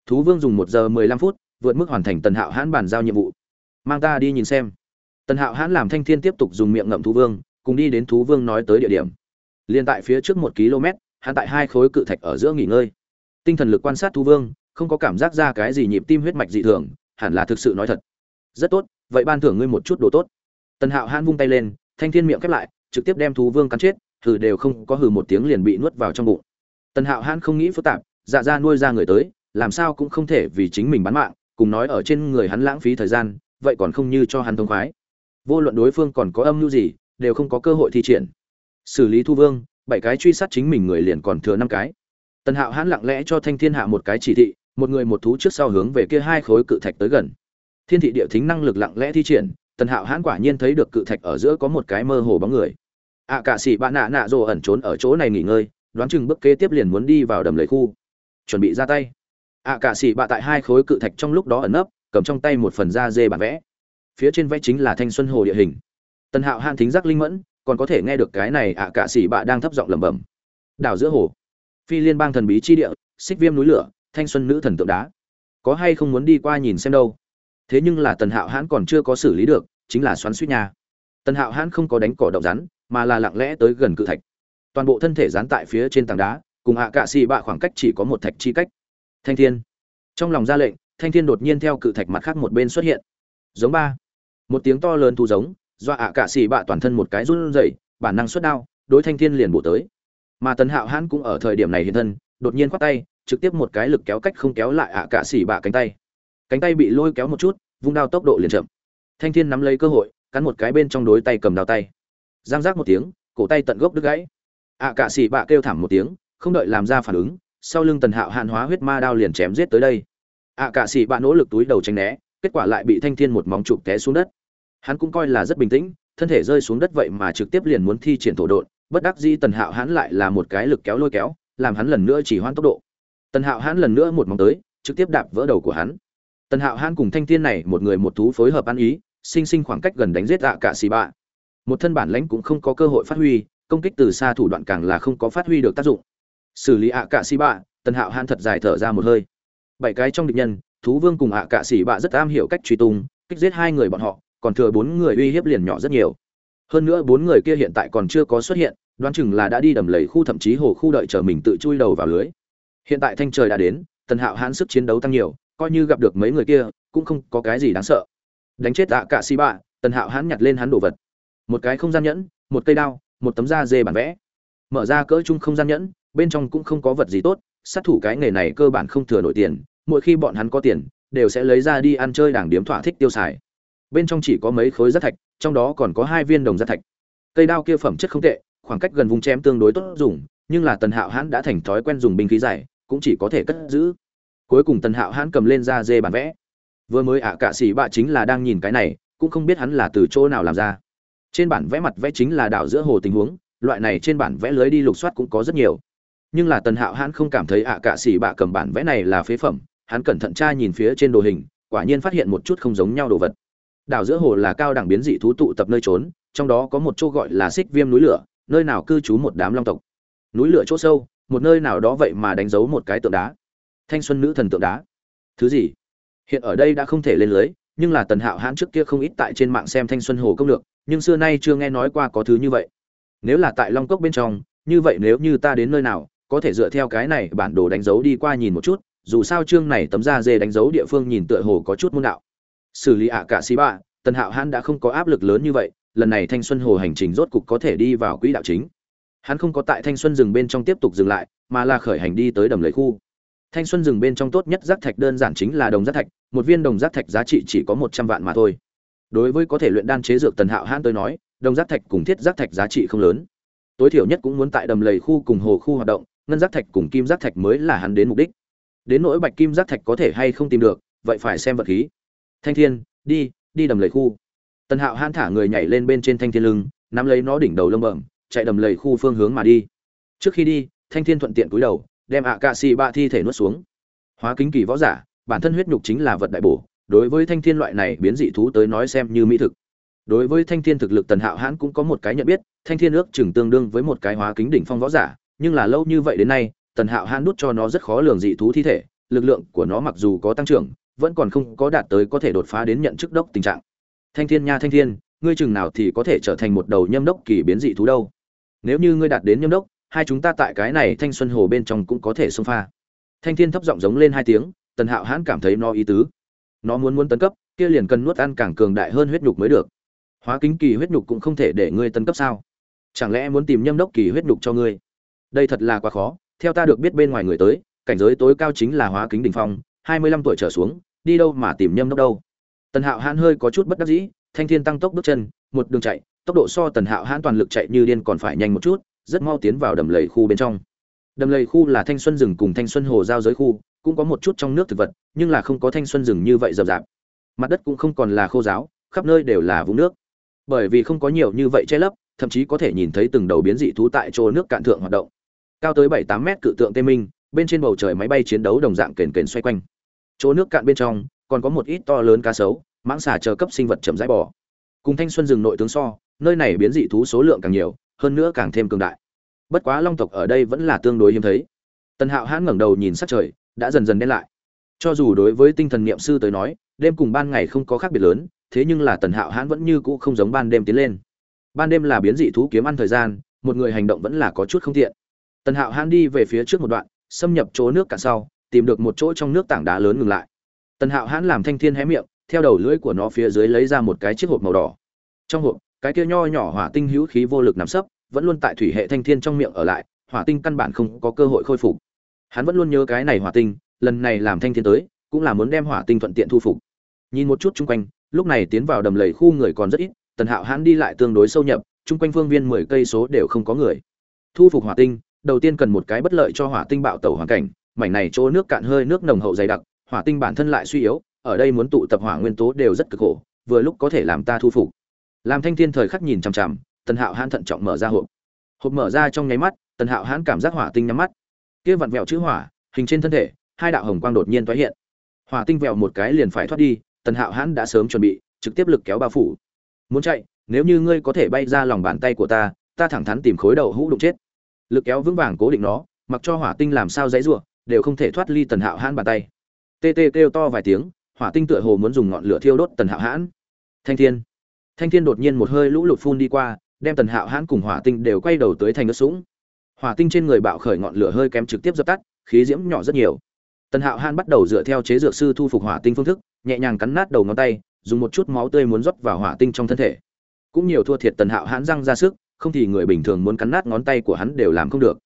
Thú vương dùng một giờ mười lăm phút, vượt mức hoàn thành tần hạo hãn bàn giao nhiệm vụ. Mang ta đi nhìn xem tần hạo hãn làm thanh thiên tiếp tục dùng miệng ngậm thú vương, cùng đi đến thú vương nói tới địa điểm. Liền tại phía trước một km, hắn tại hai khối cự thạch ở giữa nghỉ ngơi. Tinh thần lực quan sát thú vương, không có cảm giác ra cái gì nhịp tim huyết mạch dị thường, hẳn là thực sự nói thật. Rất tốt, vậy ban thưởng ngươi một chút đồ tốt. Tần hạo hãn vung tay lên, thanh thiên miệng khép lại, trực tiếp đem thú vương cắn chết hừ đều không có hừ một tiếng liền bị nuốt vào trong bụng. Tần hạo hãn không nghĩ phức tạp dạ ra nuôi ra người tới, làm sao cũng không thể vì chính mình bán mạng, cùng nói ở trên người hắn lãng phí thời gian, vậy còn không như cho hắn thông khoái vô luận đối phương còn có âm mưu gì đều không có cơ hội thi triển. Xử lý thu vương bảy cái truy sát chính mình người liền còn thừa năm cái. Tần hạo hãn lặng lẽ cho thanh thiên hạ một cái chỉ thị một người một thú trước sau hướng về kia hai khối cự thạch tới gần. Thiên thị địa thính năng lực lặng lẽ thi triển tần hạo hãn quả nhiên thấy được cự thạch ở giữa có một cái mơ hồ bóng người. Ạ à, cả sĩ bạn nạ nạ rồ ẩn trốn ở chỗ này nghỉ ngơi đoán chừng bước kế tiếp liền muốn đi vào đầm lầy khu. Chuẩn bị ra tay. Ạ à, cả sĩ bạ tại hai khối cự thạch trong lúc đó ẩn nấp cầm trong tay một phần da dê bản vẽ phía trên vẽ chính là thanh xuân hồ địa hình. Tần hạo han thính giác linh mẫn còn có thể nghe được cái này ạ à, cả xỉ bạ đang thấp giọng lẩm bẩm. Đảo giữa hồ. Phi liên bang thần bí chi địa xích viêm núi lửa thanh xuân nữ thần tượng đá. Có hay không muốn đi qua nhìn xem đâu? Thế nhưng là tần hạo hãn còn chưa có xử lý được chính là xoắn suýt nhà tần hạo hãn không có đánh cỏ động rắn mà là lặng lẽ tới gần cự thạch. Toàn bộ thân thể dán tại phía trên tảng đá cùng hạ cạ xì bạ khoảng cách chỉ có một thạch chi cách. Thanh thiên. Trong lòng ra lệnh thanh thiên đột nhiên theo cự thạch mặt khác một bên xuất hiện. Giống ba một tiếng to lớn thu giống, do hạ cả xì bạ toàn thân một cái run rẩy, bản năng xuất đao, đối thanh thiên liền bổ tới. Mà tần hạo hãn cũng ở thời điểm này hiện thân, đột nhiên khoát tay, trực tiếp một cái lực kéo cách không kéo lại ạ cả xì bạ cánh tay. Cánh tay bị lôi kéo một chút, vung đao tốc độ liền chậm. Thanh thiên nắm lấy cơ hội, cắn một cái bên trong đối tay cầm đao tay. Giang giác một tiếng, cổ tay tận gốc đứt gãy. Ạ cả xì bạ kêu thảm một tiếng, không đợi làm ra phản ứng, sau lưng tần hạo hạn hóa huyết ma đao liền chém giết tới đây. Ạ cả xì bạ nỗ lực túi đầu tránh né, kết quả lại bị thanh thiên một móng chụp té xuống đất hắn cũng coi là rất bình tĩnh, thân thể rơi xuống đất vậy mà trực tiếp liền muốn thi triển thổ độn, bất đắc di tần hạo hắn lại là một cái lực kéo lôi kéo, làm hắn lần nữa chỉ hoãn tốc độ. Tần hạo hắn lần nữa một móng tới, trực tiếp đạp vỡ đầu của hắn. Tần hạo hắn cùng thanh thiên này một người một thú phối hợp ăn ý, sinh sinh khoảng cách gần đánh giết ạ cả xì bạ. Một thân bản lãnh cũng không có cơ hội phát huy, công kích từ xa thủ đoạn càng là không có phát huy được tác dụng. Xử lý ạ cả xì bạ, tần hạo hắn thật dài thở ra một hơi. Bảy cái trong địch nhân, thú vương cùng ạ cả xì bạ rất am hiểu cách truy tung, kích giết hai người bọn họ còn thừa bốn người uy hiếp liền nhỏ rất nhiều. Hơn nữa bốn người kia hiện tại còn chưa có xuất hiện, đoán chừng là đã đi đầm lầy khu thậm chí hồ khu đợi chờ mình tự chui đầu vào lưới. Hiện tại thanh trời đã đến, tần hạo hãn sức chiến đấu tăng nhiều, coi như gặp được mấy người kia, cũng không có cái gì đáng sợ. Đánh chết ạ cả xì bạ tần hạo hãn nhặt lên hắn đồ vật. Một cái không gian nhẫn, một cây đao, một tấm da dê bản vẽ. Mở ra cỡ chung không gian nhẫn, bên trong cũng không có vật gì tốt, sát thủ cái nghề này cơ bản không thừa nổi tiền, mỗi khi bọn hắn có tiền, đều sẽ lấy ra đi ăn chơi đảng điếm thỏa thích tiêu xài bên trong chỉ có mấy khối rác thạch, trong đó còn có hai viên đồng rác thạch. Cây đao kia phẩm chất không tệ, khoảng cách gần vùng chém tương đối tốt dùng, nhưng là tần hạo hãn đã thành thói quen dùng binh khí dài cũng chỉ có thể cất giữ. Cuối cùng tần hạo hãn cầm lên ra dê bản vẽ. Vừa mới ạ à cạ sĩ bạ chính là đang nhìn cái này, cũng không biết hắn là từ chỗ nào làm ra. Trên bản vẽ mặt vẽ chính là đảo giữa hồ tình huống, loại này trên bản vẽ lưới đi lục soát cũng có rất nhiều. Nhưng là tần hạo hãn không cảm thấy ạ à cạ sĩ bạ cầm bản vẽ này là phế phẩm, hắn cẩn thận tra nhìn phía trên đồ hình, quả nhiên phát hiện một chút không giống nhau đồ vật đảo giữa hồ là cao đẳng biến dị thú tụ tập nơi trốn, trong đó có một chỗ gọi là xích viêm núi lửa, nơi nào cư trú một đám long tộc. Núi lửa chỗ sâu, một nơi nào đó vậy mà đánh dấu một cái tượng đá. Thanh xuân nữ thần tượng đá. Thứ gì? Hiện ở đây đã không thể lên lưới, nhưng là tần hạo hãn trước kia không ít tại trên mạng xem thanh xuân hồ công lược, nhưng xưa nay chưa nghe nói qua có thứ như vậy. Nếu là tại long cốc bên trong, như vậy nếu như ta đến nơi nào, có thể dựa theo cái này bản đồ đánh dấu đi qua nhìn một chút, dù sao chương này tấm da dê đánh dấu địa phương nhìn tựa hồ có chút môn đạo xử lý ạ cả xí bạ, tần hạo hãn đã không có áp lực lớn như vậy, lần này thanh xuân hồ hành trình rốt cục có thể đi vào quỹ đạo chính. Hắn không có tại thanh xuân rừng bên trong tiếp tục dừng lại, mà là khởi hành đi tới đầm lầy khu. Thanh xuân rừng bên trong tốt nhất rác thạch đơn giản chính là đồng rác thạch, một viên đồng rác thạch giá trị chỉ có một trăm vạn mà thôi. Đối với có thể luyện đan chế dược tần hạo hãn tới nói, đồng rác thạch cùng thiết rác thạch giá trị không lớn. Tối thiểu nhất cũng muốn tại đầm lầy khu cùng hồ khu hoạt động, ngân rác thạch cùng kim rác thạch mới là hắn đến mục đích. Đến nỗi bạch kim rác thạch có thể hay không tìm được, vậy phải xem vật khí thanh thiên, đi đi đầm lầy khu. Tần hạo hãn thả người nhảy lên bên trên thanh thiên lưng, nắm lấy nó đỉnh đầu lông bẩm, chạy đầm lầy khu phương hướng mà đi. Trước khi đi, thanh thiên thuận tiện cúi đầu, đem ạ cạ xì ba thi thể nuốt xuống. Hóa kính kỳ võ giả, bản thân huyết nhục chính là vật đại bổ, đối với thanh thiên loại này biến dị thú tới nói xem như mỹ thực. Đối với thanh thiên thực lực tần hạo hãn cũng có một cái nhận biết, thanh thiên ước chừng tương đương với một cái hóa kính đỉnh phong võ giả, nhưng là lâu như vậy đến nay, tần hạo hãn đút cho nó rất khó lường dị thú thi thể, lực lượng của nó mặc dù có tăng trưởng vẫn còn không có đạt tới có thể đột phá đến nhận chức đốc tình trạng. Thanh thiên nha thanh thiên, ngươi chừng nào thì có thể trở thành một đầu nhâm đốc kỳ biến dị thú đâu? Nếu như ngươi đạt đến nhâm đốc, hai chúng ta tại cái này thanh xuân hồ bên trong cũng có thể xông pha. Thanh thiên thấp giọng giống lên hai tiếng, tần hạo hãn cảm thấy nó ý tứ. Nó muốn muốn tấn cấp, kia liền cần nuốt ăn càng cường đại hơn huyết nhục mới được. Hóa kính kỳ huyết nhục cũng không thể để ngươi tấn cấp sao? Chẳng lẽ muốn tìm nhâm đốc kỳ huyết nhục cho ngươi? Đây thật là quá khó, theo ta được biết bên ngoài người tới, cảnh giới tối cao chính là hóa kính đ ỉ n h phong hai mươi lăm tuổi trở xuống, đi đâu mà tìm nhâm đốc đâu. Tần hạo hãn hơi có chút bất đắc dĩ, thanh thiên tăng tốc bước chân, một đường chạy, tốc độ so tần hạo hãn toàn lực chạy như điên còn phải nhanh một chút, rất mau tiến vào đầm lầy khu bên trong. Đầm lầy khu là thanh xuân rừng cùng thanh xuân hồ giao giới khu, cũng có một chút trong nước thực vật, nhưng là không có thanh xuân rừng như vậy rậm rạp. Mặt đất cũng không còn là khô giáo, khắp nơi đều là vũng nước. Bởi vì không có nhiều như vậy che lấp, thậm chí có thể nhìn thấy từng đầu biến dị thú tại chỗ nước cạn thượng hoạt động. Cao tới bảy tám mét cự tượng tê minh, bên trên bầu trời máy bay chiến đấu đồng dạng kền kền xoay quanh chỗ nước cạn bên trong, còn có một ít to lớn cá sấu, mãng xà chờ cấp sinh vật chậm rãi bỏ. cùng thanh xuân rừng nội tướng so, nơi này biến dị thú số lượng càng nhiều, hơn nữa càng thêm cường đại. Bất quá long tộc ở đây vẫn là tương đối hiếm thấy. Tần hạo hãn ngẩng đầu nhìn sát trời, đã dần dần đen lại. Cho dù đối với tinh thần niệm sư tới nói, đêm cùng ban ngày không có khác biệt lớn, thế nhưng là tần hạo hãn vẫn như cũ không giống ban đêm tiến lên. Ban đêm là biến dị thú kiếm ăn thời gian, một người hành động vẫn là có chút không tiện. Tần hạo hãn đi về phía trước một đoạn, xâm nhập chỗ nước cả sau tìm được một chỗ trong nước tảng đá lớn ngừng lại. Tần hạo hãn làm thanh thiên hé miệng, theo đầu lưỡi của nó phía dưới lấy ra một cái chiếc hộp màu đỏ. Trong hộp, cái kia nho nhỏ hỏa tinh hữu khí vô lực nằm sấp, vẫn luôn tại thủy hệ thanh thiên trong miệng ở lại, hỏa tinh căn bản không có cơ hội khôi phục. Hắn vẫn luôn nhớ cái này hỏa tinh, lần này làm thanh thiên tới, cũng là muốn đem hỏa tinh thuận tiện thu phục. Nhìn một chút chung quanh, lúc này tiến vào đầm lầy khu người còn rất ít, tần hạo hãn đi lại tương đối sâu nhập, chung quanh phương viên mười cây số đều không có người. Thu phục hỏa tinh, đầu tiên cần một cái bất lợi cho hỏa tinh bạo tẩu hoàn cảnh mảnh này chỗ nước cạn hơi nước nồng hậu dày đặc, hỏa tinh bản thân lại suy yếu, ở đây muốn tụ tập hỏa nguyên tố đều rất cực khổ, vừa lúc có thể làm ta thu phục. Làm thanh thiên thời khắc nhìn chằm chằm, tần hạo hãn thận trọng mở ra hộp. Hộp mở ra trong nháy mắt, tần hạo hãn cảm giác hỏa tinh nhắm mắt. Kia vặn vẹo chữ hỏa, hình trên thân thể, hai đạo hồng quang đột nhiên tái hiện. Hỏa tinh vẹo một cái liền phải thoát đi, tần hạo hãn đã sớm chuẩn bị, trực tiếp lực kéo bao phủ. Muốn chạy, nếu như ngươi có thể bay ra lòng bàn tay của ta ta thẳng thắn tìm khối đầu hũ đụng chết. Lực kéo vững vàng cố định nó, mặc cho hỏa tinh làm sao dãy giụa đều không thể thoát ly tần hạo hãn bàn tay. Tê tê kêu to vài tiếng, hỏa tinh tựa hồ muốn dùng ngọn lửa thiêu đốt tần hạo hãn. Thanh thiên. Thanh thiên đột nhiên một hơi lũ lụt phun đi qua, đem tần hạo hãn cùng hỏa tinh đều quay đầu tới thành ớt sũng. Hỏa tinh trên người bạo khởi ngọn lửa hơi kém trực tiếp dập tắt, khí diễm nhỏ rất nhiều. Tần hạo hãn bắt đầu dựa theo chế dược sư thu phục hỏa tinh phương thức, nhẹ nhàng cắn nát đầu ngón tay, dùng một chút máu tươi muốn rót vào hỏa tinh trong thân thể. Cũng nhiều thua thiệt tần hạo hãn răng ra sức, không thì người bình thường muốn cắn nát ngón tay của hắn đều làm không được.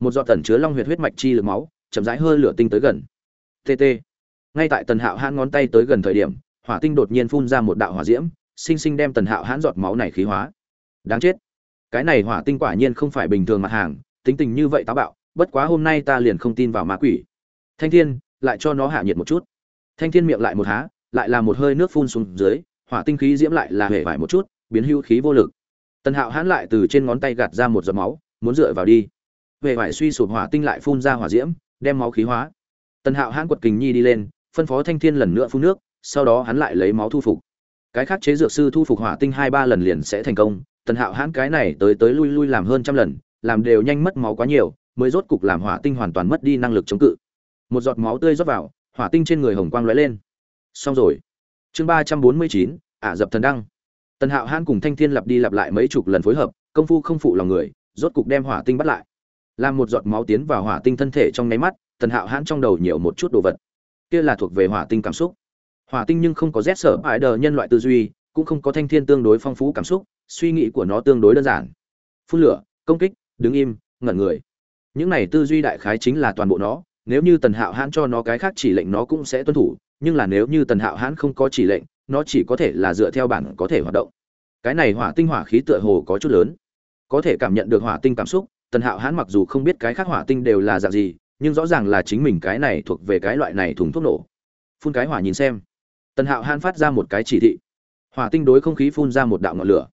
Một giọt tần chứa long huyệt huyết mạch chi lực máu chậm rãi hơi lửa tinh tới gần. Tt ngay tại tần hạo hãn ngón tay tới gần thời điểm, hỏa tinh đột nhiên phun ra một đạo hỏa diễm, sinh sinh đem tần hạo hãn giọt máu này khí hóa. Đáng chết. Cái này hỏa tinh quả nhiên không phải bình thường mặt hàng, tính tình như vậy táo bạo, bất quá hôm nay ta liền không tin vào ma quỷ. Thanh thiên, lại cho nó hạ nhiệt một chút. Thanh thiên miệng lại một há, lại là một hơi nước phun xuống dưới, hỏa tinh khí diễm lại là hể vải một chút, biến hưu khí vô lực. Tần hạo hãn lại từ trên ngón tay gạt ra một giọt máu, muốn dựa vào đi. Huệ vải suy sụp hỏa tinh lại phun ra hỏa diễm đem máu khí hóa. Tần hạo hãn quật kình nhi đi lên, phân phó thanh thiên lần nữa phun nước, sau đó hắn lại lấy máu thu phục. Cái khác chế dược sư thu phục hỏa tinh hai ba lần liền sẽ thành công. Tần hạo hãn cái này tới tới lui lui làm hơn trăm lần, làm đều nhanh mất máu quá nhiều, mới rốt cục làm hỏa tinh hoàn toàn mất đi năng lực chống cự. Một giọt máu tươi rót vào, hỏa tinh trên người hồng quang lóe lên. Xong rồi. Chương ba trăm bốn mươi chín, ả dập thần đăng. Tần hạo hãn cùng thanh thiên lặp đi lặp lại mấy chục lần phối hợp, công phu không phụ lòng người, rốt cục đem hỏa tinh bắt lại làm một giọt máu tiến vào hỏa tinh thân thể trong nháy mắt, tần hạo hãn trong đầu nhiều một chút đồ vật. Kia là thuộc về hỏa tinh cảm xúc. Hỏa tinh nhưng không có rét sở ải đờ nhân loại tư duy, cũng không có thanh thiên tương đối phong phú cảm xúc, suy nghĩ của nó tương đối đơn giản. Phun lửa, công kích, đứng im, ngẩn người. Những này tư duy đại khái chính là toàn bộ nó, nếu như tần hạo hãn cho nó cái khác chỉ lệnh nó cũng sẽ tuân thủ, nhưng là nếu như tần hạo hãn không có chỉ lệnh, nó chỉ có thể là dựa theo bản có thể hoạt động. Cái này hỏa tinh hỏa khí tựa hồ có chút lớn. Có thể cảm nhận được hỏa tinh cảm xúc tần hạo hãn mặc dù không biết cái khác hỏa tinh đều là dạng gì, nhưng rõ ràng là chính mình cái này thuộc về cái loại này thùng thuốc nổ. Phun cái hỏa nhìn xem. Tần hạo hãn phát ra một cái chỉ thị. Hỏa tinh đối không khí phun ra một đạo ngọn lửa.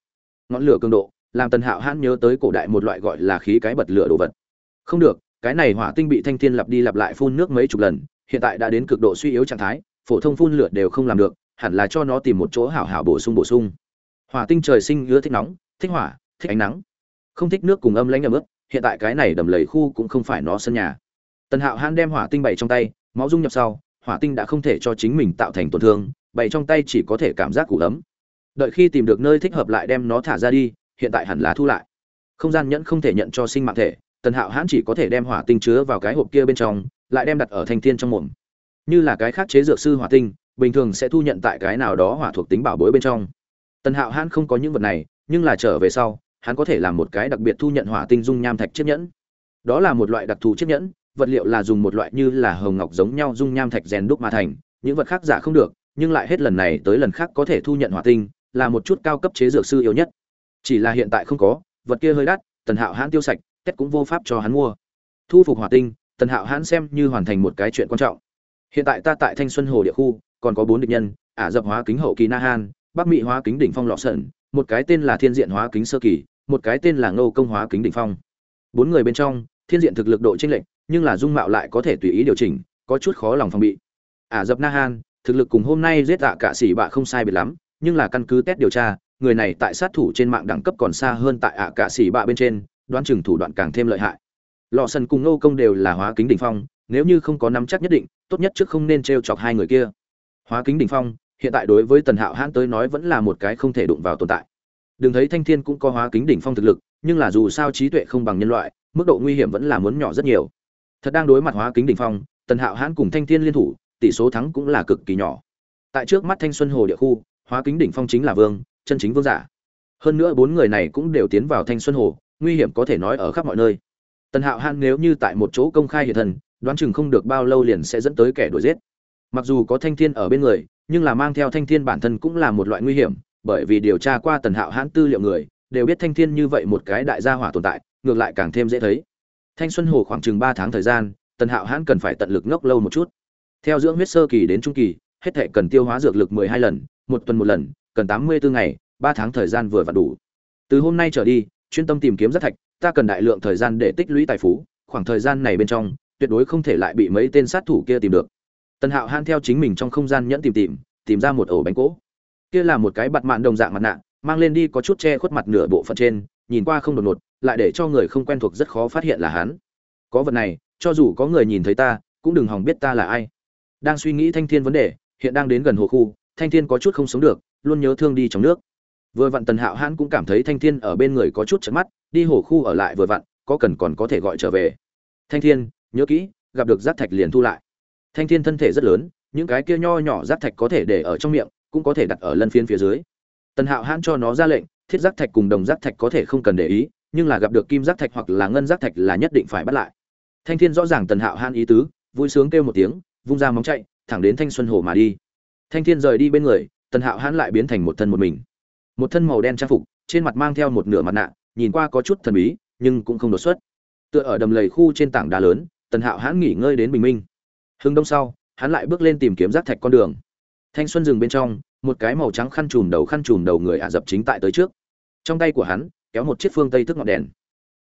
Ngọn lửa cường độ, làm tần hạo hãn nhớ tới cổ đại một loại gọi là khí cái bật lửa đồ vật. Không được, cái này hỏa tinh bị thanh thiên lặp đi lặp lại phun nước mấy chục lần, hiện tại đã đến cực độ suy yếu trạng thái, phổ thông phun lửa đều không làm được, hẳn là cho nó tìm một chỗ hảo hảo bổ sung bổ sung. Hỏa tinh trời sinh ưa thích nóng, thích hỏa, thích ánh nắng. Không thích nước cùng âm lãnh ẩm ướt hiện tại cái này đầm lầy khu cũng không phải nó sân nhà. Tần hạo hãn đem hỏa tinh bày trong tay, máu dung nhập sau, hỏa tinh đã không thể cho chính mình tạo thành tổn thương, bày trong tay chỉ có thể cảm giác củ ấm. Đợi khi tìm được nơi thích hợp lại đem nó thả ra đi, hiện tại hẳn là thu lại. Không gian nhẫn không thể nhận cho sinh mạng thể, tần hạo hãn chỉ có thể đem hỏa tinh chứa vào cái hộp kia bên trong, lại đem đặt ở thanh thiên trong mồm. Như là cái khác chế dược sư hỏa tinh, bình thường sẽ thu nhận tại cái nào đó hỏa thuộc tính bảo bối bên trong. Tần hạo hãn không có những vật này, nhưng là trở về sau hắn có thể làm một cái đặc biệt thu nhận hỏa tinh dung nham thạch chiếc nhẫn. Đó là một loại đặc thù chiếc nhẫn, vật liệu là dùng một loại như là hồng ngọc giống nhau dung nham thạch rèn đúc mà thành, những vật khác giả không được, nhưng lại hết lần này tới lần khác có thể thu nhận hỏa tinh, là một chút cao cấp chế dược sư yếu nhất. Chỉ là hiện tại không có, vật kia hơi đắt, tần hạo hãn tiêu sạch, tết cũng vô pháp cho hắn mua. Thu phục hỏa tinh, tần hạo hãn xem như hoàn thành một cái chuyện quan trọng. Hiện tại ta tại thanh xuân hồ địa khu, còn có bốn địch nhân, ả dập hóa kính hậu kỳ na han, bắc mỹ hóa kính đỉnh phong lọ sẩn một cái tên là thiên diện hóa kính sơ kỳ, một cái tên là ngô công hóa kính đỉnh phong. Bốn người bên trong, thiên diện thực lực độ chênh lệch, nhưng là dung mạo lại có thể tùy ý điều chỉnh, có chút khó lòng phòng bị. Ả dập na han, thực lực cùng hôm nay giết tạ cả xỉ bạ không sai biệt lắm, nhưng là căn cứ test điều tra, người này tại sát thủ trên mạng đẳng cấp còn xa hơn tại ả cả xỉ bạ bên trên, đoán chừng thủ đoạn càng thêm lợi hại. Lò sần cùng nô công đều là hóa kính đỉnh phong, nếu như không có nắm chắc nhất định, tốt nhất trước không nên t r e o chọc hai người kia. Hóa kính đỉnh phong hiện tại đối với tần hạo hãn tới nói vẫn là một cái không thể đụng vào tồn tại. Đừng thấy thanh thiên cũng có hóa kính đỉnh phong thực lực, nhưng là dù sao trí tuệ không bằng nhân loại, mức độ nguy hiểm vẫn là muốn nhỏ rất nhiều. Thật đang đối mặt hóa kính đỉnh phong, tần hạo hãn cùng thanh thiên liên thủ, tỷ số thắng cũng là cực kỳ nhỏ. Tại trước mắt thanh xuân hồ địa khu, hóa kính đỉnh phong chính là vương, chân chính vương giả. Hơn nữa bốn người này cũng đều tiến vào thanh xuân hồ, nguy hiểm có thể nói ở khắp mọi nơi. Tần hạo hãn nếu như tại một chỗ công khai hiện thần đoán chừng không được bao lâu liền sẽ dẫn tới kẻ đuổi giết. Mặc dù có thanh thiên ở bên người nhưng là mang theo thanh thiên bản thân cũng là một loại nguy hiểm, bởi vì điều tra qua tần hạo hãn tư liệu người, đều biết thanh thiên như vậy một cái đại gia hỏa tồn tại, ngược lại càng thêm dễ thấy. Thanh xuân hồ khoảng chừng ba tháng thời gian, tần hạo hãn cần phải tận lực ngốc lâu một chút. Theo dưỡng huyết sơ kỳ đến trung kỳ, hết thể cần tiêu hóa dược lực mười hai lần, một tuần một lần, cần tám mươi bốn ngày, ba tháng thời gian vừa và đủ. Từ hôm nay trở đi, chuyên tâm tìm kiếm rất thạch, ta cần đại lượng thời gian để tích lũy tài phú, khoảng thời gian này bên trong, tuyệt đối không thể lại bị mấy tên sát thủ kia tìm được tần hạo han theo chính mình trong không gian nhẫn tìm tìm tìm ra một ổ bánh cỗ. Kia là một cái bặt mạn đồng dạng mặt nạ, mang lên đi có chút che khuất mặt nửa bộ phận trên, nhìn qua không đột ngột, lại để cho người không quen thuộc rất khó phát hiện là hắn. Có vật này, cho dù có người nhìn thấy ta, cũng đừng hòng biết ta là ai. Đang suy nghĩ thanh thiên vấn đề, hiện đang đến gần hồ khu, thanh thiên có chút không sống được, luôn nhớ thương đi trong nước. Vừa vặn tần hạo hãn cũng cảm thấy thanh thiên ở bên người có chút chật mắt, đi hồ khu ở lại vừa vặn, có cần còn có thể gọi trở về. Thanh thiên, nhớ kỹ, gặp được rác thạch liền thu lại thanh thiên thân thể rất lớn, những cái kia nho nhỏ rác thạch có thể để ở trong miệng, cũng có thể đặt ở lân phiên phía dưới. Tần hạo hãn cho nó ra lệnh, thiết rác thạch cùng đồng rác thạch có thể không cần để ý, nhưng là gặp được kim rác thạch hoặc là ngân rác thạch là nhất định phải bắt lại. Thanh thiên rõ ràng tần hạo hãn ý tứ, vui sướng kêu một tiếng, vung ra móng chạy, thẳng đến thanh xuân hồ mà đi. Thanh thiên rời đi bên người, tần hạo hãn lại biến thành một thân một mình. Một thân màu đen trang phục, trên mặt mang theo một nửa mặt nạ, nhìn qua có chút thần bí, nhưng cũng không đột xuất. Tựa ở đầm lầy khu trên tảng đá lớn, tần hạo hãn nghỉ ngơi đến bình minh hưng đông sau, hắn lại bước lên tìm kiếm rác thạch con đường. Thanh xuân rừng bên trong, một cái màu trắng khăn trùm đầu khăn trùm đầu người ả rập chính tại tới trước. Trong tay của hắn, kéo một chiếc phương tây thức ngọn đèn.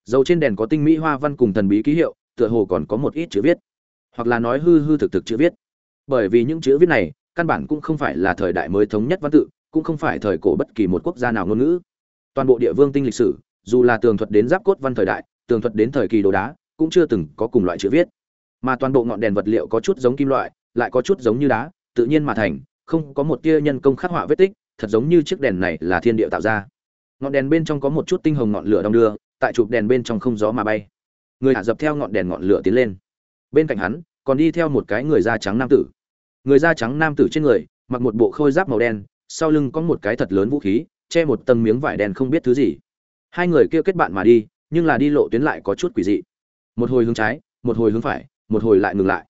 Dầu trên đèn có tinh mỹ hoa văn cùng thần bí ký hiệu, tựa hồ còn có một ít chữ viết. Hoặc là nói hư hư thực thực chữ viết. Bởi vì những chữ viết này, căn bản cũng không phải là thời đại mới thống nhất văn tự, cũng không phải thời cổ bất kỳ một quốc gia nào ngôn ngữ. Toàn bộ địa vương tinh lịch sử, dù là tường thuật đến giáp cốt văn thời đại, tường thuật đến thời kỳ đồ đá, cũng chưa từng có cùng loại chữ viết mà toàn bộ ngọn đèn vật liệu có chút giống kim loại, lại có chút giống như đá, tự nhiên mà thành, không có một tia nhân công khắc họa vết tích, thật giống như chiếc đèn này là thiên địa tạo ra. Ngọn đèn bên trong có một chút tinh hồng ngọn lửa đong đưa, tại chụp đèn bên trong không gió mà bay. Người hạ dập theo ngọn đèn ngọn lửa tiến lên. Bên cạnh hắn, còn đi theo một cái người da trắng nam tử. Người da trắng nam tử trên người, mặc một bộ khôi giáp màu đen, sau lưng có một cái thật lớn vũ khí, che một tầng miếng vải đen không biết thứ gì. Hai người kia kết bạn mà đi, nhưng là đi lộ tuyến lại có chút quỷ dị. Một hồi hướng trái, một hồi hướng phải một hồi lại ngừng lại.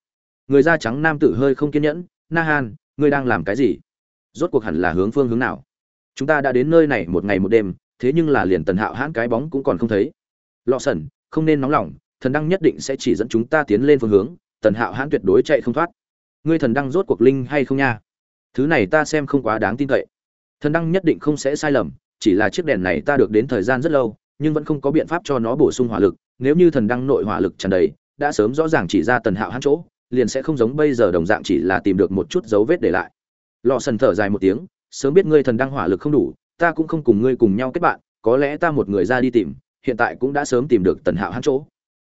Người da trắng nam tử hơi không kiên nhẫn, na han, ngươi đang làm cái gì? Rốt cuộc hẳn là hướng phương hướng nào? Chúng ta đã đến nơi này một ngày một đêm, thế nhưng là liền tần hạo hãn cái bóng cũng còn không thấy. Lọ sẩn, không nên nóng lòng, thần đăng nhất định sẽ chỉ dẫn chúng ta tiến lên phương hướng, tần hạo hãn tuyệt đối chạy không thoát. Ngươi thần đăng rốt cuộc linh hay không nha? Thứ này ta xem không quá đáng tin cậy. Thần đăng nhất định không sẽ sai lầm, chỉ là chiếc đèn này ta được đến thời gian rất lâu, nhưng vẫn không có biện pháp cho nó bổ sung hỏa lực, nếu như thần đăng nội hỏa lực tràn đầy đã sớm rõ ràng chỉ ra tần hạo hắn chỗ, liền sẽ không giống bây giờ đồng dạng chỉ là tìm được một chút dấu vết để lại. Lọ sần thở dài một tiếng, sớm biết ngươi thần đăng hỏa lực không đủ, ta cũng không cùng ngươi cùng nhau kết bạn, có lẽ ta một người ra đi tìm, hiện tại cũng đã sớm tìm được tần hạo hắn chỗ.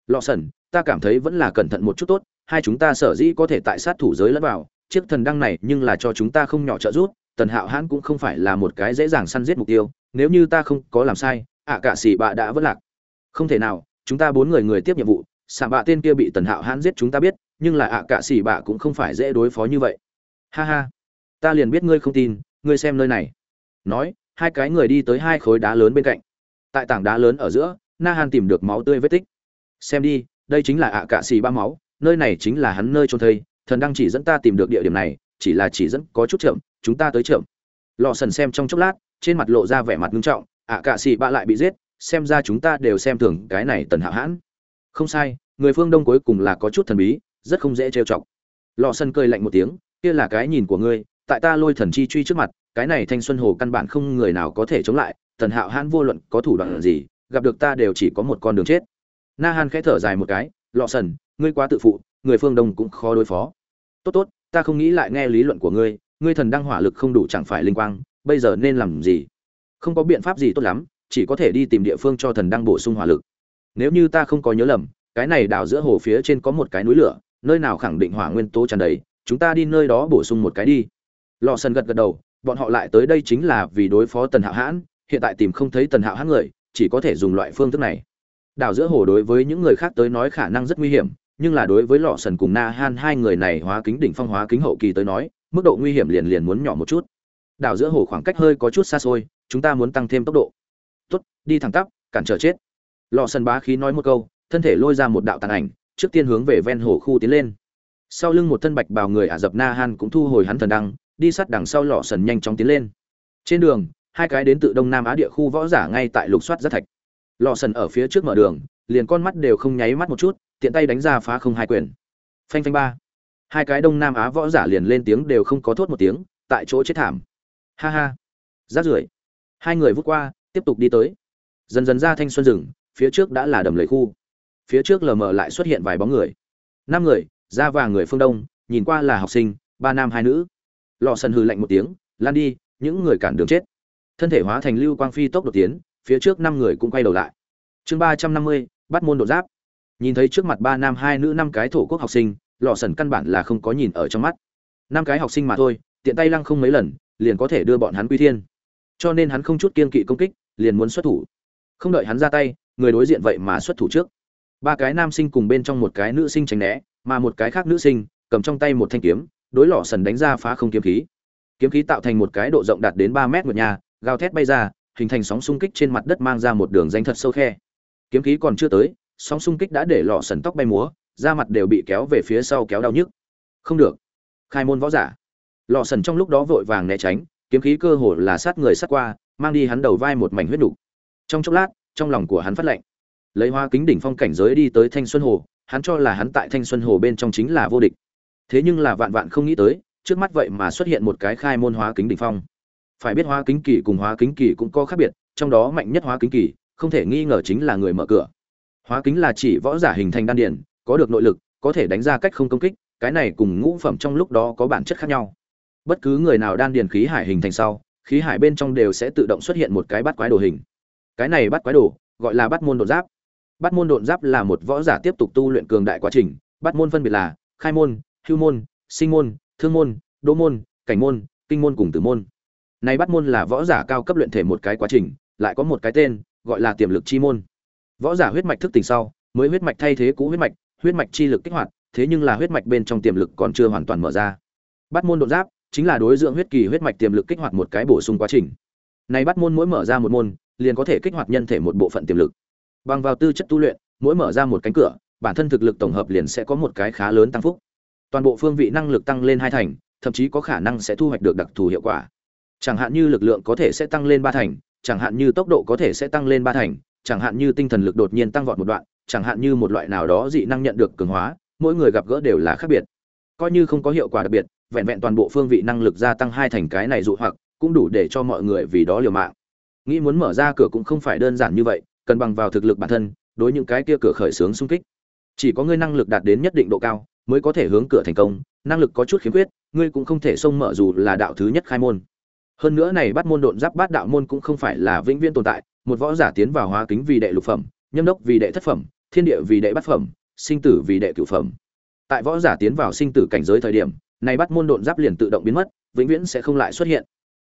Lọ sần, ta cảm thấy vẫn là cẩn thận một chút tốt, hai chúng ta sở dĩ có thể tại sát thủ giới lẫn vào, chiếc thần đăng này nhưng là cho chúng ta không nhỏ trợ giúp, tần hạo hãn cũng không phải là một cái dễ dàng săn giết mục tiêu, nếu như ta không có làm sai, ạ cả xì bạ đã vất lạc. Không thể nào, chúng ta bốn người người tiếp nhiệm vụ xạ bạ tên kia bị tần hạo hãn giết chúng ta biết, nhưng là ạ cạ xỉ bạ cũng không phải dễ đối phó như vậy. Ha ha, ta liền biết ngươi không tin, ngươi xem nơi này. Nói, hai cái người đi tới hai khối đá lớn bên cạnh. Tại tảng đá lớn ở giữa, na han tìm được máu tươi vết tích. Xem đi, đây chính là ạ cạ xỉ ba máu, nơi này chính là hắn nơi trôn thây, thần đang chỉ dẫn ta tìm được địa điểm này, chỉ là chỉ dẫn có chút chậm, chúng ta tới chậm. Lò sần xem trong chốc lát, trên mặt lộ ra vẻ mặt nghiêm trọng, ạ cạ xỉ ba lại bị giết, xem ra chúng ta đều xem thường cái này tần hạo hãn không sai, người phương đông cuối cùng là có chút thần bí, rất không dễ trêu chọc. Lò sân cười lạnh một tiếng, kia là cái nhìn của ngươi, tại ta lôi thần chi truy trước mặt, cái này thanh xuân hồ căn bản không người nào có thể chống lại, tần hạo hãn vô luận có thủ đoạn gì, gặp được ta đều chỉ có một con đường chết. Na han khẽ thở dài một cái, lọ sần ngươi quá tự phụ, người phương đông cũng khó đối phó. Tốt tốt, ta không nghĩ lại nghe lý luận của ngươi ngươi thần đăng hỏa lực không đủ chẳng phải linh quang, bây giờ nên làm gì? Không có biện pháp gì tốt lắm, chỉ có thể đi tìm địa phương cho thần đăng bổ sung hỏa lực nếu như ta không có nhớ lầm, cái này đào giữa hồ phía trên có một cái núi lửa, nơi nào khẳng định hỏa nguyên tố tràn đầy, chúng ta đi nơi đó bổ sung một cái đi. Lò sần gật gật đầu, bọn họ lại tới đây chính là vì đối phó tần hạo hãn, hiện tại tìm không thấy tần hạo hãn người, chỉ có thể dùng loại phương thức này. Đảo giữa hồ đối với những người khác tới nói khả năng rất nguy hiểm, nhưng là đối với lọ sần cùng na han hai người này hóa kính đỉnh phong hóa kính hậu kỳ tới nói, mức độ nguy hiểm liền liền muốn nhỏ một chút. Đảo giữa hồ khoảng cách hơi có chút xa xôi, chúng ta muốn tăng thêm tốc độ. Tốt, đi thẳng tắp, cản trở chết lọ sần bá khí nói một câu, thân thể lôi ra một đạo tàn ảnh, trước tiên hướng về ven hồ khu tiến lên. Sau lưng một thân bạch bào người ả rập na han cũng thu hồi hắn thần đăng, đi sát đằng sau lọ sần nhanh chóng tiến lên. Trên đường, hai cái đến từ đông nam á địa khu võ giả ngay tại lục soát rất thạch. Lọ sần ở phía trước mở đường, liền con mắt đều không nháy mắt một chút, tiện tay đánh ra phá không hai quyền. Phanh phanh ba. Hai cái đông nam á võ giả liền lên tiếng đều không có thốt một tiếng, tại chỗ chết thảm. Ha ha. Rát rưởi. Hai người vút qua, tiếp tục đi tới. Dần dần ra thanh xuân rừng phía trước đã là đầm lầy khu. Phía trước lờ mờ lại xuất hiện vài bóng người. Năm người, da vàng người phương đông, nhìn qua là học sinh, ba nam hai nữ. Lò sần hư lạnh một tiếng, lan đi, những người cản đường chết. Thân thể hóa thành lưu quang phi tốc đột tiến, phía trước năm người cũng quay đầu lại. Chương ba trăm năm mươi, bắt môn độ giáp. Nhìn thấy trước mặt ba nam hai nữ năm cái thổ quốc học sinh, lò sần căn bản là không có nhìn ở trong mắt. Năm cái học sinh mà thôi, tiện tay lăng không mấy lần, liền có thể đưa bọn hắn quy thiên. Cho nên hắn không chút kiên kỵ công kích, liền muốn xuất thủ không đợi hắn ra tay, người đối diện vậy mà xuất thủ trước. Ba cái nam sinh cùng bên trong một cái nữ sinh tránh né, mà một cái khác nữ sinh cầm trong tay một thanh kiếm, đối lò sần đánh ra phá không kiếm khí. Kiếm khí tạo thành một cái độ rộng đạt đến ba mét một nhà, gào thét bay ra, hình thành sóng xung kích trên mặt đất mang ra một đường danh thật sâu khe. Kiếm khí còn chưa tới, sóng xung kích đã để lọ sần tóc bay múa, da mặt đều bị kéo về phía sau kéo đau nhức. Không được. Khai môn võ giả. Lò sần trong lúc đó vội vàng né tránh, kiếm khí cơ hồ là sát người sát qua, mang đi hắn đầu vai một mảnh huyết đục trong chốc lát, trong lòng của hắn phát lạnh. Lấy hoa kính đỉnh phong cảnh giới đi tới thanh xuân hồ, hắn cho là hắn tại thanh xuân hồ bên trong chính là vô địch. Thế nhưng là vạn vạn không nghĩ tới, trước mắt vậy mà xuất hiện một cái khai môn hóa kính đỉnh phong. Phải biết hóa kính kỳ cùng hóa kính kỳ cũng có khác biệt, trong đó mạnh nhất hóa kính kỳ, không thể nghi ngờ chính là người mở cửa. Hóa kính là chỉ võ giả hình thành đan điển có được nội lực, có thể đánh ra cách không công kích, cái này cùng ngũ phẩm trong lúc đó có bản chất khác nhau. Bất cứ người nào đan điền khí hải hình thành sau, khí hải bên trong đều sẽ tự động xuất hiện một cái bắt quái đồ hình cái này bắt quái đồ, gọi là bắt môn đột giáp. Bắt môn đột giáp là một võ giả tiếp tục tu luyện cường đại quá trình. Bắt môn phân biệt là khai môn, hưu môn, sinh môn, thương môn, đô môn, cảnh môn, kinh môn cùng tử môn. Này bắt môn là võ giả cao cấp luyện thể một cái quá trình, lại có một cái tên, gọi là tiềm lực chi môn. Võ giả huyết mạch thức tỉnh sau, mới huyết mạch thay thế cũ huyết mạch huyết mạch chi lực kích hoạt, thế nhưng là huyết mạch bên trong tiềm lực còn chưa hoàn toàn mở ra. Bắt môn đột giáp chính là đối dưỡng huyết kỳ huyết mạch tiềm lực kích hoạt một cái bổ sung quá trình. Này bắt môn mỗi mở ra một môn liền có thể kích hoạt nhân thể một bộ phận tiềm lực. Bằng vào tư chất tu luyện, mỗi mở ra một cánh cửa, bản thân thực lực tổng hợp liền sẽ có một cái khá lớn tăng phúc. Toàn bộ phương vị năng lực tăng lên hai thành, thậm chí có khả năng sẽ thu hoạch được đặc thù hiệu quả. Chẳng hạn như lực lượng có thể sẽ tăng lên ba thành, chẳng hạn như tốc độ có thể sẽ tăng lên ba thành, chẳng hạn như tinh thần lực đột nhiên tăng vọt một đoạn, chẳng hạn như một loại nào đó dị năng nhận được cường hóa, mỗi người gặp gỡ đều là khác biệt. Coi như không có hiệu quả đặc biệt, vẹn vẹn toàn bộ phương vị năng lực gia tăng hai thành cái này dụ hoặc, cũng đủ để cho mọi người vì đó liều mạng nghĩ muốn mở ra cửa cũng không phải đơn giản như vậy, cần bằng vào thực lực bản thân, đối những cái kia cửa khởi xướng xung kích. Chỉ có ngươi năng lực đạt đến nhất định độ cao, mới có thể hướng cửa thành công, năng lực có chút khiếm khuyết, ngươi cũng không thể xông mở dù là đạo thứ nhất khai môn. Hơn nữa này bắt môn độn giáp bát đạo môn cũng không phải là vĩnh viễn tồn tại, một võ giả tiến vào hóa kính vì đệ lục phẩm, nhâm đốc vì đệ thất phẩm, thiên địa vì đệ bát phẩm, sinh tử vì đệ cửu phẩm. Tại võ giả tiến vào sinh tử cảnh giới thời điểm, này bắt môn độn giáp liền tự động biến mất, vĩnh viễn sẽ không lại xuất hiện.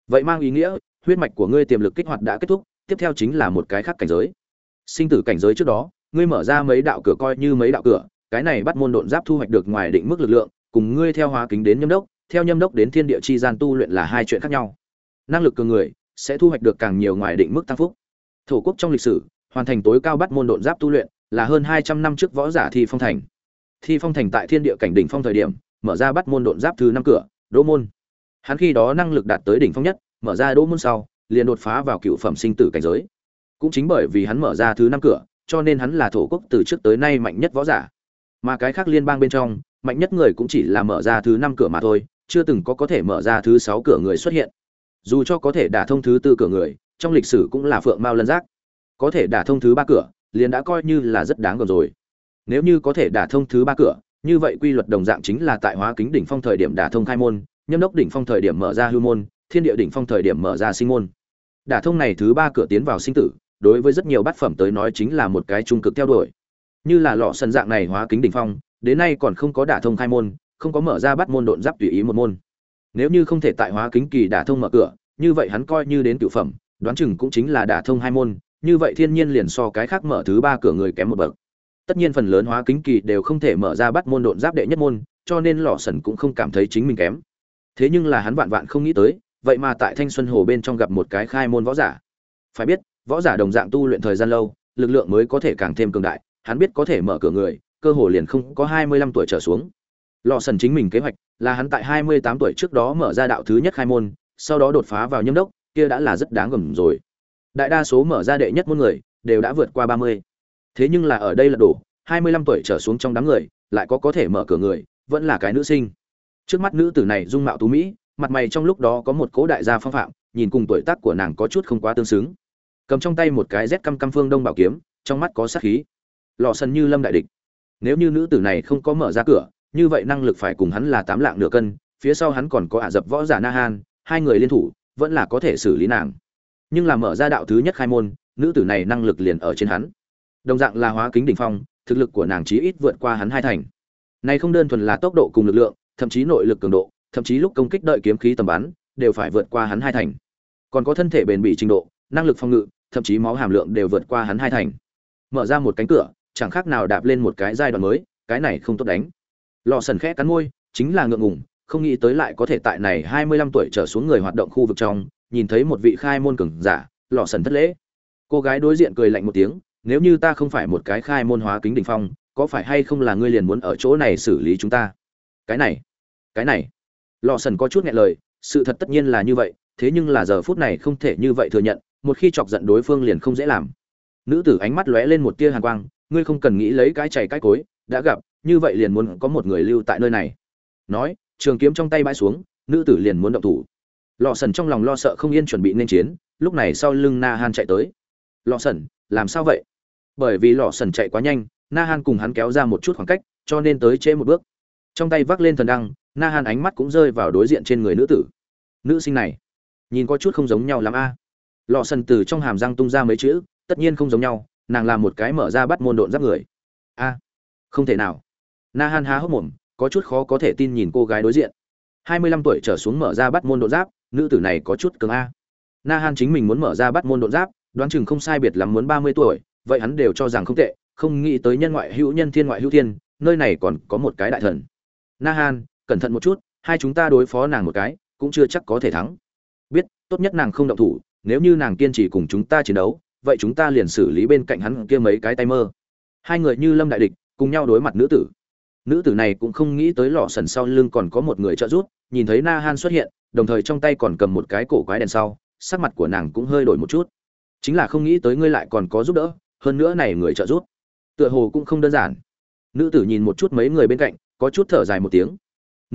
Vậy mang ý nghĩa huyết mạch của ngươi tiềm lực kích hoạt đã kết thúc, tiếp theo chính là một cái khác cảnh giới. Sinh tử cảnh giới trước đó, ngươi mở ra mấy đạo cửa coi như mấy đạo cửa, cái này bắt môn độn giáp thu hoạch được ngoài định mức lực lượng, cùng ngươi theo hóa kính đến nhâm đốc, theo nhâm đốc đến thiên địa chi gian tu luyện là hai chuyện khác nhau. Năng lực cường người sẽ thu hoạch được càng nhiều ngoài định mức tăng phúc. Thổ quốc trong lịch sử, hoàn thành tối cao bắt môn độn giáp tu luyện là hơn hai trăm năm trước võ giả thi phong thành. Thi phong thành tại thiên địa cảnh đỉnh phong thời điểm, mở ra bắt môn độn giáp thứ năm cửa, đỗ môn. Hắn khi đó năng lực đạt tới đỉnh phong nhất mở ra đỗ môn sau, liền đột phá vào cựu phẩm sinh tử cảnh giới. Cũng chính bởi vì hắn mở ra thứ năm cửa, cho nên hắn là thổ quốc từ trước tới nay mạnh nhất võ giả. Mà cái khác liên bang bên trong, mạnh nhất người cũng chỉ là mở ra thứ năm cửa mà thôi, chưa từng có có thể mở ra thứ sáu cửa người xuất hiện. Dù cho có thể đả thông thứ tư cửa người, trong lịch sử cũng là phượng mao lân giác. Có thể đả thông thứ ba cửa, liền đã coi như là rất đáng gờm rồi. Nếu như có thể đả thông thứ ba cửa, như vậy quy luật đồng dạng chính là tại hóa kính đỉnh phong thời điểm đả thông khai môn, nhâm đốc đỉnh phong thời điểm mở ra hư môn thiên địa đỉnh phong thời điểm mở ra sinh môn. Đả thông này thứ ba cửa tiến vào sinh tử, đối với rất nhiều bát phẩm tới nói chính là một cái trung cực theo đuổi. Như là lọ sân dạng này hóa kính đỉnh phong, đến nay còn không có đả thông khai môn, không có mở ra bắt môn độn giáp tùy ý một môn. Nếu như không thể tại hóa kính kỳ đả thông mở cửa, như vậy hắn coi như đến cựu phẩm, đoán chừng cũng chính là đả thông hai môn, như vậy thiên nhiên liền so cái khác mở thứ ba cửa người kém một bậc. Tất nhiên phần lớn hóa kính kỳ đều không thể mở ra bắt môn độn giáp đệ nhất môn, cho nên lò sần cũng không cảm thấy chính mình kém. Thế nhưng là hắn vạn vạn không nghĩ tới vậy mà tại thanh xuân hồ bên trong gặp một cái khai môn võ giả. Phải biết, võ giả đồng dạng tu luyện thời gian lâu, lực lượng mới có thể càng thêm cường đại, hắn biết có thể mở cửa người, cơ hồ liền không có hai mươi lăm tuổi trở xuống. Lò sần chính mình kế hoạch là hắn tại hai mươi tám tuổi trước đó mở ra đạo thứ nhất khai môn, sau đó đột phá vào nhâm đốc, kia đã là rất đáng gầm rồi. Đại đa số mở ra đệ nhất môn người, đều đã vượt qua ba mươi. Thế nhưng là ở đây là đổ hai mươi lăm tuổi trở xuống trong đám người, lại có có thể mở cửa người, vẫn là cái nữ sinh. Trước mắt nữ tử này dung mạo tú mỹ mặt mày trong lúc đó có một cố đại gia phong phạm, nhìn cùng tuổi tác của nàng có chút không quá tương xứng. Cầm trong tay một cái rét căm căm phương đông bảo kiếm, trong mắt có sát khí. Lò sân như lâm đại địch. Nếu như nữ tử này không có mở ra cửa, như vậy năng lực phải cùng hắn là tám lạng nửa cân, phía sau hắn còn có ả dập võ giả na han, hai người liên thủ, vẫn là có thể xử lý nàng. Nhưng là mở ra đạo thứ nhất khai môn, nữ tử này năng lực liền ở trên hắn. Đồng dạng là hóa kính đỉnh phong, thực lực của nàng chí ít vượt qua hắn hai thành. Này không đơn thuần là tốc độ cùng lực lượng, thậm chí nội lực cường độ thậm chí lúc công kích đợi kiếm khí tầm bắn, đều phải vượt qua hắn hai thành. Còn có thân thể bền bỉ trình độ, năng lực phòng ngự, thậm chí máu hàm lượng đều vượt qua hắn hai thành. Mở ra một cánh cửa, chẳng khác nào đạp lên một cái giai đoạn mới, cái này không tốt đánh. Lò sần khẽ cắn môi, chính là ngượng ngùng, không nghĩ tới lại có thể tại này hai mươi lăm tuổi trở xuống người hoạt động khu vực trong, nhìn thấy một vị khai môn cường giả, lò sần thất lễ. Cô gái đối diện cười lạnh một tiếng, nếu như ta không phải một cái khai môn hóa kính đỉnh phong, có phải hay không là ngươi liền muốn ở chỗ này xử lý chúng ta? Cái này cái này lò sần có chút nghẹn lời, sự thật tất nhiên là như vậy, thế nhưng là giờ phút này không thể như vậy thừa nhận, một khi chọc giận đối phương liền không dễ làm. Nữ tử ánh mắt lóe lên một tia hàn quang, ngươi không cần nghĩ lấy cái chày cái cối, đã gặp, như vậy liền muốn có một người lưu tại nơi này. Nói, trường kiếm trong tay bãi xuống, nữ tử liền muốn động thủ. Lò sần trong lòng lo sợ không yên chuẩn bị nên chiến, lúc này sau lưng na han chạy tới. Lò sần, làm sao vậy? Bởi vì lò sần chạy quá nhanh, na han cùng hắn kéo ra một chút khoảng cách, cho nên tới trễ một bước. Trong tay vác lên thần đăng na han ánh mắt cũng rơi vào đối diện trên người nữ tử. Nữ sinh này, nhìn có chút không giống nhau lắm a. Lọ sần từ trong hàm răng tung ra mấy chữ, tất nhiên không giống nhau, nàng làm một cái mở ra bắt môn độn giáp người. A, không thể nào. Na han há hốc mồm, có chút khó có thể tin nhìn cô gái đối diện. Hai mươi lăm tuổi trở xuống mở ra bắt môn độn giáp, nữ tử này có chút cường a. Na han chính mình muốn mở ra bắt môn độn giáp, đoán chừng không sai biệt lắm muốn ba mươi tuổi, vậy hắn đều cho rằng không tệ, không nghĩ tới nhân ngoại hữu nhân thiên ngoại hữu thiên, nơi này còn có một cái đại thần. Na han cẩn thận một chút, hai chúng ta đối phó nàng một cái, cũng chưa chắc có thể thắng. Biết, tốt nhất nàng không động thủ, nếu như nàng kiên trì cùng chúng ta chiến đấu, vậy chúng ta liền xử lý bên cạnh hắn kia mấy cái tay mơ. Hai người như lâm đại địch, cùng nhau đối mặt nữ tử. Nữ tử này cũng không nghĩ tới lò sần sau lưng còn có một người trợ giúp, nhìn thấy na han xuất hiện, đồng thời trong tay còn cầm một cái cổ quái đèn sau, sắc mặt của nàng cũng hơi đổi một chút. Chính là không nghĩ tới ngươi lại còn có giúp đỡ, hơn nữa này người trợ giúp. Tựa hồ cũng không đơn giản. Nữ tử nhìn một chút mấy người bên cạnh, có chút thở dài một tiếng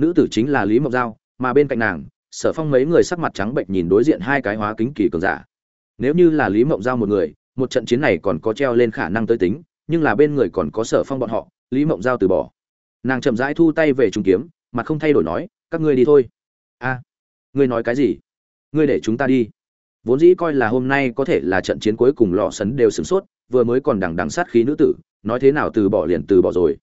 nữ tử chính là lý mộc giao, mà bên cạnh nàng, sở phong mấy người sắc mặt trắng bệnh nhìn đối diện hai cái hóa kính kỳ cường giả. Nếu như là lý mộng giao một người, một trận chiến này còn có treo lên khả năng tới tính, nhưng là bên người còn có sở phong bọn họ, lý mộng giao từ bỏ. Nàng chậm rãi thu tay về trung kiếm, mặt không thay đổi nói, các ngươi đi thôi. A, ngươi nói cái gì? Ngươi để chúng ta đi. Vốn dĩ coi là hôm nay có thể là trận chiến cuối cùng lọ sấn đều sửng sốt, vừa mới còn đằng đằng sát khí nữ tử, nói thế nào từ bỏ liền từ bỏ rồi.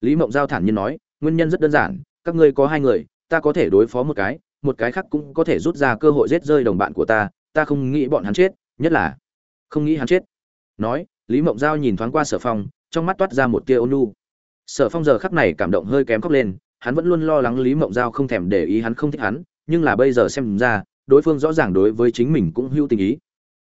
Lý mộng giao thản nhiên nói, nguyên nhân rất đơn giản các ngươi có hai người, ta có thể đối phó một cái một cái khác cũng có thể rút ra cơ hội giết rơi đồng bạn của ta ta không nghĩ bọn hắn chết, nhất là, không nghĩ hắn chết nói, lý mộng giao nhìn thoáng qua sở phong, trong mắt toát ra một tia ôn nhu. sở phong giờ khắc này cảm động hơi kém khóc lên, hắn vẫn luôn lo lắng lý mộng giao không thèm để ý hắn không thích hắn, nhưng là bây giờ xem ra, đối phương rõ ràng đối với chính mình cũng hưu tình ý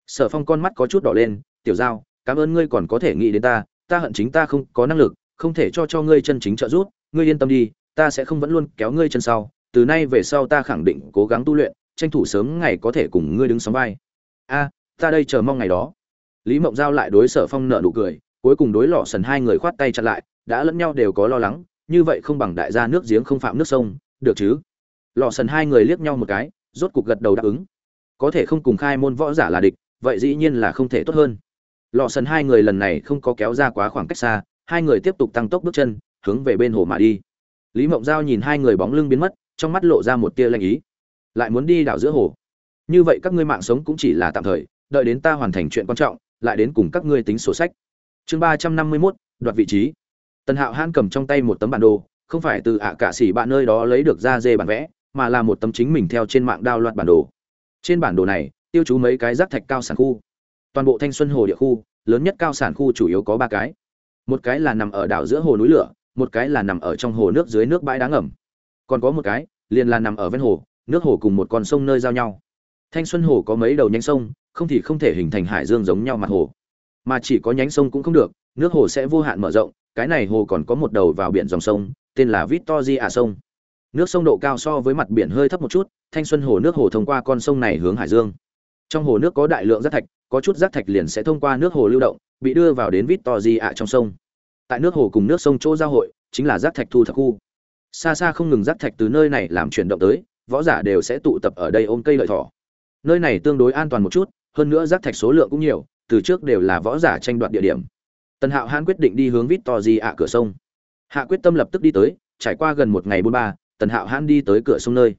sở phong con mắt có chút đỏ lên, tiểu giao, cảm ơn ngươi còn có thể nghĩ đến ta ta hận chính ta không có năng lực, không thể cho cho ngươi chân chính trợ giúp, ngươi yên tâm đi ta sẽ không vẫn luôn kéo ngươi chân sau, từ nay về sau ta khẳng định cố gắng tu luyện, tranh thủ sớm ngày có thể cùng ngươi đứng sóng vai. A, ta đây chờ mong ngày đó. Lý mộng giao lại đối sở phong nợ nụ cười, cuối cùng đối lọ sần hai người khoát tay chặn lại, đã lẫn nhau đều có lo lắng, như vậy không bằng đại gia nước giếng không phạm nước sông, được chứ? Lọ sần hai người liếc nhau một cái, rốt cục gật đầu đáp ứng. Có thể không cùng khai môn võ giả là địch, vậy dĩ nhiên là không thể tốt hơn. Lọ sần hai người lần này không có kéo ra quá khoảng cách xa, hai người tiếp tục tăng tốc bước chân, hướng về bên hồ mà đi lý mộng giao nhìn hai người bóng lưng biến mất, trong mắt lộ ra một tia lanh ý. Lại muốn đi đảo giữa hồ. Như vậy các ngươi mạng sống cũng chỉ là tạm thời, đợi đến ta hoàn thành chuyện quan trọng, lại đến cùng các ngươi tính sổ sách. Chương ba trăm năm mươi mốt, đoạt vị trí. Tần hạo hãn cầm trong tay một tấm bản đồ, không phải từ ạ cả xỉ bạn nơi đó lấy được ra dê bản vẽ, mà là một tấm chính mình theo trên mạng đao loạt bản đồ. Trên bản đồ này, tiêu chú mấy cái rác thạch cao sản khu. Toàn bộ thanh xuân hồ địa khu, lớn nhất cao sản khu chủ yếu có ba cái. Một cái là nằm ở đảo giữa hồ núi lửa một cái là nằm ở trong hồ nước dưới nước bãi đá ngầm. Còn có một cái, liền là nằm ở ven hồ, nước hồ cùng một con sông nơi giao nhau. Thanh xuân hồ có mấy đầu nhánh sông, không thì không thể hình thành hải dương giống nhau mặt hồ. Mà chỉ có nhánh sông cũng không được, nước hồ sẽ vô hạn mở rộng, cái này hồ còn có một đầu vào biển dòng sông, tên là victoria sông. Nước sông độ cao so với mặt biển hơi thấp một chút, thanh xuân hồ nước hồ thông qua con sông này hướng hải dương. Trong hồ nước có đại lượng rác thạch, có chút rác thạch liền sẽ thông qua nước hồ lưu động, bị đưa vào đến victoria trong sông tại nước hồ cùng nước sông chỗ giao hội, chính là rác thạch thu thập khu. Xa xa không ngừng rác thạch từ nơi này làm chuyển động tới, võ giả đều sẽ tụ tập ở đây ôm cây lợi thỏ. Nơi này tương đối an toàn một chút, hơn nữa rác thạch số lượng cũng nhiều, từ trước đều là võ giả tranh đoạt địa điểm. Tần hạo hãn quyết định đi hướng vít to di ạ cửa sông. Hạ quyết tâm lập tức đi tới, trải qua gần một ngày bốn ba, tần hạo hãn đi tới cửa sông nơi.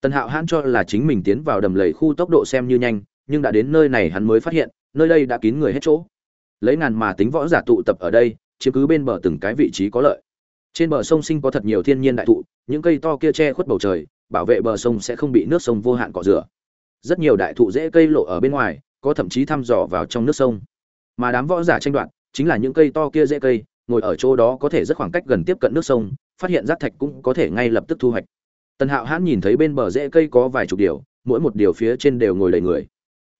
Tần hạo hãn cho là chính mình tiến vào đầm lầy khu tốc độ xem như nhanh, nhưng đã đến nơi này hắn mới phát hiện, nơi đây đã kín người hết chỗ. Lấy ngàn mà tính võ giả tụ tập ở đây chiếm cứ bên bờ từng cái vị trí có lợi. Trên bờ sông sinh có thật nhiều thiên nhiên đại thụ, những cây to kia che khuất bầu trời, bảo vệ bờ sông sẽ không bị nước sông vô hạn cọ rửa. Rất nhiều đại thụ dễ cây lộ ở bên ngoài, có thậm chí thăm dò vào trong nước sông. Mà đám võ giả tranh đoạt, chính là những cây to kia dễ cây, ngồi ở chỗ đó có thể rất khoảng cách gần tiếp cận nước sông, phát hiện rác thạch cũng có thể ngay lập tức thu hoạch. Tần hạo hãn nhìn thấy bên bờ rễ cây có vài chục điều, mỗi một điều phía trên đều ngồi đầy người.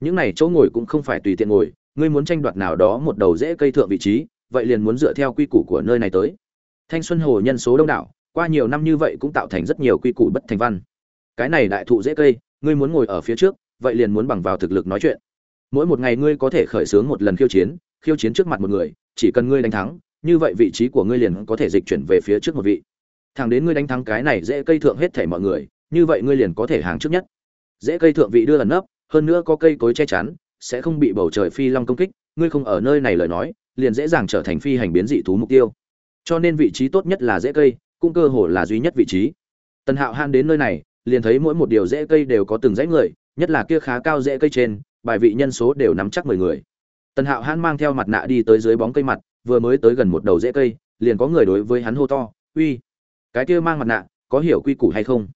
Những này chỗ ngồi cũng không phải tùy tiện ngồi, ngươi muốn tranh đoạt nào đó một đầu rễ cây thượng vị trí vậy liền muốn dựa theo quy củ của nơi này tới. Thanh xuân hồ nhân số đông đảo, qua nhiều năm như vậy cũng tạo thành rất nhiều quy củ bất thành văn. Cái này đại thụ dễ cây, ngươi muốn ngồi ở phía trước, vậy liền muốn bằng vào thực lực nói chuyện. Mỗi một ngày ngươi có thể khởi xướng một lần khiêu chiến khiêu chiến trước mặt một người, chỉ cần ngươi đánh thắng, như vậy vị trí của ngươi liền có thể dịch chuyển về phía trước một vị. Thẳng đến ngươi đánh thắng cái này dễ cây thượng hết thể mọi người, như vậy ngươi liền có thể hàng trước nhất. Dễ cây thượng vị đưa ẩn nấp, hơn nữa có cây cối che chắn, sẽ không bị bầu trời phi long công kích, ngươi không ở nơi này lời nói liền dễ dàng trở thành phi hành biến dị thú mục tiêu. Cho nên vị trí tốt nhất là dễ cây, cũng cơ hồ là duy nhất vị trí. Tần hạo han đến nơi này, liền thấy mỗi một điều rễ cây đều có từng dãy người, nhất là kia khá cao rễ cây trên, bài vị nhân số đều nắm chắc mười người. Tần hạo han mang theo mặt nạ đi tới dưới bóng cây mặt, vừa mới tới gần một đầu rễ cây, liền có người đối với hắn hô to, uy, cái kia mang mặt nạ, có hiểu quy củ hay không?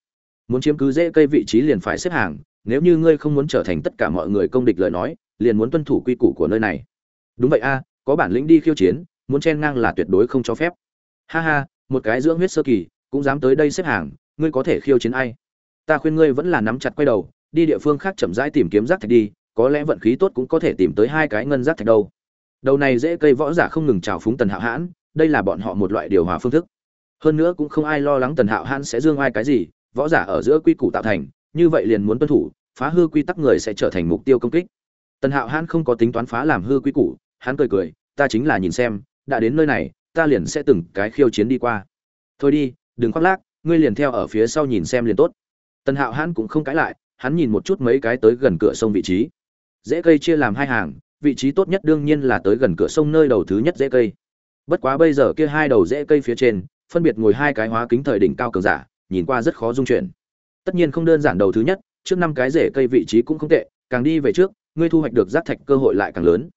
Muốn chiếm cứ rễ cây vị trí liền phải xếp hàng, nếu như ngươi không muốn trở thành tất cả mọi người công địch lời nói, liền muốn tuân thủ quy củ của nơi này. Đúng vậy a có bản lĩnh đi khiêu chiến, muốn chen ngang là tuyệt đối không cho phép. Ha ha, một cái dưỡng huyết sơ kỳ, cũng dám tới đây xếp hàng, ngươi có thể khiêu chiến ai? Ta khuyên ngươi vẫn là nắm chặt quay đầu, đi địa phương khác chậm rãi tìm kiếm rác thạch đi, có lẽ vận khí tốt cũng có thể tìm tới hai cái ngân rác thạch đâu. Đầu này dễ cây võ giả không ngừng trào phúng tần hạo hãn, đây là bọn họ một loại điều hòa phương thức. Hơn nữa cũng không ai lo lắng tần hạo hãn sẽ dương ai cái gì, võ giả ở giữa quy củ tạo thành, như vậy liền muốn tuân thủ, phá hư quy tắc người sẽ trở thành mục tiêu công kích. Tần hạo hãn không có tính toán phá làm hư quy củ hắn cười cười, ta chính là nhìn xem, đã đến nơi này, ta liền sẽ từng cái khiêu chiến đi qua. Thôi đi, đừng khoác lác, ngươi liền theo ở phía sau nhìn xem liền tốt. Tần hạo hắn cũng không cãi lại, hắn nhìn một chút mấy cái tới gần cửa sông vị trí. Dễ cây chia làm hai hàng, vị trí tốt nhất đương nhiên là tới gần cửa sông nơi đầu thứ nhất dễ cây. Bất quá bây giờ kia hai đầu dễ cây phía trên, phân biệt ngồi hai cái hóa kính thời đỉnh cao cường giả, nhìn qua rất khó dung chuyển. Tất nhiên không đơn giản đầu thứ nhất, trước năm cái rễ cây vị trí cũng không tệ, càng đi về trước, ngươi thu hoạch được rác thạch cơ hội lại càng lớn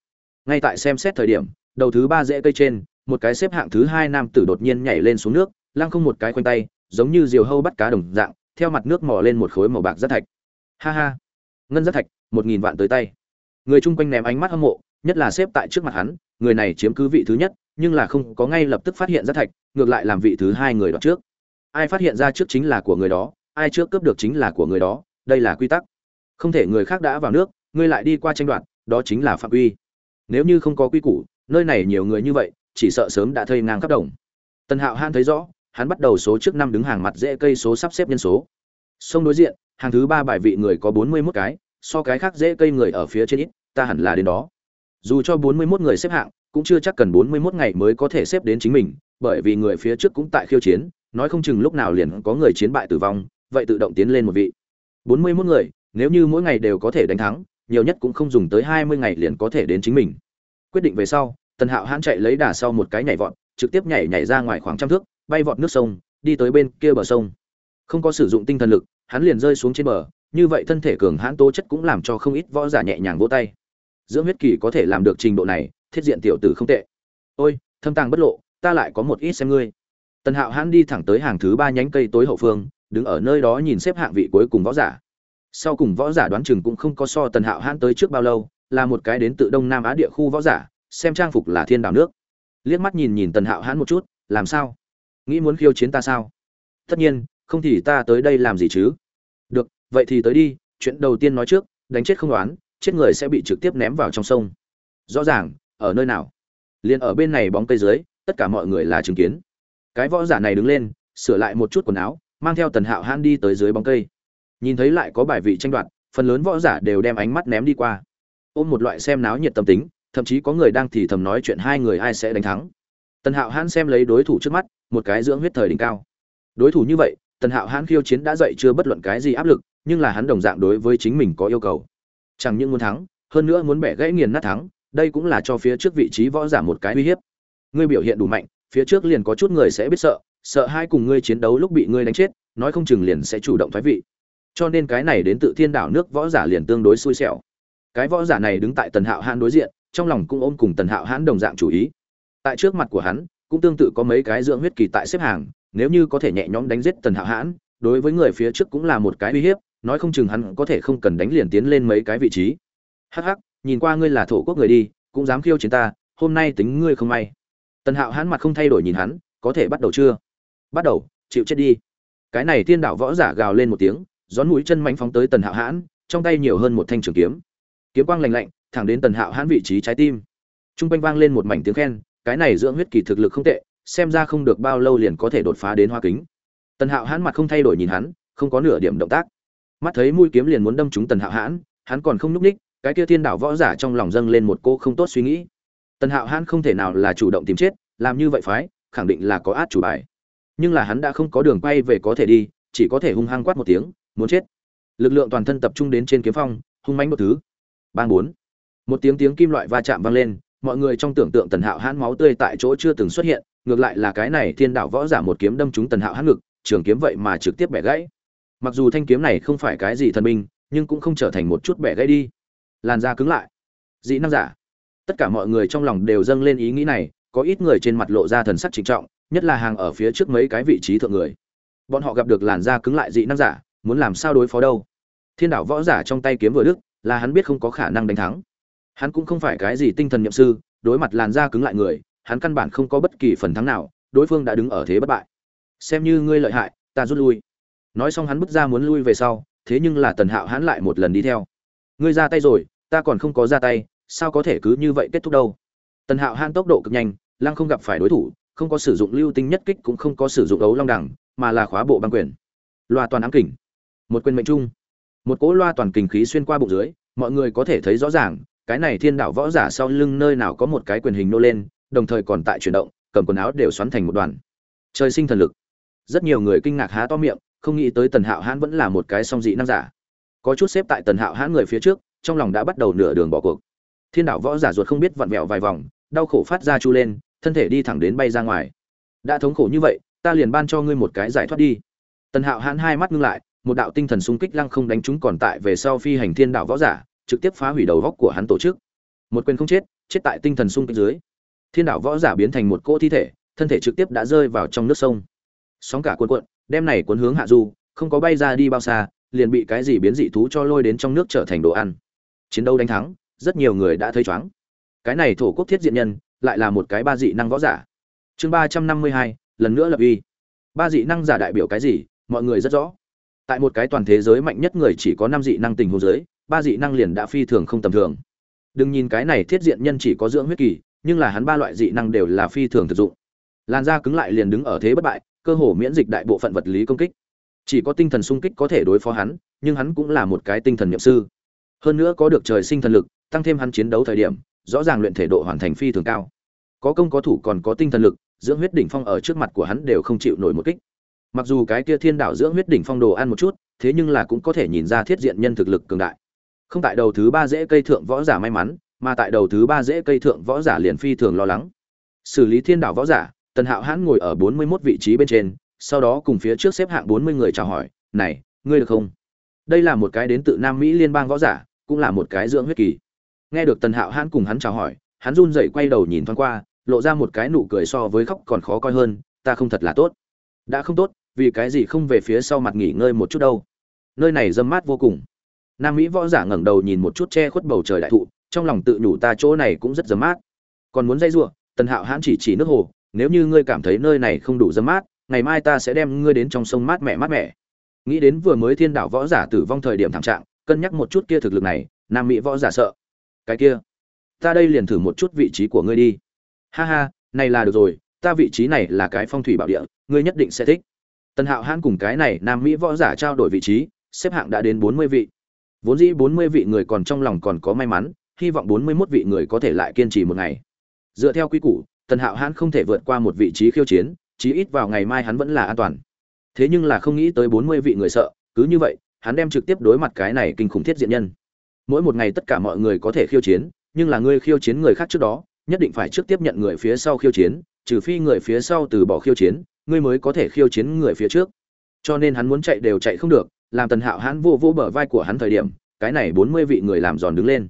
ngay tại xem xét thời điểm, đầu thứ ba rễ cây trên, một cái xếp hạng thứ hai nam tử đột nhiên nhảy lên xuống nước, lăng không một cái khoanh tay, giống như diều hâu bắt cá đồng dạng, theo mặt nước mò lên một khối màu bạc rất thạch. Ha ha. Ngân rất thạch, một nghìn vạn tới tay. Người chung quanh ném ánh mắt hâm mộ, nhất là xếp tại trước mặt hắn, người này chiếm cứ vị thứ nhất, nhưng là không có ngay lập tức phát hiện rất thạch, ngược lại làm vị thứ hai người đó trước. Ai phát hiện ra trước chính là của người đó, ai trước cướp được chính là của người đó, đây là quy tắc. Không thể người khác đã vào nước, ngươi lại đi qua tranh đoạt, đó chính là phạm quy nếu như không có quy củ, nơi này nhiều người như vậy, chỉ sợ sớm đã thây ngang khắp đồng. Tần hạo han thấy rõ, hắn bắt đầu số trước năm đứng hàng mặt dễ cây số sắp xếp nhân số. Sông đối diện, hàng thứ ba bài vị người có bốn mươi mốt cái, so cái khác dễ cây người ở phía trên ít, ta hẳn là đến đó. Dù cho bốn mươi mốt người xếp hạng, cũng chưa chắc cần bốn mươi mốt ngày mới có thể xếp đến chính mình, bởi vì người phía trước cũng tại khiêu chiến, nói không chừng lúc nào liền có người chiến bại tử vong, vậy tự động tiến lên một vị. bốn mươi mốt người, nếu như mỗi ngày đều có thể đánh thắng nhiều nhất cũng không dùng tới hai mươi ngày liền có thể đến chính mình. Quyết định về sau, tần hạo hãn chạy lấy đà sau một cái nhảy vọt, trực tiếp nhảy nhảy ra ngoài khoảng trăm thước, bay vọt nước sông, đi tới bên kia bờ sông. Không có sử dụng tinh thần lực, hắn liền rơi xuống trên bờ, như vậy thân thể cường hãn tố chất cũng làm cho không ít võ giả nhẹ nhàng vỗ tay. Dưỡng huyết kỳ có thể làm được trình độ này, thiết diện tiểu tử không tệ. Ôi, thâm tàng bất lộ, ta lại có một ít xem ngươi. Tần hạo hãn đi thẳng tới hàng thứ ba nhánh cây tối hậu phương, đứng ở nơi đó nhìn xếp hạng vị cuối cùng võ giả sau cùng võ giả đoán chừng cũng không có so tần hạo hãn tới trước bao lâu, là một cái đến tự đông nam á địa khu võ giả, xem trang phục là thiên đảo nước. Liếc mắt nhìn nhìn tần hạo hãn một chút, làm sao? Nghĩ muốn khiêu chiến ta sao? Tất nhiên, không thì ta tới đây làm gì chứ? Được, vậy thì tới đi, chuyện đầu tiên nói trước, đánh chết không đoán, chết người sẽ bị trực tiếp ném vào trong sông. Rõ ràng, ở nơi nào? Liền ở bên này bóng cây dưới, tất cả mọi người là chứng kiến. Cái võ giả này đứng lên, sửa lại một chút quần áo, mang theo tần hạo hãn đi tới dưới bóng cây nhìn thấy lại có bài vị tranh đoạt, phần lớn võ giả đều đem ánh mắt ném đi qua. Ôm một loại xem náo nhiệt tâm tính, thậm chí có người đang thì thầm nói chuyện hai người ai sẽ đánh thắng. Tần hạo hãn xem lấy đối thủ trước mắt, một cái dưỡng huyết thời đỉnh cao. Đối thủ như vậy, tần hạo hãn khiêu chiến đã dậy chưa bất luận cái gì áp lực, nhưng là hắn đồng dạng đối với chính mình có yêu cầu. Chẳng những muốn thắng, hơn nữa muốn bẻ gãy nghiền nát thắng, đây cũng là cho phía trước vị trí võ giả một cái uy hiếp. Ngươi biểu hiện đủ mạnh, phía trước liền có chút người sẽ biết sợ sợ hai cùng ngươi chiến đấu lúc bị ngươi đánh chết, nói không chừng liền sẽ chủ động thoái vị cho nên cái này đến tự thiên đảo nước võ giả liền tương đối xui xẻo. Cái võ giả này đứng tại tần hạo hãn đối diện, trong lòng cũng ôm cùng tần hạo hãn đồng dạng chủ ý. Tại trước mặt của hắn, cũng tương tự có mấy cái dưỡng huyết kỳ tại xếp hàng, nếu như có thể nhẹ nhõm đánh giết tần hạo hãn, đối với người phía trước cũng là một cái uy hiếp, nói không chừng hắn có thể không cần đánh liền tiến lên mấy cái vị trí. Hắc hắc, nhìn qua ngươi là thổ quốc người đi, cũng dám khiêu chiến ta, hôm nay tính ngươi không may. Tần hạo hãn mặt không thay đổi nhìn hắn, có thể bắt đầu chưa? Bắt đầu, chịu chết đi. Cái này tiên đạo võ giả gào lên một tiếng gión mũi chân mạnh phóng tới tần hạo hãn, trong tay nhiều hơn một thanh trường kiếm. Kiếm quang lành lạnh, thẳng đến tần hạo hãn vị trí trái tim. T r u n g quanh vang lên một mảnh tiếng khen, cái này dưỡng huyết kỳ thực lực không tệ, xem ra không được bao lâu liền có thể đột phá đến hoa kính. Tần hạo hãn mặt không thay đổi nhìn hắn, không có nửa điểm động tác. Mắt thấy mũi kiếm liền muốn đâm trúng tần hạo hãn, hắn còn không nhúc ních cái kia thiên đảo võ giả trong lòng dâng lên một cô không tốt suy nghĩ. Tần hạo hãn không thể nào là chủ động tìm chết, làm như vậy phái, khẳng định là có át chủ bài. Nhưng là hắn đã không có đường quay về có thể đi, chỉ có thể hung hăng quát một tiếng muốn chết. Lực lượng toàn thân tập trung đến trên kiếm phong, hung mánh một thứ. Bang bốn. Một tiếng tiếng kim loại va chạm vang lên, mọi người trong tưởng tượng tần hạo hãn máu tươi tại chỗ chưa từng xuất hiện, ngược lại là cái này thiên đạo võ giả một kiếm đâm trúng tần hạo hãn ngực, trường kiếm vậy mà trực tiếp bẻ gãy. Mặc dù thanh kiếm này không phải cái gì thần binh, nhưng cũng không trở thành một chút bẻ gãy đi. Làn da cứng lại. Dĩ năng giả. Tất cả mọi người trong lòng đều dâng lên ý nghĩ này, có ít người trên mặt lộ ra thần sắc trịnh trọng, nhất là hàng ở phía trước mấy cái vị trí thượng người. Bọn họ gặp được làn da cứng lại dị năng giả muốn làm sao đối phó đâu. Thiên đạo võ giả trong tay kiếm vừa đức là hắn biết không có khả năng đánh thắng. Hắn cũng không phải cái gì tinh thần nhậm sư, đối mặt làn da cứng lại người, hắn căn bản không có bất kỳ phần thắng nào, đối phương đã đứng ở thế bất bại. Xem như ngươi lợi hại, ta rút lui. Nói xong hắn bước ra muốn lui về sau, thế nhưng là tần hạo hắn lại một lần đi theo. Ngươi ra tay rồi, ta còn không có ra tay, sao có thể cứ như vậy kết thúc đâu? Tần hạo hắn tốc độ cực nhanh, lăng không gặp phải đối thủ, không có sử dụng lưu tinh nhất kích cũng không có sử dụng ấu long đẳng, mà là khóa bộ băng quyền. Loa toàn ám kỉnh một quyền mệnh trung. Một cỗ loa toàn kình khí xuyên qua bụng dưới, mọi người có thể thấy rõ ràng, cái này thiên đạo võ giả sau lưng nơi nào có một cái quyền hình nô lên, đồng thời còn tại chuyển động, cầm quần áo đều xoắn thành một đoàn. Trời sinh thần lực. Rất nhiều người kinh ngạc há to miệng, không nghĩ tới tần hạo hãn vẫn là một cái song dị năng giả. Có chút xếp tại tần hạo hãn người phía trước, trong lòng đã bắt đầu nửa đường bỏ cuộc. Thiên đạo võ giả ruột không biết vặn vẹo vài vòng, đau khổ phát ra chu lên, thân thể đi thẳng đến bay ra ngoài. Đã thống khổ như vậy, ta liền ban cho ngươi một cái giải thoát đi. Tần hạo hãn hai mắt ngưng lại một đạo tinh thần xung kích lăng không đánh chúng còn tại về sau phi hành thiên đạo võ giả, trực tiếp phá hủy đầu góc của hắn tổ chức. Một quyền không chết chết tại tinh thần xung kích dưới. Thiên đạo võ giả biến thành một cỗ thi thể, thân thể trực tiếp đã rơi vào trong nước sông. Sóng cả cuộn cuộn, đem này cuốn hướng hạ du, không có bay ra đi bao xa, liền bị cái gì biến dị thú cho lôi đến trong nước trở thành đồ ăn. Chiến đấu đánh thắng, rất nhiều người đã thấy choáng. cái này thổ quốc thiết diện nhân, lại là một cái ba dị năng võ giả. Chương ba trăm năm mươi hai, lần nữa lập uy. Ba dị năng giả đại biểu cái gì, mọi người rất rõ tại một cái toàn thế giới mạnh nhất người chỉ có năm dị năng tình hồ giới ba dị năng liền đã phi thường không tầm thường. Đừng nhìn cái này thiết diện nhân chỉ có dưỡng huyết kỳ, nhưng là hắn ba loại dị năng đều là phi thường thực dụng. Làn da cứng lại liền đứng ở thế bất bại, cơ hồ miễn dịch đại bộ phận vật lý công kích. Chỉ có tinh thần sung kích có thể đối phó hắn, nhưng hắn cũng là một cái tinh thần nhậm sư. Hơn nữa có được trời sinh thần lực, tăng thêm hắn chiến đấu thời điểm, rõ ràng luyện thể độ hoàn thành phi thường cao. Có công có thủ còn có tinh thần lực, dưỡng huyết đỉnh phong ở trước mặt của hắn đều không chịu nổi một kích mặc dù cái kia thiên đạo dưỡng huyết đỉnh phong đồ ăn một chút, thế nhưng là cũng có thể nhìn ra thiết diện nhân thực lực cường đại. Không tại đầu thứ ba dễ cây thượng võ giả may mắn, mà tại đầu thứ ba dễ cây thượng võ giả liền phi thường lo lắng. Xử lý thiên đạo võ giả, tần hạo hãn ngồi ở bốn mươi mốt vị trí bên trên, sau đó cùng phía trước xếp hạng bốn mươi người chào hỏi, này, ngươi được không? Đây là một cái đến tự nam mỹ liên bang võ giả, cũng là một cái dưỡng huyết kỳ. Nghe được tần hạo hãn cùng hắn chào hỏi, hắn run rẩy quay đầu nhìn thoáng qua, lộ ra một cái nụ cười so với khóc còn khó coi hơn, ta không thật là tốt. Đã không tốt vì cái gì không về phía sau mặt nghỉ ngơi một chút đâu? Nơi này dâm mát vô cùng. Nam mỹ võ giả ngẩng đầu nhìn một chút che khuất bầu trời đại thụ, trong lòng tự nhủ ta chỗ này cũng rất dâm mát. Còn muốn dây giụa tần hạo hãn chỉ chỉ nước hồ, nếu như ngươi cảm thấy nơi này không đủ dâm mát, ngày mai ta sẽ đem ngươi đến trong sông mát mẻ mát mẻ. Nghĩ đến vừa mới thiên đạo võ giả tử vong thời điểm thảm trạng, cân nhắc một chút kia thực lực này, nam mỹ võ giả sợ. Cái kia, ta đây liền thử một chút vị trí của ngươi đi. Ha ha, này là được rồi, ta vị trí này là cái phong thủy bảo địa, ngươi nhất định sẽ thích tần hạo hãn cùng cái này nam mỹ võ giả trao đổi vị trí, xếp hạng đã đến bốn mươi vị. Vốn dĩ bốn mươi vị người còn trong lòng còn có may mắn, hy vọng bốn mươi 41 vị người có thể lại kiên trì một ngày. Dựa theo quy củ, tần hạo hãn không thể vượt qua một vị trí khiêu chiến, chí ít vào ngày mai hắn vẫn là an toàn. Thế nhưng là không nghĩ tới bốn mươi vị người sợ, cứ như vậy, hắn đem trực tiếp đối mặt cái này kinh khủng thiết diện nhân. Mỗi một ngày tất cả mọi người có thể khiêu chiến, nhưng là ngươi khiêu chiến người khác trước đó, nhất định phải trước tiếp nhận người phía sau khiêu chiến, trừ phi người phía sau từ bỏ khiêu chiến ngươi mới có thể khiêu chiến người phía trước. Cho nên hắn muốn chạy đều chạy không được, làm tần hạo hắn vô vô bờ vai của hắn thời điểm, cái này bốn mươi vị người làm giòn đứng lên.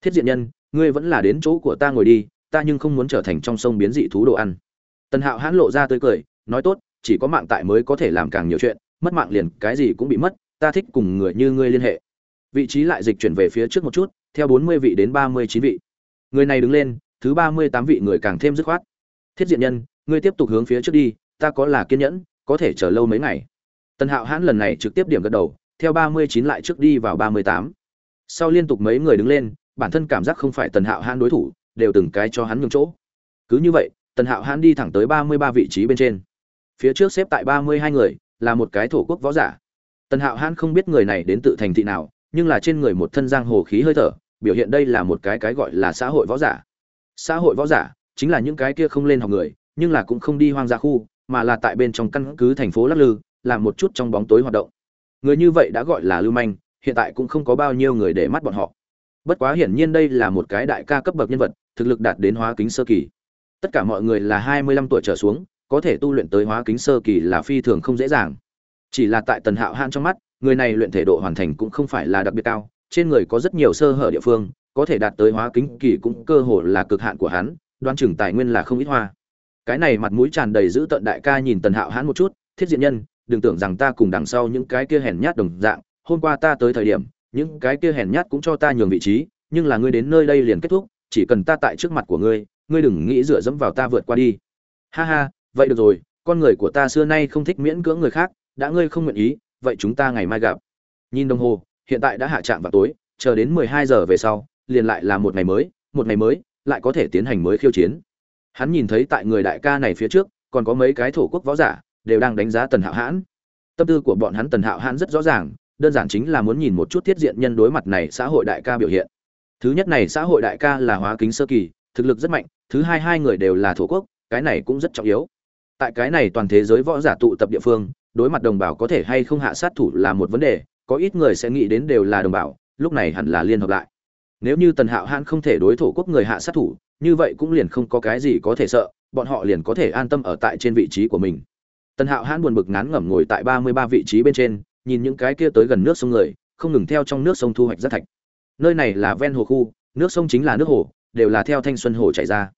Thiết diện nhân, ngươi vẫn là đến chỗ của ta ngồi đi, ta nhưng không muốn trở thành trong sông biến dị thú đồ ăn. Tần hạo hãn lộ ra tươi cười, nói tốt, chỉ có mạng tại mới có thể làm càng nhiều chuyện, mất mạng liền cái gì cũng bị mất, ta thích cùng người như ngươi liên hệ. Vị trí lại dịch chuyển về phía trước một chút, theo bốn mươi vị đến ba mươi chín vị. Người này đứng lên, thứ ba mươi tám vị người càng thêm dứt khoát. Thiết diện nhân, ngươi tiếp tục hướng phía trước đi ta có là kiên nhẫn, có thể chờ lâu mấy ngày. Tần hạo hãn lần này trực tiếp điểm gật đầu, theo ba mươi chín lại trước đi vào ba mươi tám. Sau liên tục mấy người đứng lên, bản thân cảm giác không phải tần hạo hãn đối thủ, đều từng cái cho hắn nhường chỗ. Cứ như vậy, tần hạo hãn đi thẳng tới ba mươi ba vị trí bên trên. Phía trước xếp tại ba mươi hai người, là một cái thổ quốc võ giả. Tần hạo hãn không biết người này đến tự thành thị nào, nhưng là trên người một thân giang hồ khí hơi thở, biểu hiện đây là một cái cái gọi là xã hội võ giả. Xã hội võ giả chính là những cái kia không lên học người, nhưng là cũng không đi hoang dã khu mà là tại bên trong căn cứ thành phố lắc lư, làm một chút trong bóng tối hoạt động. Người như vậy đã gọi là lưu manh, hiện tại cũng không có bao nhiêu người để mắt bọn họ. Bất quá hiển nhiên đây là một cái đại ca cấp bậc nhân vật, thực lực đạt đến hóa kính sơ kỳ. Tất cả mọi người là hai mươi lăm tuổi trở xuống, có thể tu luyện tới hóa kính sơ kỳ là phi thường không dễ dàng. Chỉ là tại tần hạo han trong mắt, người này luyện thể độ hoàn thành cũng không phải là đặc biệt cao, trên người có rất nhiều sơ hở địa phương, có thể đạt tới hóa kính kỳ cũng cơ hồ là cực hạn của hắn, đoan chừng tài nguyên là không ít hoa cái này mặt mũi tràn đầy giữ tận đại ca nhìn tần hạo hãn một chút, thiết diện nhân, đừng tưởng rằng ta cùng đằng sau những cái kia hèn nhát đồng dạng, hôm qua ta tới thời điểm, những cái kia hèn nhát cũng cho ta nhường vị trí, nhưng là ngươi đến nơi đây liền kết thúc, chỉ cần ta tại trước mặt của ngươi ngươi đừng nghĩ dựa dẫm vào ta vượt qua đi. Ha ha, vậy được rồi, con người của ta xưa nay không thích miễn cưỡng người khác, đã ngươi không nguyện ý, vậy chúng ta ngày mai gặp. Nhìn đồng hồ, hiện tại đã hạ trạm vào tối, chờ đến mười hai giờ về sau, liền lại là một ngày mới, một ngày mới, lại có thể tiến hành mới khiêu chiến hắn nhìn thấy tại người đại ca này phía trước, còn có mấy cái thổ quốc võ giả, đều đang đánh giá tần hạo hãn. Tâm tư của bọn hắn tần hạo hãn rất rõ ràng, đơn giản chính là muốn nhìn một chút thiết diện nhân đối mặt này xã hội đại ca biểu hiện. Thứ nhất này xã hội đại ca là hóa kính sơ kỳ, thực lực rất mạnh, thứ hai hai người đều là thổ quốc, cái này cũng rất trọng yếu. Tại cái này toàn thế giới võ giả tụ tập địa phương, đối mặt đồng bào có thể hay không hạ sát thủ là một vấn đề, có ít người sẽ nghĩ đến đều là đồng bào, lúc này hẳn là liên hợp lại. Nếu như tần hạo hãn không thể đối thổ quốc người hạ sát thủ như vậy cũng liền không có cái gì có thể sợ, bọn họ liền có thể an tâm ở tại trên vị trí của mình. Tần hạo hãn buồn bực ngán ngẩm ngồi tại ba mươi ba vị trí bên trên, nhìn những cái kia tới gần nước sông người, không ngừng theo trong nước sông thu hoạch rác thạch. Nơi này là ven hồ khu, nước sông chính là nước hồ, đều là theo thanh xuân hồ chảy ra.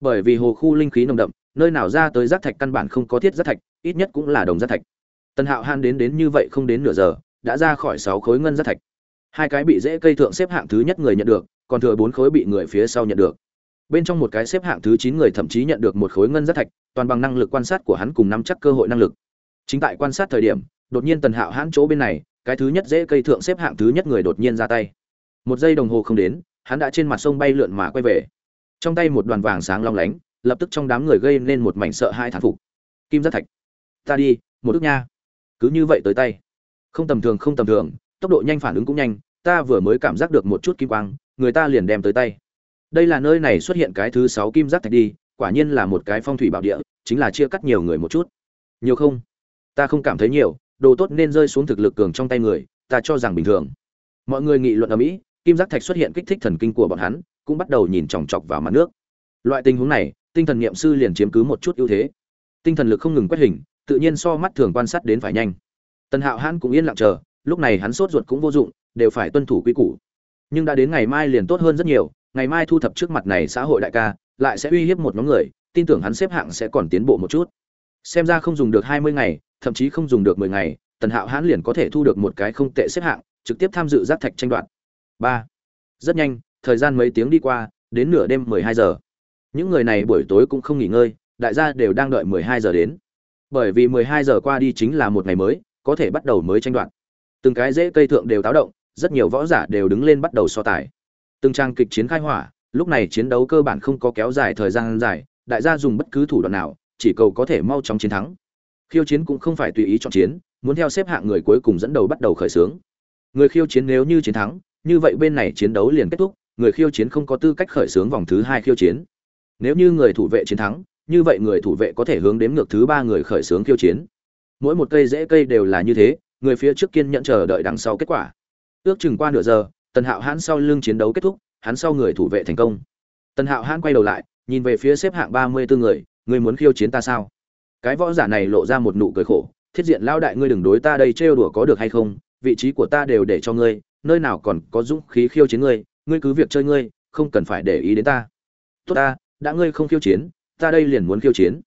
Bởi vì hồ khu linh khí nồng đậm, nơi nào ra tới rác thạch căn bản không có thiết rác thạch, ít nhất cũng là đồng rác thạch. Tần hạo Hãn đến đến như vậy không đến nửa giờ, đã ra khỏi sáu khối ngân rác thạch. Hai cái bị dễ cây thượng xếp hạng thứ nhất người nhận được, còn thừa bốn khối bị người phía sau nhận được bên trong một cái xếp hạng thứ chín người thậm chí nhận được một khối ngân rất thạch, toàn bằng năng lực quan sát của hắn cùng nắm chắc cơ hội năng lực. Chính tại quan sát thời điểm, đột nhiên tần hạo hãn chỗ bên này, cái thứ nhất dễ cây thượng xếp hạng thứ nhất người đột nhiên ra tay. Một giây đồng hồ không đến, hắn đã trên mặt sông bay lượn mà quay về. Trong tay một đoàn vàng sáng long lánh, lập tức trong đám người gây nên một mảnh sợ hai thán phục. Kim giác thạch. Ta đi, một ước nha. Cứ như vậy tới tay. Không tầm thường, không tầm thường, tốc độ nhanh phản ứng cũng nhanh, ta vừa mới cảm giác được một chút kim quang, người ta liền đem tới tay đây là nơi này xuất hiện cái thứ sáu kim giác thạch đi, quả nhiên là một cái phong thủy bảo địa, chính là chia cắt nhiều người một chút. Nhiều không? Ta không cảm thấy nhiều, đồ tốt nên rơi xuống thực lực cường trong tay người, ta cho rằng bình thường. Mọi người nghị luận ở mỹ, kim giác thạch xuất hiện kích thích thần kinh của bọn hắn, cũng bắt đầu nhìn chòng chọc vào mặt nước. Loại tình huống này, tinh thần nghiệm sư liền chiếm cứ một chút ưu thế. Tinh thần lực không ngừng quét hình, tự nhiên so mắt thường quan sát đến phải nhanh. Tần hạo hãn cũng yên lặng chờ, lúc này hắn sốt ruột cũng vô dụng, đều phải tuân thủ quy củ. Nhưng đã đến ngày mai liền tốt hơn rất nhiều ngày mai thu thập trước mặt này xã hội đại ca, lại sẽ uy hiếp một nhóm người, tin tưởng hắn xếp hạng sẽ còn tiến bộ một chút. Xem ra không dùng được hai mươi ngày, thậm chí không dùng được mười ngày, tần hạo hãn liền có thể thu được một cái không tệ xếp hạng, trực tiếp tham dự giác thạch tranh đoạt. Ba. Rất nhanh, thời gian mấy tiếng đi qua, đến nửa đêm mười hai giờ. Những người này buổi tối cũng không nghỉ ngơi, đại gia đều đang đợi mười hai giờ đến. Bởi vì mười hai giờ qua đi chính là một ngày mới, có thể bắt đầu mới tranh đoạt. Từng cái dễ cây thượng đều táo động, rất nhiều võ giả đều đứng lên bắt đầu so tài từng trang kịch chiến khai hỏa, lúc này chiến đấu cơ bản không có kéo dài thời gian dài, đại gia dùng bất cứ thủ đoạn nào, chỉ cầu có thể mau chóng chiến thắng. Khiêu chiến cũng không phải tùy ý chọn chiến, muốn theo xếp hạng người cuối cùng dẫn đầu bắt đầu khởi xướng. Người khiêu chiến nếu như chiến thắng, như vậy bên này chiến đấu liền kết thúc, người khiêu chiến không có tư cách khởi xướng vòng thứ hai khiêu chiến. Nếu như người thủ vệ chiến thắng, như vậy người thủ vệ có thể hướng đến ngược thứ ba người khởi xướng khiêu chiến. Mỗi một cây rễ cây đều là như thế, người phía trước kiên nhận chờ đợi đằng sau kết quả. Ước chừng qua nửa giờ tần hạo hãn sau lưng chiến đấu kết thúc, hắn sau người thủ vệ thành công. Tần hạo hãn quay đầu lại, nhìn về phía xếp hạng ba mươi bốn người người muốn khiêu chiến ta sao? Cái võ giả này lộ ra một nụ cười khổ, thiết diện lao đại ngươi đừng đối ta đây trêu đùa có được hay không, vị trí của ta đều để cho ngươi, nơi nào còn có dũng khí khiêu chiến ngươi ngươi cứ việc chơi ngươi, không cần phải để ý đến ta. Tốt ta, đã ngươi không khiêu chiến, ta đây liền muốn khiêu chiến.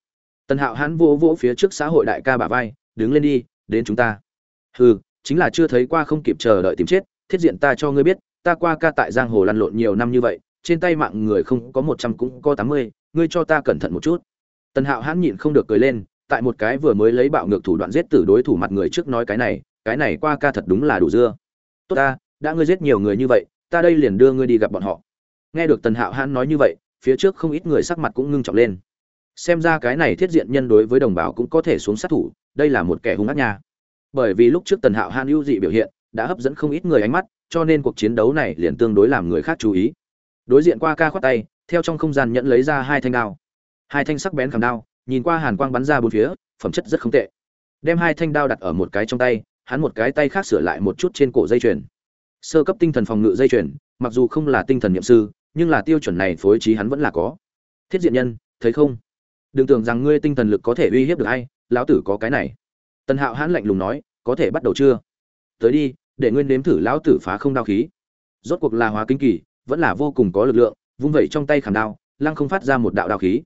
Tần hạo hãn vỗ vỗ phía trước xã hội đại ca bả vai, đứng lên đi, đến chúng ta. Hừ, chính là chưa thấy qua không kịp chờ đợi tìm chết thiết diện ta cho ngươi biết, ta qua ca tại giang hồ lăn lộn nhiều năm như vậy, trên tay mạng người không có một trăm cũng có tám mươi, ngươi cho ta cẩn thận một chút. Tần hạo hãn nhịn không được cười lên, tại một cái vừa mới lấy bạo ngược thủ đoạn giết tử đối thủ mặt người trước nói cái này cái này qua ca thật đúng là đủ dưa. Tốt ta, đã ngươi giết nhiều người như vậy, ta đây liền đưa ngươi đi gặp bọn họ. Nghe được tần hạo hãn nói như vậy, phía trước không ít người sắc mặt cũng ngưng trọng lên. Xem ra cái này thiết diện nhân đối với đồng bào cũng có thể xuống sát thủ, đây là một kẻ hung ác nha. Bởi vì lúc trước tần hạo hãn ưu dị biểu hiện đã hấp dẫn không ít người ánh mắt, cho nên cuộc chiến đấu này liền tương đối làm người khác chú ý. Đối diện qua ca khoát tay, theo trong không gian nhận lấy ra hai thanh đao. Hai thanh sắc bén cầm đao, nhìn qua hàn quang bắn ra bốn phía, phẩm chất rất không tệ. Đem hai thanh đao đặt ở một cái trong tay, hắn một cái tay khác sửa lại một chút trên cổ dây chuyền. Sơ cấp tinh thần phòng ngự dây chuyền, mặc dù không là tinh thần niệm sư, nhưng là tiêu chuẩn này phối trí hắn vẫn là có. Thiết diện nhân, thấy không? Đừng tưởng rằng ngươi tinh thần lực có thể uy hiếp được ai, lão tử có cái này. Tần hạo hãn lạnh lùng nói, có thể bắt đầu chưa? Tới đi để nguyên nếm thử lão tử phá không đao khí. Rốt cuộc là hóa kinh kỳ, vẫn là vô cùng có lực lượng, vung vẩy trong tay khảm đao, lăng không phát ra một đạo đao khí.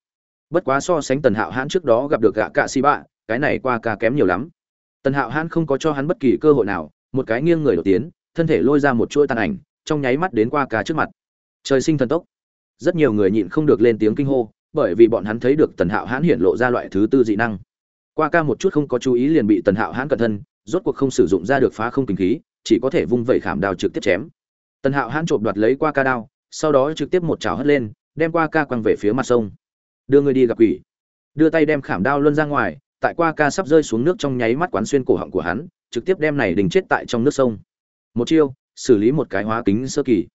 Bất quá so sánh tần hạo hãn trước đó gặp được gạ cạ xì bạ, cái này qua ca kém nhiều lắm. Tần hạo hãn không có cho hắn bất kỳ cơ hội nào, một cái nghiêng người đột tiến, thân thể lôi ra một chuỗi tàn ảnh, trong nháy mắt đến qua ca trước mặt. Trời sinh thần tốc. Rất nhiều người nhịn không được lên tiếng kinh hô, bởi vì bọn hắn thấy được tần hạo hãn hiển lộ ra loại thứ tư dị năng. Qua ca một chút không có chú ý liền bị tần hạo hãn cẩn thân, rốt cuộc không sử dụng ra được phá không kinh khí chỉ có thể vung vẩy khảm đao trực tiếp chém. Tần hạo hãn trộm đoạt lấy qua ca đao, sau đó trực tiếp một chảo hất lên, đem qua ca quăng về phía mặt sông. Đưa người đi gặp quỷ. Đưa tay đem khảm đao luân ra ngoài, tại qua ca sắp rơi xuống nước trong nháy mắt quán xuyên cổ họng của hắn, trực tiếp đem này đình chết tại trong nước sông. Một chiêu, xử lý một cái hóa kính sơ kỳ.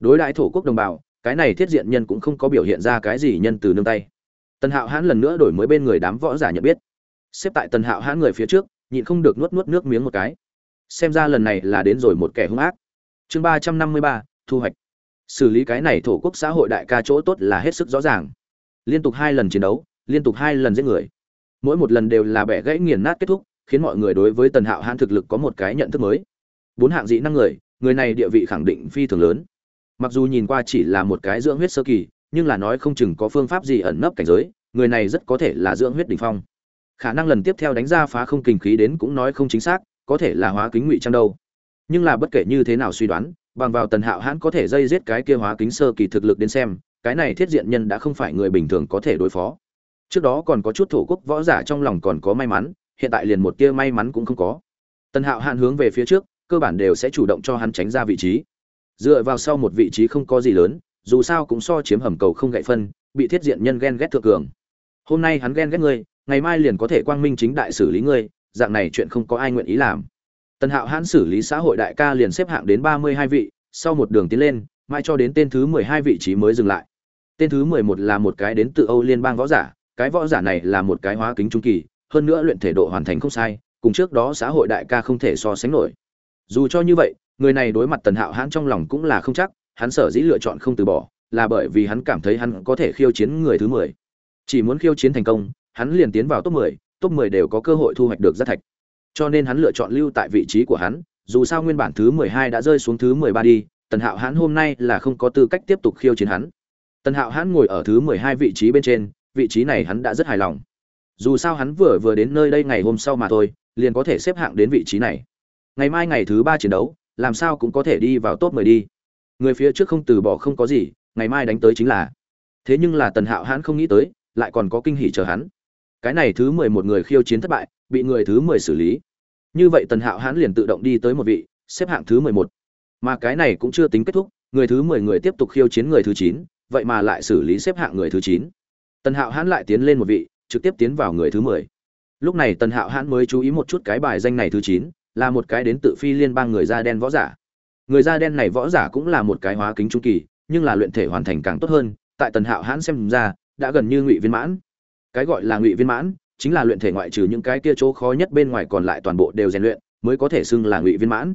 Đối đãi thổ quốc đồng bào, cái này thiết diện nhân cũng không có biểu hiện ra cái gì nhân từ nương tay. Tần hạo hãn lần nữa đổi mới bên người đám võ giả nhận biết. Xếp tại tần hạo hãn người phía trước, nhịn không được nuốt nuốt nước miếng một cái xem ra lần này là đến rồi một kẻ hung ác. Chương ba trăm năm mươi ba, thu hoạch. Xử lý cái này thổ quốc xã hội đại ca chỗ tốt là hết sức rõ ràng. Liên tục hai lần chiến đấu, liên tục hai lần giết người. Mỗi một lần đều là bẻ gãy nghiền nát kết thúc, khiến mọi người đối với tần hạo hãn thực lực có một cái nhận thức mới. Bốn hạng dị năng người người này địa vị khẳng định phi thường lớn. Mặc dù nhìn qua chỉ là một cái dưỡng huyết sơ kỳ, nhưng là nói không chừng có phương pháp gì ẩn nấp cảnh giới, người này rất có thể là dưỡng huyết đ ỉ n h phong. Khả năng lần tiếp theo đánh ra phá không kinh khí đến cũng nói không chính xác có thể là hóa kính ngụy trang đâu. Nhưng là bất kể như thế nào suy đoán, bằng vào tần hạo hãn có thể dây giết cái kia hóa kính sơ kỳ thực lực đến xem, cái này thiết diện nhân đã không phải người bình thường có thể đối phó. Trước đó còn có chút thổ quốc võ giả trong lòng còn có may mắn, hiện tại liền một tia may mắn cũng không có. Tần hạo hãn hướng về phía trước, cơ bản đều sẽ chủ động cho hắn tránh ra vị trí. Dựa vào sau một vị trí không có gì lớn, dù sao cũng so chiếm hầm cầu không gậy phân, bị thiết diện nhân ghen ghét thượng cường. Hôm nay hắn ghen ghét ngươi, ngày mai liền có thể quang minh chính đại xử lý ngươi dạng này chuyện không có ai nguyện ý làm. Tần hạo hãn xử lý xã hội đại ca liền xếp hạng đến ba mươi hai vị, sau một đường tiến lên, mãi cho đến tên thứ mười hai vị trí mới dừng lại. Tên thứ mười một là một cái đến từ âu liên bang võ giả, cái võ giả này là một cái hóa kính trung kỳ, hơn nữa luyện thể độ hoàn thành không sai, cùng trước đó xã hội đại ca không thể so sánh nổi. Dù cho như vậy, người này đối mặt tần hạo hãn trong lòng cũng là không chắc, hắn sở dĩ lựa chọn không từ bỏ, là bởi vì hắn cảm thấy hắn có thể khiêu chiến người thứ mười. Chỉ muốn khiêu chiến thành công, hắn liền tiến vào top mười top mười đều có cơ hội thu hoạch được rất thạch. Cho nên hắn lựa chọn lưu tại vị trí của hắn, dù sao nguyên bản thứ mười hai đã rơi xuống thứ mười ba đi, tần hạo hãn hôm nay là không có tư cách tiếp tục khiêu chiến hắn. Tần hạo hãn ngồi ở thứ mười hai vị trí bên trên, vị trí này hắn đã rất hài lòng. Dù sao hắn vừa vừa đến nơi đây ngày hôm sau mà thôi, liền có thể xếp hạng đến vị trí này. Ngày mai ngày thứ ba chiến đấu, làm sao cũng có thể đi vào top mười đi. Người phía trước không từ bỏ không có gì, ngày mai đánh tới chính là. Thế nhưng là tần hạo hãn không nghĩ tới, lại còn có kinh hỉ chờ hắn cái này thứ mười một người khiêu chiến thất bại, bị người thứ mười xử lý. Như vậy tần hạo hãn liền tự động đi tới một vị, xếp hạng thứ mười một. Mà cái này cũng chưa tính kết thúc, người thứ mười người tiếp tục khiêu chiến người thứ chín, vậy mà lại xử lý xếp hạng người thứ chín. Tần hạo hãn lại tiến lên một vị, trực tiếp tiến vào người thứ mười. Lúc này tần hạo hãn mới chú ý một chút cái bài danh này thứ chín, là một cái đến tự phi liên bang người da đen võ giả. Người da đen này võ giả cũng là một cái hóa kính trung kỳ, nhưng là luyện thể hoàn thành càng tốt hơn, tại tần hạo hãn xem ra, đã gần như ngụy viên mãn cái gọi là ngụy viên mãn, chính là luyện thể ngoại trừ những cái kia chỗ khó nhất bên ngoài còn lại toàn bộ đều rèn luyện, mới có thể xưng là ngụy viên mãn.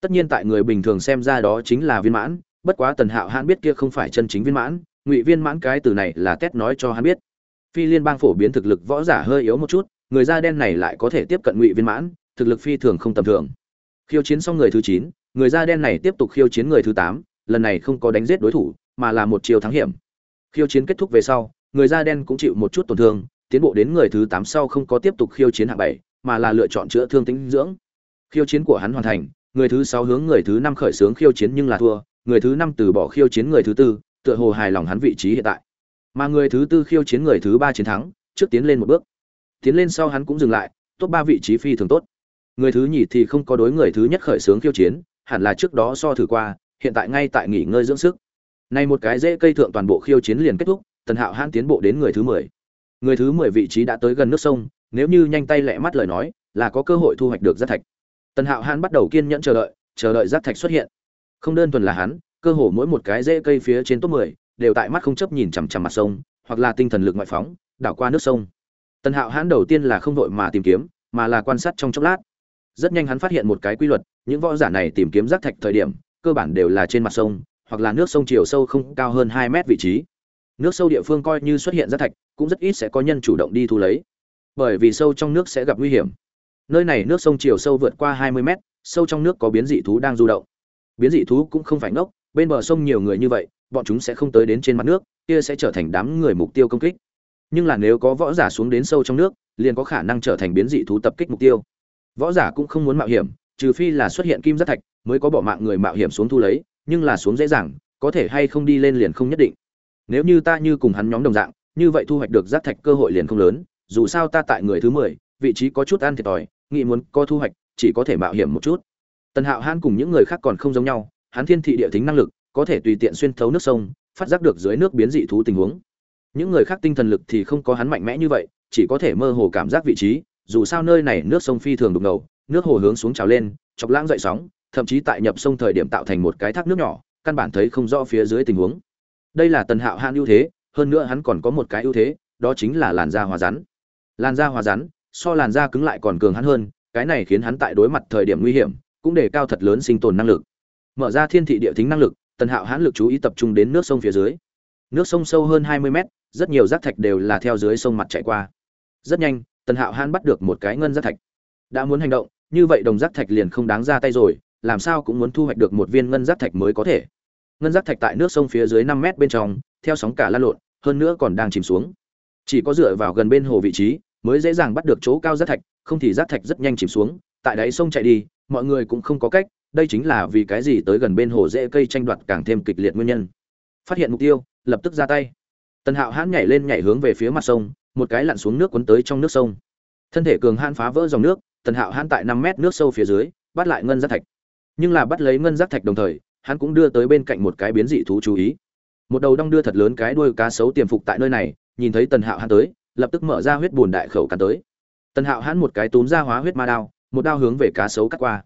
Tất nhiên tại người bình thường xem ra đó chính là viên mãn, bất quá tần hạo hãn biết kia không phải chân chính viên mãn, ngụy viên mãn cái từ này là tét nói cho hắn biết. Phi liên bang phổ biến thực lực võ giả hơi yếu một chút, người da đen này lại có thể tiếp cận ngụy viên mãn, thực lực phi thường không tầm thường. Khiêu chiến xong người thứ chín, người da đen này tiếp tục khiêu chiến người thứ tám, lần này không có đánh giết đối thủ, mà là một chiều thắng hiểm. Khiêu chiến kết thúc về sau người da đen cũng chịu một chút tổn thương, tiến bộ đến người thứ tám sau không có tiếp tục khiêu chiến hạng bảy, mà là lựa chọn chữa thương tính dưỡng. Khiêu chiến của hắn hoàn thành, người thứ sáu hướng người thứ năm khởi xướng khiêu chiến nhưng là thua, người thứ năm từ bỏ khiêu chiến người thứ tư, tựa hồ hài lòng hắn vị trí hiện tại. Mà người thứ tư khiêu chiến người thứ ba chiến thắng, trước tiến lên một bước. Tiến lên sau hắn cũng dừng lại, top ba vị trí phi thường tốt. Người thứ nhì thì không có đối người thứ nhất khởi xướng khiêu chiến, hẳn là trước đó so thử qua, hiện tại ngay tại nghỉ ngơi dưỡng sức. Nay một cái dễ cây thượng toàn bộ khiêu chiến liền kết thúc tần hạo hãn tiến bộ đến người thứ mười. Người thứ mười vị trí đã tới gần nước sông, nếu như nhanh tay lẹ mắt lời nói, là có cơ hội thu hoạch được giác thạch. Tần hạo hãn bắt đầu kiên nhẫn chờ đợi chờ đợi giác thạch xuất hiện. Không đơn thuần là hắn, cơ hồ mỗi một cái rễ cây phía trên top 10 đều tại mắt không chấp nhìn chằm chằm mặt sông, hoặc là tinh thần lực ngoại phóng, đảo qua nước sông. Tần hạo hãn đầu tiên là không đội mà tìm kiếm, mà là quan sát trong chốc lát. Rất nhanh hắn phát hiện một cái quy luật, những võ giả này tìm kiếm rác thạch thời điểm, cơ bản đều là trên mặt sông, hoặc là nước sông chiều sâu không cao hơn hai mét vị trí nước sâu địa phương coi như xuất hiện rác thạch, cũng rất ít sẽ có nhân chủ động đi thu lấy. Bởi vì sâu trong nước sẽ gặp nguy hiểm. Nơi này nước sông chiều sâu vượt qua hai mươi mét, sâu trong nước có biến dị thú đang du động. Biến dị thú cũng không phải ngốc, bên bờ sông nhiều người như vậy, bọn chúng sẽ không tới đến trên mặt nước, kia sẽ trở thành đám người mục tiêu công kích. Nhưng là nếu có võ giả xuống đến sâu trong nước, liền có khả năng trở thành biến dị thú tập kích mục tiêu. Võ giả cũng không muốn mạo hiểm, trừ phi là xuất hiện kim giác thạch, mới có bỏ mạng người mạo hiểm xuống thu lấy, nhưng là xuống dễ dàng, có thể hay không đi lên liền không nhất định nếu như ta như cùng hắn nhóm đồng dạng, như vậy thu hoạch được giác thạch cơ hội liền không lớn, dù sao ta tại người thứ mười, vị trí có chút ăn thiệt thòi, nghĩ muốn có thu hoạch, chỉ có thể mạo hiểm một chút. Tần hạo hãn cùng những người khác còn không giống nhau, hắn thiên thị địa tính năng lực, có thể tùy tiện xuyên thấu nước sông, phát giác được dưới nước biến dị thú tình huống. Những người khác tinh thần lực thì không có hắn mạnh mẽ như vậy, chỉ có thể mơ hồ cảm giác vị trí, dù sao nơi này nước sông phi thường đục ngầu, nước hồ hướng xuống trào lên, chọc lãng dậy sóng, thậm chí tại nhập sông thời điểm tạo thành một cái thác nước nhỏ, căn bản thấy không rõ phía dưới tình huống đây là tần hạo hạn ưu thế, hơn nữa hắn còn có một cái ưu thế, đó chính là làn da hòa rắn. Làn da hòa rắn, so làn da cứng lại còn cường hắn hơn, cái này khiến hắn tại đối mặt thời điểm nguy hiểm, cũng đề cao thật lớn sinh tồn năng lực. Mở ra thiên thị địa tính năng lực, tần hạo hãn lực chú ý tập trung đến nước sông phía dưới. Nước sông sâu hơn hai mươi mét, rất nhiều rác thạch đều là theo dưới sông mặt chạy qua. Rất nhanh, tần hạo hãn bắt được một cái ngân rác thạch. Đã muốn hành động, như vậy đồng rác thạch liền không đáng ra tay rồi, làm sao cũng muốn thu hoạch được một viên ngân rác thạch mới có thể ngân rác thạch tại nước sông phía dưới năm mét bên trong, theo sóng cả lan lộn, hơn nữa còn đang chìm xuống. Chỉ có dựa vào gần bên hồ vị trí mới dễ dàng bắt được chỗ cao rác thạch, không thì rác thạch rất nhanh chìm xuống. Tại đáy sông chạy đi, mọi người cũng không có cách, đây chính là vì cái gì tới gần bên hồ dễ cây tranh đoạt càng thêm kịch liệt nguyên nhân. Phát hiện mục tiêu, lập tức ra tay. Tần hạo hãn nhảy lên nhảy hướng về phía mặt sông, một cái lặn xuống nước cuốn tới trong nước sông. Thân thể cường hãn phá vỡ dòng nước, tần hạo hãn tại năm mét nước sâu phía dưới, bắt lại ngân giác thạch. Nhưng là bắt lấy ngân giác thạch đồng thời hắn cũng đưa tới bên cạnh một cái biến dị thú chú ý. Một đầu đong đưa thật lớn cái đuôi cá sấu tiềm phục tại nơi này, nhìn thấy tần hạo hắn tới, lập tức mở ra huyết bùn đại khẩu cắn tới. Tần hạo hắn một cái túm ra hóa huyết ma đao, một đao hướng về cá sấu cắt qua.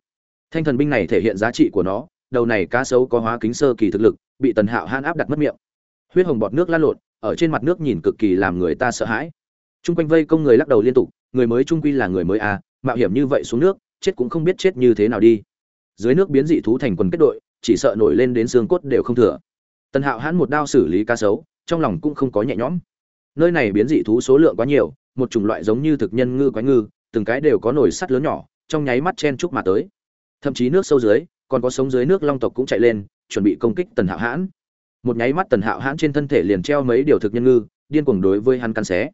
Thanh thần binh này thể hiện giá trị của nó, đầu này cá sấu có hóa kính sơ kỳ thực lực, bị tần hạo hắn áp đặt mất miệng. Huyết hồng bọt nước lăn lộn, ở trên mặt nước nhìn cực kỳ làm người ta sợ hãi. Chung quanh vây công người lắc đầu liên tục, người mới trung quy là người mới à mạo hiểm như vậy xuống nước, chết cũng không biết chết như thế nào đi. Dưới nước biến dị thú thành quần kết đội chỉ sợ nổi lên đến xương cốt đều không thừa. Tần hạo hãn một đao xử lý cá sấu, trong lòng cũng không có nhẹ nhõm. Nơi này biến dị thú số lượng quá nhiều, một chủng loại giống như thực nhân ngư quái ngư, từng cái đều có nổi sắt lớn nhỏ, trong nháy mắt chen chúc mà tới. Thậm chí nước sâu dưới, còn có sống dưới nước long tộc cũng chạy lên, chuẩn bị công kích tần hạo hãn. Một nháy mắt tần hạo hãn trên thân thể liền treo mấy điều thực nhân ngư, điên cuồng đối với hắn căn xé.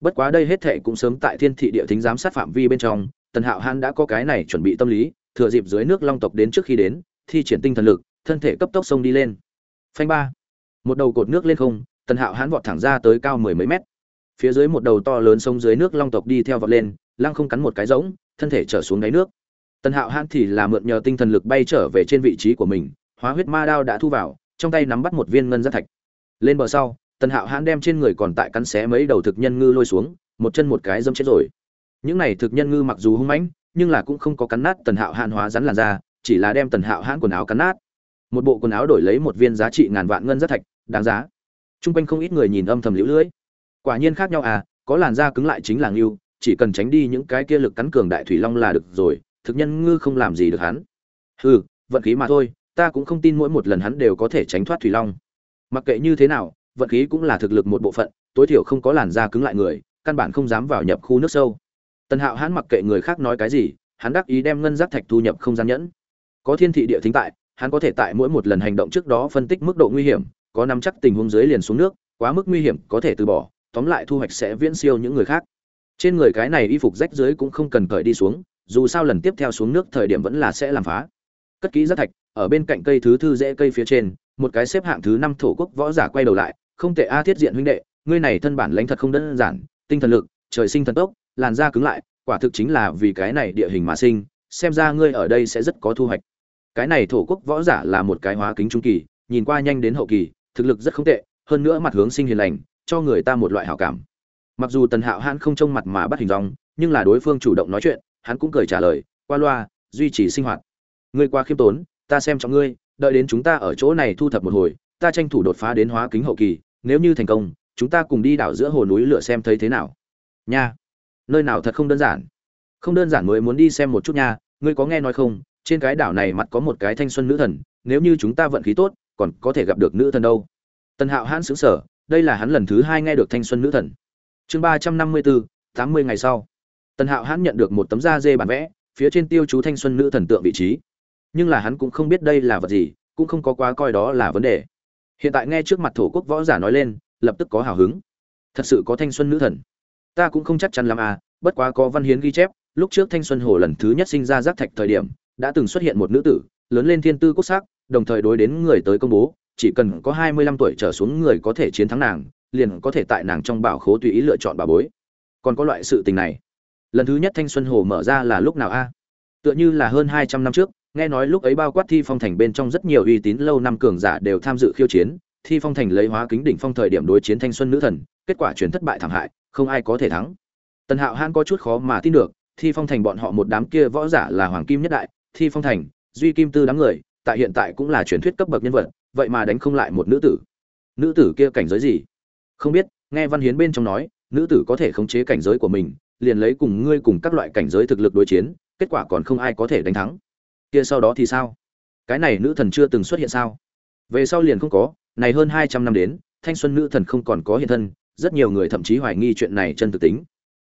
Bất quá đây hết thệ cũng sớm tại thiên thị địa thính giám sát phạm vi bên trong, tần hạo hãn đã có cái này chuẩn bị tâm lý, thừa dịp dưới nước long tộc đến trước khi đến thi triển tinh thần lực, thân thể cấp tốc sông đi lên. Phanh ba. Một đầu cột nước lên không, tần hạo hãn vọt thẳng ra tới cao mười mấy mét. Phía dưới một đầu to lớn sông dưới nước long tộc đi theo vọt lên, lăng không cắn một cái rỗng, thân thể trở xuống đáy nước. Tần hạo hãn thì là mượn nhờ tinh thần lực bay trở về trên vị trí của mình, hóa huyết ma đao đã thu vào, trong tay nắm bắt một viên ngân giác thạch. Lên bờ sau, tần hạo hãn đem trên người còn tại cắn xé mấy đầu thực nhân ngư lôi xuống, một chân một cái dâm chết rồi. Những này thực nhân ngư mặc dù hung mãnh, nhưng là cũng không có cắn nát tần hạo hãn hóa rắn làn ra chỉ là đem tần hạo hãn quần áo cắn nát. Một bộ quần áo đổi lấy một viên giá trị ngàn vạn ngân rất thạch, đáng giá. T r u n g quanh không ít người nhìn âm thầm lũ lưỡi quả nhiên khác nhau à có làn da cứng lại chính là ngưu, chỉ cần tránh đi những cái kia lực cắn cường đại thủy long là được rồi, thực nhân ngư không làm gì được hắn. Ừ vận khí mà thôi, ta cũng không tin mỗi một lần hắn đều có thể tránh thoát thủy long. Mặc kệ như thế nào, vận khí cũng là thực lực một bộ phận, tối thiểu không có làn da cứng lại người, căn bản không dám vào nhập khu nước sâu. Tần hạo hắn mặc kệ người khác nói cái gì, hắn đắc ý đem ngân giác thạch thu nhập không gian nhẫn có thiên thị địa thính tại, hắn có thể tại mỗi một lần hành động trước đó phân tích mức độ nguy hiểm, có nắm chắc tình huống dưới liền xuống nước, quá mức nguy hiểm có thể từ bỏ, tóm lại thu hoạch sẽ viễn siêu những người khác. Trên người cái này y phục rách dưới cũng không cần cởi đi xuống, dù sao lần tiếp theo xuống nước thời điểm vẫn là sẽ làm phá. Cất kỹ rất thạch, ở bên cạnh cây thứ thư dễ cây phía trên, một cái xếp hạng thứ năm thổ quốc võ giả quay đầu lại, không tệ a, thiết diện huynh đệ, ngươi này thân bản lãnh thật không đơn giản, tinh thần lực, trời sinh thần tốc, làn da cứng lại, quả thực chính là vì cái này địa hình mà sinh, xem ra ngươi ở đây sẽ rất có thu hoạch cái này thổ quốc võ giả là một cái hóa kính trung kỳ, nhìn qua nhanh đến hậu kỳ, thực lực rất không tệ, hơn nữa mặt hướng sinh hiền lành, cho người ta một loại hảo cảm. Mặc dù tần hạo hãn không trông mặt mà bắt hình dòng nhưng là đối phương chủ động nói chuyện, hắn cũng cười trả lời, qua loa, duy trì sinh hoạt. Ngươi qua khiêm tốn, ta xem trọng ngươi, đợi đến chúng ta ở chỗ này thu thập một hồi, ta tranh thủ đột phá đến hóa kính hậu kỳ, nếu như thành công, chúng ta cùng đi đảo giữa hồ núi lửa xem thấy thế nào. Nha. Nơi nào thật không đơn giản. Không đơn giản mới muốn đi xem một chút nha, ngươi có nghe nói không trên cái đảo này mặt có một cái thanh xuân nữ thần, nếu như chúng ta vận khí tốt, còn có thể gặp được nữ thần đâu. Tần hạo hãn xứng sở đây là hắn lần thứ hai nghe được thanh xuân nữ thần. Chương ba trăm năm mươi bốn tám mươi ngày sau. Tần hạo hãn nhận được một tấm da dê bản vẽ, phía trên tiêu chú thanh xuân nữ thần tượng vị trí. Nhưng là hắn cũng không biết đây là vật gì, cũng không có quá coi đó là vấn đề. Hiện tại nghe trước mặt thổ quốc võ giả nói lên, lập tức có hào hứng. Thật sự có thanh xuân nữ thần. Ta cũng không chắc chắn lắm à bất quá có văn hiến ghi chép, lúc trước thanh xuân hồ lần thứ nhất sinh ra giác thạch thời điểm đã từng xuất hiện một nữ tử, lớn lên thiên tư cốt sắc, đồng thời đối đến người tới công bố, chỉ cần có hai mươi lăm tuổi trở xuống người có thể chiến thắng nàng, liền có thể tại nàng trong bảo khố tùy ý lựa chọn bà bối. Còn có loại sự tình này, lần thứ nhất thanh xuân hồ mở ra là lúc nào a? Tựa như là hơn hai trăm năm trước, nghe nói lúc ấy bao quát thi phong thành bên trong rất nhiều uy tín lâu năm cường giả đều tham dự khiêu chiến, thi phong thành lấy hóa kính đỉnh phong thời điểm đối chiến thanh xuân nữ thần, kết quả chuyển thất bại thảm hại, không ai có thể thắng. Tần hạo hãn có chút khó mà tin được, thi phong thành bọn họ một đám kia võ giả là hoàng kim nhất đại thi phong thành, duy kim tư đám người, tại hiện tại cũng là truyền thuyết cấp bậc nhân vật, vậy mà đánh không lại một nữ tử. Nữ tử kia cảnh giới gì? Không biết, nghe văn hiến bên trong nói, nữ tử có thể khống chế cảnh giới của mình, liền lấy cùng ngươi cùng các loại cảnh giới thực lực đối chiến, kết quả còn không ai có thể đánh thắng. Kia sau đó thì sao? Cái này nữ thần chưa từng xuất hiện sao? Về sau liền không có, này hơn hai trăm năm đến, thanh xuân nữ thần không còn có hiện thân, rất nhiều người thậm chí hoài nghi chuyện này chân thực tính.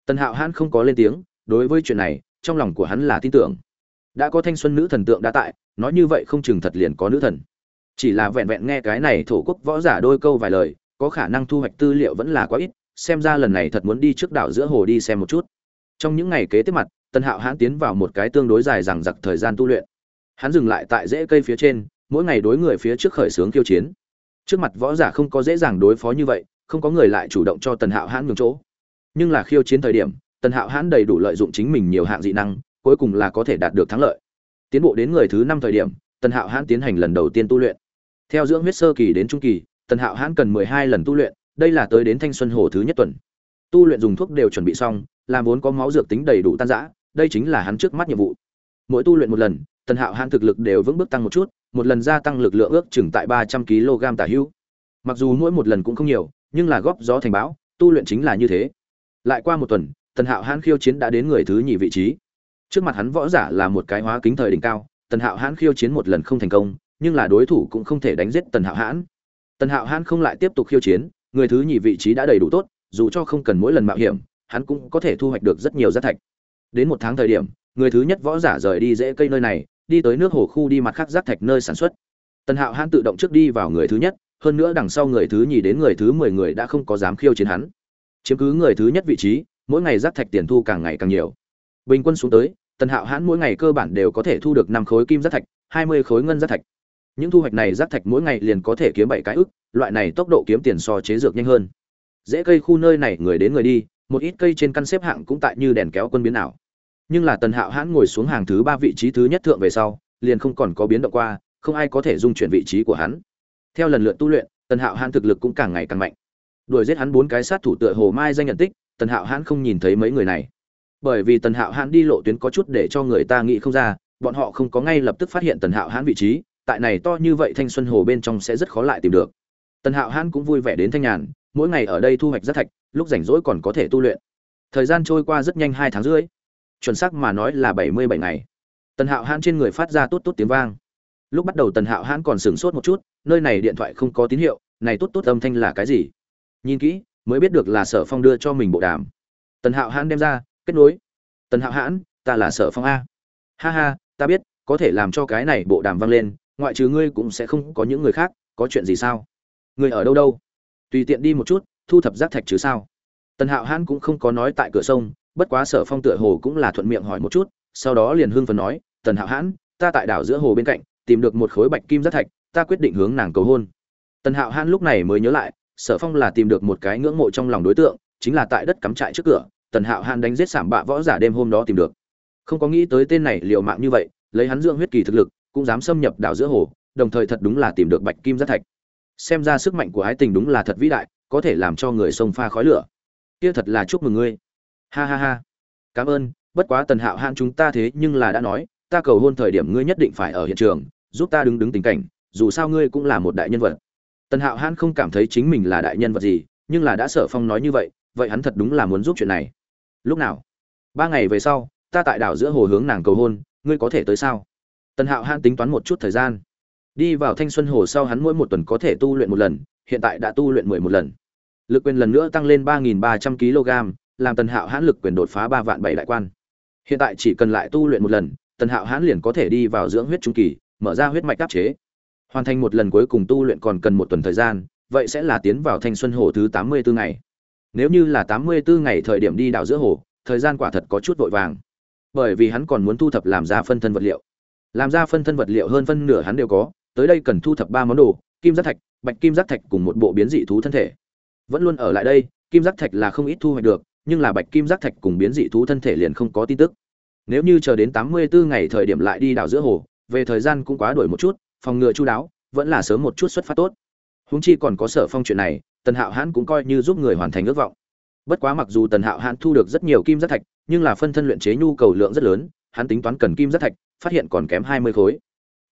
Tần hạo hãn không có lên tiếng, đối với chuyện này, trong lòng của hắn là tin tưởng đã có thanh xuân nữ thần tượng đã tại, nói như vậy không chừng thật liền có nữ thần. Chỉ là vẹn vẹn nghe cái này thổ quốc võ giả đôi câu vài lời, có khả năng thu hoạch tư liệu vẫn là quá ít, xem ra lần này thật muốn đi trước đảo giữa hồ đi xem một chút. Trong những ngày kế tiếp mặt, tần hạo hãn tiến vào một cái tương đối dài rằng giặc thời gian tu luyện. Hắn dừng lại tại rễ cây phía trên, mỗi ngày đối người phía trước khởi xướng kiêu chiến. Trước mặt võ giả không có dễ dàng đối phó như vậy, không có người lại chủ động cho tần hạo hãn nhường chỗ. Nhưng là khiêu chiến thời điểm, tần hạo hãn đầy đủ lợi dụng chính mình nhiều hạng dị năng cuối cùng là có thể đạt được thắng lợi. Tiến bộ đến người thứ năm thời điểm, tần hạo hãn tiến hành lần đầu tiên tu luyện. Theo dưỡng huyết sơ kỳ đến trung kỳ, tần hạo hãn cần mười hai lần tu luyện, đây là tới đến thanh xuân hồ thứ nhất tuần. Tu luyện dùng thuốc đều chuẩn bị xong, làm vốn có máu dược tính đầy đủ tan giã đây chính là hắn trước mắt nhiệm vụ. Mỗi tu luyện một lần, tần hạo hãn thực lực đều vững bước tăng một chút, một lần gia tăng lực lượng ước chừng tại ba trăm kg tả hữu mặc dù mỗi một lần cũng không nhiều, nhưng là góp gió thành bão, tu luyện chính là như thế. Lại qua một tuần, tần hạo hãn khiêu chiến đã đến người thứ nhì vị trí trước mặt hắn võ giả là một cái hóa kính thời đỉnh cao, tần hạo hãn khiêu chiến một lần không thành công, nhưng là đối thủ cũng không thể đánh giết tần hạo hãn. Tần hạo hãn không lại tiếp tục khiêu chiến, người thứ nhì vị trí đã đầy đủ tốt, dù cho không cần mỗi lần mạo hiểm, hắn cũng có thể thu hoạch được rất nhiều giá thạch. Đến một tháng thời điểm, người thứ nhất võ giả rời đi dễ cây nơi này, đi tới nước hồ khu đi mặt khác giác thạch nơi sản xuất. Tần hạo hãn tự động trước đi vào người thứ nhất, hơn nữa đằng sau người thứ nhì đến người thứ mười người đã không có dám khiêu chiến hắn. Chiếm cứ người thứ nhất vị trí, mỗi ngày giác thạch tiền thu càng ngày càng nhiều. Bình quân xuống tới tần hạo hãn mỗi ngày cơ bản đều có thể thu được năm khối kim giác thạch, hai mươi khối ngân giác thạch. Những thu hoạch này giác thạch mỗi ngày liền có thể kiếm bảy cái ức, loại này tốc độ kiếm tiền so chế dược nhanh hơn. Dễ cây khu nơi này người đến người đi, một ít cây trên căn xếp hạng cũng tại như đèn kéo quân biến ảo. Nhưng là tần hạo hãn ngồi xuống hàng thứ ba vị trí thứ nhất thượng về sau, liền không còn có biến động qua, không ai có thể dung chuyển vị trí của hắn. Theo lần lượt tu luyện, tần hạo hãn thực lực cũng càng ngày càng mạnh. Đuổi giết hắn bốn cái sát thủ tựa hồ mai danh nhận tích, tần hạo hãn không nhìn thấy mấy người này bởi vì tần hạo hãn đi lộ tuyến có chút để cho người ta nghĩ không ra, bọn họ không có ngay lập tức phát hiện tần hạo hãn vị trí, tại này to như vậy thanh xuân hồ bên trong sẽ rất khó lại tìm được. Tần hạo hãn cũng vui vẻ đến thanh nhàn, mỗi ngày ở đây thu hoạch rất thạch, lúc rảnh rỗi còn có thể tu luyện. Thời gian trôi qua rất nhanh hai tháng rưỡi, chuẩn xác mà nói là bảy mươi bảy ngày. Tần hạo hãn trên người phát ra tốt tốt tiếng vang. Lúc bắt đầu tần hạo hãn còn sửng sốt một chút, nơi này điện thoại không có tín hiệu, này tốt tốt âm thanh là cái gì? Nhìn kỹ, mới biết được là sở phong đưa cho mình bộ đàm. Tần hạo hãn đem ra kết nối. Tần hạo hãn, ta là sở phong a. Ha ha, ta biết, có thể làm cho cái này bộ đàm vang lên, ngoại trừ ngươi cũng sẽ không có những người khác, có chuyện gì sao? Ngươi ở đâu đâu? Tùy tiện đi một chút, thu thập rác thạch chứ sao? Tần hạo hãn cũng không có nói tại cửa sông, bất quá sở phong tựa hồ cũng là thuận miệng hỏi một chút, sau đó liền hưng phần nói, tần hạo hãn, ta tại đảo giữa hồ bên cạnh, tìm được một khối bạch kim rác thạch, ta quyết định hướng nàng cầu hôn. Tần hạo hãn lúc này mới nhớ lại, sở phong là tìm được một cái ngưỡng mộ trong lòng đối tượng, chính là tại đất cắm trại trước cửa tần hạo hãn đánh giết sảm bạ võ giả đêm hôm đó tìm được. Không có nghĩ tới tên này liều mạng như vậy, lấy hắn dưỡng huyết kỳ thực lực, cũng dám xâm nhập đảo giữa hồ, đồng thời thật đúng là tìm được bạch kim giác thạch. Xem ra sức mạnh của ái tình đúng là thật vĩ đại, có thể làm cho người sông pha khói lửa. Kia thật là chúc mừng ngươi. Ha ha ha. Cảm ơn, bất quá tần hạo hãn chúng ta thế nhưng là đã nói, ta cầu hôn thời điểm ngươi nhất định phải ở hiện trường, giúp ta đứng đứng tình cảnh, dù sao ngươi cũng là một đại nhân vật. Tần hạo hãn không cảm thấy chính mình là đại nhân vật gì, nhưng là đã sợ phong nói như vậy vậy hắn thật đúng là muốn giúp chuyện này lúc nào? Ba ngày về sau, ta tại đảo giữa hồ hướng nàng cầu hôn, ngươi có thể tới sao? Tần hạo hãn tính toán một chút thời gian. Đi vào thanh xuân hồ sau hắn mỗi một tuần có thể tu luyện một lần, hiện tại đã tu luyện mười một lần. Lực quyền lần nữa tăng lên ba nghìn ba trăm kg, làm tần hạo hãn lực quyền đột phá ba vạn bảy đại quan. Hiện tại chỉ cần lại tu luyện một lần, tần hạo hãn liền có thể đi vào dưỡng huyết trung kỳ, mở ra huyết mạch đáp chế. Hoàn thành một lần cuối cùng tu luyện còn cần một tuần thời gian, vậy sẽ là tiến vào thanh xuân hồ thứ tám mươi bốn ngày nếu như là tám mươi bốn ngày thời điểm đi đảo giữa hồ, thời gian quả thật có chút vội vàng. Bởi vì hắn còn muốn thu thập làm ra phân thân vật liệu. Làm ra phân thân vật liệu hơn phân nửa hắn đều có, tới đây cần thu thập ba món đồ, kim giác thạch, bạch kim giác thạch cùng một bộ biến dị thú thân thể. Vẫn luôn ở lại đây, kim giác thạch là không ít thu hoạch được, nhưng là bạch kim giác thạch cùng biến dị thú thân thể liền không có tin tức. Nếu như chờ đến tám mươi bốn ngày thời điểm lại đi đảo giữa hồ, về thời gian cũng quá đổi một chút, phòng ngừa chu đáo, vẫn là sớm một chút xuất phát tốt. Huống chi còn có sở phong chuyện này tần hạo hãn cũng coi như giúp người hoàn thành ước vọng. Bất quá mặc dù tần hạo hãn thu được rất nhiều kim giác thạch, nhưng là phân thân luyện chế nhu cầu lượng rất lớn, hắn tính toán cần kim giác thạch, phát hiện còn kém hai mươi khối.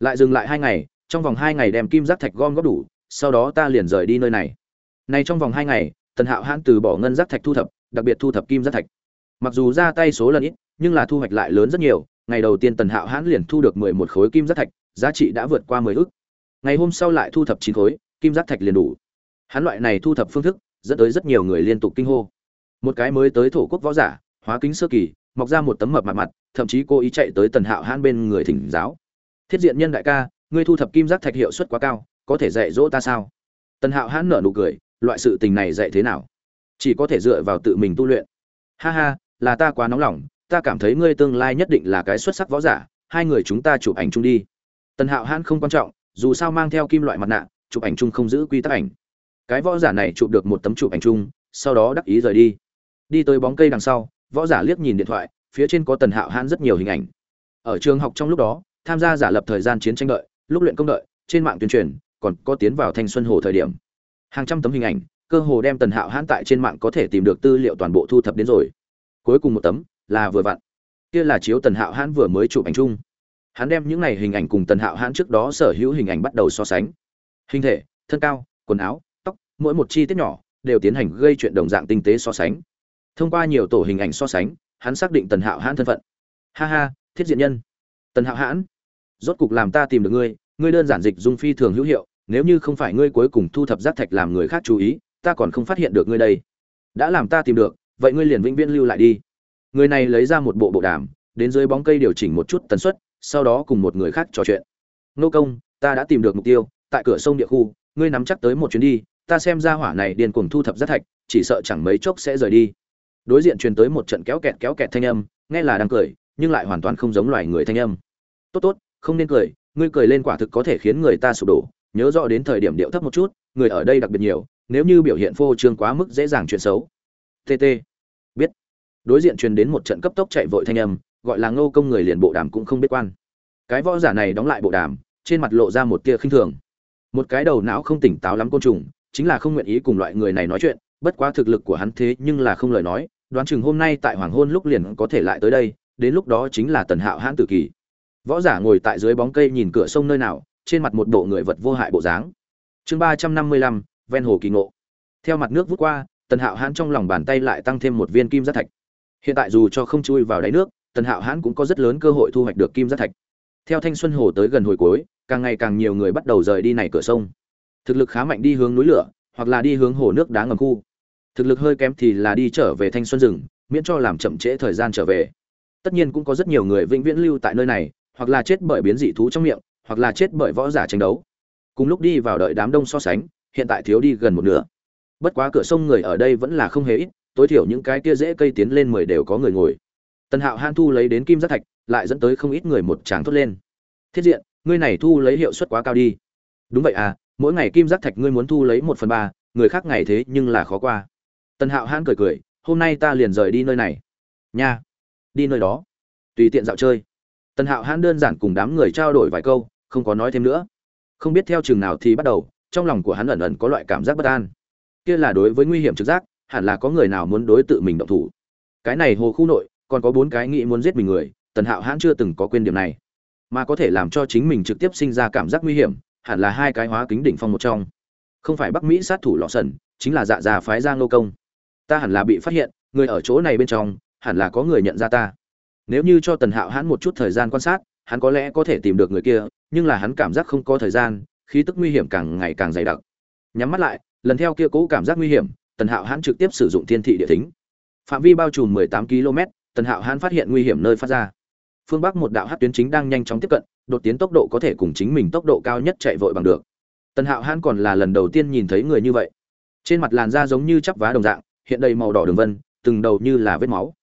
Lại dừng lại hai ngày, trong vòng hai ngày đem kim giác thạch gom góp đủ, sau đó ta liền rời đi nơi này. Nay trong vòng hai ngày, tần hạo hãn từ bỏ ngân giác thạch thu thập, đặc biệt thu thập kim giác thạch. Mặc dù ra tay số lần ít, nhưng là thu hoạch lại lớn rất nhiều, ngày đầu tiên tần hạo hãn liền thu được mười một khối kim giác thạch, giá trị đã vượt qua mười ước ngày hôm sau lại thu thập chín khối, kim giác thạch liền đủ hắn loại này thu thập phương thức, dẫn tới rất nhiều người liên tục kinh hô. Một cái mới tới thổ quốc võ giả, hóa kính sơ kỳ, mọc ra một tấm mập mặt mặt, thậm chí cô ý chạy tới tần hạo hãn bên người thỉnh giáo. Thiết diện nhân đại ca, ngươi thu thập kim giác thạch hiệu suất quá cao, có thể dạy dỗ ta sao? Tần hạo hãn nở nụ cười, loại sự tình này dạy thế nào? Chỉ có thể dựa vào tự mình tu luyện. Ha ha, là ta quá nóng lòng, ta cảm thấy ngươi tương lai nhất định là cái xuất sắc võ giả, hai người chúng ta chụp ảnh chung đi. Tần hạo hãn không quan trọng, dù sao mang theo kim loại mặt nạ, chụp ảnh chung không giữ quy tắc ảnh cái võ giả này chụp được một tấm chụp ảnh chung, sau đó đắc ý rời đi. Đi tới bóng cây đằng sau, võ giả liếc nhìn điện thoại, phía trên có tần hạo hãn rất nhiều hình ảnh. Ở trường học trong lúc đó, tham gia giả lập thời gian chiến tranh đợi, lúc luyện công đợi, trên mạng tuyên truyền, còn có tiến vào thanh xuân hồ thời điểm. Hàng trăm tấm hình ảnh, cơ hồ đem tần hạo hãn tại trên mạng có thể tìm được tư liệu toàn bộ thu thập đến rồi. Cuối cùng một tấm, là vừa vặn. Kia là chiếu tần hạo hãn vừa mới chụp ảnh chung. Hắn đem những này hình ảnh cùng tần hạo hãn trước đó sở hữu hình ảnh bắt đầu so sánh. Hình thể, thân cao, quần áo mỗi một chi tiết nhỏ đều tiến hành gây chuyện đồng dạng tinh tế so sánh. Thông qua nhiều tổ hình ảnh so sánh, hắn xác định tần hạo hãn thân phận. Ha ha, thiết diện nhân. Tần hạo hãn, rốt cục làm ta tìm được ngươi ngươi đơn giản dịch dung phi thường hữu hiệu, nếu như không phải ngươi cuối cùng thu thập rác thạch làm người khác chú ý, ta còn không phát hiện được ngươi đây. Đã làm ta tìm được, vậy ngươi liền vĩnh viễn lưu lại đi. Người này lấy ra một bộ bộ đàm, đến dưới bóng cây điều chỉnh một chút tần suất, sau đó cùng một người khác trò chuyện. Nô công, ta đã tìm được mục tiêu, tại cửa sông địa khu, ngươi nắm chắc tới một chuyến đi ta xem ra hỏa này điên cuồng thu thập rác thạch, chỉ sợ chẳng mấy chốc sẽ rời đi. Đối diện truyền tới một trận kéo kẹt kéo kẹt thanh âm, nghe là đang cười, nhưng lại hoàn toàn không giống loài người thanh âm. Tốt tốt, không nên cười, ngươi cười lên quả thực có thể khiến người ta sụp đổ. Nhớ rõ đến thời điểm điệu thấp một chút, người ở đây đặc biệt nhiều, nếu như biểu hiện phô trương quá mức dễ dàng chuyện xấu. Tt biết. Đối diện truyền đến một trận cấp tốc chạy vội thanh âm, gọi là ngô công người liền bộ đàm cũng không biết quan. Cái võ giả này đóng lại bộ đàm, trên mặt lộ ra một tia khinh thường. Một cái đầu não không tỉnh táo lắm côn trùng chính là không nguyện ý cùng loại người này nói chuyện, bất quá thực lực của hắn thế nhưng là không lời nói, đoán chừng hôm nay tại hoàng hôn lúc liền có thể lại tới đây, đến lúc đó chính là tần hạo hãn tử kỳ. Võ giả ngồi tại dưới bóng cây nhìn cửa sông nơi nào, trên mặt một bộ người vật vô hại bộ dáng. Chương ba trăm năm mươi lăm, ven hồ kỳ ngộ. Theo mặt nước vút qua, tần hạo hãn trong lòng bàn tay lại tăng thêm một viên kim giác thạch. Hiện tại dù cho không chui vào đáy nước, tần hạo hãn cũng có rất lớn cơ hội thu hoạch được kim giác thạch. Theo thanh xuân hồ tới gần hồi cuối, càng ngày càng nhiều người bắt đầu rời đi này cửa sông thực lực khá mạnh đi hướng núi lửa, hoặc là đi hướng hồ nước đá ngầm khu. Thực lực hơi kém thì là đi trở về thanh xuân rừng, miễn cho làm chậm trễ thời gian trở về. Tất nhiên cũng có rất nhiều người vĩnh viễn lưu tại nơi này, hoặc là chết bởi biến dị thú trong miệng, hoặc là chết bởi võ giả tranh đấu. Cùng lúc đi vào đợi đám đông so sánh, hiện tại thiếu đi gần một nửa. Bất quá cửa sông người ở đây vẫn là không hề ít, tối thiểu những cái kia dễ cây tiến lên mười đều có người ngồi. Tần hạo han thu lấy đến kim giác thạch, lại dẫn tới không ít người một tràng thốt lên. Thiết diện, ngươi này thu lấy hiệu suất quá cao đi. Đúng vậy à mỗi ngày kim giác thạch ngươi muốn thu lấy một phần ba, người khác ngày thế nhưng là khó qua. Tần hạo Hãn cười cười, hôm nay ta liền rời đi nơi này. Nha, đi nơi đó. Tùy tiện dạo chơi. Tần hạo hãn đơn giản cùng đám người trao đổi vài câu, không có nói thêm nữa. Không biết theo chừng nào thì bắt đầu, trong lòng của hắn ẩn ẩn có loại cảm giác bất an. Kia là đối với nguy hiểm trực giác, hẳn là có người nào muốn đối tự mình động thủ. Cái này hồ khu nội, còn có bốn cái nghĩ muốn giết mình người, tần hạo hãn chưa từng có quên điểm này. Mà có thể làm cho chính mình trực tiếp sinh ra cảm giác nguy hiểm hẳn là hai cái hóa kính đỉnh phong một trong. Không phải bắc mỹ sát thủ lọ sần, chính là dạ già phái giang nô công. Ta hẳn là bị phát hiện, người ở chỗ này bên trong, hẳn là có người nhận ra ta. Nếu như cho tần hạo hãn một chút thời gian quan sát, hắn có lẽ có thể tìm được người kia, nhưng là hắn cảm giác không có thời gian, khí tức nguy hiểm càng ngày càng dày đặc. Nhắm mắt lại, lần theo kia cũ cảm giác nguy hiểm, tần hạo hãn trực tiếp sử dụng thiên thị địa tính phạm vi bao trùm 18 km tần hạo hãn phát hiện nguy hiểm nơi phát ra phương bắc một đạo hát tuyến chính đang nhanh chóng tiếp cận, đột tiến tốc độ có thể cùng chính mình tốc độ cao nhất chạy vội bằng được. Tần hạo hãn còn là lần đầu tiên nhìn thấy người như vậy. Trên mặt làn da giống như chắp vá đồng dạng, hiện đầy màu đỏ đường vân, từng đầu như là vết máu.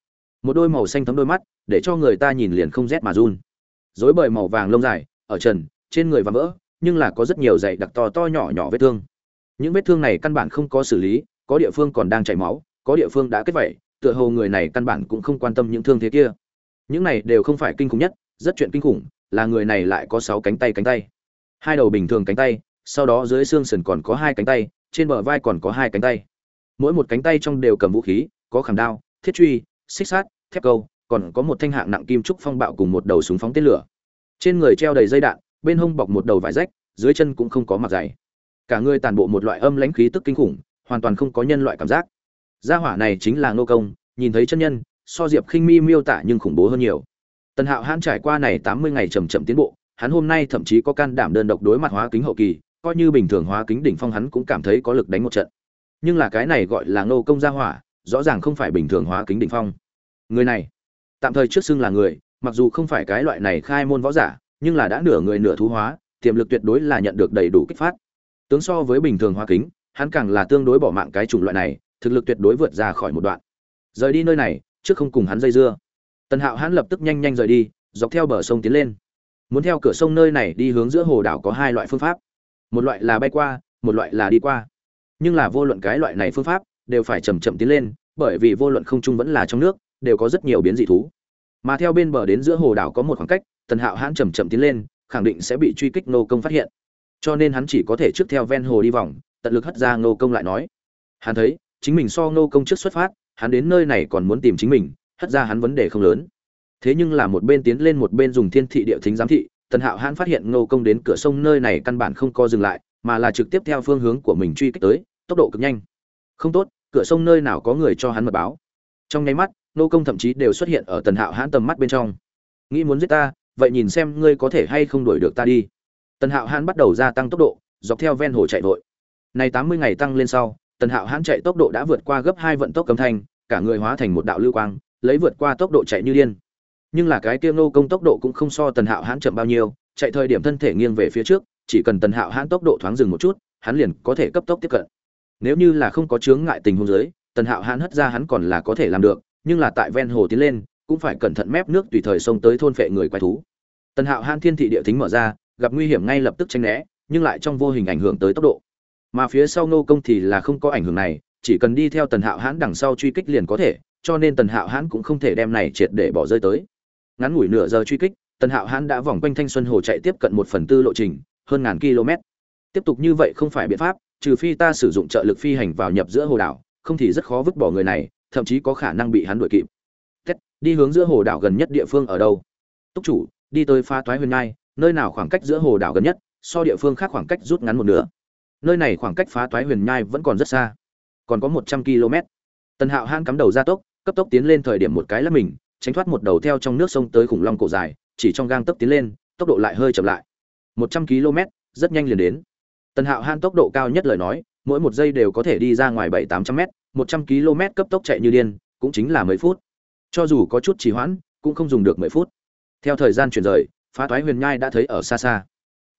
Một đôi màu xanh thấm đôi mắt, để cho người ta nhìn liền không rét mà run. Dối bời màu vàng lông dài, ở trần, trên người và vỡ, nhưng là có rất nhiều dày đặc to to nhỏ nhỏ vết thương. Những vết thương này căn bản không có xử lý, có địa phương còn đang chảy máu, có địa phương đã kết vẩy tựa hồ người này căn bản cũng không quan tâm những thương thế kia những này đều không phải kinh khủng nhất, rất chuyện kinh khủng, là người này lại có sáu cánh tay cánh tay. Hai đầu bình thường cánh tay, sau đó dưới xương sườn còn có hai cánh tay, trên bờ vai còn có hai cánh tay. Mỗi một cánh tay trong đều cầm vũ khí, có khảm đao, thiết truy, xích sát thép câu, còn có một thanh hạng nặng kim trúc phong bạo cùng một đầu súng phóng tên lửa. Trên người treo đầy dây đạn, bên hông bọc một đầu vải rách, dưới chân cũng không có mặt dày. Cả người tàn bộ một loại âm lãnh khí tức kinh khủng, hoàn toàn không có nhân loại cảm giác. Gia hỏa này chính là ngô công, nhìn thấy chân nhân so diệp khinh mi miêu tả nhưng khủng bố hơn nhiều. Tần hạo hãn trải qua này tám mươi ngày chầm chậm tiến bộ, hắn hôm nay thậm chí có can đảm đơn độc đối mặt hóa kính hậu kỳ, coi như bình thường hóa kính đỉnh phong hắn cũng cảm thấy có lực đánh một trận. Nhưng là cái này gọi là ngô công gia hỏa, rõ ràng không phải bình thường hóa kính đỉnh phong. Người này, tạm thời trước xưng là người, mặc dù không phải cái loại này khai môn võ giả, nhưng là đã nửa người nửa thú hóa, tiềm lực tuyệt đối là nhận được đầy đủ kích phát. Tướng so với bình thường hóa kính, hắn càng là tương đối bỏ mạng cái chủng loại này, thực lực tuyệt đối vượt ra khỏi một đoạn. Rời đi nơi này trước không cùng hắn dây dưa. Tần hạo hắn lập tức nhanh nhanh rời đi, dọc theo bờ sông tiến lên. Muốn theo cửa sông nơi này đi hướng giữa hồ đảo có hai loại phương pháp. Một loại là bay qua, một loại là đi qua. Nhưng là vô luận cái loại này phương pháp đều phải chầm chậm tiến lên, bởi vì vô luận không trung vẫn là trong nước, đều có rất nhiều biến dị thú. Mà theo bên bờ đến giữa hồ đảo có một khoảng cách, tần hạo hãn chầm chậm tiến lên, khẳng định sẽ bị truy kích nô công phát hiện. Cho nên hắn chỉ có thể trước theo ven hồ đi vòng, tận lực hất ra nô công lại nói. Hắn thấy, chính mình so nô công trước xuất phát hắn đến nơi này còn muốn tìm chính mình, hất ra hắn vấn đề không lớn. Thế nhưng là một bên tiến lên một bên dùng thiên thị địa thính giám thị, tần hạo hãn phát hiện nô công đến cửa sông nơi này căn bản không co dừng lại, mà là trực tiếp theo phương hướng của mình truy kích tới, tốc độ cực nhanh. Không tốt, cửa sông nơi nào có người cho hắn mật báo. Trong nháy mắt nô công thậm chí đều xuất hiện ở tần hạo hãn tầm mắt bên trong. Nghĩ muốn giết ta, vậy nhìn xem ngươi có thể hay không đuổi được ta đi. Tần hạo hãn bắt đầu gia tăng tốc độ, dọc theo ven hồ chạy vội. Này tám mươi ngày tăng lên sau tần hạo hãn chạy tốc độ đã vượt qua gấp hai vận tốc cấm thanh, cả người hóa thành một đạo lưu quang, lấy vượt qua tốc độ chạy như điên. Nhưng là cái kia nô công tốc độ cũng không so tần hạo hãn chậm bao nhiêu, chạy thời điểm thân thể nghiêng về phía trước, chỉ cần tần hạo hãn tốc độ thoáng dừng một chút, hắn liền có thể cấp tốc tiếp cận. Nếu như là không có chướng ngại tình huống dưới, tần hạo hãn hất ra hắn còn là có thể làm được, nhưng là tại ven hồ tiến lên, cũng phải cẩn thận mép nước tùy thời xông tới thôn phệ người quái thú. Tần hạo hãn thiên thị địa thính mở ra, gặp nguy hiểm ngay lập tức tranh né, nhưng lại trong vô hình ảnh hưởng tới tốc độ mà phía sau nô công thì là không có ảnh hưởng này chỉ cần đi theo tần hạo hãn đằng sau truy kích liền có thể cho nên tần hạo hãn cũng không thể đem này triệt để bỏ rơi tới. Ngắn ngủi nửa giờ truy kích tần hạo hãn đã vòng quanh thanh xuân hồ chạy tiếp cận một phần tư lộ trình hơn ngàn km. Tiếp tục như vậy không phải biện pháp trừ phi ta sử dụng trợ lực phi hành vào nhập giữa hồ đảo không thì rất khó vứt bỏ người này thậm chí có khả năng bị hắn đuổi kịp. Tết, đi hướng giữa hồ đảo gần nhất địa phương ở đâu? Túc chủ đi tới pha toái huyền nhai nơi nào khoảng cách giữa hồ đảo gần nhất so địa phương khác khoảng cách rút ngắn một nửa? Nơi này khoảng cách phá toái huyền nhai vẫn còn rất xa. Còn có một trăm km. Tần hạo hãn cắm đầu ra tốc, cấp tốc tiến lên thời điểm một cái là mình, tránh thoát một đầu theo trong nước sông tới khủng long cổ dài, chỉ trong gang tốc tiến lên, tốc độ lại hơi chậm lại. Một trăm km, rất nhanh liền đến. Tần hạo hãn tốc độ cao nhất lời nói, mỗi một giây đều có thể đi ra ngoài bảy tám trăm m một trăm km cấp tốc chạy như điên, cũng chính là mấy phút. Cho dù có chút trì hoãn, cũng không dùng được mười phút. Theo thời gian chuyển rời, phá toái huyền nhai đã thấy ở xa xa.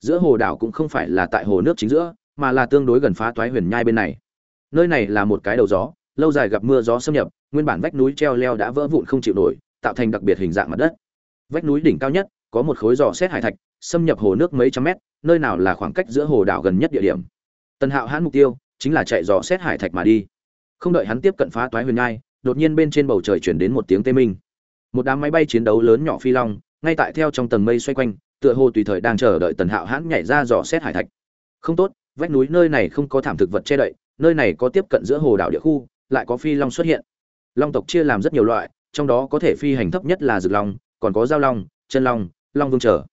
Giữa hồ đảo cũng không phải là tại hồ nước chính giữa mà là tương đối gần phá toái huyền nhai bên này. Nơi này là một cái đầu gió, lâu dài gặp mưa gió xâm nhập, nguyên bản vách núi treo leo đã vỡ vụn không chịu nổi, tạo thành đặc biệt hình dạng mặt đất. Vách núi đỉnh cao nhất, có một khối giò xét hải thạch, xâm nhập hồ nước mấy trăm mét, nơi nào là khoảng cách giữa hồ đảo gần nhất địa điểm. Tần hạo hãn mục tiêu, chính là chạy dò xét hải thạch mà đi. Không đợi hắn tiếp cận phá toái huyền nhai, đột nhiên bên trên bầu trời chuyển đến một tiếng tê minh. Một đám máy bay chiến đấu lớn nhỏ phi long, ngay tại theo trong tầng mây xoay quanh, tựa hồ tùy thời đang chờ đợi tần hạo hãn nhảy ra dò xét hải thạch. Không tốt vách núi nơi này không có thảm thực vật che đậy, nơi này có tiếp cận giữa hồ đảo địa khu, lại có phi long xuất hiện. Long tộc chia làm rất nhiều loại, trong đó có thể phi hành thấp nhất là rực long, còn có giao long, chân long long vương trở.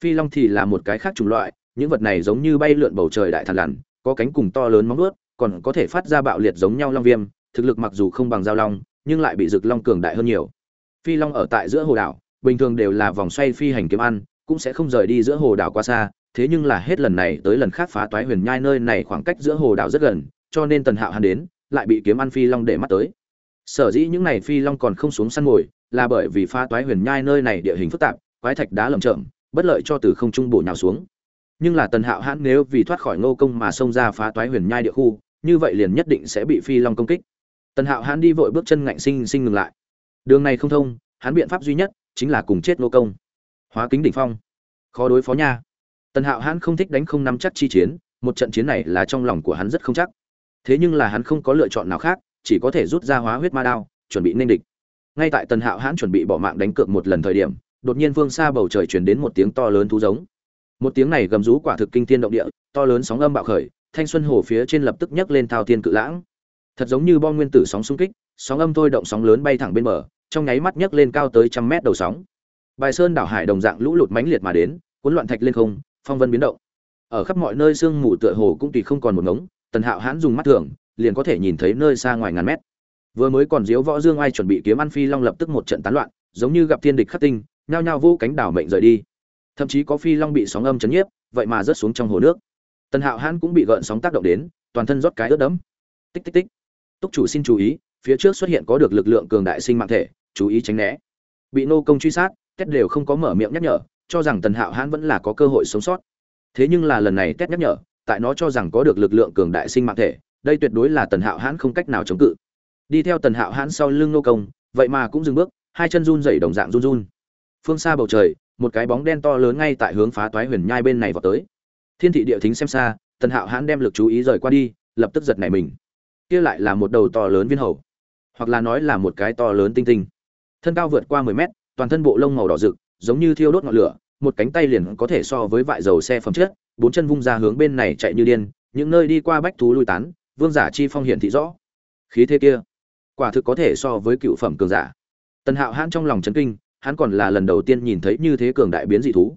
Phi long thì là một cái khác chủng loại, những vật này giống như bay lượn bầu trời đại thằn lằn, có cánh cùng to lớn móng vuốt, còn có thể phát ra bạo liệt giống nhau long viêm, thực lực mặc dù không bằng giao long, nhưng lại bị rực long cường đại hơn nhiều. Phi long ở tại giữa hồ đảo, bình thường đều là vòng xoay phi hành kiếm ăn, cũng sẽ không rời đi giữa hồ đảo quá xa thế nhưng là hết lần này tới lần khác phá toái huyền nhai nơi này khoảng cách giữa hồ đảo rất gần, cho nên tần hạo hắn đến, lại bị kiếm ăn phi long để mắt tới. Sở dĩ những này phi long còn không xuống săn ngồi, là bởi vì phá toái huyền nhai nơi này địa hình phức tạp, quái thạch đá lởm chởm, bất lợi cho từ không trung bổ nhào xuống. Nhưng là tần hạo hãn nếu vì thoát khỏi ngô công mà xông ra phá toái huyền nhai địa khu, như vậy liền nhất định sẽ bị phi long công kích. Tần hạo hãn đi vội bước chân ngạnh sinh sinh ngừng lại. Đường này không thông, hắn biện pháp duy nhất chính là cùng chết ngô công. Hóa kính đỉnh phong. Khó đối phó nha tần hạo hãn không thích đánh không nắm chắc chi chiến, một trận chiến này là trong lòng của hắn rất không chắc. Thế nhưng là hắn không có lựa chọn nào khác, chỉ có thể rút ra hóa huyết ma đao, chuẩn bị nên địch. Ngay tại tần hạo hãn chuẩn bị bỏ mạng đánh cược một lần thời điểm, đột nhiên phương xa bầu trời chuyển đến một tiếng to lớn thú giống. Một tiếng này gầm rú quả thực kinh thiên động địa, to lớn sóng âm bạo khởi, thanh xuân hồ phía trên lập tức nhấc lên thao thiên cự lãng. Thật giống như bom nguyên tử sóng xung kích, sóng âm thôi động sóng lớn bay thẳng bên bờ, trong nháy mắt nhấc lên cao tới trăm mét đầu sóng. Bài sơn đảo hải đồng dạng lũ lụt mãnh liệt mà đến, cuốn loạn thạch lên không phong vân biến động. Ở khắp mọi nơi sương mù tựa hồ cũng tùy không còn một ngống, tần hạo hãn dùng mắt thường, liền có thể nhìn thấy nơi xa ngoài ngàn mét. Vừa mới còn diếu võ dương ai chuẩn bị kiếm ăn phi long lập tức một trận tán loạn, giống như gặp thiên địch khắc tinh, nhao nhao vô cánh đảo mệnh rời đi. Thậm chí có phi long bị sóng âm chấn nhiếp, vậy mà rớt xuống trong hồ nước. Tần hạo hãn cũng bị gợn sóng tác động đến, toàn thân rót cái ướt đẫm. Tích tích tích. Túc chủ xin chú ý, phía trước xuất hiện có được lực lượng cường đại sinh mạng thể, chú ý tránh né. Bị nô công truy sát tét đều không có mở miệng nhắc nhở cho rằng tần hạo hãn vẫn là có cơ hội sống sót. Thế nhưng là lần này tét nhắc nhở, tại nó cho rằng có được lực lượng cường đại sinh mạng thể, đây tuyệt đối là tần hạo hãn không cách nào chống cự. Đi theo tần hạo hãn sau lưng nô công, vậy mà cũng dừng bước, hai chân run dày đồng dạng run run. Phương xa bầu trời, một cái bóng đen to lớn ngay tại hướng phá toái huyền nhai bên này vào tới. Thiên thị địa thính xem xa, tần hạo hãn đem lực chú ý rời qua đi, lập tức giật nảy mình. Kia lại là một đầu to lớn viên hầu, hoặc là nói là một cái to lớn tinh tinh. Thân cao vượt qua mười mét, toàn thân bộ lông màu đỏ rực giống như thiêu đốt ngọn lửa, một cánh tay liền có thể so với vại dầu xe phẩm chất, bốn chân vung ra hướng bên này chạy như điên, những nơi đi qua bách thú lui tán, vương giả chi phong hiển thị rõ. Khí thế kia, quả thực có thể so với cựu phẩm cường giả. Tần hạo hãn trong lòng chấn kinh, hắn còn là lần đầu tiên nhìn thấy như thế cường đại biến dị thú.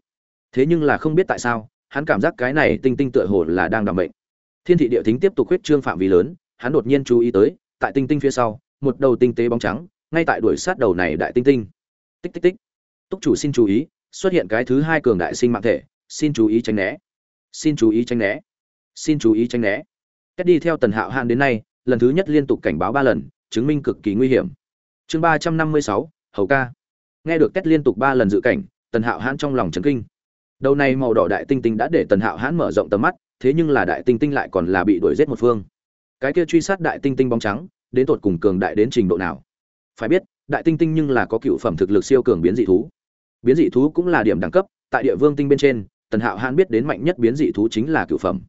Thế nhưng là không biết tại sao, hắn cảm giác cái này tinh tinh tựa hồ là đang đảm bệnh thiên thị địa thính tiếp tục huyết trương phạm vi lớn, hắn đột nhiên chú ý tới, tại tinh tinh phía sau, một đầu tinh tế bóng trắng, ngay tại đuổi sát đầu này đại tinh tinh. Tích tích tích túc chủ xin chú ý, xuất hiện cái thứ hai cường đại sinh mạng thể, xin chú ý tránh né. Xin chú ý tránh né. Xin chú ý tránh né. Cách đi theo tần hạo hạn đến nay, lần thứ nhất liên tục cảnh báo ba lần, chứng minh cực kỳ nguy hiểm. Chương ba trăm năm mươi sáu, hầu ca. Nghe được cách liên tục ba lần dự cảnh, tần hạo hãn trong lòng chấn kinh. Đầu này màu đỏ đại tinh tinh đã để tần hạo hãn mở rộng tầm mắt, thế nhưng là đại tinh tinh lại còn là bị đuổi giết một phương. Cái kia truy sát đại tinh tinh bóng trắng, đến tột cùng cường đại đến trình độ nào? Phải biết, đại tinh tinh nhưng là có cựu phẩm thực lực siêu cường biến dị thú biến dị thú cũng là điểm đẳng cấp, tại địa vương tinh bên trên, tần hạo hãn biết đến mạnh nhất biến dị thú chính là cựu phẩm.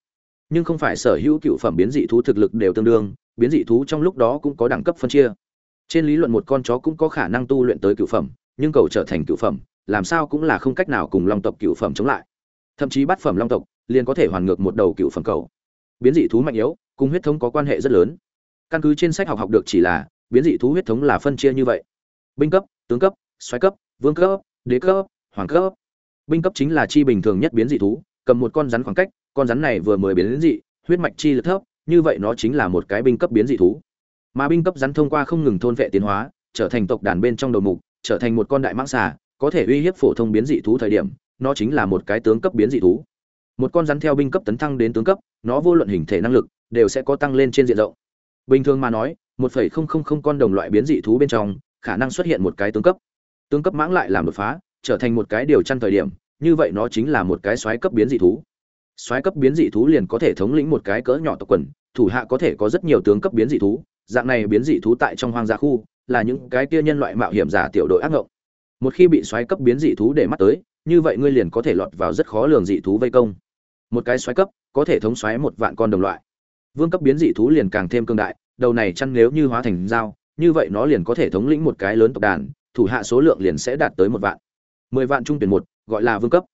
Nhưng không phải sở hữu cựu phẩm biến dị thú thực lực đều tương đương, biến dị thú trong lúc đó cũng có đẳng cấp phân chia. Trên lý luận một con chó cũng có khả năng tu luyện tới cựu phẩm, nhưng cầu trở thành cựu phẩm, làm sao cũng là không cách nào cùng long tộc cựu phẩm chống lại. Thậm chí bát phẩm long tộc, liền có thể hoàn ngược một đầu cựu phẩm cầu. Biến dị thú mạnh yếu, cùng huyết thống có quan hệ rất lớn. Căn cứ trên sách học học được chỉ là, biến dị thú huyết thống là phân chia như vậy. Binh cấp, tướng cấp xoáy cấp, vương cấp đế cấp, hoàng cấp. Binh cấp chính là chi bình thường nhất biến dị thú, cầm một con rắn khoảng cách, con rắn này vừa mới biến dị, huyết mạch chi lực thấp, như vậy nó chính là một cái binh cấp biến dị thú. Mà binh cấp rắn thông qua không ngừng thôn vệ tiến hóa, trở thành tộc đàn bên trong đầu mục, trở thành một con đại mãng xà, có thể uy hiếp phổ thông biến dị thú thời điểm, nó chính là một cái tướng cấp biến dị thú. Một con rắn theo binh cấp tấn thăng đến tướng cấp, nó vô luận hình thể năng lực, đều sẽ có tăng lên trên diện rộng. Bình thường mà nói, một phẩy không không không con đồng loại biến dị thú bên trong, khả năng xuất hiện một cái tướng cấp tướng cấp mãng lại làm đột phá, trở thành một cái điều chăn thời điểm, như vậy nó chính là một cái xoáy cấp biến dị thú. Xoáy cấp biến dị thú liền có thể thống lĩnh một cái cỡ nhỏ tộc quần, thủ hạ có thể có rất nhiều tướng cấp biến dị thú, dạng này biến dị thú tại trong hoang dã khu, là những cái kia nhân loại mạo hiểm giả tiểu đội ác ngộng. Một khi bị xoáy cấp biến dị thú để mắt tới, như vậy ngươi liền có thể lọt vào rất khó lường dị thú vây công. Một cái xoáy cấp có thể thống xoáy một vạn con đồng loại. Vương cấp biến dị thú liền càng thêm cương đại, đầu này chăn nếu như hóa thành dao, như vậy nó liền có thể thống lĩnh một cái lớn tộc đàn thủ hạ số lượng liền sẽ đạt tới một vạn. Mười vạn trung tuyển một, gọi là vương cấp.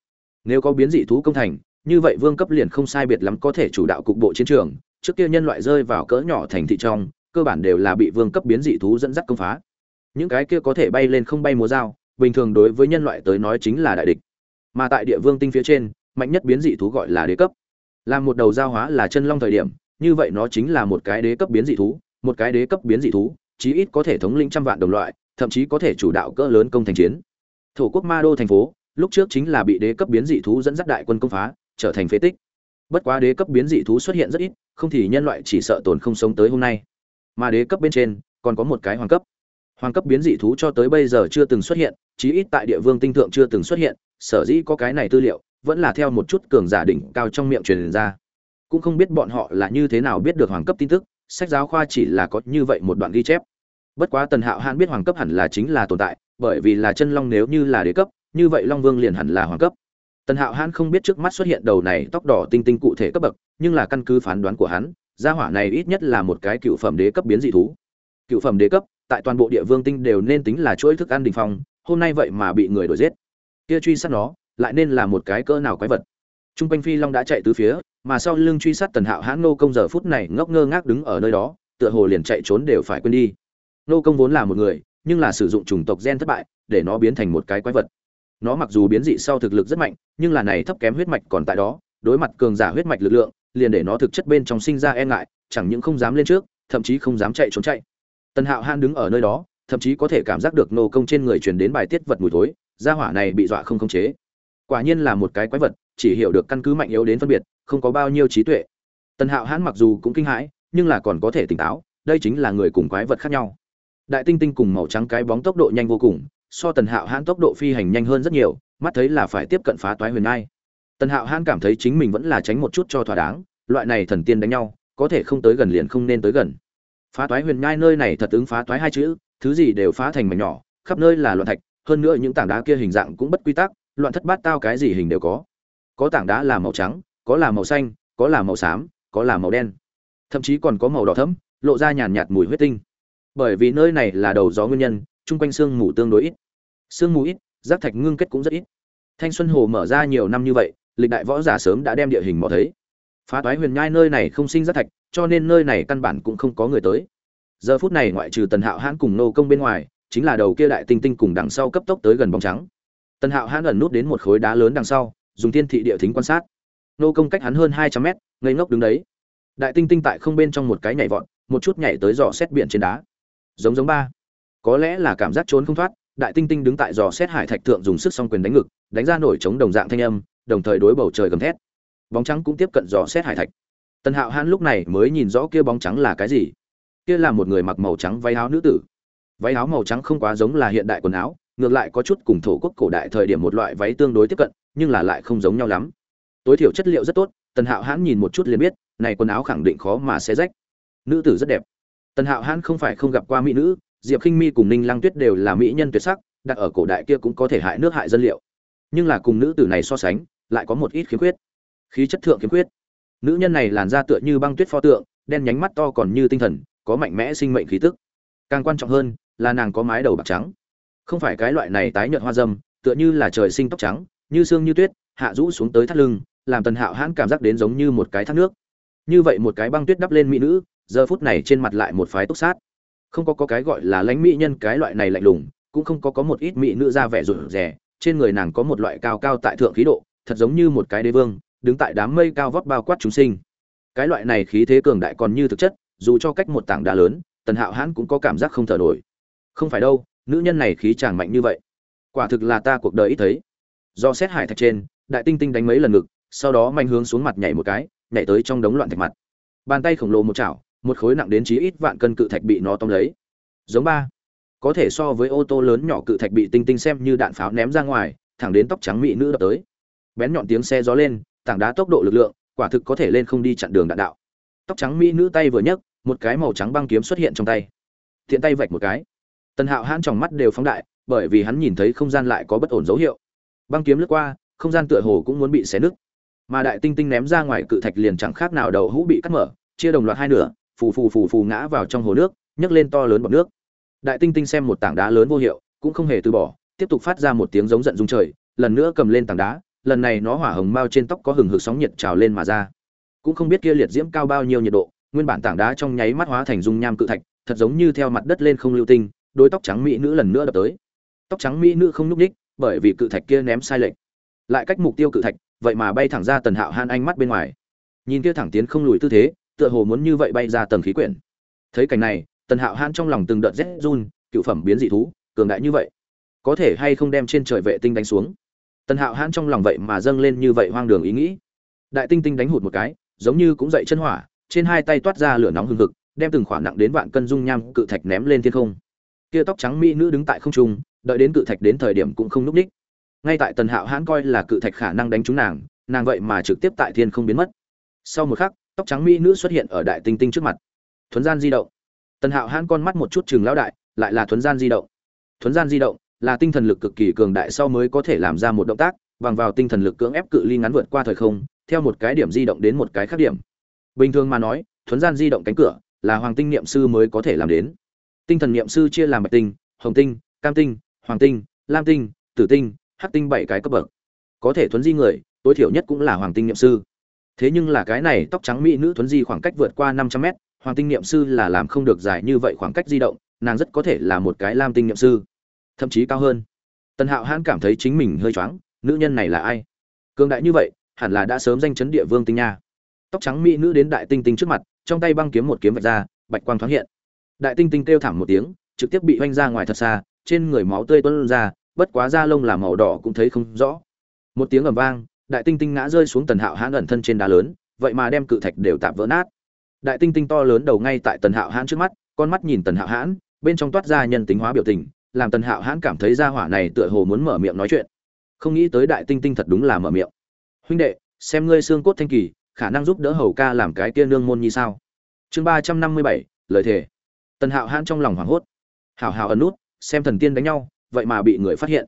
Nếu có biến dị thú công thành, như vậy vương cấp liền không sai biệt lắm có thể chủ đạo cục bộ chiến trường, trước kia nhân loại rơi vào cỡ nhỏ thành thị trong, cơ bản đều là bị vương cấp biến dị thú dẫn dắt công phá. Những cái kia có thể bay lên không bay múa dao, bình thường đối với nhân loại tới nói chính là đại địch. Mà tại địa vương tinh phía trên, mạnh nhất biến dị thú gọi là đế cấp. Làm một đầu giao hóa là chân long thời điểm, như vậy nó chính là một cái đế cấp biến dị thú, một cái đế cấp biến dị thú, chí ít có thể thống lĩnh trăm vạn đồng loại thậm chí có thể chủ đạo cỡ lớn công thành chiến. Thổ quốc ma đô thành phố, lúc trước chính là bị đế cấp biến dị thú dẫn dắt đại quân công phá, trở thành phế tích. Bất quá đế cấp biến dị thú xuất hiện rất ít, không thì nhân loại chỉ sợ tồn không sống tới hôm nay. Mà đế cấp bên trên, còn có một cái hoàng cấp. Hoàng cấp biến dị thú cho tới bây giờ chưa từng xuất hiện, chí ít tại địa vương tinh thượng chưa từng xuất hiện, sở dĩ có cái này tư liệu, vẫn là theo một chút cường giả đỉnh cao trong miệng truyền ra. Cũng không biết bọn họ là như thế nào biết được hoàng cấp tin tức, sách giáo khoa chỉ là có như vậy một đoạn ghi chép bất quá tần hạo hãn biết hoàng cấp hẳn là chính là tồn tại bởi vì là chân long nếu như là đế cấp như vậy long vương liền hẳn là hoàng cấp. Tần hạo hãn không biết trước mắt xuất hiện đầu này tóc đỏ tinh tinh cụ thể cấp bậc nhưng là căn cứ phán đoán của hắn gia hỏa này ít nhất là một cái cựu phẩm đế cấp biến dị thú. Cựu phẩm đế cấp tại toàn bộ địa vương tinh đều nên tính là chuỗi thức ăn đình phong hôm nay vậy mà bị người đuổi giết. Kia truy sát nó lại nên là một cái cỡ nào quái vật. Trung quanh Phi Long đã chạy tứ phía, mà sau lưng truy sát Tần Hạo Hãn Nô công giờ phút này ngốc ngơ ngác đứng ở nơi đó, tựa hồ liền chạy trốn đều phải quên đi. Nô công vốn là một người, nhưng là sử dụng chủng tộc gen thất bại, để nó biến thành một cái quái vật. Nó mặc dù biến dị sau thực lực rất mạnh, nhưng là này thấp kém huyết mạch còn tại đó, đối mặt cường giả huyết mạch lực lượng, liền để nó thực chất bên trong sinh ra e ngại, chẳng những không dám lên trước, thậm chí không dám chạy trốn chạy. Tần Hạo han đứng ở nơi đó, thậm chí có thể cảm giác được nô công trên người truyền đến bài tiết vật mùi thối, gia hỏa này bị dọa không khống chế. Quả nhiên là một cái quái vật, chỉ hiểu được căn cứ mạnh yếu đến phân biệt không có bao nhiêu trí tuệ tần hạo hãn mặc dù cũng kinh hãi nhưng là còn có thể tỉnh táo đây chính là người cùng quái vật khác nhau đại tinh tinh cùng màu trắng cái bóng tốc độ nhanh vô cùng, so tần hạo hãn tốc độ phi hành nhanh hơn rất nhiều, mắt thấy là phải tiếp cận phá toái huyền ai tần hạo hãn cảm thấy chính mình vẫn là tránh một chút cho thỏa đáng, loại này thần tiên đánh nhau, có thể không tới gần liền không nên tới gần. Phá toái huyền nhai nơi này thật ứng phá toái hai chữ, thứ gì đều phá thành mảnh nhỏ, khắp nơi là loạn thạch, hơn nữa những tảng đá kia hình dạng cũng bất quy tắc, loạn thất bát tao cái gì hình đều có. Có tảng đá là màu trắng, có là màu xanh, có là màu xám, có là màu đen. Thậm chí còn có màu đỏ thẫm, lộ ra nhàn nhạt mùi huyết tinh bởi vì nơi này là đầu gió nguyên nhân, chung quanh sương mù tương đối ít. Sương mù ít, rác thạch ngưng kết cũng rất ít. Thanh xuân hồ mở ra nhiều năm như vậy, lịch đại võ giả sớm đã đem địa hình mò thấy. Phá toái huyền nhai nơi này không sinh rác thạch, cho nên nơi này căn bản cũng không có người tới. Giờ phút này ngoại trừ tần hạo hãn cùng nô công bên ngoài, chính là đầu kia đại tinh tinh cùng đằng sau cấp tốc tới gần bóng trắng. Tần hạo hãn ẩn nút đến một khối đá lớn đằng sau, dùng thiên thị địa thính quan sát. Nô công cách hắn hơn hai trăm mét, ngây ngốc đứng đấy. Đại tinh tinh tại không bên trong một cái nhảy vọt, một chút nhảy tới dò xét biển trên đá giống giống ba. Có lẽ là cảm giác trốn không thoát, đại tinh tinh đứng tại giò xét hải thạch thượng dùng sức song quyền đánh ngực, đánh ra nổi chống đồng dạng thanh âm, đồng thời đối bầu trời gầm thét. Bóng trắng cũng tiếp cận giò xét hải thạch. Tần hạo hãn lúc này mới nhìn rõ kia bóng trắng là cái gì. Kia là một người mặc màu trắng váy áo nữ tử. Váy áo màu trắng không quá giống là hiện đại quần áo, ngược lại có chút cùng thổ quốc cổ đại thời điểm một loại váy tương đối tiếp cận, nhưng là lại không giống nhau lắm. Tối thiểu chất liệu rất tốt, tần hạo hãn nhìn một chút liền biết, này quần áo khẳng định khó mà sẽ rách. Nữ tử rất đẹp tần hạo hãn không phải không gặp qua mỹ nữ, diệp khinh mi cùng ninh lăng tuyết đều là mỹ nhân tuyệt sắc, đặt ở cổ đại kia cũng có thể hại nước hại dân liệu. Nhưng là cùng nữ tử này so sánh, lại có một ít khiếm khuyết. Khí chất thượng khiếm khuyết. Nữ nhân này làn da tựa như băng tuyết pho tượng, đen nhánh mắt to còn như tinh thần, có mạnh mẽ sinh mệnh khí tức. Càng quan trọng hơn, là nàng có mái đầu bạc trắng. Không phải cái loại này tái nhợt hoa dâm, tựa như là trời sinh tóc trắng, như xương như tuyết, hạ rũ xuống tới thắt lưng, làm tần hạo hãn cảm giác đến giống như một cái thác nước. Như vậy một cái băng tuyết đắp lên mỹ nữ giờ phút này trên mặt lại một phái túc sát. Không có, có cái gọi là lãnh mỹ nhân cái loại này lạnh lùng cũng không có có một ít mỹ nữ ra vẻ rụt rè. Trên người nàng có một loại cao cao tại thượng khí độ thật giống như một cái đế vương đứng tại đám mây cao vóc bao quát chúng sinh. Cái loại này khí thế cường đại còn như thực chất dù cho cách một tảng đá lớn tần hạo hãn cũng có cảm giác không thở nổi. Không phải đâu nữ nhân này khí chàng mạnh như vậy. Quả thực là ta cuộc đời ít thấy. Do xét hải thạch trên đại tinh tinh đánh mấy lần ngực sau đó manh hướng xuống mặt nhảy một cái nhảy tới trong đống loạn thạch mặt. Bàn tay khổng lồ một chảo một khối nặng đến chí ít vạn cân cự thạch bị nó tóm lấy. Giống ba. Có thể so với ô tô lớn nhỏ cự thạch bị tinh tinh xem như đạn pháo ném ra ngoài, thẳng đến tóc trắng mỹ nữ đập tới. Bén nhọn tiếng xe gió lên, tảng đá tốc độ lực lượng, quả thực có thể lên không đi chặn đường đạn đạo. Tóc trắng mỹ nữ tay vừa nhấc, một cái màu trắng băng kiếm xuất hiện trong tay. Thiện tay vạch một cái. Tần hạo hãn trong mắt đều phóng đại, bởi vì hắn nhìn thấy không gian lại có bất ổn dấu hiệu. Băng kiếm lướt qua, không gian tựa hồ cũng muốn bị xé nứt. Mà đại tinh tinh ném ra ngoài cự thạch liền chẳng khác nào đầu hũ bị cắt mở, chia đồng loạt hai nửa phù phù phù phù ngã vào trong hồ nước, nhấc lên to lớn bọt nước. Đại tinh tinh xem một tảng đá lớn vô hiệu, cũng không hề từ bỏ, tiếp tục phát ra một tiếng giống giận dung trời, lần nữa cầm lên tảng đá, lần này nó hỏa hồng mao trên tóc có hừng hực sóng nhiệt trào lên mà ra. Cũng không biết kia liệt diễm cao bao nhiêu nhiệt độ, nguyên bản tảng đá trong nháy mắt hóa thành dung nham cự thạch, thật giống như theo mặt đất lên không lưu tinh, đôi tóc trắng mỹ nữ lần nữa đập tới. Tóc trắng mỹ nữ không nhúc ních bởi vì cự thạch kia ném sai lệch. Lại cách mục tiêu cự thạch, vậy mà bay thẳng ra tần hạo han ánh mắt bên ngoài. Nhìn kia thẳng tiến không lùi tư thế tựa hồ muốn như vậy bay ra tầng khí quyển. Thấy cảnh này, tần hạo hãn trong lòng từng đợt rét run, cựu phẩm biến dị thú, cường đại như vậy, có thể hay không đem trên trời vệ tinh đánh xuống? Tần hạo hãn trong lòng vậy mà dâng lên như vậy hoang đường ý nghĩ. Đại tinh tinh đánh hụt một cái, giống như cũng dậy chân hỏa, trên hai tay toát ra lửa nóng hừng hực, đem từng khoản nặng đến vạn cân dung nham cự thạch ném lên thiên không. Kia tóc trắng mỹ nữ đứng tại không trung, đợi đến cự thạch đến thời điểm cũng không núp ních. Ngay tại tần hạo hãn coi là cự thạch khả năng đánh trúng nàng nàng vậy mà trực tiếp tại thiên không biến mất. Sau một khắc tóc trắng mỹ nữ xuất hiện ở đại tinh tinh trước mặt. Thuấn gian di động. Tần hạo hãn con mắt một chút chừng lão đại, lại là thuấn gian di động. Thuấn gian di động là tinh thần lực cực kỳ cường đại sau mới có thể làm ra một động tác, bằng vào tinh thần lực cưỡng ép cự ly ngắn vượt qua thời không, theo một cái điểm di động đến một cái khác điểm. Bình thường mà nói, thuấn gian di động cánh cửa là hoàng tinh niệm sư mới có thể làm đến. Tinh thần niệm sư chia làm bạch tinh, hồng tinh, cam tinh, hoàng tinh, lam tinh, tử tinh, hắc tinh bảy cái cấp bậc. Có thể thuấn di người, tối thiểu nhất cũng là hoàng tinh niệm sư thế nhưng là cái này tóc trắng mỹ nữ thuấn di khoảng cách vượt qua năm trăm mét, hoàng tinh niệm sư là làm không được dài như vậy khoảng cách di động, nàng rất có thể là một cái lam tinh niệm sư. Thậm chí cao hơn. Tần hạo hãn cảm thấy chính mình hơi choáng, nữ nhân này là ai? Cường đại như vậy, hẳn là đã sớm danh chấn địa vương tinh nha. Tóc trắng mỹ nữ đến đại tinh tinh trước mặt, trong tay băng kiếm một kiếm vạch ra, bạch quang thoáng hiện. Đại tinh tinh kêu thảm một tiếng, trực tiếp bị oanh ra ngoài thật xa, trên người máu tươi tuôn ra, bất quá da lông là màu đỏ cũng thấy không rõ. Một tiếng ầm vang đại tinh tinh ngã rơi xuống tần hạo hãn ẩn thân trên đá lớn, vậy mà đem cự thạch đều tạp vỡ nát. Đại tinh tinh to lớn đầu ngay tại tần hạo hãn trước mắt, con mắt nhìn tần hạo hãn, bên trong toát ra nhân tính hóa biểu tình, làm tần hạo hãn cảm thấy ra hỏa này tựa hồ muốn mở miệng nói chuyện. Không nghĩ tới đại tinh tinh thật đúng là mở miệng. Huynh đệ, xem ngươi xương cốt thanh kỳ, khả năng giúp đỡ hầu ca làm cái kia nương môn như sao? Chương ba trăm năm mươi bảy, lời thề. Tần hạo hãn trong lòng hoảng hốt. Hảo hảo ẩn nút, xem thần tiên đánh nhau, vậy mà bị người phát hiện.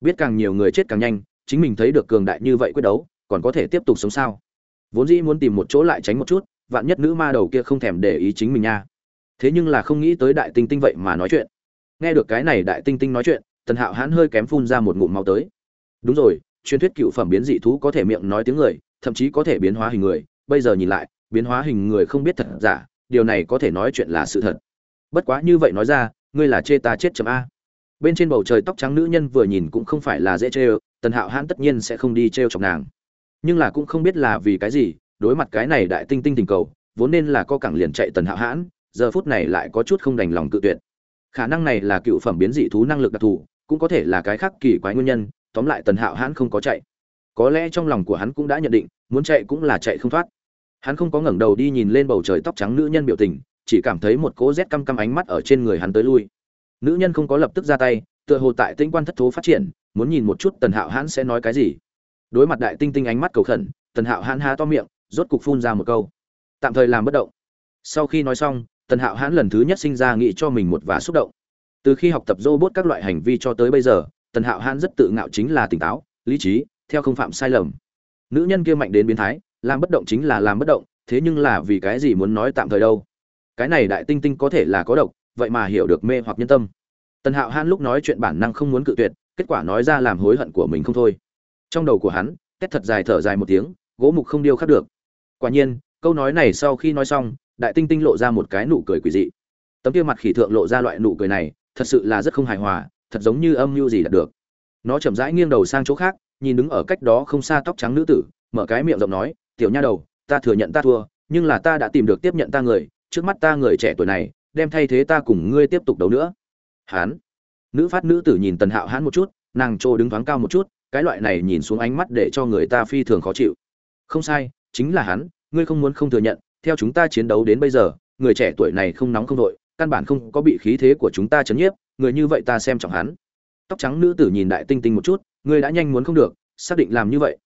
Biết càng nhiều người chết càng nhanh chính mình thấy được cường đại như vậy quyết đấu, còn có thể tiếp tục sống sao? Vốn dĩ muốn tìm một chỗ lại tránh một chút, vạn nhất nữ ma đầu kia không thèm để ý chính mình nha. Thế nhưng là không nghĩ tới đại tinh tinh vậy mà nói chuyện. Nghe được cái này đại tinh tinh nói chuyện, tần hạo hãn hơi kém phun ra một ngụm máu tới. Đúng rồi, truyền thuyết cựu phẩm biến dị thú có thể miệng nói tiếng người, thậm chí có thể biến hóa hình người. Bây giờ nhìn lại, biến hóa hình người không biết thật giả, điều này có thể nói chuyện là sự thật. Bất quá như vậy nói ra, ngươi là chê ta chết chấm a. Bên trên bầu trời tóc trắng nữ nhân vừa nhìn cũng không phải là dễ chê tần hạo hãn tất nhiên sẽ không đi trêu chọc nàng. Nhưng là cũng không biết là vì cái gì, đối mặt cái này đại tinh tinh tình cầu, vốn nên là co cẳng liền chạy tần hạo hãn, giờ phút này lại có chút không đành lòng tự tuyệt. Khả năng này là cựu phẩm biến dị thú năng lực đặc thù, cũng có thể là cái khác kỳ quái nguyên nhân, tóm lại tần hạo hãn không có chạy. Có lẽ trong lòng của hắn cũng đã nhận định, muốn chạy cũng là chạy không thoát. Hắn không có ngẩng đầu đi nhìn lên bầu trời tóc trắng nữ nhân biểu tình, chỉ cảm thấy một cỗ rét căm căm ánh mắt ở trên người hắn tới lui. Nữ nhân không có lập tức ra tay, tựa hồ tại tinh quan thất thố phát triển muốn nhìn một chút tần hạo hãn sẽ nói cái gì. Đối mặt đại tinh tinh ánh mắt cầu khẩn, tần hạo hãn há to miệng, rốt cục phun ra một câu. Tạm thời làm bất động. Sau khi nói xong, tần hạo hãn lần thứ nhất sinh ra nghĩ cho mình một và xúc động. Từ khi học tập robot các loại hành vi cho tới bây giờ, tần hạo hãn rất tự ngạo chính là tỉnh táo, lý trí, theo không phạm sai lầm. Nữ nhân kia mạnh đến biến thái, làm bất động chính là làm bất động, thế nhưng là vì cái gì muốn nói tạm thời đâu? Cái này đại tinh tinh có thể là có độc, vậy mà hiểu được mê hoặc nhân tâm. Tần hạo hãn lúc nói chuyện bản năng không muốn cự tuyệt kết quả nói ra làm hối hận của mình không thôi. Trong đầu của hắn kết thật dài thở dài một tiếng, gỗ mục không điêu khắc được. Quả nhiên, câu nói này sau khi nói xong, đại tinh tinh lộ ra một cái nụ cười quỷ dị. Tấm kia mặt khỉ thượng lộ ra loại nụ cười này, thật sự là rất không hài hòa, thật giống như âm mưu gì đạt được. Nó chậm rãi nghiêng đầu sang chỗ khác, nhìn đứng ở cách đó không xa tóc trắng nữ tử, mở cái miệng rộng nói, tiểu nha đầu, ta thừa nhận ta thua, nhưng là ta đã tìm được tiếp nhận ta người, trước mắt ta người trẻ tuổi này, đem thay thế ta cùng ngươi tiếp tục đấu nữa. Hán nữ phát nữ tử nhìn tần hạo hán một chút, nàng trô đứng thoáng cao một chút, cái loại này nhìn xuống ánh mắt để cho người ta phi thường khó chịu. Không sai, chính là hắn, ngươi không muốn không thừa nhận, theo chúng ta chiến đấu đến bây giờ, người trẻ tuổi này không nóng không đội căn bản không có bị khí thế của chúng ta chấn nhiếp, người như vậy ta xem trọng hắn. Tóc trắng nữ tử nhìn đại tinh tinh một chút, ngươi đã nhanh muốn không được, xác định làm như vậy.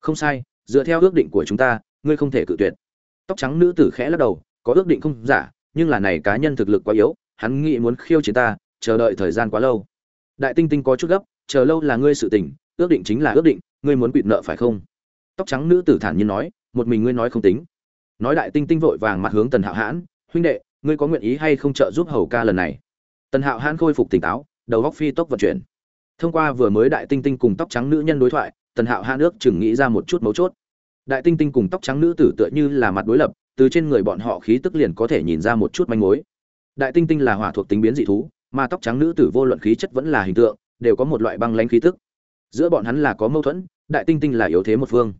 Không sai, dựa theo ước định của chúng ta, ngươi không thể cự tuyệt. Tóc trắng nữ tử khẽ lắc đầu, có ước định không giả, nhưng là này cá nhân thực lực quá yếu, hắn nghĩ muốn khiêu chiến ta chờ đợi thời gian quá lâu. Đại tinh tinh có chút gấp, chờ lâu là ngươi sự tình, ước định chính là ước định, ngươi muốn quỵt nợ phải không? Tóc trắng nữ tử thản nhiên nói, một mình ngươi nói không tính. Nói đại tinh tinh vội vàng mặt hướng tần hạo hãn, huynh đệ, ngươi có nguyện ý hay không trợ giúp hầu ca lần này? Tần hạo hãn khôi phục tỉnh táo, đầu góc phi tốc vận chuyển. Thông qua vừa mới đại tinh tinh cùng tóc trắng nữ nhân đối thoại, tần hạo hãn ước chừng nghĩ ra một chút mấu chốt. Đại tinh tinh cùng tóc trắng nữ tử tựa như là mặt đối lập, từ trên người bọn họ khí tức liền có thể nhìn ra một chút manh mối. Đại tinh tinh là hỏa thuộc tính biến dị thú mà tóc trắng nữ tử vô luận khí chất vẫn là hình tượng, đều có một loại băng lãnh khí tức. Giữa bọn hắn là có mâu thuẫn, đại tinh tinh là yếu thế một phương.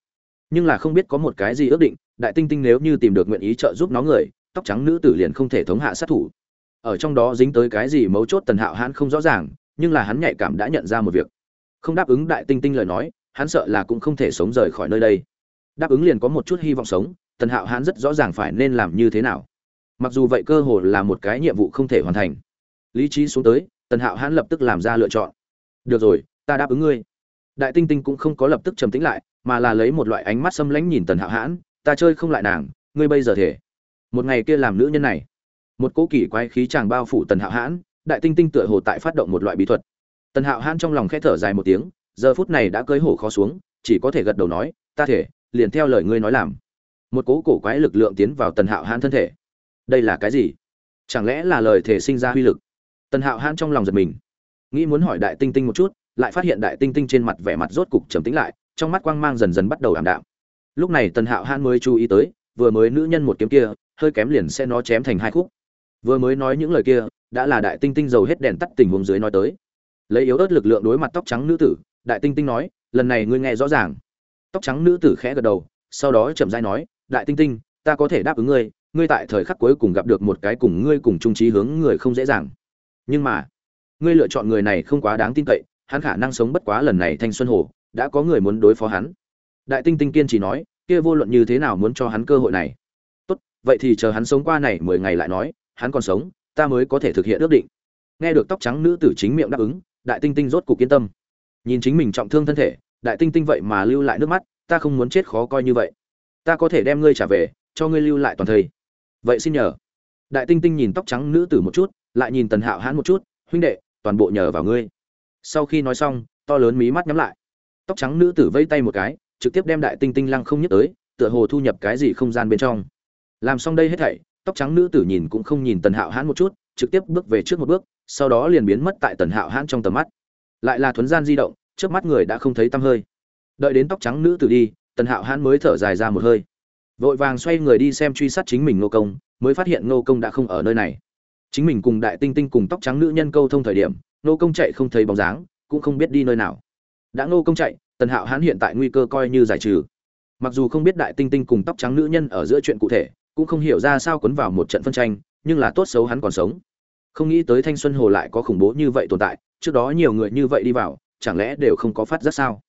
Nhưng là không biết có một cái gì ước định, đại tinh tinh nếu như tìm được nguyện ý trợ giúp nó người, tóc trắng nữ tử liền không thể thống hạ sát thủ. Ở trong đó dính tới cái gì mấu chốt tần hạo hãn không rõ ràng, nhưng là hắn nhạy cảm đã nhận ra một việc. Không đáp ứng đại tinh tinh lời nói, hắn sợ là cũng không thể sống rời khỏi nơi đây. Đáp ứng liền có một chút hy vọng sống, tần hạo hãn rất rõ ràng phải nên làm như thế nào. Mặc dù vậy cơ hồ là một cái nhiệm vụ không thể hoàn thành lý trí xuống tới, tần hạo hãn lập tức làm ra lựa chọn. Được rồi, ta đáp ứng ngươi. Đại tinh tinh cũng không có lập tức trầm tĩnh lại, mà là lấy một loại ánh mắt xâm lãnh nhìn tần hạo hãn, ta chơi không lại nàng, ngươi bây giờ thể. Một ngày kia làm nữ nhân này, một cỗ kỳ quái khí chàng bao phủ tần hạo hãn, đại tinh tinh tựa hồ tại phát động một loại bí thuật. Tần hạo hãn trong lòng khẽ thở dài một tiếng, giờ phút này đã cưới hổ khó xuống, chỉ có thể gật đầu nói, ta thể, liền theo lời ngươi nói làm. Một cỗ cổ quái lực lượng tiến vào tần hạo hãn thân thể. Đây là cái gì? Chẳng lẽ là lời thể sinh ra uy lực? Tần hạo hãn trong lòng giật mình. Nghĩ muốn hỏi đại tinh tinh một chút, lại phát hiện đại tinh tinh trên mặt vẻ mặt rốt cục trầm tĩnh lại, trong mắt quang mang dần dần bắt đầu ảm đạm. Lúc này tần hạo hãn mới chú ý tới, vừa mới nữ nhân một kiếm kia, hơi kém liền sẽ nó chém thành hai khúc. Vừa mới nói những lời kia, đã là đại tinh tinh dầu hết đèn tắt tình huống dưới nói tới. Lấy yếu ớt lực lượng đối mặt tóc trắng nữ tử, đại tinh tinh nói, lần này ngươi nghe rõ ràng. Tóc trắng nữ tử khẽ gật đầu, sau đó chậm rãi nói, đại tinh tinh, ta có thể đáp ứng ngươi ngươi tại thời khắc cuối cùng gặp được một cái cùng ngươi cùng trung trí hướng người không dễ dàng nhưng mà, ngươi lựa chọn người này không quá đáng tin cậy, hắn khả năng sống bất quá lần này thanh xuân hồ, đã có người muốn đối phó hắn. Đại tinh tinh kiên trì nói, kia vô luận như thế nào muốn cho hắn cơ hội này. Tốt, vậy thì chờ hắn sống qua này mười ngày lại nói, hắn còn sống, ta mới có thể thực hiện ước định. Nghe được tóc trắng nữ tử chính miệng đáp ứng, đại tinh tinh rốt cục yên tâm. Nhìn chính mình trọng thương thân thể, đại tinh tinh vậy mà lưu lại nước mắt, ta không muốn chết khó coi như vậy. Ta có thể đem ngươi trả về, cho ngươi lưu lại toàn thây. Vậy xin nhờ. Đại tinh tinh nhìn tóc trắng nữ tử một chút lại nhìn tần hạo hãn một chút, huynh đệ, toàn bộ nhờ vào ngươi. Sau khi nói xong, to lớn mí mắt nhắm lại. Tóc trắng nữ tử vây tay một cái, trực tiếp đem đại tinh tinh lăng không nhất tới, tựa hồ thu nhập cái gì không gian bên trong. Làm xong đây hết thảy, tóc trắng nữ tử nhìn cũng không nhìn tần hạo hãn một chút, trực tiếp bước về trước một bước, sau đó liền biến mất tại tần hạo hãn trong tầm mắt. Lại là thuấn gian di động, trước mắt người đã không thấy tăm hơi. Đợi đến tóc trắng nữ tử đi, tần hạo hãn mới thở dài ra một hơi. Vội vàng xoay người đi xem truy sát chính mình ngô công, mới phát hiện ngô công đã không ở nơi này chính mình cùng đại tinh tinh cùng tóc trắng nữ nhân câu thông thời điểm nô công chạy không thấy bóng dáng, cũng không biết đi nơi nào. Đã nô công chạy, tần hạo hãn hiện tại nguy cơ coi như giải trừ. Mặc dù không biết đại tinh tinh cùng tóc trắng nữ nhân ở giữa chuyện cụ thể, cũng không hiểu ra sao quấn vào một trận phân tranh, nhưng là tốt xấu hắn còn sống. Không nghĩ tới thanh xuân hồ lại có khủng bố như vậy tồn tại, trước đó nhiều người như vậy đi vào, chẳng lẽ đều không có phát giác sao?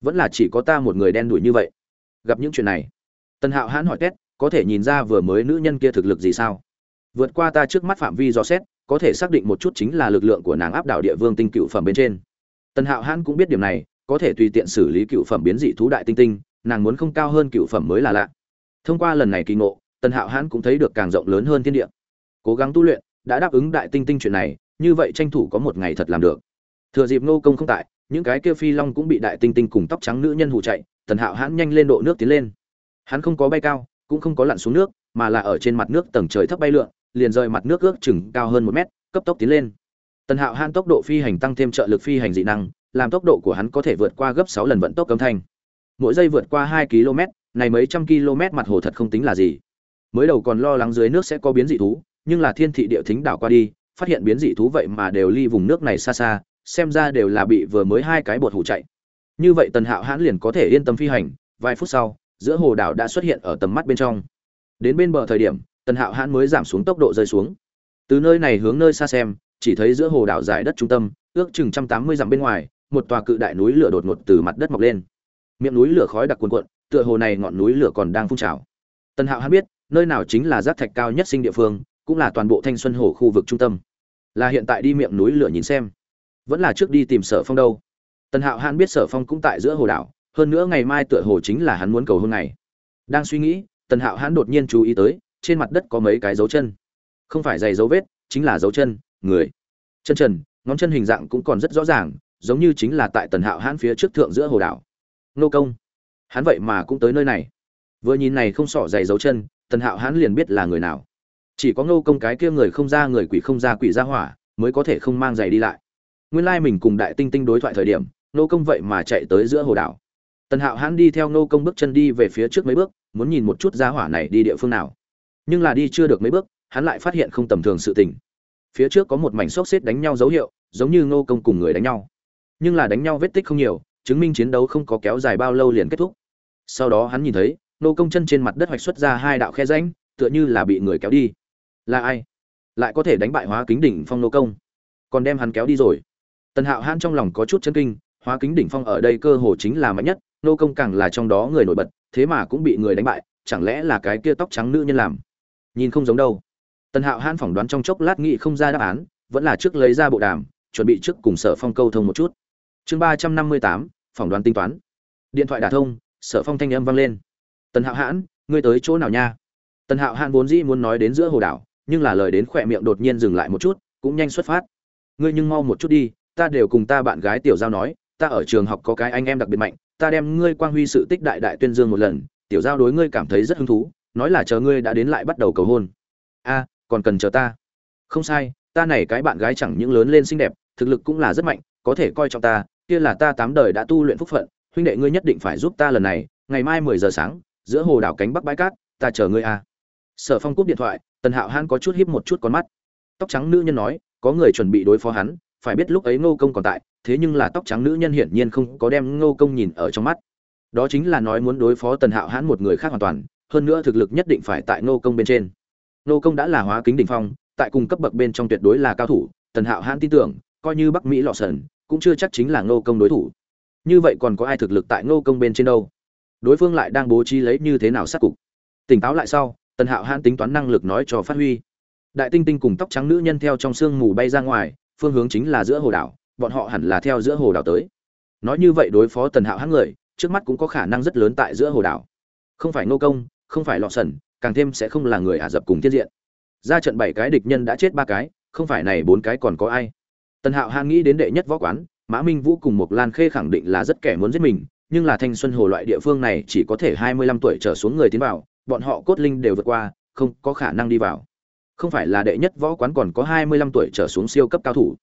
Vẫn là chỉ có ta một người đen đuổi như vậy. Gặp những chuyện này, tần hạo hãn hỏi tét có thể nhìn ra vừa mới nữ nhân kia thực lực gì sao? Vượt qua ta trước mắt phạm vi do xét, có thể xác định một chút chính là lực lượng của nàng áp đảo địa vương tinh cựu phẩm bên trên. Tần hạo hãn cũng biết điểm này, có thể tùy tiện xử lý cựu phẩm biến dị thú đại tinh tinh, nàng muốn không cao hơn cựu phẩm mới là lạ. Thông qua lần này kỳ ngộ, tần hạo hãn cũng thấy được càng rộng lớn hơn thiên địa. Cố gắng tu luyện, đã đáp ứng đại tinh tinh chuyện này, như vậy tranh thủ có một ngày thật làm được. Thừa dịp nô công không tại, những cái kia phi long cũng bị đại tinh tinh cùng tóc trắng nữ nhân hù chạy, tần hạo hãn nhanh lên độ nước tiến lên. Hắn không có bay cao, cũng không có lặn xuống nước, mà là ở trên mặt nước tầng trời thấp bay lượn liền rời mặt nước ước chừng cao hơn một mét, cấp tốc tiến lên. Tần hạo han tốc độ phi hành tăng thêm trợ lực phi hành dị năng, làm tốc độ của hắn có thể vượt qua gấp sáu lần vận tốc cấm thanh. Mỗi giây vượt qua hai km, này mấy trăm km mặt hồ thật không tính là gì. Mới đầu còn lo lắng dưới nước sẽ có biến dị thú, nhưng là thiên thị địa thính đảo qua đi, phát hiện biến dị thú vậy mà đều ly vùng nước này xa xa, xem ra đều là bị vừa mới hai cái bột hủ chạy. Như vậy tần hạo hãn liền có thể yên tâm phi hành, vài phút sau, giữa hồ đảo đã xuất hiện ở tầm mắt bên trong. Đến bên bờ thời điểm tần hạo hãn mới giảm xuống tốc độ rơi xuống. Từ nơi này hướng nơi xa xem, chỉ thấy giữa hồ đảo dài đất trung tâm, ước chừng trăm tám mươi dặm bên ngoài, một tòa cự đại núi lửa đột ngột từ mặt đất mọc lên. Miệng núi lửa khói đặc cuồn cuộn, tựa hồ này ngọn núi lửa còn đang phun trào. Tần hạo hãn biết, nơi nào chính là rác thạch cao nhất sinh địa phương, cũng là toàn bộ thanh xuân hồ khu vực trung tâm. Là hiện tại đi miệng núi lửa nhìn xem. Vẫn là trước đi tìm sở phong đâu. Tần hạo hãn biết sở phong cũng tại giữa hồ đảo, hơn nữa ngày mai tựa hồ chính là hắn muốn cầu hôn này đang suy nghĩ, tần hạo hãn đột nhiên chú ý tới trên mặt đất có mấy cái dấu chân. Không phải giày dấu vết, chính là dấu chân, người. Chân trần, ngón chân hình dạng cũng còn rất rõ ràng, giống như chính là tại tần hạo hãn phía trước thượng giữa hồ đảo. Nô công. Hắn vậy mà cũng tới nơi này. Vừa nhìn này không sỏ giày dấu chân, tần hạo hãn liền biết là người nào. Chỉ có ngô công cái kia người không ra người quỷ không ra quỷ ra hỏa, mới có thể không mang giày đi lại. Nguyên lai mình cùng đại tinh tinh đối thoại thời điểm, nô công vậy mà chạy tới giữa hồ đảo. Tần hạo hãn đi theo nô công bước chân đi về phía trước mấy bước, muốn nhìn một chút ra hỏa này đi địa phương nào nhưng là đi chưa được mấy bước, hắn lại phát hiện không tầm thường sự tình. Phía trước có một mảnh xốc xếp đánh nhau dấu hiệu, giống như ngô công cùng người đánh nhau. Nhưng là đánh nhau vết tích không nhiều, chứng minh chiến đấu không có kéo dài bao lâu liền kết thúc. Sau đó hắn nhìn thấy nô công chân trên mặt đất hoạch xuất ra hai đạo khe rãnh, tựa như là bị người kéo đi. Là ai? Lại có thể đánh bại hóa kính đỉnh phong nô công. Còn đem hắn kéo đi rồi. Tần hạo hãn trong lòng có chút chân kinh, hóa kính đỉnh phong ở đây cơ hồ chính là mạnh nhất nô công càng là trong đó người nổi bật, thế mà cũng bị người đánh bại, chẳng lẽ là cái kia tóc trắng nữ nhân làm? Nhìn không giống đâu. Tần hạo hãn phỏng đoán trong chốc lát nghị không ra đáp án, vẫn là trước lấy ra bộ đàm, chuẩn bị trước cùng sở phong câu thông một chút. Chương ba trăm năm mươi tám, phỏng đoán tính toán. Điện thoại đả thông, sở phong thanh âm vang lên. Tần hạo hãn, ngươi tới chỗ nào nha? Tần hạo hãn vốn dĩ muốn nói đến giữa hồ đảo, nhưng là lời đến khỏe miệng đột nhiên dừng lại một chút, cũng nhanh xuất phát. Ngươi nhưng mau một chút đi, ta đều cùng ta bạn gái tiểu giao nói, ta ở trường học có cái anh em đặc biệt mạnh, ta đem ngươi quang huy sự tích đại đại tuyên dương một lần, tiểu giao đối ngươi cảm thấy rất hứng thú nói là chờ ngươi đã đến lại bắt đầu cầu hôn. A, còn cần chờ ta? Không sai, ta này cái bạn gái chẳng những lớn lên xinh đẹp, thực lực cũng là rất mạnh, có thể coi trọng ta, kia là ta tám đời đã tu luyện phúc phận, huynh đệ ngươi nhất định phải giúp ta lần này, ngày mai mười giờ sáng, giữa hồ đảo cánh bắc bãi cát, ta chờ ngươi a. Sở phong cúp điện thoại, tần hạo hãn có chút híp một chút con mắt. Tóc trắng nữ nhân nói, có người chuẩn bị đối phó hắn, phải biết lúc ấy ngô công còn tại, thế nhưng là tóc trắng nữ nhân hiển nhiên không có đem ngô công nhìn ở trong mắt. Đó chính là nói muốn đối phó tần hạo hãn một người khác hoàn toàn hơn nữa thực lực nhất định phải tại nô công bên trên. Nô công đã là hóa kính đ ỉ n h phong, tại cùng cấp bậc bên trong tuyệt đối là cao thủ, tần hạo hãn tin tưởng, coi như bắc mỹ lọ sần, cũng chưa chắc chính là nô công đối thủ. Như vậy còn có ai thực lực tại nô công bên trên đâu? Đối phương lại đang bố trí lấy như thế nào sát cục? Tỉnh táo lại sau, tần hạo hãn tính toán năng lực nói cho phát huy. Đại tinh tinh cùng tóc trắng nữ nhân theo trong sương mù bay ra ngoài, phương hướng chính là giữa hồ đảo, bọn họ hẳn là theo giữa hồ đảo tới. Nói như vậy đối phó tần hạo hãn người, trước mắt cũng có khả năng rất lớn tại giữa hồ đảo. Không phải ngô công không phải lọ sần, càng thêm sẽ không là người ả rập cùng thiên diện. Ra trận bảy cái địch nhân đã chết ba cái, không phải này bốn cái còn có ai? Tần hạo hãn nghĩ đến đệ nhất võ quán, mã minh vũ cùng một lan khê khẳng định là rất kẻ muốn giết mình, nhưng là thanh xuân hồ loại địa phương này chỉ có thể hai mươi lăm tuổi trở xuống người tiến vào, bọn họ cốt linh đều vượt qua, không có khả năng đi vào. Không phải là đệ nhất võ quán còn có hai mươi lăm tuổi trở xuống siêu cấp cao thủ.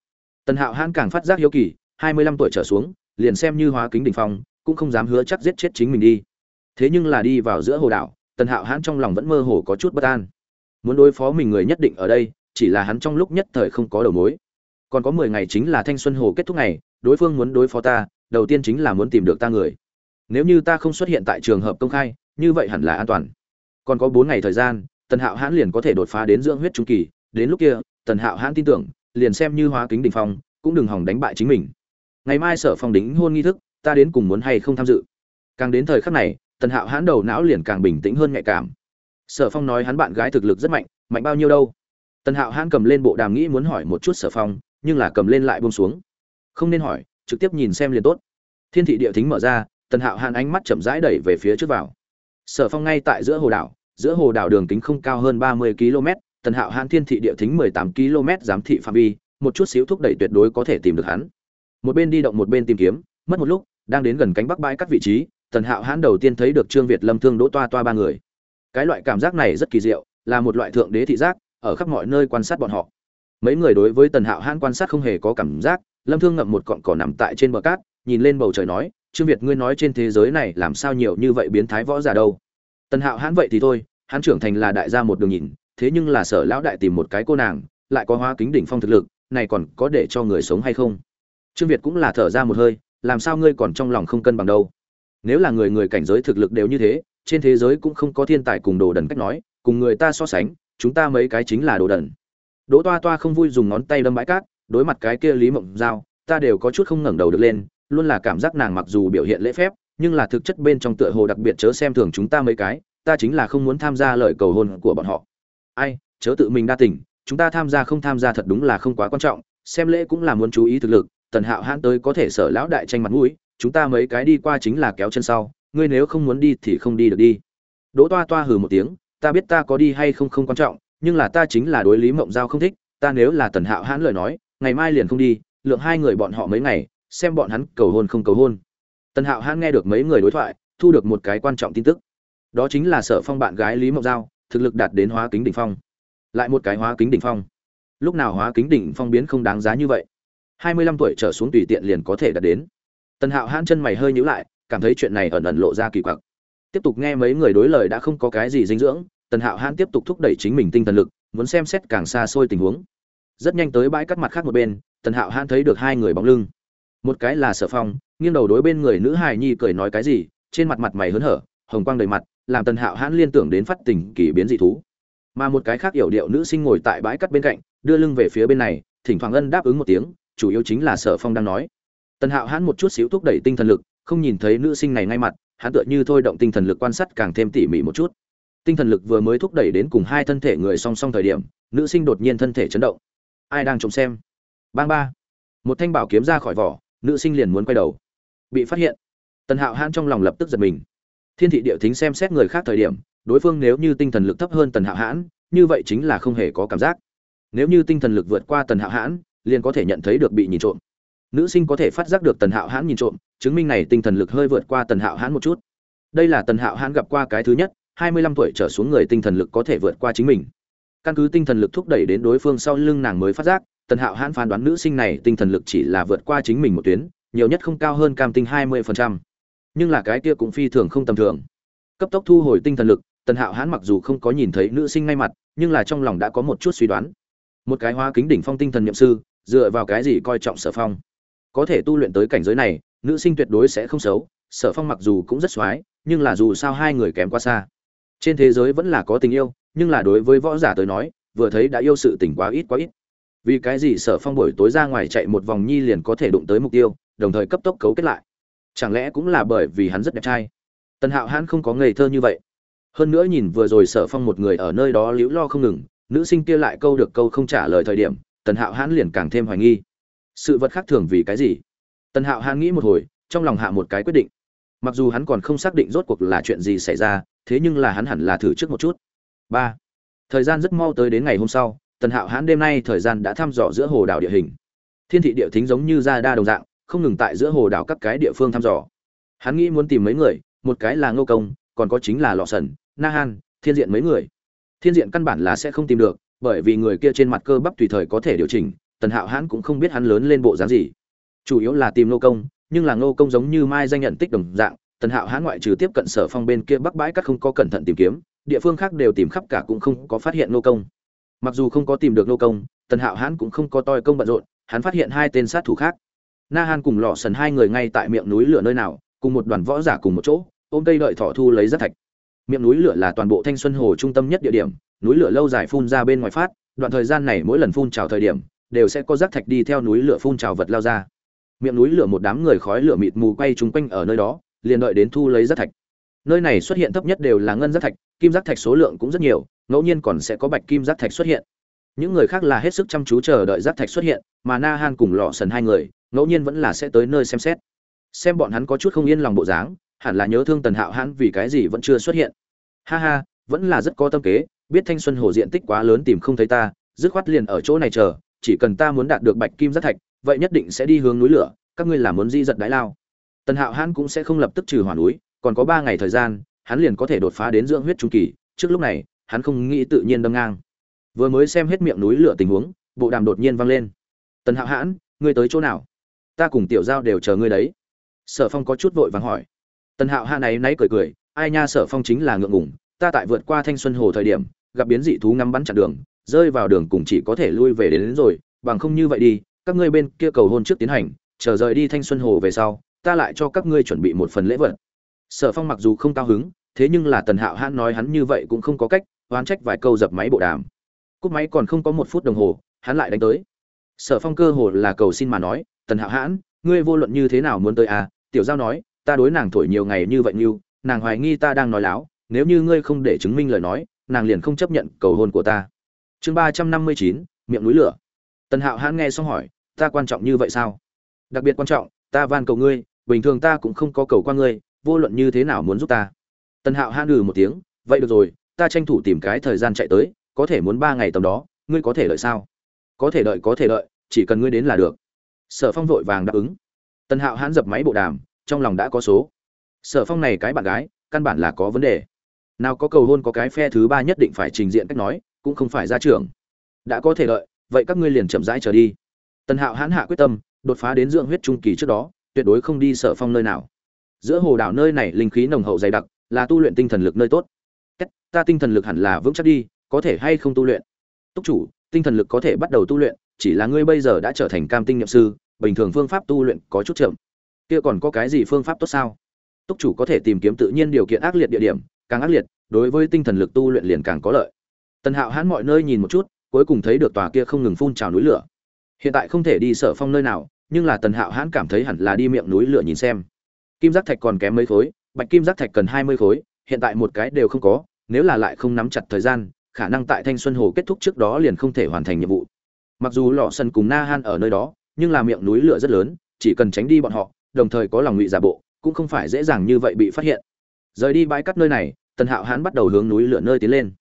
Tần hạo hãn càng phát giác hiếu kỳ, hai mươi lăm tuổi trở xuống, liền xem như hóa kính đ ỉ n h phong, cũng không dám hứa chắc giết chết chính mình đi. Thế nhưng là đi vào giữa hồ đảo tần hạo hãn trong lòng vẫn mơ hồ có chút bất an. Muốn đối phó mình người nhất định ở đây, chỉ là hắn trong lúc nhất thời không có đầu mối. Còn có mười ngày chính là thanh xuân hồ kết thúc ngày, đối phương muốn đối phó ta, đầu tiên chính là muốn tìm được ta người. Nếu như ta không xuất hiện tại trường hợp công khai, như vậy hẳn là an toàn. Còn có bốn ngày thời gian, tần hạo hãn liền có thể đột phá đến dưỡng huyết trung kỳ. Đến lúc kia, tần hạo hãn tin tưởng, liền xem như hóa kính đình phong, cũng đừng hỏng đánh bại chính mình. Ngày mai sở phong đính hôn nghi thức, ta đến cùng muốn hay không tham dự? Càng đến thời khắc này tần hạo hãn đầu não liền càng bình tĩnh hơn nhạy cảm. Sở phong nói hắn bạn gái thực lực rất mạnh mạnh bao nhiêu đâu? Tần hạo hãn cầm lên bộ đàm nghĩ muốn hỏi một chút sở phong, nhưng là cầm lên lại bông xuống. Không nên hỏi, trực tiếp nhìn xem liền tốt. Thiên thị địa thính mở ra, tần hạo hãn ánh mắt chậm rãi đẩy về phía trước vào. Sở phong ngay tại giữa hồ đảo, giữa hồ đảo đường kính không cao hơn ba mươi km tần hạo hãn thiên thị địa thính mười tám km giám thị phạm vi, một chút xíu thúc đẩy tuyệt đối có thể tìm được hắn. Một bên đi động một bên tìm kiếm, mất một lúc, đang đến gần cánh bắc bãi các vị trí tần hạo hãn đầu tiên thấy được trương việt lâm thương đỗ toa toa ba người. Cái loại cảm giác này rất kỳ diệu, là một loại thượng đế thị giác, ở khắp mọi nơi quan sát bọn họ. Mấy người đối với tần hạo hãn quan sát không hề có cảm giác, lâm thương ngậm một cọn cỏ nằm tại trên bờ cát, nhìn lên bầu trời nói, trương việt, ngươi nói trên thế giới này làm sao nhiều như vậy biến thái võ giả đâu? Tần hạo hãn vậy thì thôi, hắn trưởng thành là đại gia một đường nhìn, thế nhưng là sở lão đại tìm một cái cô nàng, lại có hoa kính đỉnh phong thực lực, này còn có để cho người sống hay không? Trương việt cũng là thở ra một hơi, làm sao ngươi còn trong lòng không cân bằng đâu? Nếu là người người cảnh giới thực lực đều như thế, trên thế giới cũng không có thiên tài cùng đồ đần cách nói, cùng người ta so sánh, chúng ta mấy cái chính là đồ đần. Đỗ toa toa không vui dùng ngón tay đâm bãi cát, đối mặt cái kia lý mộng giao, ta đều có chút không ngẩng đầu được lên, luôn là cảm giác nàng mặc dù biểu hiện lễ phép, nhưng là thực chất bên trong tựa hồ đặc biệt chớ xem thường chúng ta mấy cái, ta chính là không muốn tham gia lời cầu hôn của bọn họ. Ai, chớ tự mình đa tình, chúng ta tham gia không tham gia thật đúng là không quá quan trọng, xem lễ cũng là muốn chú ý thực lực, tần hạo hãn tới có thể sở lão đại tranh mặt mũi chúng ta mấy cái đi qua chính là kéo chân sau, ngươi nếu không muốn đi thì không đi được đi. Đỗ toa toa hừ một tiếng, ta biết ta có đi hay không không quan trọng, nhưng là ta chính là đối lý mộng giao không thích, ta nếu là tần hạo hãn lời nói, ngày mai liền không đi, lượng hai người bọn họ mấy ngày, xem bọn hắn cầu hôn không cầu hôn. Tần hạo hãn nghe được mấy người đối thoại, thu được một cái quan trọng tin tức. Đó chính là sở phong bạn gái lý mộng giao, thực lực đạt đến hóa kính đỉnh phong. Lại một cái hóa kính đỉnh phong. Lúc nào hóa kính đỉnh phong biến không đáng giá như vậy? Hai mươi lăm tuổi trở xuống tùy tiện liền có thể đạt đến tần hạo hãn chân mày hơi nhíu lại, cảm thấy chuyện này ẩn ẩn lộ ra kỳ quặc. Tiếp tục nghe mấy người đối lời đã không có cái gì dinh dưỡng, tần hạo hãn tiếp tục thúc đẩy chính mình tinh thần lực, muốn xem xét càng xa xôi tình huống. Rất nhanh tới bãi cắt mặt khác một bên, tần hạo hãn thấy được hai người bóng lưng. Một cái là sở phong, nghiêng đầu đối bên người nữ hài nhi cười nói cái gì, trên mặt mặt mày hớn hở, hồng quang đầy mặt, làm tần hạo hãn liên tưởng đến phát tình kỳ biến dị thú. Mà một cái khác yểu điệu nữ sinh ngồi tại bãi cắt bên cạnh, đưa lưng về phía bên này, thỉnh thoảng ân đáp ứng một tiếng, chủ yếu chính là sở phong đang nói tần hạo hãn một chút xíu thúc đẩy tinh thần lực, không nhìn thấy nữ sinh này ngay mặt, hắn tựa như thôi động tinh thần lực quan sát càng thêm tỉ mỉ một chút. Tinh thần lực vừa mới thúc đẩy đến cùng hai thân thể người song song thời điểm, nữ sinh đột nhiên thân thể chấn động. Ai đang trông xem? Bang ba. Một thanh bảo kiếm ra khỏi vỏ, nữ sinh liền muốn quay đầu. Bị phát hiện. Tần hạo hãn trong lòng lập tức giật mình. Thiên thị địa thính xem xét người khác thời điểm, đối phương nếu như tinh thần lực thấp hơn tần hạo hãn, như vậy chính là không hề có cảm giác. Nếu như tinh thần lực vượt qua tần hạo hãn, liền có thể nhận thấy được bị nhìn trộm nữ sinh có thể phát giác được tần hạo hãn nhìn trộm, chứng minh này tinh thần lực hơi vượt qua tần hạo hãn một chút. Đây là tần hạo hãn gặp qua cái thứ nhất, hai mươi lăm tuổi trở xuống người tinh thần lực có thể vượt qua chính mình. Căn cứ tinh thần lực thúc đẩy đến đối phương sau lưng nàng mới phát giác, tần hạo hãn phán đoán nữ sinh này tinh thần lực chỉ là vượt qua chính mình một tuyến, nhiều nhất không cao hơn cam tinh hai mươi phần trăm. Nhưng là cái kia cũng phi thường không tầm thường. Cấp tốc thu hồi tinh thần lực, tần hạo hãn mặc dù không có nhìn thấy nữ sinh ngay mặt, nhưng là trong lòng đã có một chút suy đoán. Một cái hoa kính đỉnh phong tinh thần nhậm sư, dựa vào cái gì coi trọng sở phong? Có thể tu luyện tới cảnh giới này, nữ sinh tuyệt đối sẽ không xấu, sở phong mặc dù cũng rất x o á i nhưng là dù sao hai người kém quá xa. Trên thế giới vẫn là có tình yêu, nhưng là đối với võ giả tới nói, vừa thấy đã yêu sự tình quá ít quá ít. Vì cái gì sở phong buổi tối ra ngoài chạy một vòng nhi liền có thể đụng tới mục tiêu, đồng thời cấp tốc cấu kết lại. Chẳng lẽ cũng là bởi vì hắn rất đẹp trai? Tần hạo hãn không có ngây thơ như vậy. Hơn nữa nhìn vừa rồi sở phong một người ở nơi đó liễu lo không ngừng, nữ sinh kia lại câu được câu không trả lời thời điểm, tần hạo hãn liền càng thêm hoài nghi sự vật khác thường vì cái gì? Tần hạo hàn nghĩ một hồi, trong lòng hạ một cái quyết định. Mặc dù hắn còn không xác định rốt cuộc là chuyện gì xảy ra, thế nhưng là hắn hẳn là thử trước một chút. Ba, thời gian rất mau tới đến ngày hôm sau, tần hạo hãn đêm nay thời gian đã thăm dò giữa hồ đảo địa hình. Thiên thị địa thính giống như ra đa đồng dạng, không ngừng tại giữa hồ đảo các cái địa phương thăm dò. Hắn nghĩ muốn tìm mấy người, một cái là ngô công, còn có chính là lọ sần, na han, thiên diện mấy người. Thiên diện căn bản là sẽ không tìm được, bởi vì người kia trên mặt cơ bắp tùy thời có thể điều chỉnh tần hạo hãn cũng không biết hắn lớn lên bộ dáng gì. Chủ yếu là tìm ngô công, nhưng là ngô công giống như mai danh nhận tích đồng dạng, tần hạo hãn ngoại trừ tiếp cận sở phong bên kia bắc bãi các không có cẩn thận tìm kiếm, địa phương khác đều tìm khắp cả cũng không có phát hiện ngô công. Mặc dù không có tìm được ngô công, tần hạo hãn cũng không có toi công bận rộn, hắn phát hiện hai tên sát thủ khác. Na han cùng lò sần hai người ngay tại miệng núi lửa nơi nào, cùng một đoàn võ giả cùng một chỗ, ôm cây đợi thỏ thu lấy rác thạch. Miệng núi lửa là toàn bộ thanh xuân hồ trung tâm nhất địa điểm, núi lửa lâu dài phun ra bên ngoài phát, đoạn thời gian này mỗi lần phun trào thời điểm đều sẽ có rác thạch đi theo núi lửa phun trào vật lao ra. Miệng núi lửa một đám người khói lửa mịt mù quay chung quanh ở nơi đó, liền đợi đến thu lấy rác thạch. Nơi này xuất hiện thấp nhất đều là ngân rác thạch, kim rác thạch số lượng cũng rất nhiều, ngẫu nhiên còn sẽ có bạch kim rác thạch xuất hiện. Những người khác là hết sức chăm chú chờ đợi rác thạch xuất hiện, mà na han cùng lọ sần hai người, ngẫu nhiên vẫn là sẽ tới nơi xem xét. Xem bọn hắn có chút không yên lòng bộ dáng, hẳn là nhớ thương tần hạo hãn vì cái gì vẫn chưa xuất hiện. Ha ha, vẫn là rất có tâm kế, biết thanh xuân hồ diện tích quá lớn tìm không thấy ta, dứt khoát liền ở chỗ này chờ chỉ cần ta muốn đạt được bạch kim giác thạch, vậy nhất định sẽ đi hướng núi lửa, các ngươi làm muốn di giật đái lao. Tần hạo hãn cũng sẽ không lập tức trừ hỏa núi, còn có ba ngày thời gian, hắn liền có thể đột phá đến dưỡng huyết trung kỳ, trước lúc này, hắn không nghĩ tự nhiên đâm ngang. Vừa mới xem hết miệng núi lửa tình huống, bộ đàm đột nhiên vang lên. Tần hạo hãn, ngươi tới chỗ nào? Ta cùng tiểu giao đều chờ ngươi đấy. Sở phong có chút vội vàng hỏi. Tần hạo hạ này náy cười cười, ai nha, sở phong chính là ngượng ngủng ta tại vượt qua thanh xuân hồ thời điểm, gặp biến dị thú ngắm bắn chặn đường rơi vào đường cùng chỉ có thể lui về đến, đến rồi bằng không như vậy đi các ngươi bên kia cầu hôn trước tiến hành chờ rời đi thanh xuân hồ về sau ta lại cho các ngươi chuẩn bị một phần lễ vật. Sở phong mặc dù không cao hứng thế nhưng là tần hạo hãn nói hắn như vậy cũng không có cách oán trách vài câu dập máy bộ đàm. Cúp máy còn không có một phút đồng hồ hắn lại đánh tới. Sở phong cơ hồ là cầu xin mà nói tần hạo hãn ngươi vô luận như thế nào muốn tới à? Tiểu giao nói ta đối nàng thổi nhiều ngày như vậy như nàng hoài nghi ta đang nói láo nếu như ngươi không để chứng minh lời nói nàng liền không chấp nhận cầu hôn của ta chương ba trăm năm mươi chín, miệng núi lửa. Tần hạo hãn nghe xong hỏi, ta quan trọng như vậy sao? Đặc biệt quan trọng, ta van cầu ngươi, bình thường ta cũng không có cầu qua ngươi, vô luận như thế nào muốn giúp ta. Tần hạo hãn ừ một tiếng, vậy được rồi, ta tranh thủ tìm cái thời gian chạy tới, có thể muốn ba ngày tầm đó, ngươi có thể đợi sao? Có thể đợi, có thể đợi, chỉ cần ngươi đến là được. Sở phong vội vàng đáp ứng. Tần hạo hãn dập máy bộ đàm, trong lòng đã có số. Sở phong này cái bạn gái, căn bản là có vấn đề. Nào có cầu hôn có cái phe thứ ba nhất định phải trình diện cách nói cũng không phải ra trưởng. Đã có thể lợi vậy các ngươi liền chậm rãi trở đi. Tần hạo hãn hạ quyết tâm, đột phá đến dưỡng huyết trung kỳ trước đó, tuyệt đối không đi sở phong nơi nào. Giữa hồ đảo nơi này linh khí nồng hậu dày đặc, là tu luyện tinh thần lực nơi tốt. Ta tinh thần lực hẳn là vững chắc đi, có thể hay không tu luyện? Túc chủ, tinh thần lực có thể bắt đầu tu luyện, chỉ là ngươi bây giờ đã trở thành cam tinh nhậm sư, bình thường phương pháp tu luyện có chút chậm. Kia còn có cái gì phương pháp tốt sao? Túc chủ có thể tìm kiếm tự nhiên điều kiện ác liệt địa điểm, càng ác liệt, đối với tinh thần lực tu luyện liền càng có lợi tần hạo hãn mọi nơi nhìn một chút, cuối cùng thấy được tòa kia không ngừng phun trào núi lửa. Hiện tại không thể đi sở phong nơi nào, nhưng là tần hạo hãn cảm thấy hẳn là đi miệng núi lửa nhìn xem. Kim giác thạch còn kém mấy khối, bạch kim giác thạch cần hai mươi khối, hiện tại một cái đều không có, nếu là lại không nắm chặt thời gian, khả năng tại thanh xuân hồ kết thúc trước đó liền không thể hoàn thành nhiệm vụ. Mặc dù lọ sân cùng na han ở nơi đó, nhưng là miệng núi lửa rất lớn, chỉ cần tránh đi bọn họ, đồng thời có lòng ngụy giả bộ, cũng không phải dễ dàng như vậy bị phát hiện. Rời đi bãi cắt nơi này, tần hạo Hán bắt đầu hướng núi lửa nơi tiến lên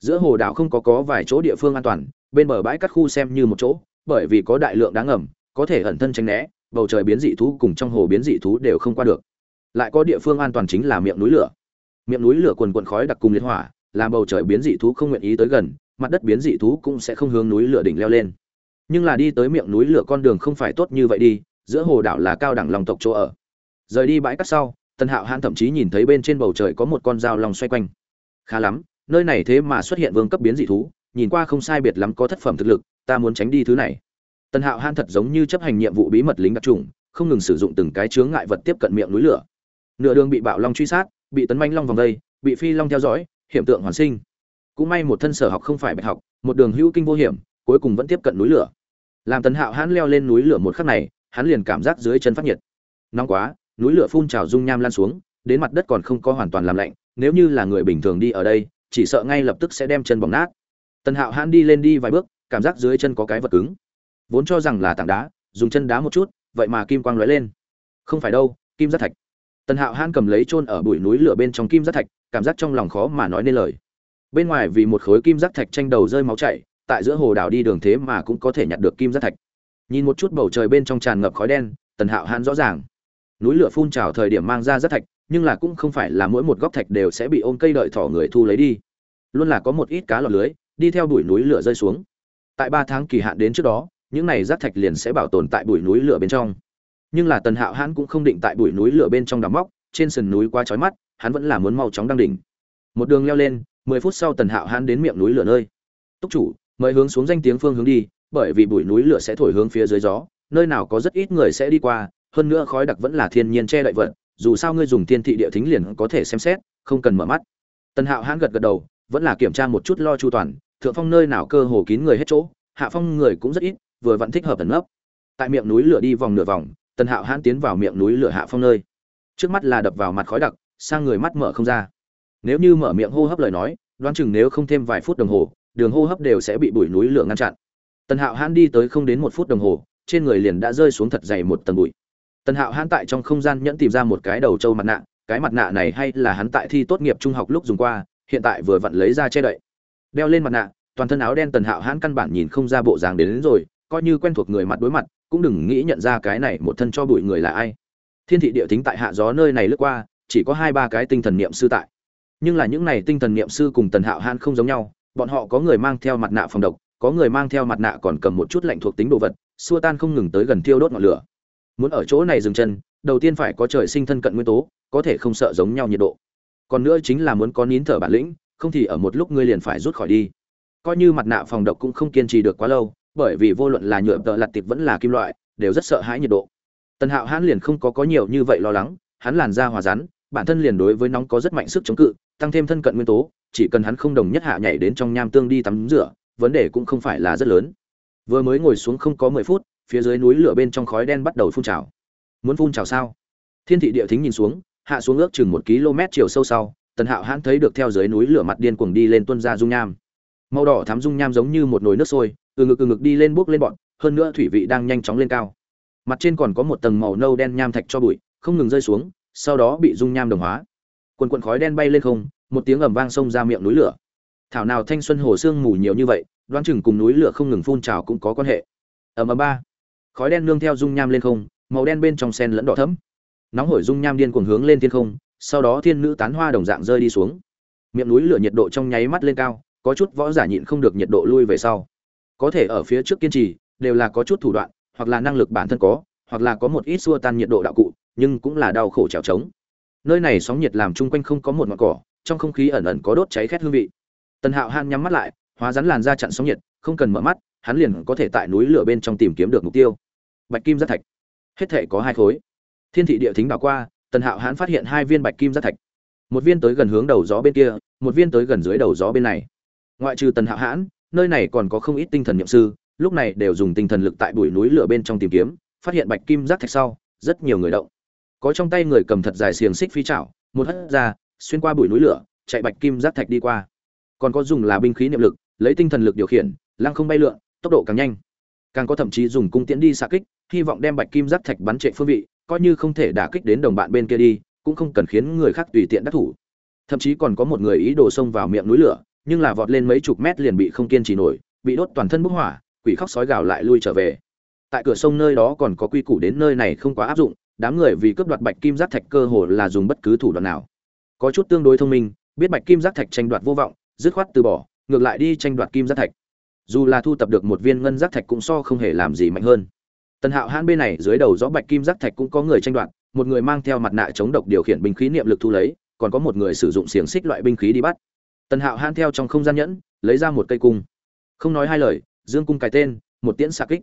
giữa hồ đảo không có có vài chỗ địa phương an toàn, bên bờ bãi cắt khu xem như một chỗ, bởi vì có đại lượng đáng ngầm, có thể ẩn thân tránh né, bầu trời biến dị thú cùng trong hồ biến dị thú đều không qua được. Lại có địa phương an toàn chính là miệng núi lửa. Miệng núi lửa quần quần khói đặc cùng liệt hỏa, làm bầu trời biến dị thú không nguyện ý tới gần, mặt đất biến dị thú cũng sẽ không hướng núi lửa đỉnh leo lên. Nhưng là đi tới miệng núi lửa con đường không phải tốt như vậy đi, giữa hồ đảo là cao đẳng lòng tộc chỗ ở. Rời đi bãi cát sau tân hạo hãn thậm chí nhìn thấy bên trên bầu trời có một con dao lòng xoay quanh. Khá lắm nơi này thế mà xuất hiện vương cấp biến dị thú, nhìn qua không sai biệt lắm có thất phẩm thực lực, ta muốn tránh đi thứ này. Tần hạo hãn thật giống như chấp hành nhiệm vụ bí mật lính đặc trùng không ngừng sử dụng từng cái chướng ngại vật tiếp cận miệng núi lửa. Nửa đường bị bạo long truy sát, bị tấn manh long vòng đây bị phi long theo dõi, hiểm tượng hoàn sinh. Cũng may một thân sở học không phải bạch học, một đường hữu kinh vô hiểm, cuối cùng vẫn tiếp cận núi lửa. Làm tần hạo hãn leo lên núi lửa một khắc này, hắn liền cảm giác dưới chân phát nhiệt. Nóng quá, núi lửa phun trào dung nham lan xuống, đến mặt đất còn không có hoàn toàn làm lạnh, nếu như là người bình thường đi ở đây chỉ sợ ngay lập tức sẽ đem chân bỏng nát. Tần hạo hãn đi lên đi vài bước, cảm giác dưới chân có cái vật cứng. Vốn cho rằng là tảng đá, dùng chân đá một chút, vậy mà kim quang lóe lên. Không phải đâu, kim giác thạch. Tần hạo hãn cầm lấy chôn ở bụi núi lửa bên trong kim giác thạch, cảm giác trong lòng khó mà nói nên lời. Bên ngoài vì một khối kim giác thạch tranh đầu rơi máu chảy, tại giữa hồ đảo đi đường thế mà cũng có thể nhặt được kim giác thạch. Nhìn một chút bầu trời bên trong tràn ngập khói đen, tần hạo hãn rõ ràng. Núi lửa phun trào thời điểm mang ra rất thạch nhưng là cũng không phải là mỗi một góc thạch đều sẽ bị ôm cây đợi thỏ người thu lấy đi. Luôn là có một ít cá lọt lưới, đi theo đuổi núi lửa rơi xuống. Tại ba tháng kỳ hạn đến trước đó, những này rác thạch liền sẽ bảo tồn tại bụi núi lửa bên trong. Nhưng là tần hạo hãn cũng không định tại bụi núi lửa bên trong đắm móc, trên sườn núi qua trói mắt, hắn vẫn là muốn mau chóng đăng đỉnh. Một đường leo lên, mười phút sau tần hạo hãn đến miệng núi lửa nơi. Túc chủ, mời hướng xuống danh tiếng phương hướng đi, bởi vì bụi núi lửa sẽ thổi hướng phía dưới gió, nơi nào có rất ít người sẽ đi qua, hơn nữa khói đặc vẫn là thiên nhiên che đậy vật dù sao ngươi dùng thiên thị địa thính liền có thể xem xét, không cần mở mắt. Tần hạo hãn gật gật đầu, vẫn là kiểm tra một chút lo chu toàn, thượng phong nơi nào cơ hồ kín người hết chỗ, hạ phong người cũng rất ít, vừa vẫn thích hợp ẩn nấp. Tại miệng núi lửa đi vòng nửa vòng, tần hạo hãn tiến vào miệng núi lửa hạ phong nơi. Trước mắt là đập vào mặt khói đặc, sang người mắt mở không ra. Nếu như mở miệng hô hấp lời nói, đoán chừng nếu không thêm vài phút đồng hồ, đường hô hấp đều sẽ bị bụi núi lửa ngăn chặn. Tần hạo hãn đi tới không đến một phút đồng hồ, trên người liền đã rơi xuống thật dày một tầng bụi tần hạo hãn tại trong không gian nhẫn tìm ra một cái đầu trâu mặt nạ cái mặt nạ này hay là hắn tại thi tốt nghiệp trung học lúc dùng qua hiện tại vừa vặn lấy ra che đậy. Đeo lên mặt nạ toàn thân áo đen tần hạo hãn căn bản nhìn không ra bộ dáng đến, đến rồi coi như quen thuộc người mặt đối mặt cũng đừng nghĩ nhận ra cái này một thân cho bụi người là ai. Thiên thị địa tính tại hạ gió nơi này lướt qua chỉ có hai ba cái tinh thần niệm sư tại. Nhưng là những này tinh thần niệm sư cùng tần hạo hãn không giống nhau bọn họ có người mang theo mặt nạ phòng độc có người mang theo mặt nạ còn cầm một chút lạnh thuộc tính đồ vật xua tan không ngừng tới gần thiêu đốt ngọn lửa muốn ở chỗ này dừng chân, đầu tiên phải có trời sinh thân cận nguyên tố, có thể không sợ giống nhau nhiệt độ. Còn nữa chính là muốn có nín thở bản lĩnh, không thì ở một lúc ngươi liền phải rút khỏi đi. Coi như mặt nạ phòng độc cũng không kiên trì được quá lâu, bởi vì vô luận là nhựa tợ lặt tiệp vẫn là kim loại, đều rất sợ hãi nhiệt độ. Tần hạo hãn liền không có có nhiều như vậy lo lắng, hắn làn da hòa rắn, bản thân liền đối với nóng có rất mạnh sức chống cự, tăng thêm thân cận nguyên tố, chỉ cần hắn không đồng nhất hạ nhảy đến trong nham tương đi tắm rửa, vấn đề cũng không phải là rất lớn. Vừa mới ngồi xuống không có mười phút phía dưới núi lửa bên trong khói đen bắt đầu phun trào. Muốn phun trào sao? Thiên thị địa thính nhìn xuống, hạ xuống ước chừng một km chiều sâu sau, tần hạo hãn thấy được theo dưới núi lửa mặt điên cuồng đi lên tuân ra dung nham. Màu đỏ thắm dung nham giống như một nồi nước sôi, từ ngực từ ngực đi lên bước lên bọn, hơn nữa thủy vị đang nhanh chóng lên cao. Mặt trên còn có một tầng màu nâu đen nham thạch cho bụi, không ngừng rơi xuống, sau đó bị dung nham đồng hóa. Quần quần khói đen bay lên không, một tiếng ầm vang xông ra miệng núi lửa. Thảo nào thanh xuân hồ sương mù nhiều như vậy, đoán chừng cùng núi lửa không ngừng phun trào cũng có quan hệ. Ầm ầm ba khói đen nương theo dung nham lên không, màu đen bên trong sen lẫn đỏ thẫm. Nóng hổi dung nham điên cuồng hướng lên thiên không, sau đó thiên nữ tán hoa đồng dạng rơi đi xuống. Miệng núi lửa nhiệt độ trong nháy mắt lên cao, có chút võ giả nhịn không được nhiệt độ lui về sau. Có thể ở phía trước kiên trì, đều là có chút thủ đoạn, hoặc là năng lực bản thân có, hoặc là có một ít xua tan nhiệt độ đạo cụ, nhưng cũng là đau khổ trèo trống. Nơi này sóng nhiệt làm chung quanh không có một ngọn cỏ, trong không khí ẩn ẩn có đốt cháy khét hương vị. Tần hạo han nhắm mắt lại, hóa rắn làn ra chặn sóng nhiệt, không cần mở mắt, hắn liền có thể tại núi lửa bên trong tìm kiếm được mục tiêu bạch kim giác thạch. Hết thể có hai khối. Thiên thị địa thính đảo qua, tần hạo hãn phát hiện hai viên bạch kim giác thạch. Một viên tới gần hướng đầu gió bên kia, một viên tới gần dưới đầu gió bên này. Ngoại trừ tần hạo hãn, nơi này còn có không ít tinh thần nhậm sư, lúc này đều dùng tinh thần lực tại bụi núi lửa bên trong tìm kiếm, phát hiện bạch kim giác thạch sau, rất nhiều người động. Có trong tay người cầm thật dài xiềng xích phi chảo, một hất ra, xuyên qua bụi núi lửa, chạy bạch kim giác thạch đi qua. Còn có dùng là binh khí niệm lực, lấy tinh thần lực điều khiển, lăng không bay lượn, tốc độ càng nhanh. Càng có thậm chí dùng cung tiễn đi xạ kích hy vọng đem bạch kim giáp thạch bắn trệ phương vị, coi như không thể đả kích đến đồng bạn bên kia đi, cũng không cần khiến người khác tùy tiện đắc thủ. Thậm chí còn có một người ý đồ xông vào miệng núi lửa, nhưng là vọt lên mấy chục mét liền bị không kiên trì nổi, bị đốt toàn thân bốc hỏa, quỷ khóc sói gào lại lui trở về. Tại cửa sông nơi đó còn có quy củ đến nơi này không quá áp dụng, đám người vì cướp đoạt bạch kim giáp thạch cơ hồ là dùng bất cứ thủ đoạn nào. Có chút tương đối thông minh, biết bạch kim giáp thạch tranh đoạt vô vọng, dứt khoát từ bỏ, ngược lại đi tranh đoạt kim giáp thạch. Dù là thu tập được một viên ngân giáp thạch cũng so không hề làm gì mạnh hơn tần hạo hãn bên này dưới đầu gió bạch kim giác thạch cũng có người tranh đoạt, một người mang theo mặt nạ chống độc điều khiển binh khí niệm lực thu lấy, còn có một người sử dụng xiềng xích loại binh khí đi bắt. Tần hạo hãn theo trong không gian nhẫn, lấy ra một cây cung. Không nói hai lời, dương cung cài tên, một tiễn xạ kích.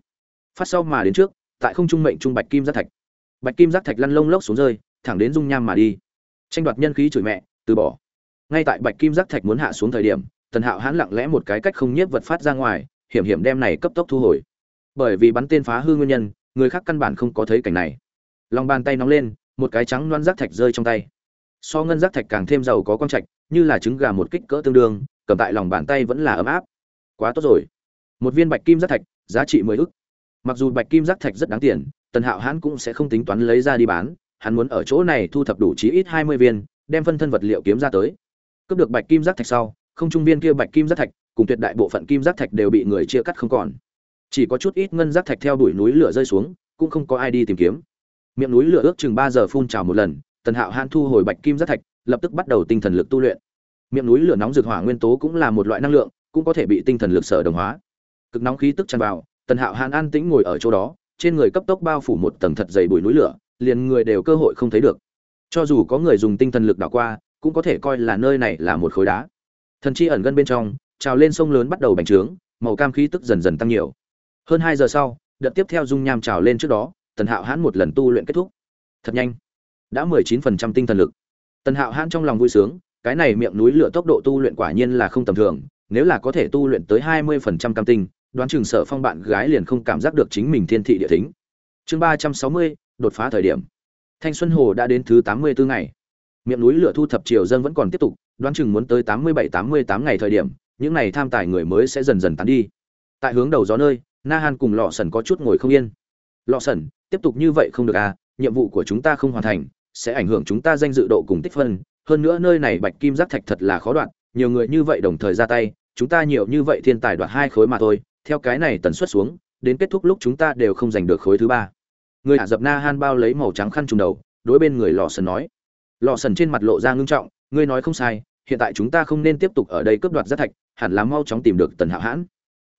Phát sau mà đến trước, tại không trung mệnh trung bạch kim giác thạch. Bạch kim giác thạch lăn lông lốc xuống rơi, thẳng đến dung nham mà đi. Tranh đoạt nhân khí chửi mẹ, từ bỏ. Ngay tại bạch kim giác thạch muốn hạ xuống thời điểm, tần hạo hãn lặng lẽ một cái cách không nhiếp vật phát ra ngoài, hiểm hiểm đem này cấp tốc thu hồi bởi vì bắn tên phá hư nguyên nhân, người khác căn bản không có thấy cảnh này. Lòng bàn tay nóng lên, một cái trắng loan giác thạch rơi trong tay. So ngân giác thạch càng thêm giàu có quang trạch, như là trứng gà một kích cỡ tương đương, cầm tại lòng bàn tay vẫn là ấm áp. Quá tốt rồi. Một viên bạch kim giác thạch, giá trị mười ức. Mặc dù bạch kim giác thạch rất đáng tiền, tần hạo hãn cũng sẽ không tính toán lấy ra đi bán, hắn muốn ở chỗ này thu thập đủ chí ít hai mươi viên, đem phân thân vật liệu kiếm ra tới. Cướp được bạch kim giác thạch sau, không trung viên kia bạch kim giác thạch, cùng tuyệt đại bộ phận kim giác thạch đều bị người chia cắt không còn chỉ có chút ít ngân giác thạch theo đuổi núi lửa rơi xuống, cũng không có ai đi tìm kiếm. Miệng núi lửa ước chừng ba giờ phun trào một lần, tần hạo hãn thu hồi bạch kim giác thạch, lập tức bắt đầu tinh thần lực tu luyện. Miệng núi lửa nóng rực hỏa nguyên tố cũng là một loại năng lượng, cũng có thể bị tinh thần lực sở đồng hóa. Cực nóng khí tức tràn vào, tần hạo hãn an tĩnh ngồi ở chỗ đó, trên người cấp tốc bao phủ một tầng thật dày bụi núi lửa, liền người đều cơ hội không thấy được. Cho dù có người dùng tinh thần lực đảo qua, cũng có thể coi là nơi này là một khối đá. Thần chi ẩn gân bên trong, trào lên sông lớn bắt đầu bành trướng, màu cam khí tức dần dần tăng nhiều hơn hai giờ sau, đợt tiếp theo dung nham trào lên trước đó, tần hạo hãn một lần tu luyện kết thúc. Thật nhanh. Đã mười chín phần trăm tinh thần lực. Tần hạo hãn trong lòng vui sướng, cái này miệng núi lửa tốc độ tu luyện quả nhiên là không tầm thường, nếu là có thể tu luyện tới hai mươi phần trăm cam tinh, đoán chừng sở phong bạn gái liền không cảm giác được chính mình thiên thị địa thính. Chương ba trăm sáu mươi, đột phá thời điểm. Thanh xuân hồ đã đến thứ tám mươi bốn ngày. Miệng núi lửa thu thập triều dân vẫn còn tiếp tục, đoán chừng muốn tới tám mươi bảy, tám mươi tám ngày thời điểm, những này tham tài người mới sẽ dần dần tán đi. Tại hướng đầu gió nơi na han cùng lọ sần có chút ngồi không yên. Lọ sần tiếp tục như vậy không được à nhiệm vụ của chúng ta không hoàn thành, sẽ ảnh hưởng chúng ta danh dự độ cùng tích phân. Hơn nữa nơi này bạch kim giác thạch thật là khó đoạn nhiều người như vậy đồng thời ra tay, chúng ta nhiều như vậy thiên tài đoạt hai khối mà thôi. Theo cái này tần suất xuống, đến kết thúc lúc chúng ta đều không giành được khối thứ ba. Người ả dập na han bao lấy màu trắng khăn trùng đầu, đối bên người lò sần nói. Lò sần trên mặt lộ ra ngưng trọng, ngươi nói không sai, hiện tại chúng ta không nên tiếp tục ở đây cướp đoạt giác thạch, hẳn là mau chóng tìm được tần hạo hãn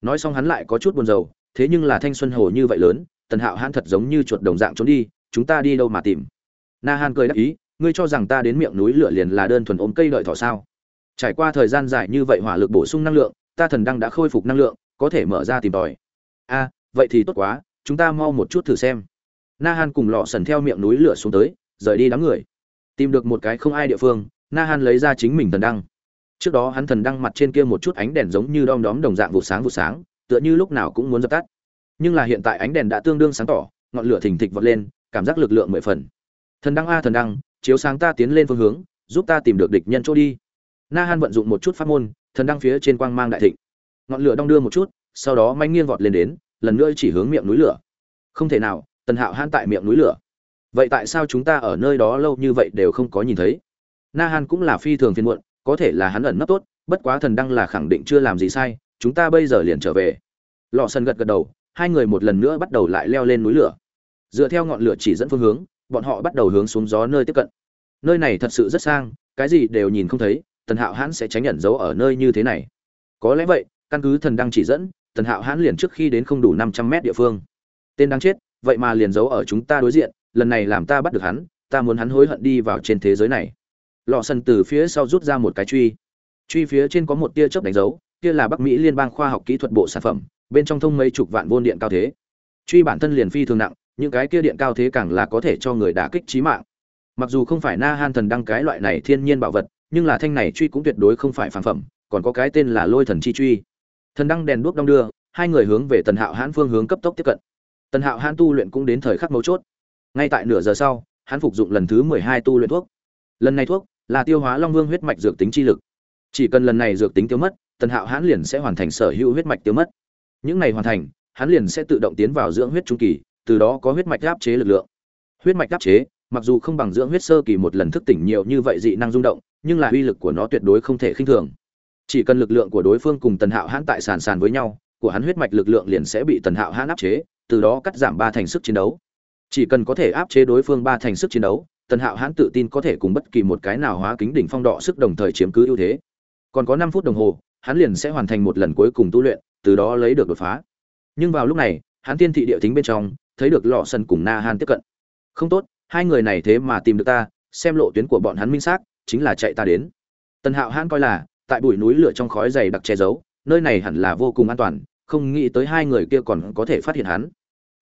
nói xong hắn lại có chút buồn rầu, thế nhưng là thanh xuân hồ như vậy lớn, tần hạo hãn thật giống như chuột đồng dạng trốn đi, chúng ta đi đâu mà tìm? Na han cười đáp ý, ngươi cho rằng ta đến miệng núi lửa liền là đơn thuần ốm cây đợi thỏ sao? Trải qua thời gian dài như vậy hỏa lực bổ sung năng lượng, ta thần đăng đã khôi phục năng lượng, có thể mở ra tìm tòi. A vậy thì tốt quá, chúng ta mau một chút thử xem. Na han cùng lọ sần theo miệng núi lửa xuống tới, rời đi đám người. Tìm được một cái không ai địa phương, na han lấy ra chính mình thần đăng trước đó hắn thần đăng mặt trên kia một chút ánh đèn giống như đom đóm đồng dạng vụ sáng vụ sáng, tựa như lúc nào cũng muốn dập tắt. Nhưng là hiện tại ánh đèn đã tương đương sáng tỏ, ngọn lửa thình thịch vọt lên, cảm giác lực lượng mười phần. Thần đăng a, thần đăng, chiếu sáng ta tiến lên phương hướng, giúp ta tìm được địch nhân chỗ đi. Na han vận dụng một chút pháp môn, thần đăng phía trên quang mang đại thịnh. Ngọn lửa đong đưa một chút, sau đó manh nghiêng vọt lên đến, lần nữa chỉ hướng miệng núi lửa. Không thể nào, tần hạo han tại miệng núi lửa. Vậy tại sao chúng ta ở nơi đó lâu như vậy đều không có nhìn thấy? Na han cũng là phi thường phiên muộn có thể là hắn ẩn nấp tốt, bất quá thần đăng là khẳng định chưa làm gì sai, chúng ta bây giờ liền trở về. Lò sân gật gật đầu, hai người một lần nữa bắt đầu lại leo lên núi lửa. Dựa theo ngọn lửa chỉ dẫn phương hướng, bọn họ bắt đầu hướng xuống gió nơi tiếp cận. Nơi này thật sự rất sang, cái gì đều nhìn không thấy, tần hạo hãn sẽ tránh nhận dấu ở nơi như thế này. Có lẽ vậy, căn cứ thần đăng chỉ dẫn, tần hạo hãn liền trước khi đến không đủ năm trăm mét địa phương. Tên đang chết, vậy mà liền giấu ở chúng ta đối diện, lần này làm ta bắt được hắn, ta muốn hắn hối hận đi vào trên thế giới này lọ sân từ phía sau rút ra một cái truy. Truy phía trên có một tia chớp đánh dấu, kia là bắc mỹ liên bang khoa học kỹ thuật bộ sản phẩm, bên trong thông mấy chục vạn vôn điện cao thế. Truy bản thân liền phi thường nặng, những cái kia điện cao thế càng là có thể cho người đả kích trí mạng. Mặc dù không phải na han thần đăng cái loại này thiên nhiên bảo vật, nhưng là thanh này truy cũng tuyệt đối không phải phản phẩm, còn có cái tên là lôi thần chi truy. Thần đăng đèn đuốc đong đưa, hai người hướng về tần hạo hãn phương hướng cấp tốc tiếp cận. Tần hạo hãn tu luyện cũng đến thời khắc mấu chốt. Ngay tại nửa giờ sau, hắn phục dụng lần thứ mười hai tu luyện thuốc. Lần này thuốc là tiêu hóa long vương huyết mạch dược tính chi lực. Chỉ cần lần này dược tính tiêu mất, tần hạo hãn liền sẽ hoàn thành sở hữu huyết mạch tiêu mất. Những này hoàn thành, hắn liền sẽ tự động tiến vào dưỡng huyết trung kỳ, từ đó có huyết mạch áp chế lực lượng. Huyết mạch áp chế, mặc dù không bằng dưỡng huyết sơ kỳ một lần thức tỉnh nhiều như vậy dị năng rung động, nhưng là uy lực của nó tuyệt đối không thể khinh thường. Chỉ cần lực lượng của đối phương cùng tần hạo hãn tại sàn sàn với nhau, của hắn huyết mạch lực lượng liền sẽ bị tần hạo hãn áp chế, từ đó cắt giảm ba thành sức chiến đấu. Chỉ cần có thể áp chế đối phương ba thành sức chiến đấu tần hạo hãn tự tin có thể cùng bất kỳ một cái nào hóa kính đỉnh phong đỏ sức đồng thời chiếm cứ ưu thế. Còn có năm phút đồng hồ, hắn liền sẽ hoàn thành một lần cuối cùng tu luyện, từ đó lấy được đột phá. Nhưng vào lúc này, hắn tiên thị địa tính bên trong, thấy được lọ sân cùng na han tiếp cận. Không tốt, hai người này thế mà tìm được ta, xem lộ tuyến của bọn hắn minh xác, chính là chạy ta đến. Tần hạo hãn coi là, tại bụi núi lửa trong khói dày đặc che giấu, nơi này hẳn là vô cùng an toàn, không nghĩ tới hai người kia còn có thể phát hiện hắn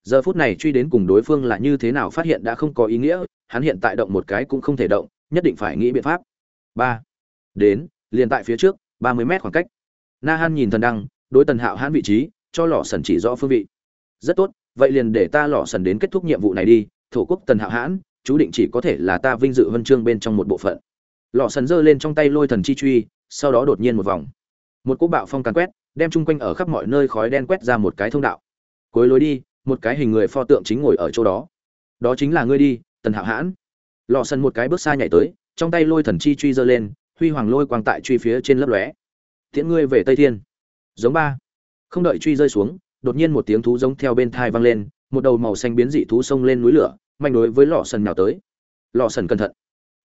giờ phút này truy đến cùng đối phương là như thế nào phát hiện đã không có ý nghĩa, hắn hiện tại động một cái cũng không thể động, nhất định phải nghĩ biện pháp. Ba. Đến, liền tại phía trước, ba mươi mét khoảng cách. Na han nhìn thần đăng, đối tần hạo hãn vị trí, cho lò sần chỉ rõ phương vị. Rất tốt, vậy liền để ta lò sần đến kết thúc nhiệm vụ này đi, thổ quốc tần hạo hãn, chú định chỉ có thể là ta vinh dự huân chương bên trong một bộ phận. Lò sần giơ lên trong tay lôi thần chi truy, sau đó đột nhiên một vòng. Một cỗ bạo phong càn quét, đem chung quanh ở khắp mọi nơi khói đen quét ra một cái thông đạo. Cuối lối đi một cái hình người pho tượng chính ngồi ở chỗ đó. Đó chính là ngươi đi, tần hạo hãn. Lò sân một cái bước xa nhảy tới, trong tay lôi thần chi truy giơ lên, huy hoàng lôi quang tại truy phía trên lớp lóe. Tiễn ngươi về tây thiên. Giống ba. Không đợi truy rơi xuống, đột nhiên một tiếng thú giống theo bên thai vang lên, một đầu màu xanh biến dị thú xông lên núi lửa manh đối với lò sần nào tới. Lò sần cẩn thận.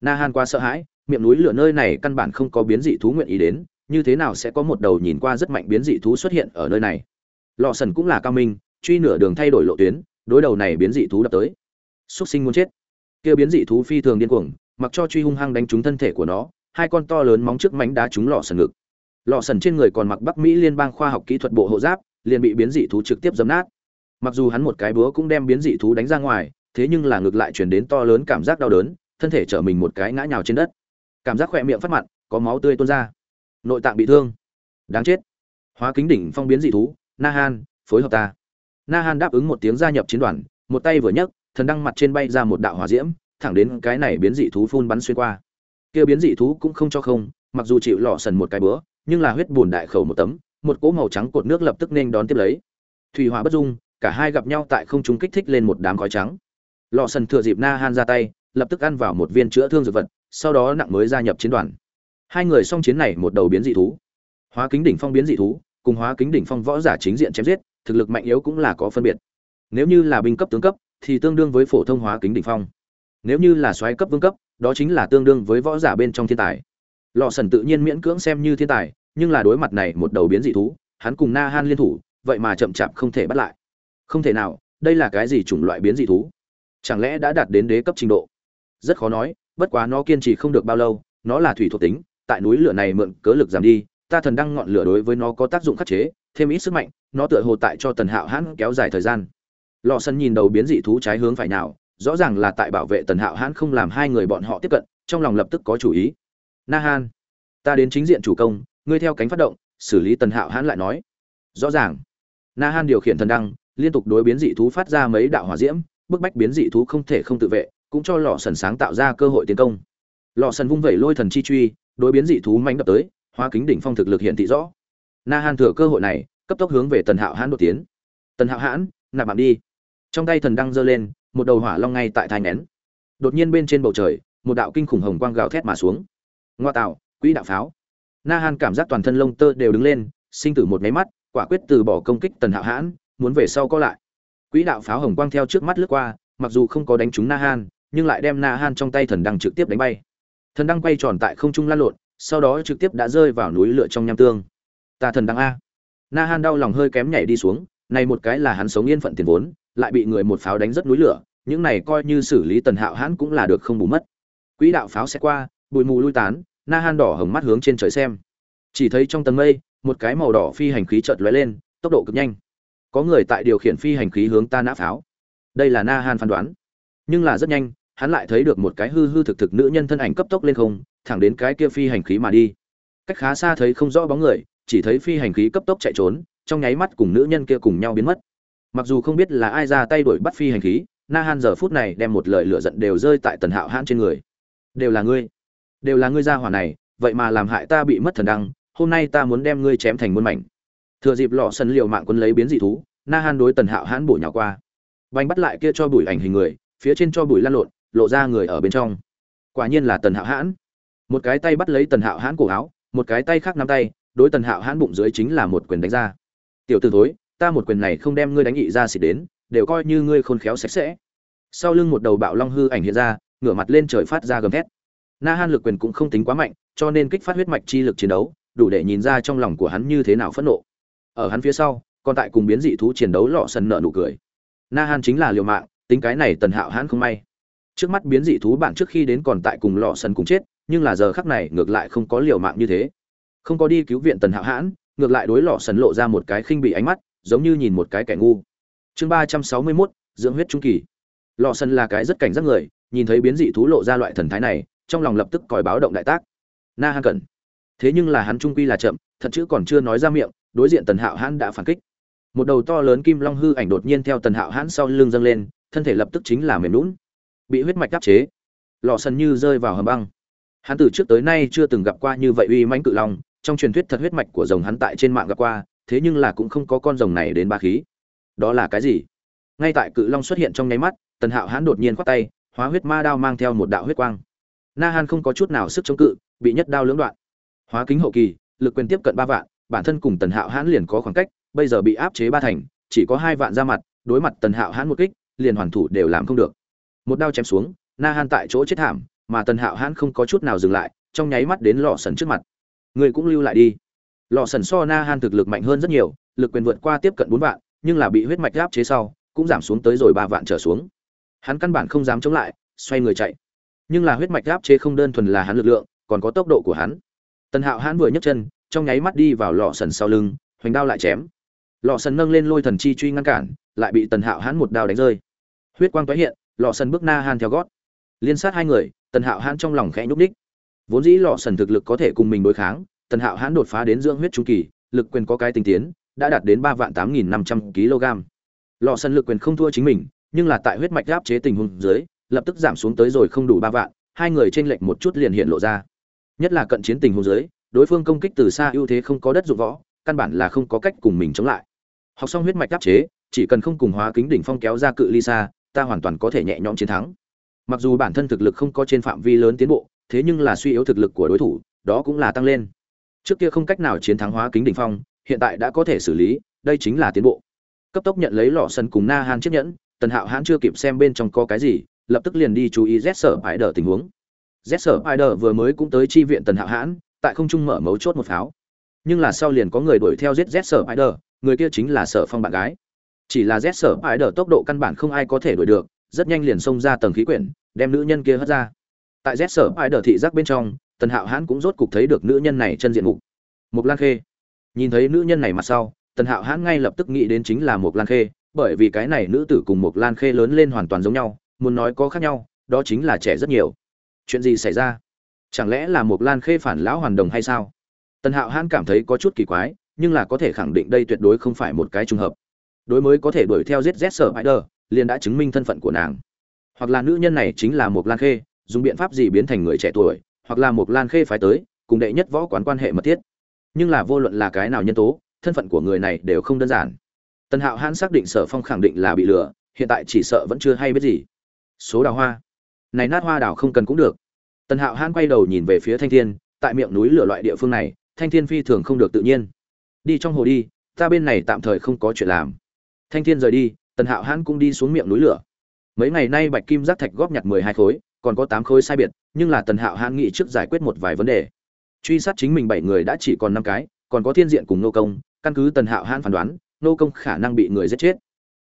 Na han qua sợ hãi, miệng núi lửa nơi này căn bản không có biến dị thú nguyện ý đến, như thế nào sẽ có một đầu nhìn qua rất mạnh biến dị thú xuất hiện ở nơi này? Lò sần cũng là cao minh truy nửa đường thay đổi lộ tuyến, đối đầu này biến dị thú đập tới. Xuất sinh muốn chết. Kia biến dị thú phi thường điên cuồng, mặc cho truy hung hăng đánh trúng thân thể của nó, hai con to lớn móng trước mánh đá trúng lò sần ngực. Lò sần trên người còn mặc bắc mỹ liên bang khoa học kỹ thuật bộ hộ giáp, liền bị biến dị thú trực tiếp dấm nát. Mặc dù hắn một cái búa cũng đem biến dị thú đánh ra ngoài, thế nhưng là ngược lại chuyển đến to lớn cảm giác đau đớn, thân thể trở mình một cái ngã nhào trên đất. Cảm giác khỏe miệng phát mặn, có máu tươi tuôn ra. Nội tạng bị thương. Đáng chết. Hóa kính đỉnh phong biến dị thú, na han, phối hợp ta na han đáp ứng một tiếng gia nhập chiến đoàn, một tay vừa nhấc, thần đăng mặt trên bay ra một đạo hỏa diễm, thẳng đến cái này biến dị thú phun bắn xuyên qua. Kia biến dị thú cũng không cho không, mặc dù chịu lọ sần một cái bữa, nhưng là huyết buồn đại khẩu một tấm, một cỗ màu trắng cột nước lập tức nên đón tiếp lấy. Thủy hỏa bất dung, cả hai gặp nhau tại không trung kích thích lên một đám khói trắng. Lọ sần thừa dịp na han ra tay, lập tức ăn vào một viên chữa thương dược vật, sau đó nặng mới gia nhập chiến đoàn. Hai người song chiến này một đầu biến dị thú. Hóa kính đỉnh phong biến dị thú, cùng hóa kính đỉnh phong võ giả chính diện chém giết thực lực mạnh yếu cũng là có phân biệt. Nếu như là binh cấp tướng cấp, thì tương đương với phổ thông hóa kính đỉnh phong. Nếu như là xoáy cấp vương cấp, đó chính là tương đương với võ giả bên trong thiên tài. Lọ sần tự nhiên miễn cưỡng xem như thiên tài, nhưng là đối mặt này một đầu biến dị thú, hắn cùng na han liên thủ, vậy mà chậm chạp không thể bắt lại. Không thể nào, đây là cái gì chủng loại biến dị thú? Chẳng lẽ đã đạt đến đế cấp trình độ? Rất khó nói, bất quá nó kiên trì không được bao lâu, nó là thủy thuộc tính, tại núi lửa này mượn cớ lực giảm đi, ta thần đăng ngọn lửa đối với nó có tác dụng khắc chế, thêm ít sức mạnh nó tựa hồ tại cho tần hạo hãn kéo dài thời gian. Lò sân nhìn đầu biến dị thú trái hướng phải nào, rõ ràng là tại bảo vệ tần hạo hãn không làm hai người bọn họ tiếp cận, trong lòng lập tức có chủ ý. Na han, ta đến chính diện chủ công, ngươi theo cánh phát động, xử lý tần hạo hãn lại nói. Rõ ràng. Na han điều khiển thần đăng, liên tục đối biến dị thú phát ra mấy đạo hỏa diễm, bức bách biến dị thú không thể không tự vệ, cũng cho lò sần sáng tạo ra cơ hội tiến công. Lò sần vung vẩy lôi thần chi truy, đối biến dị thú mánh đập tới hoa kính đỉnh phong thực lực hiện thị rõ. Na han thừa cơ hội này cấp tốc hướng về tần hạo hãn đột tiến. Tần hạo hãn, nạp mạng đi. Trong tay thần đăng giơ lên, một đầu hỏa long ngay tại thai nén. Đột nhiên bên trên bầu trời, một đạo kinh khủng hồng quang gào thét mà xuống. Ngoa tạo, quỹ đạo pháo. Na han cảm giác toàn thân lông tơ đều đứng lên, sinh tử một máy mắt, quả quyết từ bỏ công kích tần hạo hãn, muốn về sau có lại. Quỹ đạo pháo hồng quang theo trước mắt lướt qua, mặc dù không có đánh trúng na han, nhưng lại đem na han trong tay thần đăng trực tiếp đánh bay. Thần đăng quay tròn tại không trung lan lộn, sau đó trực tiếp đã rơi vào núi lửa trong nham tương. Ta thần đăng a na han đau lòng hơi kém nhảy đi xuống, này một cái là hắn sống yên phận tiền vốn, lại bị người một pháo đánh rất núi lửa, những này coi như xử lý tần hạo hãn cũng là được không bù mất. Quỹ đạo pháo sẽ qua, bụi mù lui tán na han đỏ hồng mắt hướng trên trời xem. Chỉ thấy trong tầng mây, một cái màu đỏ phi hành khí chợt lóe lên, tốc độ cực nhanh. Có người tại điều khiển phi hành khí hướng ta nã pháo. Đây là na han phán đoán. Nhưng là rất nhanh, hắn lại thấy được một cái hư hư thực thực nữ nhân thân ảnh cấp tốc lên không, thẳng đến cái kia phi hành khí mà đi. Cách khá xa thấy không rõ bóng người chỉ thấy phi hành khí cấp tốc chạy trốn, trong nháy mắt cùng nữ nhân kia cùng nhau biến mất. Mặc dù không biết là ai ra tay đuổi bắt phi hành khí, na han giờ phút này đem một lời lửa giận đều rơi tại tần hạo hãn trên người. Đều là ngươi, đều là ngươi ra hỏa này, vậy mà làm hại ta bị mất thần đăng, hôm nay ta muốn đem ngươi chém thành muôn mảnh. Thừa dịp lọ sân liều mạng quân lấy biến dị thú, na han đối tần hạo hãn bổ nhào qua. Bánh bắt lại kia cho bụi ảnh hình người, phía trên cho bụi lăn lộn, lộ ra người ở bên trong. Quả nhiên là tần hạo hãn. Một cái tay bắt lấy tần hạo hãn cổ áo, một cái tay khác nắm tay đối tần hạo hãn bụng dưới chính là một quyền đánh ra. Tiểu t ử thối, ta một quyền này không đem ngươi đánh nghị ra xịt đến, đều coi như ngươi khôn khéo sạch sẽ. Sau lưng một đầu bạo long hư ảnh hiện ra, ngửa mặt lên trời phát ra gầm thét. Na han lực quyền cũng không tính quá mạnh, cho nên kích phát huyết mạch chi lực chiến đấu, đủ để nhìn ra trong lòng của hắn như thế nào phẫn nộ. Ở hắn phía sau, còn tại cùng biến dị thú chiến đấu lọ sần nợ nụ cười. Na han chính là liều mạng, tính cái này tần hạo hãn không may. Trước mắt biến dị thú bạn trước khi đến còn tại cùng lọ sần cùng chết, nhưng là giờ khắc này ngược lại không có liều mạng như thế không có đi cứu viện tần hạo hãn, ngược lại đối lọ sần lộ ra một cái khinh bị ánh mắt, giống như nhìn một cái kẻ ngu. Chương ba trăm sáu mươi mốt, dưỡng huyết trung kỳ. Lọ sần là cái rất cảnh giác người, nhìn thấy biến dị thú lộ ra loại thần thái này, trong lòng lập tức còi báo động đại tác. Na han cẩn. Thế nhưng là hắn trung quy là chậm, thật chữ còn chưa nói ra miệng, đối diện tần hạo hãn đã phản kích. Một đầu to lớn kim long hư ảnh đột nhiên theo tần hạo hãn sau lưng dâng lên, thân thể lập tức chính là mềm lún bị huyết mạch đáp chế. Lò sần như rơi vào hầm băng. Hắn từ trước tới nay chưa từng gặp qua như vậy uy mãnh cự long trong truyền thuyết thật huyết mạch của rồng hắn tại trên mạng gặp qua, thế nhưng là cũng không có con rồng này đến ba khí. Đó là cái gì? Ngay tại cự long xuất hiện trong nháy mắt, tần hạo hắn đột nhiên khoát tay, hóa huyết ma đao mang theo một đạo huyết quang. Na han không có chút nào sức chống cự, bị nhất đao lưỡng đoạn. Hóa kính hậu kỳ, lực quyền tiếp cận ba vạn, bản thân cùng tần hạo hãn liền có khoảng cách, bây giờ bị áp chế ba thành, chỉ có hai vạn ra mặt, đối mặt tần hạo hãn một kích, liền hoàn thủ đều làm không được. Một đao chém xuống, na han tại chỗ chết thảm, mà tần hạo hãn không có chút nào dừng lại, trong nháy mắt đến lọ sần trước mặt người cũng lưu lại đi. Lò sần so na han thực lực mạnh hơn rất nhiều, lực quyền vượt qua tiếp cận bốn vạn, nhưng là bị huyết mạch áp chế sau, cũng giảm xuống tới rồi ba vạn trở xuống. Hắn căn bản không dám chống lại, xoay người chạy. Nhưng là huyết mạch áp chế không đơn thuần là hắn lực lượng, còn có tốc độ của hắn. Tần hạo hãn vừa nhấc chân, trong nháy mắt đi vào lò sần sau lưng, hoành đao lại chém. Lò sần nâng lên lôi thần chi truy ngăn cản, lại bị tần hạo hãn một đao đánh rơi. Huyết quang tái hiện lò sần bước na han theo gót. Liên sát hai người, tần hạo hãn trong lòng khẽ nhúc ních vốn dĩ lọ sần thực lực có thể cùng mình đối kháng, tần hạo hãn đột phá đến dưỡng huyết trung kỳ, lực quyền có cái tinh tiến, đã đạt đến ba vạn tám nghìn năm trăm kg. Lọ sần lực quyền không thua chính mình, nhưng là tại huyết mạch áp chế tình huống dưới, lập tức giảm xuống tới rồi không đủ ba vạn, hai người trên lệch một chút liền hiện lộ ra. Nhất là cận chiến tình huống dưới, đối phương công kích từ xa ưu thế không có đất dụng võ, căn bản là không có cách cùng mình chống lại. Học xong huyết mạch áp chế, chỉ cần không cùng hóa kính đỉnh phong kéo ra cự ly xa, ta hoàn toàn có thể nhẹ nhõm chiến thắng. Mặc dù bản thân thực lực không có trên phạm vi lớn tiến bộ thế nhưng là suy yếu thực lực của đối thủ, đó cũng là tăng lên. Trước kia không cách nào chiến thắng hóa kính đỉnh phong, hiện tại đã có thể xử lý, đây chính là tiến bộ. Cấp tốc nhận lấy lọ sân cùng na han chiếc nhẫn, tần hạo hãn chưa kịp xem bên trong có cái gì, lập tức liền đi chú ý z sở tình huống. Z sở vừa mới cũng tới chi viện tần hạo hãn, tại không trung mở mấu chốt một pháo. Nhưng là sau liền có người đuổi theo giết z sở người kia chính là sở phong bạn gái. Chỉ là z sở tốc độ căn bản không ai có thể đuổi được, rất nhanh liền xông ra tầng khí quyển, đem nữ nhân kia hất ra tại z sở ai đờ thị giác bên trong, tần hạo hãn cũng rốt cục thấy được nữ nhân này chân diện mục. Mục lan khê. Nhìn thấy nữ nhân này mặt sau, tần hạo hãn ngay lập tức nghĩ đến chính là mục lan khê, bởi vì cái này nữ tử cùng mục lan khê lớn lên hoàn toàn giống nhau, muốn nói có khác nhau, đó chính là trẻ rất nhiều. Chuyện gì xảy ra? Chẳng lẽ là mục lan khê phản lão hoàn đồng hay sao? Tần hạo hãn cảm thấy có chút kỳ quái, nhưng là có thể khẳng định đây tuyệt đối không phải một cái trùng hợp. Đối mới có thể đuổi theo giết z sở spider liền đã chứng minh thân phận của nàng. Hoặc là nữ nhân này chính là một lan khê dùng biện pháp gì biến thành người trẻ tuổi, hoặc là một lan khê phải tới, cùng đệ nhất võ quán quan hệ mật thiết. Nhưng là vô luận là cái nào nhân tố, thân phận của người này đều không đơn giản. Tần hạo hãn xác định sở phong khẳng định là bị lừa, hiện tại chỉ sợ vẫn chưa hay biết gì. Số đào hoa. Này nát hoa đào không cần cũng được. Tần hạo hãn quay đầu nhìn về phía thanh thiên, tại miệng núi lửa loại địa phương này, thanh thiên phi thường không được tự nhiên. Đi trong hồ đi, ta bên này tạm thời không có chuyện làm. Thanh thiên rời đi, tần hạo hãn cũng đi xuống miệng núi lửa. Mấy ngày nay bạch kim giác thạch góp nhặt mười hai khối còn có tám khối sai biệt, nhưng là tần hạo hãn nghị trước giải quyết một vài vấn đề. Truy sát chính mình bảy người đã chỉ còn năm cái, còn có thiên diện cùng nô công, căn cứ tần hạo hãn phán đoán, nô công khả năng bị người giết chết.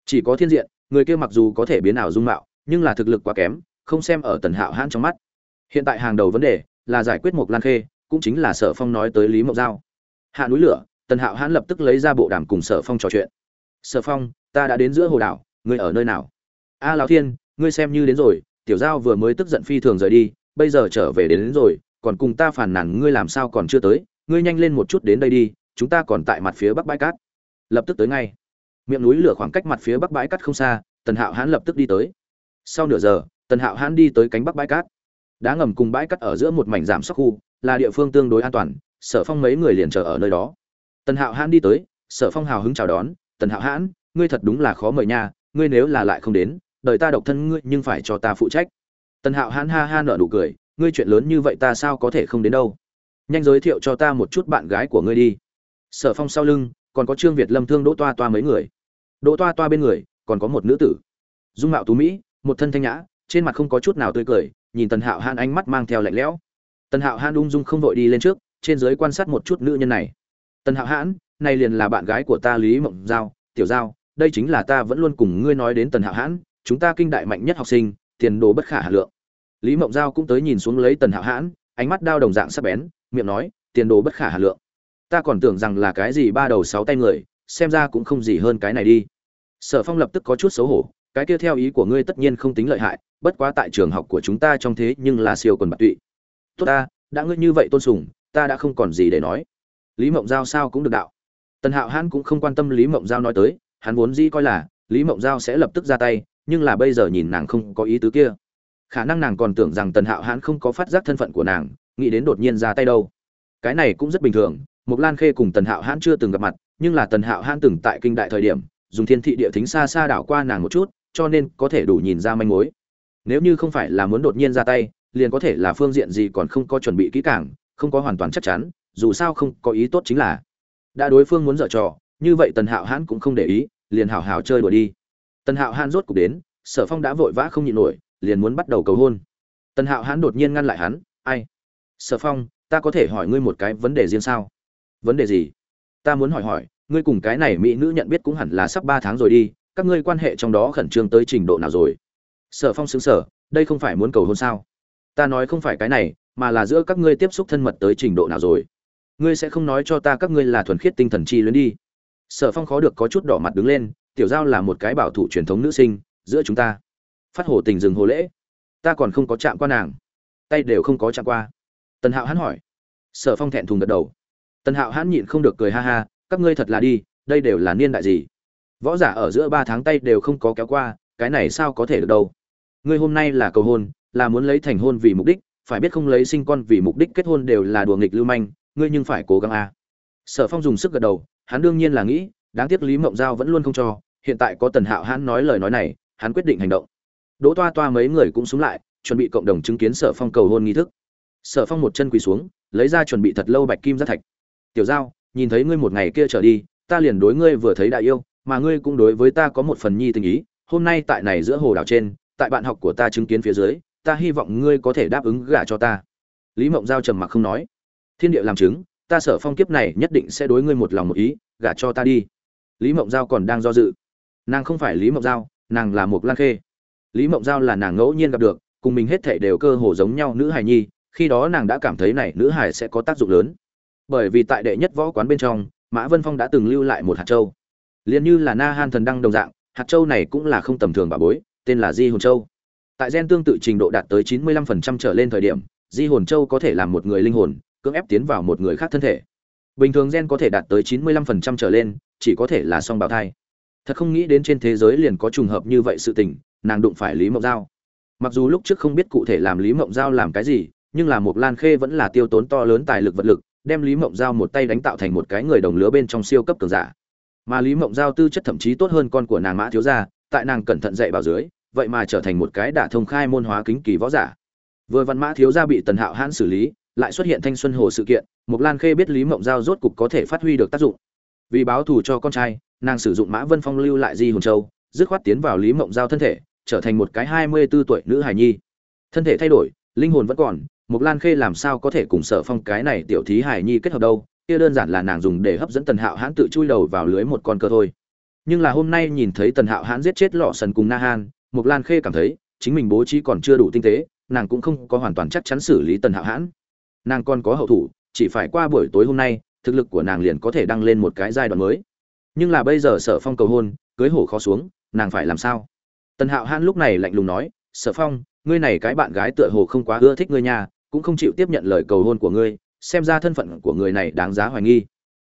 Chỉ có thiên diện, người kia mặc dù có thể biến ảo dung mạo, nhưng là thực lực quá kém, không xem ở tần hạo hãn trong mắt. Hiện tại hàng đầu vấn đề là giải quyết một lan khê, cũng chính là sở phong nói tới lý mộng giao. Hạ núi lửa, tần hạo hãn lập tức lấy ra bộ đàm cùng sở phong trò chuyện. Sở phong, ta đã đến giữa hồ đảo, ngươi ở nơi nào? A lão thiên, ngươi xem như đến rồi tiểu giao vừa mới tức giận phi thường rời đi bây giờ trở về đến, đến rồi còn cùng ta phàn nàn ngươi làm sao còn chưa tới ngươi nhanh lên một chút đến đây đi chúng ta còn tại mặt phía bắc bãi cát. Lập tức tới ngay. Miệng núi lửa khoảng cách mặt phía bắc bãi cát không xa tần hạo hãn lập tức đi tới. Sau nửa giờ tần hạo hãn đi tới cánh bắc bãi cát. Đá ngầm cùng bãi cát ở giữa một mảnh giảm sắc khu là địa phương tương đối an toàn sở phong mấy người liền chờ ở nơi đó. Tần hạo hãn đi tới sở phong hào hứng chào đón tần hạo hãn ngươi thật đúng là khó mời nha ngươi nếu là lại không đến đời ta độc thân ngươi nhưng phải cho ta phụ trách. Tần hạo hãn ha ha nợ nụ cười, ngươi chuyện lớn như vậy ta sao có thể không đến đâu? Nhanh giới thiệu cho ta một chút bạn gái của ngươi đi. Sở phong sau lưng, còn có trương việt lâm thương đỗ toa toa mấy người. Đỗ toa toa bên người, còn có một nữ tử. Dung mạo tú mỹ, một thân thanh nhã, trên mặt không có chút nào tươi cười, nhìn tần hạo hãn ánh mắt mang theo lạnh lẽo. Tần hạo hãn ung dung không vội đi lên trước, trên dưới quan sát một chút nữ nhân này. Tần hạo hãn, này liền là bạn gái của ta lý mộng giao, tiểu giao, đây chính là ta vẫn luôn cùng ngươi nói đến tần hạo hãn chúng ta kinh đại mạnh nhất học sinh, tiền đồ bất khả hà lượng. Lý mộng giao cũng tới nhìn xuống lấy tần hạo hãn, ánh mắt đao đồng dạng sắc bén, miệng nói, tiền đồ bất khả hà lượng. Ta còn tưởng rằng là cái gì ba đầu sáu tay người, xem ra cũng không gì hơn cái này đi. Sở phong lập tức có chút xấu hổ, cái kia theo ý của ngươi tất nhiên không tính lợi hại, bất quá tại trường học của chúng ta trong thế nhưng là siêu quần bạc tụy. Tốt ta, đã ngươi như vậy tôn sùng, ta đã không còn gì để nói. Lý mộng giao sao cũng được đạo. Tần hạo hãn cũng không quan tâm lý mộng giao nói tới, hắn vốn dĩ coi là, lý mộng giao sẽ lập tức ra tay nhưng là bây giờ nhìn nàng không có ý tứ kia. Khả năng nàng còn tưởng rằng tần hạo hãn không có phát giác thân phận của nàng, nghĩ đến đột nhiên ra tay đâu. Cái này cũng rất bình thường mục lan khê cùng tần hạo hãn chưa từng gặp mặt, nhưng là tần hạo hãn từng tại kinh đại thời điểm, dùng thiên thị địa thính xa xa đảo qua nàng một chút, cho nên có thể đủ nhìn ra manh mối. Nếu như không phải là muốn đột nhiên ra tay, liền có thể là phương diện gì còn không có chuẩn bị kỹ càng, không có hoàn toàn chắc chắn, dù sao không có ý tốt chính là. Đã đối phương muốn dở trò, như vậy tần hạo hãn cũng không để ý, liền hào hào chơi đùa đi tần hạo hãn rốt cục đến, sở phong đã vội vã không nhịn nổi, liền muốn bắt đầu cầu hôn. Tần hạo hãn đột nhiên ngăn lại hắn, ai? Sở phong, ta có thể hỏi ngươi một cái vấn đề riêng sao? Vấn đề gì? Ta muốn hỏi hỏi, ngươi cùng cái này mỹ nữ nhận biết cũng hẳn là sắp ba tháng rồi đi, các ngươi quan hệ trong đó khẩn trương tới trình độ nào rồi? Sở phong xứng sở đây không phải muốn cầu hôn sao? Ta nói không phải cái này, mà là giữa các ngươi tiếp xúc thân mật tới trình độ nào rồi? Ngươi sẽ không nói cho ta các ngươi là thuần khiết tinh thần chi luyến đi. Sở phong khó được có chút đỏ mặt đứng lên tiểu giao là một cái bảo thủ truyền thống nữ sinh, giữa chúng ta. Phát hồ tình dừng hồ lễ. Ta còn không có chạm qua nàng. Tay đều không có chạm qua. Tần hạo hắn hỏi. Sở phong thẹn thùng gật đầu. Tần hạo hắn nhịn không được cười ha ha, các ngươi thật là đi, đây đều là niên đại gì? Võ giả ở giữa ba tháng tay đều không có kéo qua, cái này sao có thể được đâu? Ngươi hôm nay là cầu hôn, là muốn lấy thành hôn vì mục đích, phải biết không lấy sinh con vì mục đích kết hôn đều là đùa nghịch lưu manh, ngươi nhưng phải cố gắng a à. sở phong dùng sức gật đầu, hắn đương nhiên là nghĩ đáng tiếc lý mộng giao vẫn luôn không cho, hiện tại có tần hạo hắn nói lời nói này, hắn quyết định hành động. Đỗ toa toa mấy người cũng xuống lại, chuẩn bị cộng đồng chứng kiến sở phong cầu hôn nghi thức. Sở phong một chân quỳ xuống, lấy ra chuẩn bị thật lâu bạch kim giác thạch. Tiểu giao, nhìn thấy ngươi một ngày kia trở đi, ta liền đối ngươi vừa thấy đại yêu, mà ngươi cũng đối với ta có một phần nhi tình ý, hôm nay tại này giữa hồ đảo trên, tại bạn học của ta chứng kiến phía dưới, ta hy vọng ngươi có thể đáp ứng gả cho ta. Lý mộng giao trầm mặc không nói. Thiên địa làm chứng, ta sở phong kiếp này nhất định sẽ đối ngươi một lòng một ý, gả cho ta đi lý mộng giao còn đang do dự. Nàng không phải lý mộng giao, nàng là một lan khê. Lý mộng giao là nàng ngẫu nhiên gặp được, cùng mình hết thảy đều cơ hồ giống nhau nữ hài nhi, khi đó nàng đã cảm thấy này nữ hài sẽ có tác dụng lớn. Bởi vì tại đệ nhất võ quán bên trong, mã vân phong đã từng lưu lại một hạt châu. Liền như là na han thần đăng đồng dạng, hạt châu này cũng là không tầm thường bà bối, tên là di hồn châu. Tại gen tương tự trình độ đạt tới chín mươi lăm phần trăm trở lên thời điểm, di hồn châu có thể làm một người linh hồn, cưỡng ép tiến vào một người khác thân thể. Bình thường gen có thể đạt tới chín mươi lăm phần trăm trở lên chỉ có thể là song bào thai. Thật không nghĩ đến trên thế giới liền có trùng hợp như vậy sự tình, nàng đụng phải lý mộng giao. Mặc dù lúc trước không biết cụ thể làm lý mộng giao làm cái gì, nhưng là một lan khê vẫn là tiêu tốn to lớn tài lực vật lực, đem lý mộng giao một tay đánh tạo thành một cái người đồng lứa bên trong siêu cấp cường giả. Mà lý mộng giao tư chất thậm chí tốt hơn con của nàng mã thiếu gia, tại nàng cẩn thận dạy bảo dưới, vậy mà trở thành một cái đả thông khai môn hóa kính kỳ võ giả. Vừa văn mã thiếu gia bị tần hạo hãn xử lý, lại xuất hiện thanh xuân hồ sự kiện mục lan khê biết lý mộng giao rốt cục có thể phát huy được tác dụng vì báo thù cho con trai, nàng sử dụng mã vân phong lưu lại di hồn châu, dứt khoát tiến vào lý mộng giao thân thể, trở thành một cái hai mươi b ố tuổi nữ hài nhi. Thân thể thay đổi, linh hồn vẫn còn mục lan khê làm sao có thể cùng sở phong cái này tiểu thí hài nhi kết hợp đâu, kia đơn giản là nàng dùng để hấp dẫn tần hạo hãn tự chui đầu vào lưới một con cơ thôi. Nhưng là hôm nay nhìn thấy tần hạo hãn giết chết lọ sần cùng na han mục lan khê cảm thấy, chính mình bố trí còn chưa đủ tinh tế, nàng cũng không có hoàn toàn chắc chắn xử lý tần hạo hãn. Nàng còn có hậu thủ, chỉ phải qua buổi tối hôm nay thực lực của nàng liền có thể đăng lên một cái giai đoạn mới nhưng là bây giờ sở phong cầu hôn cưới hổ khó xuống nàng phải làm sao tần hạo hãn lúc này lạnh lùng nói sở phong ngươi này cái bạn gái tựa hồ không quá ưa thích ngươi nhà cũng không chịu tiếp nhận lời cầu hôn của ngươi xem ra thân phận của người này đáng giá hoài nghi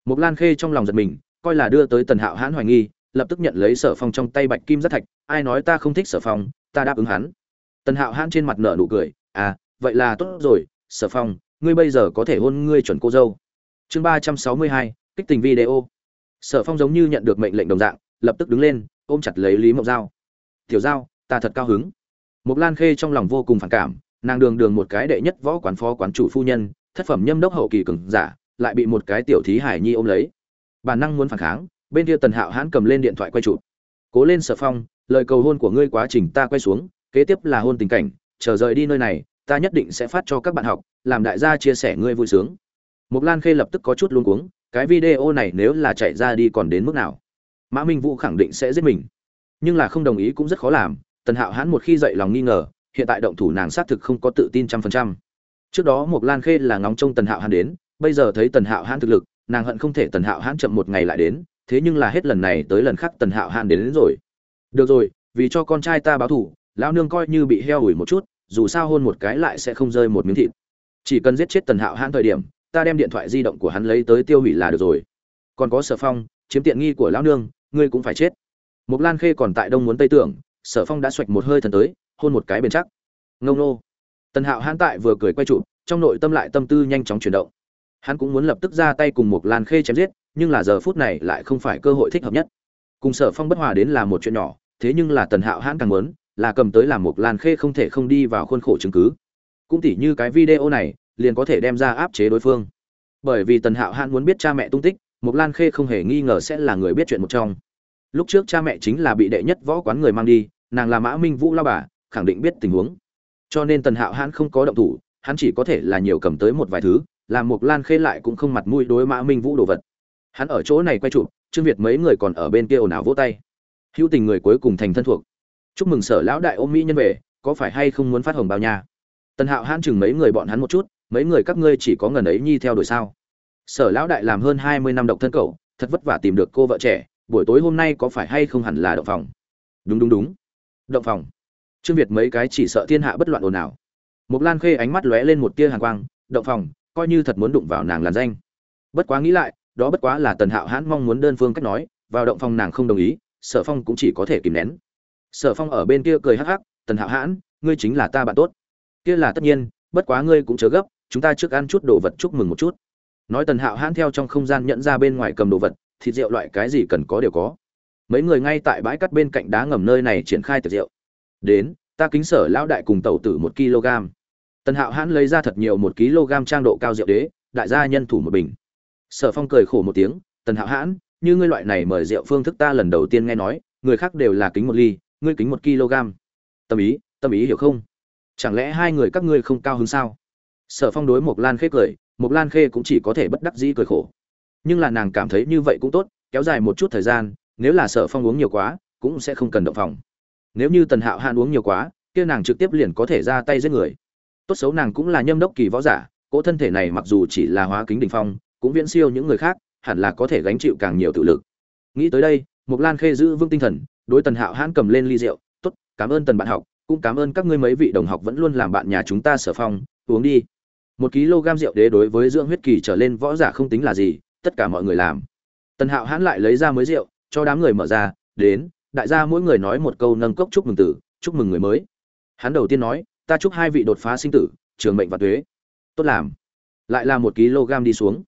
Mục Lan Khê trong lòng giật mình, coi là đưa tới Tần Hạo Hãn hoài nghi, lập tức nhận lấy Sở Phong trong tay bạch kim rất thạch, ai nói ta không thích Sở Phong, ta đáp ứng hắn. Tần Hạo Hãn trên mặt nở nụ cười, à, vậy là tốt rồi, Sở Phong, ngươi bây giờ có thể hôn ngươi chuẩn cô dâu. Chương ba trăm sáu mươi hai, kích tình video. Sở Phong giống như nhận được mệnh lệnh đồng dạng, lập tức đứng lên, ôm chặt lấy Lý Mộng Giao. "Tiểu Giao, ta thật cao hứng." Mộc Lan Khê trong lòng vô cùng phản cảm, nàng đường đường một cái đệ nhất võ quán phó quán chủ phu nhân, thất phẩm nhâm đốc hậu kỳ cường giả, lại bị một cái tiểu thí hải nhi ôm lấy bản năng muốn phản kháng bên kia tần hạo hãn cầm lên điện thoại quay chụp cố lên sở phong lời cầu hôn của ngươi quá trình ta quay xuống kế tiếp là hôn tình cảnh chờ rời đi nơi này ta nhất định sẽ phát cho các bạn học làm đại gia chia sẻ ngươi vui sướng Mộc lan khê lập tức có chút luống cuống cái video này nếu là chạy ra đi còn đến mức nào? Mã minh vũ khẳng định sẽ giết mình. Nhưng là không đồng ý cũng rất khó làm tần hạo hãn một khi dậy lòng nghi ngờ hiện tại động thủ nàng xác thực không có tự tin trăm phần trăm. Trước đó Mộc lan khê là ngóng trông tần hạo hãn đến bây giờ thấy tần hạo hãn thực lực nàng hận không thể tần hạo hãn chậm một ngày lại đến thế nhưng là hết lần này tới lần khác tần hạo hãn đến, đến rồi. Được rồi vì cho con trai ta báo thủ lão nương coi như bị heo ủi một chút dù sao hôn một cái lại sẽ không rơi một miếng thịt. Chỉ cần giết chết tần hạo hãn thời điểm ta đem điện thoại di động của hắn lấy tới tiêu hủy là được rồi. Còn có sở phong, chiếm tiện nghi của lão nương, ngươi cũng phải chết. Mục lan khê còn tại đông muốn tây tưởng, sở phong đã xoạch một hơi thần tới, hôn một cái bền chắc. Ngâu nô. Tần hạo hãn tại vừa cười quay trụ, trong nội tâm lại tâm tư nhanh chóng chuyển động. Hắn cũng muốn lập tức ra tay cùng Mục lan khê chém giết, nhưng là giờ phút này lại không phải cơ hội thích hợp nhất. Cùng sở phong bất hòa đến là một chuyện nhỏ, thế nhưng là tần hạo hãn càng muốn, là cầm tới làm Mục lan khê không thể không đi vào khuôn khổ chứng cứ. Cũng tỉ như cái video này liền có thể đem ra áp chế đối phương bởi vì tần hạo hãn muốn biết cha mẹ tung tích mục lan khê không hề nghi ngờ sẽ là người biết chuyện một trong lúc trước cha mẹ chính là bị đệ nhất võ quán người mang đi nàng là mã minh vũ lao bà khẳng định biết tình huống cho nên tần hạo hãn không có động thủ hắn chỉ có thể là nhiều cầm tới một vài thứ làm Mộc Lan Khê lại cũng không mặt mũi đối Mã Minh Vũ đồ vật. Hắn ở chỗ này quay chụp, Trương Việt mấy người còn ở bên kia ồn ào vỗ tay. Hữu Tình người cuối cùng thành thân thuộc. Chúc mừng Sở lão đại ôm mỹ nhân về, có phải hay không muốn phát hồng bao nha? Tần Hạo hãn chừng mấy người bọn hắn một chút, mấy người các ngươi chỉ có ngần ấy nhi theo đuổi sao? Sở lão đại làm hơn 20 năm độc thân cậu, thật vất vả tìm được cô vợ trẻ, buổi tối hôm nay có phải hay không hẳn là động phòng? Đúng đúng đúng. Động phòng. Trương Việt mấy cái chỉ sợ thiên hạ bất loạn ồn ào. mục Lan Khê ánh mắt lóe lên một tia hàn quang, động phòng, coi như thật muốn đụng vào nàng làn danh bất quá nghĩ lại đó bất quá là tần hạo hãn mong muốn đơn phương cách nói vào động phòng nàng không đồng ý sở phong cũng chỉ có thể kìm nén sở phong ở bên kia cười hắc hắc tần hạo hãn ngươi chính là ta bạn tốt kia là tất nhiên bất quá ngươi cũng chớ gấp chúng ta trước ăn chút đồ vật chúc mừng một chút. Nói tần hạo hãn theo trong không gian nhận ra bên ngoài cầm đồ vật, thịt rượu loại cái gì cần có đều có. Mấy người ngay tại bãi cắt bên cạnh đá ngầm nơi này triển khai tiệc rượu. Đến, ta kính sở lão đại cùng tẩu tử một kg. Tần hạo hãn lấy ra thật nhiều một kg trang độ cao rượu đế, đại gia nhân thủ một bình. Sở phong cười khổ một tiếng, tần hạo hãn, như ngươi loại này mời rượu phương thức ta lần đầu tiên nghe nói, người khác đều là kính một ly, ngươi kính một kg. Tâm ý tâm ý hiểu không? Chẳng lẽ hai người các ngươi không cao hứng sao? Sở phong đối một lan khê cười một lan khê cũng chỉ có thể bất đắc dĩ cười khổ. Nhưng là nàng cảm thấy như vậy cũng tốt, kéo dài một chút thời gian, nếu là sở phong uống nhiều quá, cũng sẽ không cần động phòng. Nếu như tần hạo hạn uống nhiều quá, kia nàng trực tiếp liền có thể ra tay giết người. Tốt xấu nàng cũng là nhâm đốc kỳ võ giả, cỗ thân thể này mặc dù chỉ là hóa kính đỉnh phong, cũng viễn siêu những người khác, hẳn là có thể gánh chịu càng nhiều tự lực. Nghĩ tới đây mục lan khê giữ vững tinh thần, đối tần hạo hãn cầm lên ly rượu, tốt, cảm ơn tần bạn học, cũng cảm ơn các ngươi mấy vị đồng học vẫn luôn làm bạn nhà chúng ta sở phong, uống đi một kg rượu đế đối với dưỡng huyết kỳ trở lên võ giả không tính là gì, tất cả mọi người làm. Tần hạo hãn lại lấy ra mới rượu, cho đám người mở ra, đến, đại gia mỗi người nói một câu nâng cốc chúc mừng tử, chúc mừng người mới. Hắn đầu tiên nói, ta chúc hai vị đột phá sinh tử, trường mệnh và thuế tốt làm. Lại là một kg đi xuống.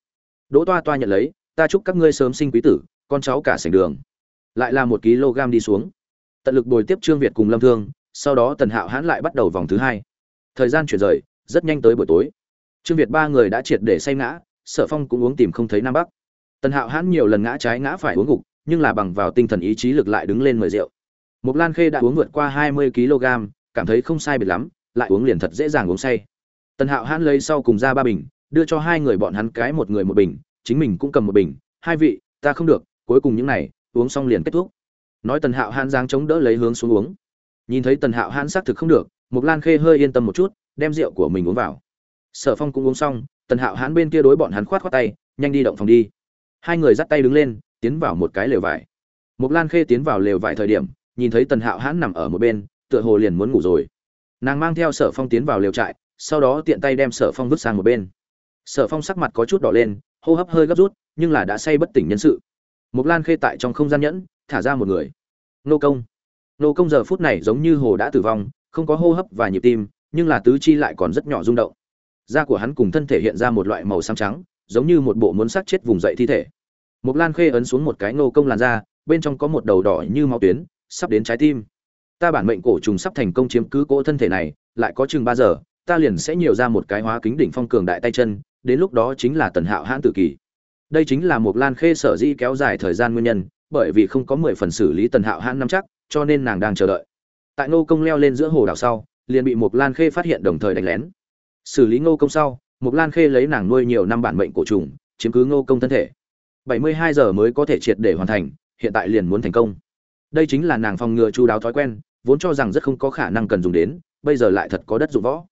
Đỗ toa toa nhận lấy, ta chúc các ngươi sớm sinh quý tử, con cháu cả sảnh đường. Lại là một kg đi xuống. Tận lực bồi tiếp trương việt cùng lâm thương, sau đó tần hạo hãn lại bắt đầu vòng thứ hai. Thời gian chuyển rời, rất nhanh tới buổi tối trương việt ba người đã triệt để say ngã, sở phong cũng uống tìm không thấy nam bắc. Tần hạo hãn nhiều lần ngã trái ngã phải uống gục nhưng là bằng vào tinh thần ý chí lực lại đứng lên mời rượu. Mục lan khê đã uống vượt qua hai mươi kg, cảm thấy không sai biệt lắm, lại uống liền thật dễ dàng uống say. Tần hạo hãn lấy sau cùng ra ba bình, đưa cho hai người bọn hắn cái một người một bình, chính mình cũng cầm một bình. Hai vị, ta không được, cuối cùng những này, uống xong liền kết thúc. Nói tần hạo hãn giang chống đỡ lấy hướng xuống uống. Nhìn thấy tần hạo hãn xác thực không được mục lan khê hơi yên tâm một chút, đem rượu của mình uống vào sở phong cũng uống xong, tần hạo hãn bên kia đối bọn hắn khoát khoát tay, nhanh đi động phòng đi. Hai người dắt tay đứng lên, tiến vào một cái lều vải. Mục lan khê tiến vào lều vải thời điểm, nhìn thấy tần hạo hãn nằm ở một bên, tựa hồ liền muốn ngủ rồi. Nàng mang theo sở phong tiến vào lều trại, sau đó tiện tay đem sở phong vứt sang một bên. Sở phong sắc mặt có chút đỏ lên, hô hấp hơi gấp rút, nhưng là đã say bất tỉnh nhân sự. Mục lan khê tại trong không gian nhẫn, thả ra một người. Nô công. Nô công giờ phút này giống như hồ đã tử vong, không có hô hấp và nhịp tim, nhưng là tứ chi lại còn rất nhỏ rung động da của hắn cùng thân thể hiện ra một loại màu xám trắng, giống như một bộ muốn xác chết vùng dậy thi thể. Mục lan khê ấn xuống một cái nô công làn da, bên trong có một đầu đỏ như máu tuyến, sắp đến trái tim. Ta bản mệnh cổ trùng sắp thành công chiếm cứ cỗ thân thể này, lại có chừng ba giờ, ta liền sẽ nhiều ra một cái hóa kính đỉnh phong cường đại tay chân, đến lúc đó chính là tần hạo hãn tử kỳ. Đây chính là một lan khê sở dĩ kéo dài thời gian nguyên nhân, bởi vì không có mười phần xử lý tần hạo hãn nắm chắc, cho nên nàng đang chờ đợi. Tại nô công leo lên giữa hồ đảo sau, liền bị một lan khê phát hiện đồng thời đánh lén xử lý ngô công sau Mục lan khê lấy nàng nuôi nhiều năm bản mệnh cổ trùng, chiếm cứ ngô công thân thể. Bảy mươi hai giờ mới có thể triệt để hoàn thành, hiện tại liền muốn thành công. Đây chính là nàng phòng ngừa chu đáo thói quen, vốn cho rằng rất không có khả năng cần dùng đến, bây giờ lại thật có đất dụng võ.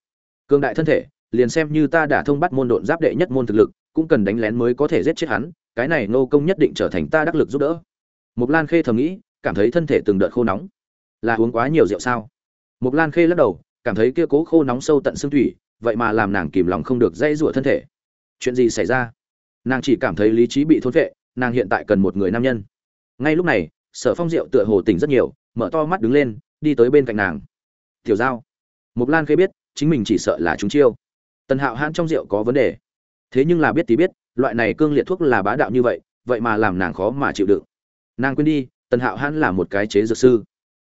Cương đại thân thể, liền xem như ta đã thông bắt môn độn giáp đệ nhất môn thực lực, cũng cần đánh lén mới có thể giết chết hắn, cái này Ngô công nhất định trở thành ta đắc lực giúp đỡ. Mục lan khê thầm nghĩ, cảm thấy thân thể từng đợt khô nóng. Là uống quá nhiều rượu sao? Mục lan khê lắc đầu, cảm thấy kia cố khô nóng sâu tận xương thủy vậy mà làm nàng kìm lòng không được dây rủa thân thể. Chuyện gì xảy ra? Nàng chỉ cảm thấy lý trí bị thôn vệ nàng hiện tại cần một người nam nhân. Ngay lúc này, sở phong rượu tựa hồ tỉnh rất nhiều, mở to mắt đứng lên, đi tới bên cạnh nàng. Tiểu giao. Mục lan khê biết, chính mình chỉ sợ là chúng chiêu. Tần hạo hãn trong rượu có vấn đề. Thế nhưng là biết tí biết, loại này cương liệt thuốc là bá đạo như vậy vậy mà làm nàng khó mà chịu đựng. Nàng quên đi, tần hạo hãn là một cái chế dược sư.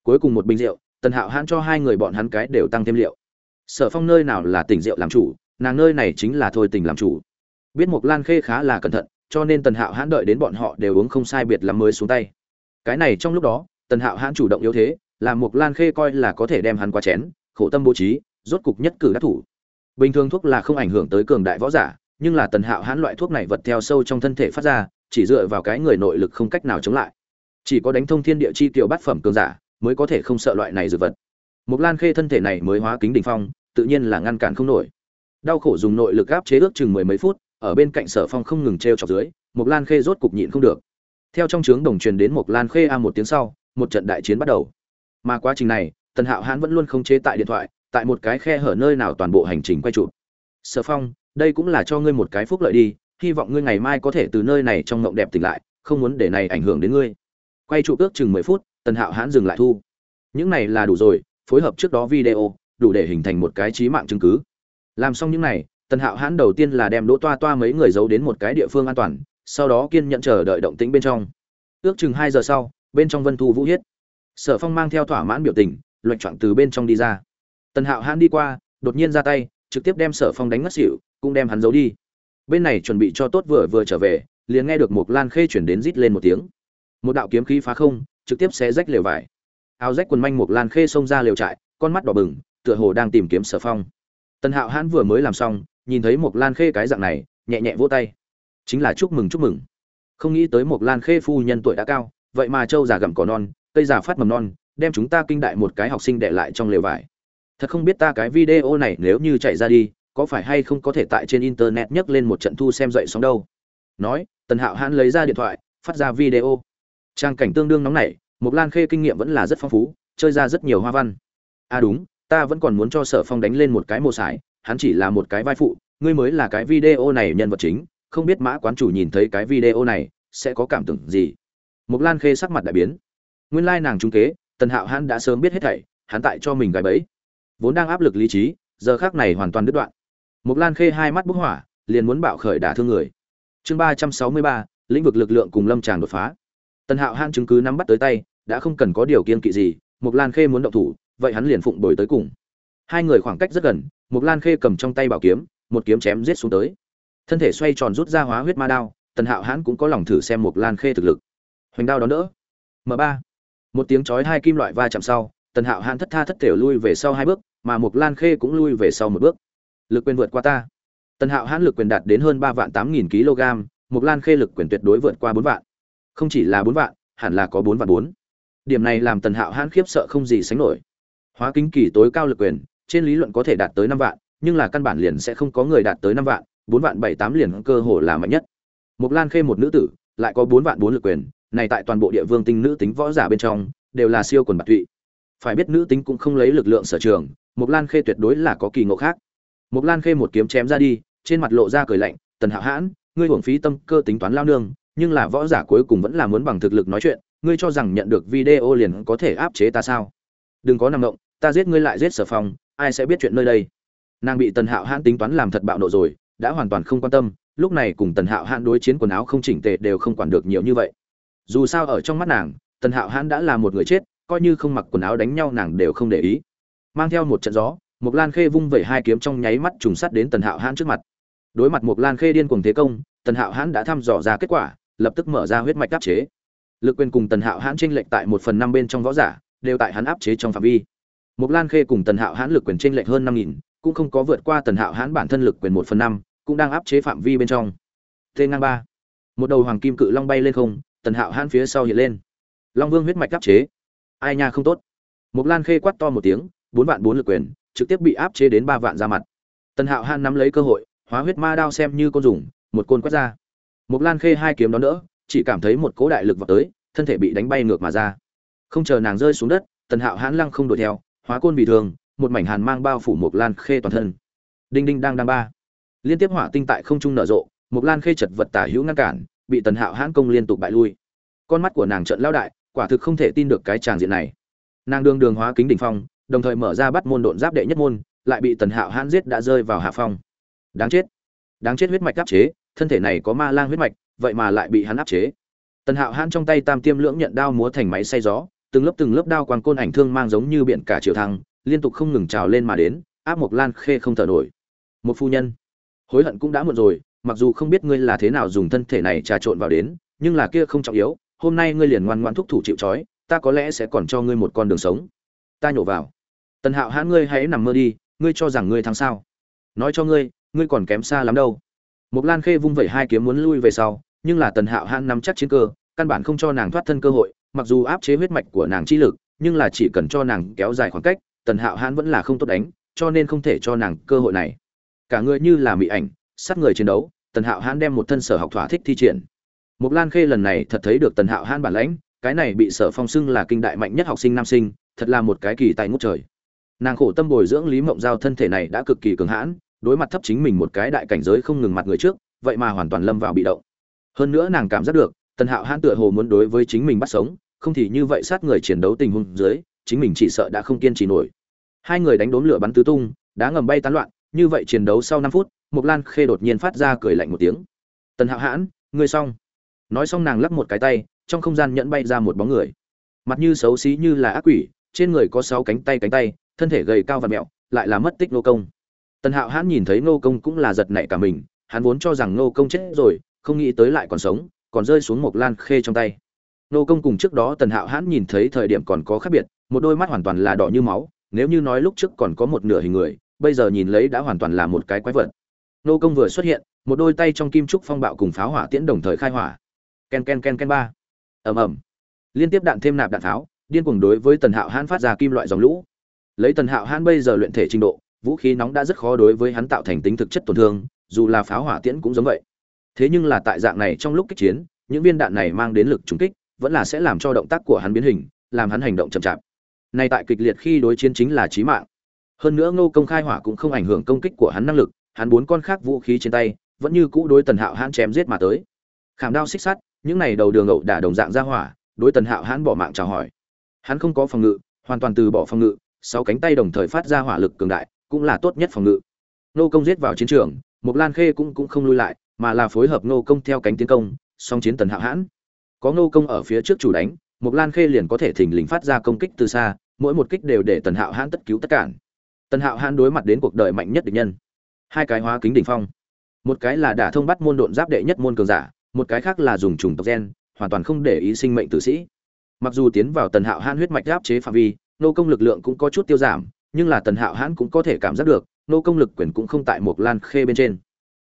Cuối cùng một bình rượu, tần hạo hãn cho hai người bọn hắn cái đều tăng thêm liệu sở phong nơi nào là tỉnh rượu làm chủ, nàng nơi này chính là thôi tình làm chủ. Biết mộc lan khê khá là cẩn thận, cho nên tần hạo hãn đợi đến bọn họ đều uống không sai biệt lắm mới xuống tay. Cái này trong lúc đó, tần hạo hãn chủ động yếu thế làm mộc lan khê coi là có thể đem hắn qua chén, khổ tâm bố trí, rốt cục nhất cử đắc thủ. Bình thường thuốc là không ảnh hưởng tới cường đại võ giả, nhưng là tần hạo hãn loại thuốc này vật theo sâu trong thân thể phát ra, chỉ dựa vào cái người nội lực không cách nào chống lại. Chỉ có đánh thông thiên địa chi tiểu bát phẩm cường giả, mới có thể không sợ loại này dược vật. Mộc lan khê thân thể này mới hóa kính đỉnh phong, tự nhiên là ngăn cản không nổi. Đau khổ dùng nội lực áp chế ước chừng mười mấy phút, ở bên cạnh sở phong không ngừng treo chọc dưới, Mộc lan khê rốt cục nhịn không được. Theo trong trướng đồng truyền đến Mộc lan khê a một tiếng sau, một trận đại chiến bắt đầu. Mà quá trình này, tần hạo hãn vẫn luôn không chế tại điện thoại, tại một cái khe hở nơi nào toàn bộ hành trình quay chụp. Sở phong, đây cũng là cho ngươi một cái phúc lợi đi, hy vọng ngươi ngày mai có thể từ nơi này trong mộng đẹp tỉnh lại, không muốn để này ảnh hưởng đến ngươi. Quay chụp ước chừng mười phút, tần hạo hãn dừng lại thu. Những này là đủ rồi phối hợp trước đó video, đủ để hình thành một cái trí mạng chứng cứ. Làm xong những này, tần hạo hãn đầu tiên là đem đỗ toa toa mấy người giấu đến một cái địa phương an toàn, sau đó kiên nhận chờ đợi động tĩnh bên trong. Ước chừng hai giờ sau, bên trong vân thu vũ hiết sở phong mang theo thỏa mãn biểu tình, loạch choạng từ bên trong đi ra. Tần hạo hãn đi qua, đột nhiên ra tay, trực tiếp đem sở phong đánh ngất xỉu, cũng đem hắn giấu đi. Bên này chuẩn bị cho tốt vừa vừa trở về, liền nghe được một lan khê chuyển đến rít lên một tiếng. Một đạo kiếm khí phá không, trực tiếp xé rách lều vải áo rách quần manh một lan khê xông ra lều trại, con mắt đỏ bừng, tựa hồ đang tìm kiếm sở phong. Tần hạo hãn vừa mới làm xong, nhìn thấy một lan khê cái dạng này, nhẹ nhẹ vỗ tay. Chính là chúc mừng chúc mừng. Không nghĩ tới một lan khê phu nhân tuổi đã cao, vậy mà châu già gặm cỏ non, cây già phát mầm non, đem chúng ta kinh đại một cái học sinh để lại trong lều vải. Thật không biết ta cái video này nếu như chạy ra đi, có phải hay không có thể tại trên internet nhấc lên một trận thu xem dậy sóng đâu. Nói, tần hạo hãn lấy ra điện thoại, phát ra video. Trang cảnh tương đương nóng nảy mục lan khê kinh nghiệm vẫn là rất phong phú, chơi ra rất nhiều hoa văn. À đúng, ta vẫn còn muốn cho sở phong đánh lên một cái mồ sải, hắn chỉ là một cái vai phụ, ngươi mới là cái video này nhân vật chính, không biết mã quán chủ nhìn thấy cái video này, sẽ có cảm tưởng gì? Mục lan khê sắc mặt đại biến. Nguyên lai nàng trung kế, tần hạo hãn đã sớm biết hết thảy, hắn tại cho mình gài bẫy. Vốn đang áp lực lý trí, giờ khác này hoàn toàn đứt đoạn. Mục lan khê hai mắt bốc hỏa, liền muốn bạo khởi đả thương người. Chương ba trăm sáu mươi ba, lĩnh vực lực lượng cùng lâm tràng đột phá tần hạo hãn chứng cứ nắm bắt tới tay, đã không cần có điều kiên kỵ gì mục lan khê muốn động thủ, vậy hắn liền phụng đổi tới cùng. Hai người khoảng cách rất gần mục lan khê cầm trong tay bảo kiếm, một kiếm chém giết xuống tới. Thân thể xoay tròn rút ra hóa huyết ma đao, tần hạo hãn cũng có lòng thử xem mục lan khê thực lực. Hoành đao đón đỡ. M ba. Một tiếng chói hai kim loại va chạm sau, tần hạo hãn thất tha thất thể lui về sau hai bước, mà mục lan khê cũng lui về sau một bước. Lực quyền vượt qua ta. Tần hạo hãn lực quyền đạt đến hơn ba vạn tám nghìn kg mục lan khê lực quyền tuyệt đối vượt qua bốn vạn không chỉ là bốn vạn, hẳn là có bốn vạn bốn. Điểm này làm tần hạo hãn khiếp sợ không gì sánh nổi. Hóa kính kỳ tối cao lực quyền, trên lý luận có thể đạt tới năm vạn, nhưng là căn bản liền sẽ không có người đạt tới năm vạn, bốn vạn bảy tám liền cơ hồ là mạnh nhất. Mục lan khê một nữ tử, lại có bốn vạn bốn lực quyền, này tại toàn bộ địa vương tinh nữ tính võ giả bên trong, đều là siêu quần bạc tụy. Phải biết nữ tính cũng không lấy lực lượng sở trường mục lan khê tuyệt đối là có kỳ ngộ khác. Mục lan khê một kiếm chém ra đi, trên mặt lộ ra cười lạnh, tần hạo hãn, ngươi hưởng phí tâm cơ tính toán lao nương nhưng là võ giả cuối cùng vẫn là muốn bằng thực lực nói chuyện ngươi cho rằng nhận được video liền có thể áp chế ta sao? Đừng có nằm động ta giết ngươi lại giết sở phong ai sẽ biết chuyện nơi đây? Nàng bị tần hạo hãn tính toán làm thật bạo nộ rồi đã hoàn toàn không quan tâm lúc này cùng tần hạo hãn đối chiến quần áo không chỉnh tề đều không quản được nhiều như vậy. Dù sao ở trong mắt nàng tần hạo hãn đã là một người chết coi như không mặc quần áo đánh nhau nàng đều không để ý. Mang theo một trận gió mục Lan Khê vung vẩy hai kiếm trong nháy mắt trùng sát đến Tần Hạo Hãn trước mặt. Đối mặt mục Lan Khê điên cuồng thế công, Tần Hạo Hãn đã thăm dò ra kết quả, lập tức mở ra huyết mạch áp chế. Lực quyền cùng Tần Hạo Hãn chênh lệch tại một phần năm bên trong võ giả, đều tại hắn áp chế trong phạm vi. Mộc Lan Khê cùng Tần Hạo Hãn lực quyền chênh lệch hơn năm nghìn, cũng không có vượt qua Tần Hạo Hãn bản thân lực quyền một phần năm, cũng đang áp chế phạm vi bên trong. Thế ngang ba, Một đầu hoàng kim cự long bay lên không, Tần Hạo Hãn phía sau hiện lên. Long Vương huyết mạch áp chế. Ai nha không tốt. Mộc Lan Khê quát to một tiếng, bốn vạn bốn lực quyền, trực tiếp bị áp chế đến ba vạn ra mặt tần hạo hãn nắm lấy cơ hội hóa huyết ma đao xem như côn dùng một côn quét ra Mộc lan khê hai kiếm đón đỡ chỉ cảm thấy một cỗ đại lực vọt tới thân thể bị đánh bay ngược mà ra. Không chờ nàng rơi xuống đất tần hạo hãn lăng không đuổi theo hóa côn bị thương một mảnh hàn mang bao phủ Mộc lan khê toàn thân. Đinh đinh đang đang ba. Liên tiếp hỏa tinh tại không trung nở rộ Mộc lan khê chật vật tả hữu ngăn cản bị tần hạo hãn công liên tục bại lui. Con mắt của nàng trợn lao đại quả thực không thể tin được cái tràng diện này. Nàng đường đường hóa kính đỉnh phong đồng thời mở ra bắt môn độn giáp đệ nhất môn, lại bị Tần Hạo hãn giết đã rơi vào hạ phong. Đáng chết. Đáng chết huyết mạch áp chế, thân thể này có ma lang huyết mạch, vậy mà lại bị hắn áp chế. Tần Hạo hãn trong tay Tam Tiêm Lưỡng nhận đao múa thành máy xay gió, từng lớp từng lớp đao quang côn ảnh thương mang giống như biển cả triều thăng, liên tục không ngừng trào lên mà đến, áp Mộc Lan Khê không thở nổi. Một phu nhân, hối hận cũng đã muộn rồi, mặc dù không biết ngươi là thế nào dùng thân thể này trà trộn vào đến, nhưng là kia không trọng yếu, hôm nay ngươi liền ngoan ngoãn thúc thủ chịu trói, ta có lẽ sẽ còn cho ngươi một con đường sống. Ta nhổ vào tần hạo hãn ngươi hãy nằm mơ đi ngươi cho rằng ngươi thắng sao nói cho ngươi ngươi còn kém xa lắm đâu Mộc Lan Khê vung vẩy hai kiếm muốn lui về sau, nhưng là Tần Hạo Hãn nắm chắc chiến cơ, căn bản không cho nàng thoát thân cơ hội, mặc dù áp chế huyết mạch của nàng chi lực, nhưng là chỉ cần cho nàng kéo dài khoảng cách, Tần Hạo Hãn vẫn là không tốt đánh, cho nên không thể cho nàng cơ hội này. Cả người như là mị ảnh, sát người chiến đấu, Tần Hạo Hãn đem một thân sở học thỏa thích thi triển. Mộc Lan Khê lần này thật thấy được Tần Hạo Hãn bản lãnh, cái này bị Sở Phong xưng là kinh đại mạnh nhất học sinh nam sinh, thật là một cái kỳ tài ngút trời nàng khổ tâm bồi dưỡng lý mộng giao thân thể này đã cực kỳ cường hãn đối mặt thấp chính mình một cái đại cảnh giới không ngừng mặt người trước, vậy mà hoàn toàn lâm vào bị động. Hơn nữa nàng cảm giác được, tần hạo hãn tựa hồ muốn đối với chính mình bắt sống, không thì như vậy sát người chiến đấu tình huống dưới, chính mình chỉ sợ đã không kiên trì nổi. Hai người đánh đốn lửa bắn tứ tung, đá ngầm bay tán loạn, như vậy chiến đấu sau năm phút mục lan khê đột nhiên phát ra cười lạnh một tiếng. Tần hạo hãn, ngươi xong. Nói xong nàng lắc một cái tay, trong không gian nhẫn bay ra một bóng người. Mặt như xấu xí như là ác quỷ, trên người có sáu cánh tay cánh tay, thân thể gầy cao và mẹo, lại là mất tích nô công tần hạo hãn nhìn thấy Ngô công cũng là giật nảy cả mình, hắn vốn cho rằng Ngô công chết rồi, không nghĩ tới lại còn sống, còn rơi xuống một lan khê trong tay. Ngô công cùng trước đó tần hạo hãn nhìn thấy thời điểm còn có khác biệt, một đôi mắt hoàn toàn là đỏ như máu, nếu như nói lúc trước còn có một nửa hình người, bây giờ nhìn lấy đã hoàn toàn là một cái quái vật. Ngô công vừa xuất hiện, một đôi tay trong kim trúc phong bạo cùng pháo hỏa tiễn đồng thời khai hỏa. Ken ken ken ken, ba. Ầm ầm. Liên tiếp đạn thêm nạp đạn tháo điên cuồng đối với tần hạo hãn phát ra kim loại dòng lũ. Lấy tần hạo hãn bây giờ luyện thể trình độ vũ khí nóng đã rất khó đối với hắn tạo thành tính thực chất tổn thương, dù là pháo hỏa tiễn cũng giống vậy. Thế nhưng là tại dạng này trong lúc kích chiến, những viên đạn này mang đến lực trúng kích, vẫn là sẽ làm cho động tác của hắn biến hình, làm hắn hành động chậm chạp. Nay tại kịch liệt khi đối chiến chính là chí mạng. Hơn nữa ngô công khai hỏa cũng không ảnh hưởng công kích của hắn năng lực, hắn bốn con khác vũ khí trên tay, vẫn như cũ đối tần hạo hãn chém giết mà tới. Khảm đao xích sắt, những này đầu đường ẩu đả đồng dạng ra hỏa, đối tần hạo hãn bỏ mạng chào hỏi. Hắn không có phòng ngự, hoàn toàn từ bỏ phòng ngự, sáu cánh tay đồng thời phát ra hỏa lực cường đại cũng là tốt nhất phòng ngự. Nô công giết vào chiến trường mục lan khê cũng cũng không lui lại, mà là phối hợp nô công theo cánh tiến công, song chiến tần hạo hãn. Có nô công ở phía trước chủ đánh mục lan khê liền có thể thình lình phát ra công kích từ xa, mỗi một kích đều để tần hạo hãn tất cứu tất cản. Tần hạo hãn đối mặt đến cuộc đời mạnh nhất địch nhân. Hai cái hóa kính đỉnh phong. Một cái là đả thông bắt môn độn giáp đệ nhất môn cường giả, một cái khác là dùng trùng tộc gen, hoàn toàn không để ý sinh mệnh tử sĩ. Mặc dù tiến vào tần hạo hãn huyết mạch giáp chế phạm vi nô công lực lượng cũng có chút tiêu giảm nhưng là tần hạo hãn cũng có thể cảm giác được, nô công lực quyền cũng không tại một lan khê bên trên.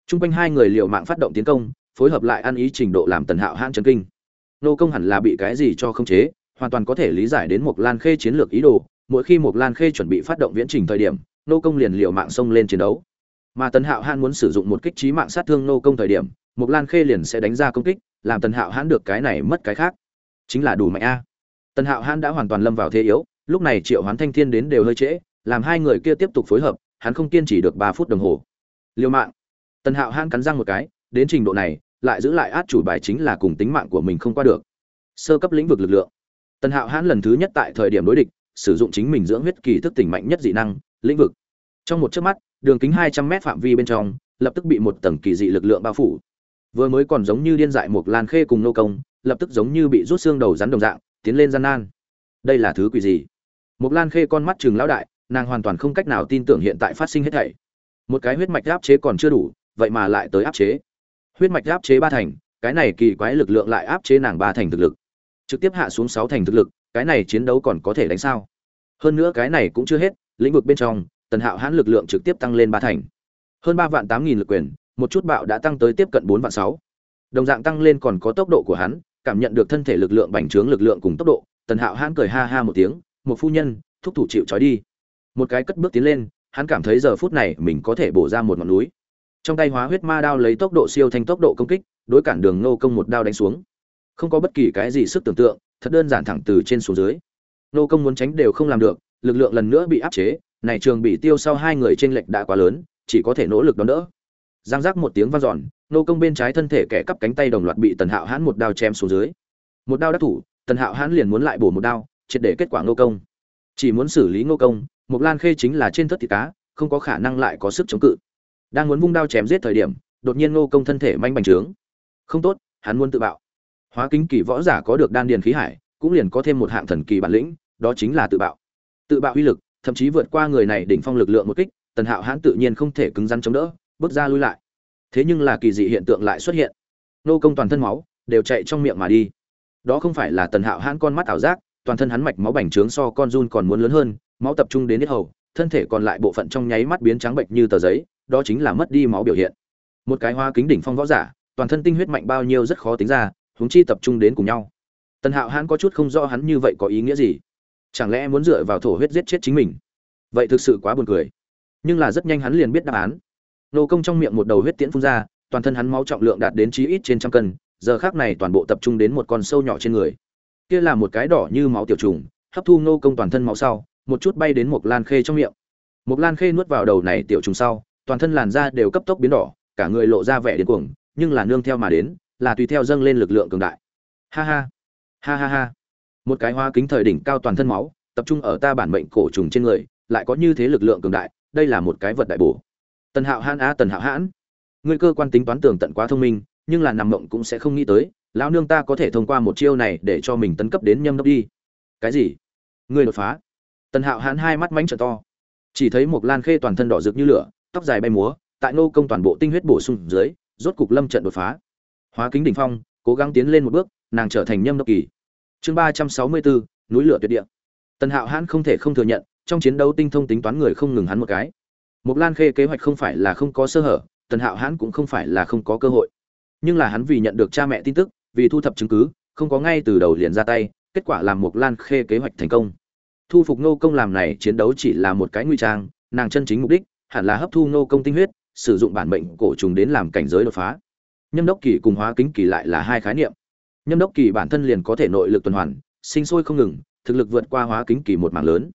T r u n g quanh hai người liệu mạng phát động tiến công, phối hợp lại ăn ý trình độ làm tần hạo hãn chấn kinh. Nô công hẳn là bị cái gì cho không chế, hoàn toàn có thể lý giải đến một lan khê chiến lược ý đồ. Mỗi khi một lan khê chuẩn bị phát động viễn trình thời điểm, nô công liền liệu mạng xông lên chiến đấu. Mà tần hạo hãn muốn sử dụng một kích trí mạng sát thương nô công thời điểm một lan khê liền sẽ đánh ra công kích, làm tần hạo hãn được cái này mất cái khác. Chính là đủ mạnh a. Tần hạo hãn đã hoàn toàn lâm vào thế yếu, lúc này triệu hoán thanh thiên đến đều hơi trễ làm hai người kia tiếp tục phối hợp, hắn không kiên trì được ba phút đồng hồ. Liêu mạng. Tần hạo hãn cắn răng một cái, đến trình độ này, lại giữ lại át chủ bài chính là cùng tính mạng của mình không qua được. Sơ cấp lĩnh vực lực lượng. Tần hạo hãn lần thứ nhất tại thời điểm đối địch, sử dụng chính mình dưỡng huyết kỳ thức tỉnh mạnh nhất dị năng, lĩnh vực. Trong một chớp mắt, đường kính hai trăm mét phạm vi bên trong, lập tức bị một tầng kỳ dị lực lượng bao phủ. Vừa mới còn giống như điên dại một lan khê cùng nô công, lập tức giống như bị rút xương đầu rắn đồng dạng, tiến lên gian nan. Đây là thứ quỷ gì? Một lan khê con mắt chừng lão đại nàng hoàn toàn không cách nào tin tưởng hiện tại phát sinh hết thảy. Một cái huyết mạch áp chế còn chưa đủ, vậy mà lại tới áp chế. Huyết mạch áp chế ba thành, cái này kỳ quái lực lượng lại áp chế nàng ba thành thực lực. Trực tiếp hạ xuống sáu thành thực lực, cái này chiến đấu còn có thể đánh sao? Hơn nữa cái này cũng chưa hết, lĩnh vực bên trong, tần hạo hãn lực lượng trực tiếp tăng lên ba thành. Hơn ba vạn tám nghìn lực quyền, một chút bạo đã tăng tới tiếp cận bốn vạn sáu. Đồng dạng tăng lên còn có tốc độ của hắn, cảm nhận được thân thể lực lượng bành trướng lực lượng cùng tốc độ, tần hạo hãn cười ha ha một tiếng, một phu nhân, thúc thủ chịu trói đi một cái cất bước tiến lên, hắn cảm thấy giờ phút này mình có thể bổ ra một ngọn núi. Trong tay hóa huyết ma đao lấy tốc độ siêu thanh tốc độ công kích, đối cản đường nô công một đao đánh xuống. Không có bất kỳ cái gì sức tưởng tượng, thật đơn giản thẳng từ trên xuống dưới. Nô công muốn tránh đều không làm được, lực lượng lần nữa bị áp chế, này trường bị tiêu sau hai người trên lệch đã quá lớn, chỉ có thể nỗ lực đón đỡ. Giang giác một tiếng vang dọn nô công bên trái thân thể kẻ cắp cánh tay đồng loạt bị tần hạo hãn một đao chém xuống dưới. Một đao đắc thủ, tần hạo hãn liền muốn lại bổ một đao, triệt để kết quả nô công. Chỉ muốn xử lý nô công Mộc Lan Khê chính là trên thất thịt cá, không có khả năng lại có sức chống cự. Đang muốn vung đao chém giết thời điểm, đột nhiên Ngô Công thân thể manh bành trướng. Không tốt, hắn muốn tự bạo. Hóa kính kỳ võ giả có được đan điền khí hải, cũng liền có thêm một hạng thần kỳ bản lĩnh, đó chính là tự bạo. Tự bạo uy lực, thậm chí vượt qua người này đỉnh phong lực lượng một kích, Tần Hạo hắn tự nhiên không thể cứng rắn chống đỡ, bước ra lui lại. Thế nhưng là kỳ dị hiện tượng lại xuất hiện. Nô công toàn thân máu đều chạy trong miệng mà đi. Đó không phải là Tần Hạo hắn con mắt ảo giác, toàn thân hắn mạch máu bành trướng so con run còn muốn lớn hơn, máu tập trung đến hết hầu, thân thể còn lại bộ phận trong nháy mắt biến trắng bệnh như tờ giấy, đó chính là mất đi máu biểu hiện. Một cái hoa kính đỉnh phong võ giả, toàn thân tinh huyết mạnh bao nhiêu rất khó tính ra, huống chi tập trung đến cùng nhau. Tần hạo hãn có chút không rõ hắn như vậy có ý nghĩa gì. Chẳng lẽ muốn dựa vào thổ huyết giết chết chính mình? Vậy thực sự quá buồn cười. Nhưng là rất nhanh hắn liền biết đáp án. Nô công trong miệng một đầu huyết tiễn phun ra, toàn thân hắn máu trọng lượng đạt đến chí ít trên trăm cân, giờ khác này toàn bộ tập trung đến một con sâu nhỏ trên người. Kia là một cái đỏ như máu tiểu trùng, hấp thu nô công toàn thân máu sau một chút bay đến một lan khê trong miệng. Một lan khê nuốt vào đầu này tiểu trùng sau, toàn thân làn da đều cấp tốc biến đỏ, cả người lộ ra vẻ điên cuồng, nhưng là nương theo mà đến, là tùy theo dâng lên lực lượng cường đại. Ha ha ha ha ha. Một cái hoa kính thời đỉnh cao toàn thân máu, tập trung ở ta bản mệnh cổ trùng trên người, lại có như thế lực lượng cường đại, đây là một cái vật đại bổ. Tần hạo hãn á, tần hạo hãn. Người cơ quan tính toán tường tận quá thông minh, nhưng là nằm mộng cũng sẽ không nghĩ tới, lão nương ta có thể thông qua một chiêu này để cho mình tấn cấp đến nhâm đốc đi. Cái gì? Người đột phá tần hạo hãn hai mắt mánh trợ to. Chỉ thấy một lan khê toàn thân đỏ rực như lửa, tóc dài bay múa, tại nô công toàn bộ tinh huyết bổ sung dưới, rốt cục lâm trận đột phá. Hóa kính đỉnh phong, cố gắng tiến lên một bước, nàng trở thành nhâm đốc kỳ. Chương ba trăm sáu mươi bốn, núi lửa tuyệt địa. Tần hạo hãn không thể không thừa nhận, trong chiến đấu tinh thông tính toán người không ngừng hắn một cái. Một lan khê kế hoạch không phải là không có sơ hở, tần hạo hãn cũng không phải là không có cơ hội. Nhưng là hắn vì nhận được cha mẹ tin tức, vì thu thập chứng cứ, không có ngay từ đầu liền ra tay, kết quả làm một lan khê kế hoạch thành công thu phục nô công làm này chiến đấu chỉ là một cái nguy trang, nàng chân chính mục đích hẳn là hấp thu nô công tinh huyết, sử dụng bản mệnh cổ trùng đến làm cảnh giới đột phá. Nhâm đốc kỳ cùng hóa kính kỳ lại là hai khái niệm. Nhâm đốc kỳ bản thân liền có thể nội lực tuần hoàn, sinh sôi không ngừng, thực lực vượt qua hóa kính kỳ một mảng lớn.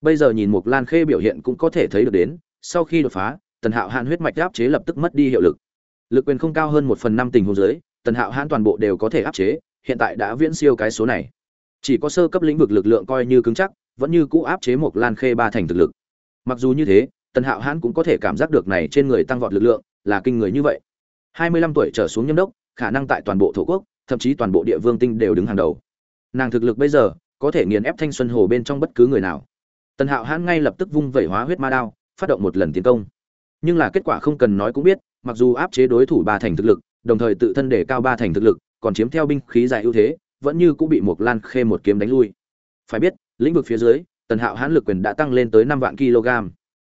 Bây giờ nhìn một lan khê biểu hiện cũng có thể thấy được đến, sau khi đột phá, tần hạo hạn huyết mạch áp chế lập tức mất đi hiệu lực. Lực quyền không cao hơn một phần năm tình huống dưới, tần hạo hãn toàn bộ đều có thể áp chế, hiện tại đã viễn siêu cái số này. Chỉ có sơ cấp lĩnh vực lực lượng coi như cứng chắc vẫn như cũ áp chế một lan khê ba thành thực lực. Mặc dù như thế, tần hạo hãn cũng có thể cảm giác được này trên người tăng vọt lực lượng là kinh người như vậy. Hai mươi lăm tuổi trở xuống nhâm đốc, khả năng tại toàn bộ thổ quốc, thậm chí toàn bộ địa vương tinh đều đứng hàng đầu. Nàng thực lực bây giờ có thể nghiền ép thanh xuân hồ bên trong bất cứ người nào. Tần hạo hãn ngay lập tức vung vẩy hóa huyết ma đao, phát động một lần tiến công. Nhưng là kết quả không cần nói cũng biết, mặc dù áp chế đối thủ ba thành thực lực, đồng thời tự thân để cao ba thành thực lực, còn chiếm theo binh khí dài ưu thế, vẫn như cũng bị một lan khê một kiếm đánh lui. Phải biết lĩnh vực phía dưới, tần hạo hãn lực quyền đã tăng lên tới năm vạn kg.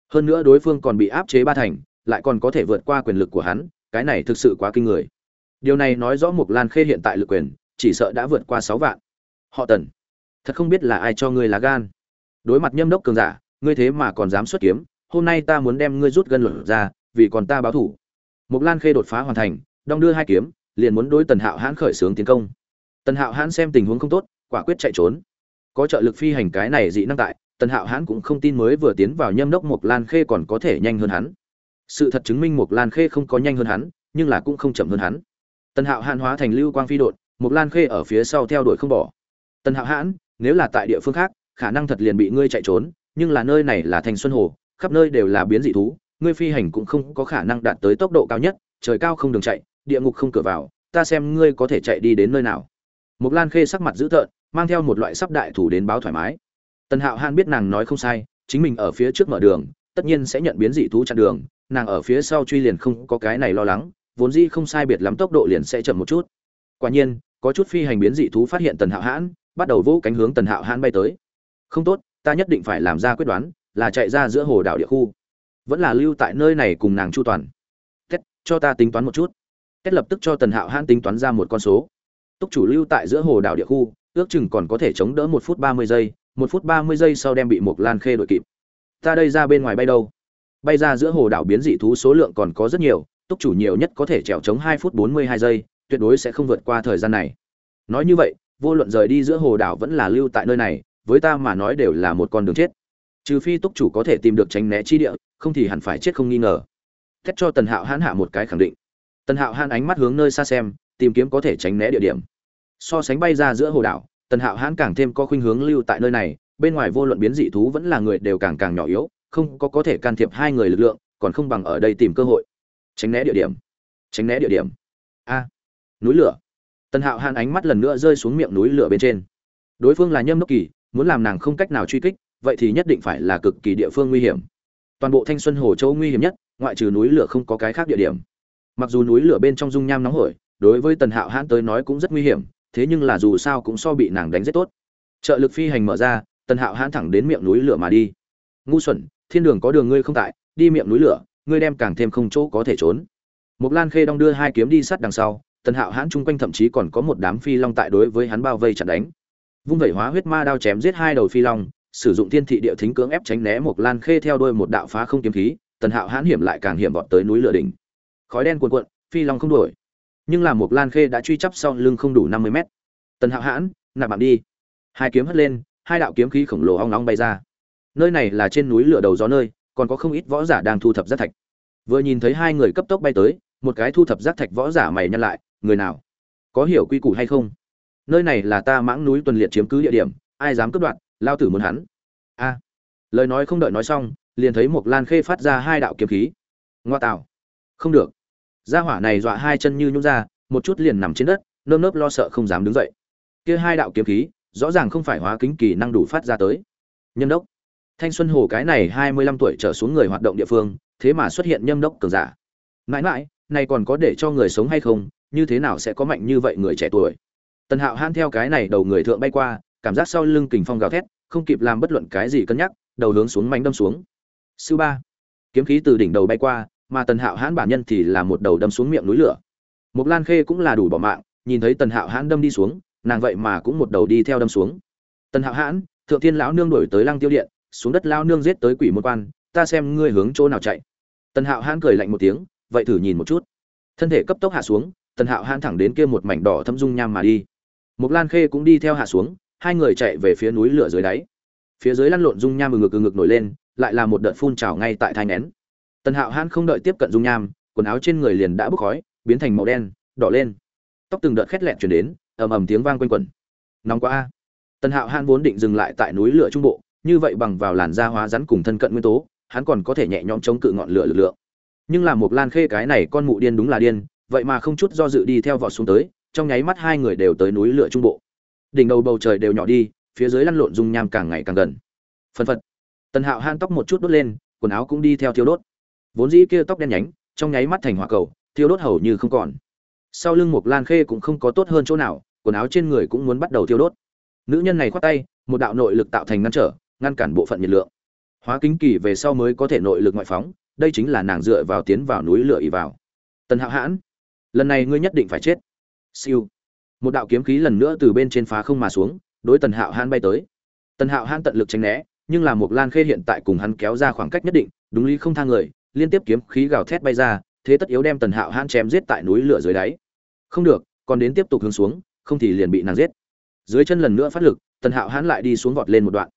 Hơn nữa đối phương còn bị áp chế ba thành, lại còn có thể vượt qua quyền lực của hắn, cái này thực sự quá kinh người. Điều này nói rõ mục lan khê hiện tại lực quyền, chỉ sợ đã vượt qua sáu vạn. Họ tần, thật không biết là ai cho ngươi lá gan. Đối mặt nhâm đốc cường giả, ngươi thế mà còn dám xuất kiếm, hôm nay ta muốn đem ngươi rút gân luận ra, vì còn ta báo thủ. Mục lan khê đột phá hoàn thành, đong đưa hai kiếm, liền muốn đối tần hạo hãn khởi xướng tiến công. Tần hạo hãn xem tình huống không tốt, quả quyết chạy trốn có trợ lực phi hành cái này dị năng tại, tần hạo hãn cũng không tin mới vừa tiến vào nhâm đốc mộc lan khê còn có thể nhanh hơn hắn. Sự thật chứng minh mộc lan khê không có nhanh hơn hắn, nhưng là cũng không chậm hơn hắn. Tần hạo hãn hóa thành lưu quang phi đột mộc lan khê ở phía sau theo đuổi không bỏ. Tần hạo hãn, nếu là tại địa phương khác, khả năng thật liền bị ngươi chạy trốn, nhưng là nơi này là thành xuân hồ, khắp nơi đều là biến dị thú, ngươi phi hành cũng không có khả năng đạt tới tốc độ cao nhất, trời cao không đường chạy, địa ngục không cửa vào, ta xem ngươi có thể chạy đi đến nơi nào. Mộc lan khê sắc mặt dữ tợn mang theo một loại sắp đại thủ đến báo thoải mái. Tần hạo han biết nàng nói không sai chính mình ở phía trước mở đường tất nhiên sẽ nhận biến dị thú chặn đường nàng ở phía sau truy liền không có cái này lo lắng vốn dĩ không sai biệt lắm tốc độ liền sẽ chậm một chút. Quả nhiên có chút phi hành biến dị thú phát hiện tần hạo hãn bắt đầu vỗ cánh hướng tần hạo hãn bay tới. Không tốt ta nhất định phải làm ra quyết đoán là chạy ra giữa hồ đảo địa khu. Vẫn là lưu tại nơi này cùng nàng chu toàn. Tết, cho ta tính toán một chút. Tết lập tức cho tần hạo hãn tính toán ra một con số. Túc chủ lưu tại giữa hồ đảo địa khu ước chừng còn có thể chống đỡ một phút ba mươi giây, một phút ba mươi giây sau đem bị một lan khê đội kịp. Ta đây ra bên ngoài bay đâu? Bay ra giữa hồ đảo biến dị thú số lượng còn có rất nhiều, túc chủ nhiều nhất có thể trèo chống hai phút bốn mươi hai giây, tuyệt đối sẽ không vượt qua thời gian này. Nói như vậy, vô luận rời đi giữa hồ đảo vẫn là lưu tại nơi này, với ta mà nói đều là một con đường chết. Trừ phi túc chủ có thể tìm được tránh né chi địa, không thì hẳn phải chết không nghi ngờ. Thét cho tần hạo hãn hạ một cái khẳng định. Tần hạo hãn ánh mắt hướng nơi xa xem, tìm kiếm có thể tránh né địa điểm so sánh bay ra giữa hồ đảo, tần hạo hãn càng thêm có khuynh hướng lưu tại nơi này, bên ngoài vô luận biến dị thú vẫn là người đều càng càng nhỏ yếu, không có có thể can thiệp hai người lực lượng, còn không bằng ở đây tìm cơ hội. Tránh né địa điểm. Tránh né địa điểm. A. Núi lửa. Tần hạo hãn ánh mắt lần nữa rơi xuống miệng núi lửa bên trên. Đối phương là nhâm đốc kỳ, muốn làm nàng không cách nào truy kích, vậy thì nhất định phải là cực kỳ địa phương nguy hiểm. Toàn bộ thanh xuân hồ châu nguy hiểm nhất, ngoại trừ núi lửa không có cái khác địa điểm. Mặc dù núi lửa bên trong dung nham nóng hổi, đối với tần hạo hãn tới nói cũng rất nguy hiểm thế nhưng là dù sao cũng so bị nàng đánh rất tốt. Trợ lực phi hành mở ra, tần hạo hãn thẳng đến miệng núi lửa mà đi. Ngu xuẩn, thiên đường có đường ngươi không tại, đi miệng núi lửa, ngươi đem càng thêm không chỗ có thể trốn. Một lan khê đong đưa hai kiếm đi sát đằng sau, tần hạo hãn chung quanh thậm chí còn có một đám phi long tại đối với hắn bao vây chặn đánh. Vung vẩy hóa huyết ma đao chém giết hai đầu phi long, sử dụng thiên thị địa thính cưỡng ép tránh né một lan khê theo đuôi một đạo phá không kiếm khí, tần hạo hãn hiểm lại càng hiểm vọt tới núi lửa đỉnh. Khói đen cuồn cuộn, phi long không đuổi nhưng là một lan khê đã truy chấp sau lưng không đủ năm mươi mét. Tần hạo hãn, nạp bạn đi. Hai kiếm hất lên, hai đạo kiếm khí khổng lồ ong nóng bay ra. Nơi này là trên núi lửa đầu gió nơi, còn có không ít võ giả đang thu thập rác thạch. Vừa nhìn thấy hai người cấp tốc bay tới, một cái thu thập rác thạch võ giả mày nhăn lại, người nào? Có hiểu quy củ hay không? Nơi này là ta mãng núi tuần liệt chiếm cứ địa điểm, ai dám cướp đoạt, lao tử muốn hắn. A. Lời nói không đợi nói xong, liền thấy một lan khê phát ra hai đạo kiếm khí. Ngoa tạo không được gia hỏa này dọa hai chân như nhũ ra, một chút liền nằm trên đất, nơm nớp lo sợ không dám đứng dậy. Kia hai đạo kiếm khí, rõ ràng không phải hóa kính kỳ năng đủ phát ra tới. Nhâm đốc. Thanh xuân hồ cái này hai mươi lăm tuổi trở xuống người hoạt động địa phương, thế mà xuất hiện nhâm đốc cường giả. Mãi mãi, này còn có để cho người sống hay không, như thế nào sẽ có mạnh như vậy người trẻ tuổi? Tần hạo han theo cái này đầu người thượng bay qua, cảm giác sau lưng kình phong gào thét, không kịp làm bất luận cái gì cân nhắc, đầu hướng xuống mánh đâm xuống. Sư ba. Kiếm khí từ đỉnh đầu bay qua mà tần hạo hãn bản nhân thì là một đầu đâm xuống miệng núi lửa Mục Lan Khê cũng là đủ bỏ mạng, nhìn thấy Tần Hạo Hãn đâm đi xuống, nàng vậy mà cũng một đầu đi theo đâm xuống. Tần Hạo Hãn, Thượng Thiên lão nương đuổi tới Lăng Tiêu Điện, xuống đất lão nương giết tới quỷ một quan, ta xem ngươi hướng chỗ nào chạy. Tần Hạo Hãn cười lạnh một tiếng, vậy thử nhìn một chút. Thân thể cấp tốc hạ xuống, Tần Hạo Hãn thẳng đến kia một mảnh đỏ thâm dung nham mà đi. Mục Lan Khê cũng đi theo hạ xuống, hai người chạy về phía núi lửa dưới đáy. Phía dưới lăn lộn dung nham ngực ngực nổi lên, lại là một đợt phun trào ngay tại thai nén. Tần Hạo Hãn không đợi tiếp cận dung nham, quần áo trên người liền đã bốc khói, biến thành màu đen đỏ lên. Tóc từng đợt khét lẹn chuyển đến ầm ầm tiếng vang quanh quẩn. Nóng quá a. Tần hạo hãn vốn định dừng lại tại núi lửa trung bộ như vậy bằng vào làn da hóa rắn cùng thân cận nguyên tố hắn còn có thể nhẹ nhõm chống cự ngọn lửa lực lượng. Nhưng là một lan khê cái này con mụ điên đúng là điên vậy mà không chút do dự đi theo vọt xuống tới trong nháy mắt hai người đều tới núi lửa trung bộ. Đỉnh đầu bầu trời đều nhỏ đi phía dưới lăn lộn dung nham càng ngày càng gần. Phân phật. Tần hạo han tóc một chút đốt lên quần áo cũng đi theo thiêu đốt vốn dĩ kia tóc đen nhánh, trong nháy mắt thành hỏa cầu, thiêu đốt hầu như không còn. Sau lưng một lan khê cũng không có tốt hơn chỗ nào, quần áo trên người cũng muốn bắt đầu thiêu đốt. Nữ nhân này khoát tay, một đạo nội lực tạo thành ngăn trở, ngăn cản bộ phận nhiệt lượng. Hóa kính kỳ về sau mới có thể nội lực ngoại phóng, đây chính là nàng dựa vào tiến vào núi lửa ỉ vào. Tần hạo hãn, lần này ngươi nhất định phải chết. Siêu. Một đạo kiếm khí lần nữa từ bên trên phá không mà xuống, đối tần hạo hãn bay tới. Tần hạo hãn tận lực tránh né, nhưng là một lan khê hiện tại cùng hắn kéo ra khoảng cách nhất định, đúng lý không thang người liên tiếp kiếm khí gào thét bay ra, thế tất yếu đem tần hạo hãn chém giết tại núi lửa dưới đáy. Không được, còn đến tiếp tục hướng xuống, không thì liền bị nàng giết. Dưới chân lần nữa phát lực, tần hạo hãn lại đi xuống vọt lên một đoạn.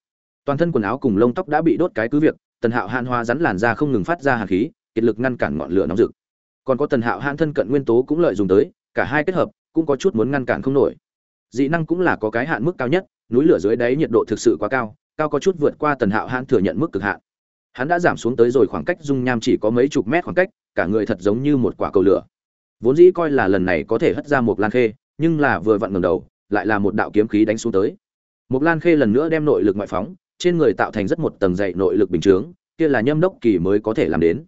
Toàn thân quần áo cùng lông tóc đã bị đốt cái cứ việc, tần hạo hãn hoa rắn làn ra không ngừng phát ra hàn khí, kiệt lực ngăn cản ngọn lửa nóng rực. Còn có tần hạo hãn thân cận nguyên tố cũng lợi dụng tới, cả hai kết hợp, cũng có chút muốn ngăn cản không nổi. Dị năng cũng là có cái hạn mức cao nhất, núi lửa dưới đáy nhiệt độ thực sự quá cao cao có chút vượt qua tần hạo hãn thừa nhận mức cực hạn hắn đã giảm xuống tới rồi khoảng cách dung nham chỉ có mấy chục mét khoảng cách, cả người thật giống như một quả cầu lửa. Vốn dĩ coi là lần này có thể hất ra một lan khê, nhưng là vừa vặn ngầm đầu, lại là một đạo kiếm khí đánh xuống tới. Một lan khê lần nữa đem nội lực ngoại phóng, trên người tạo thành rất một tầng dậy nội lực bình chướng, kia là nhâm đốc kỳ mới có thể làm đến.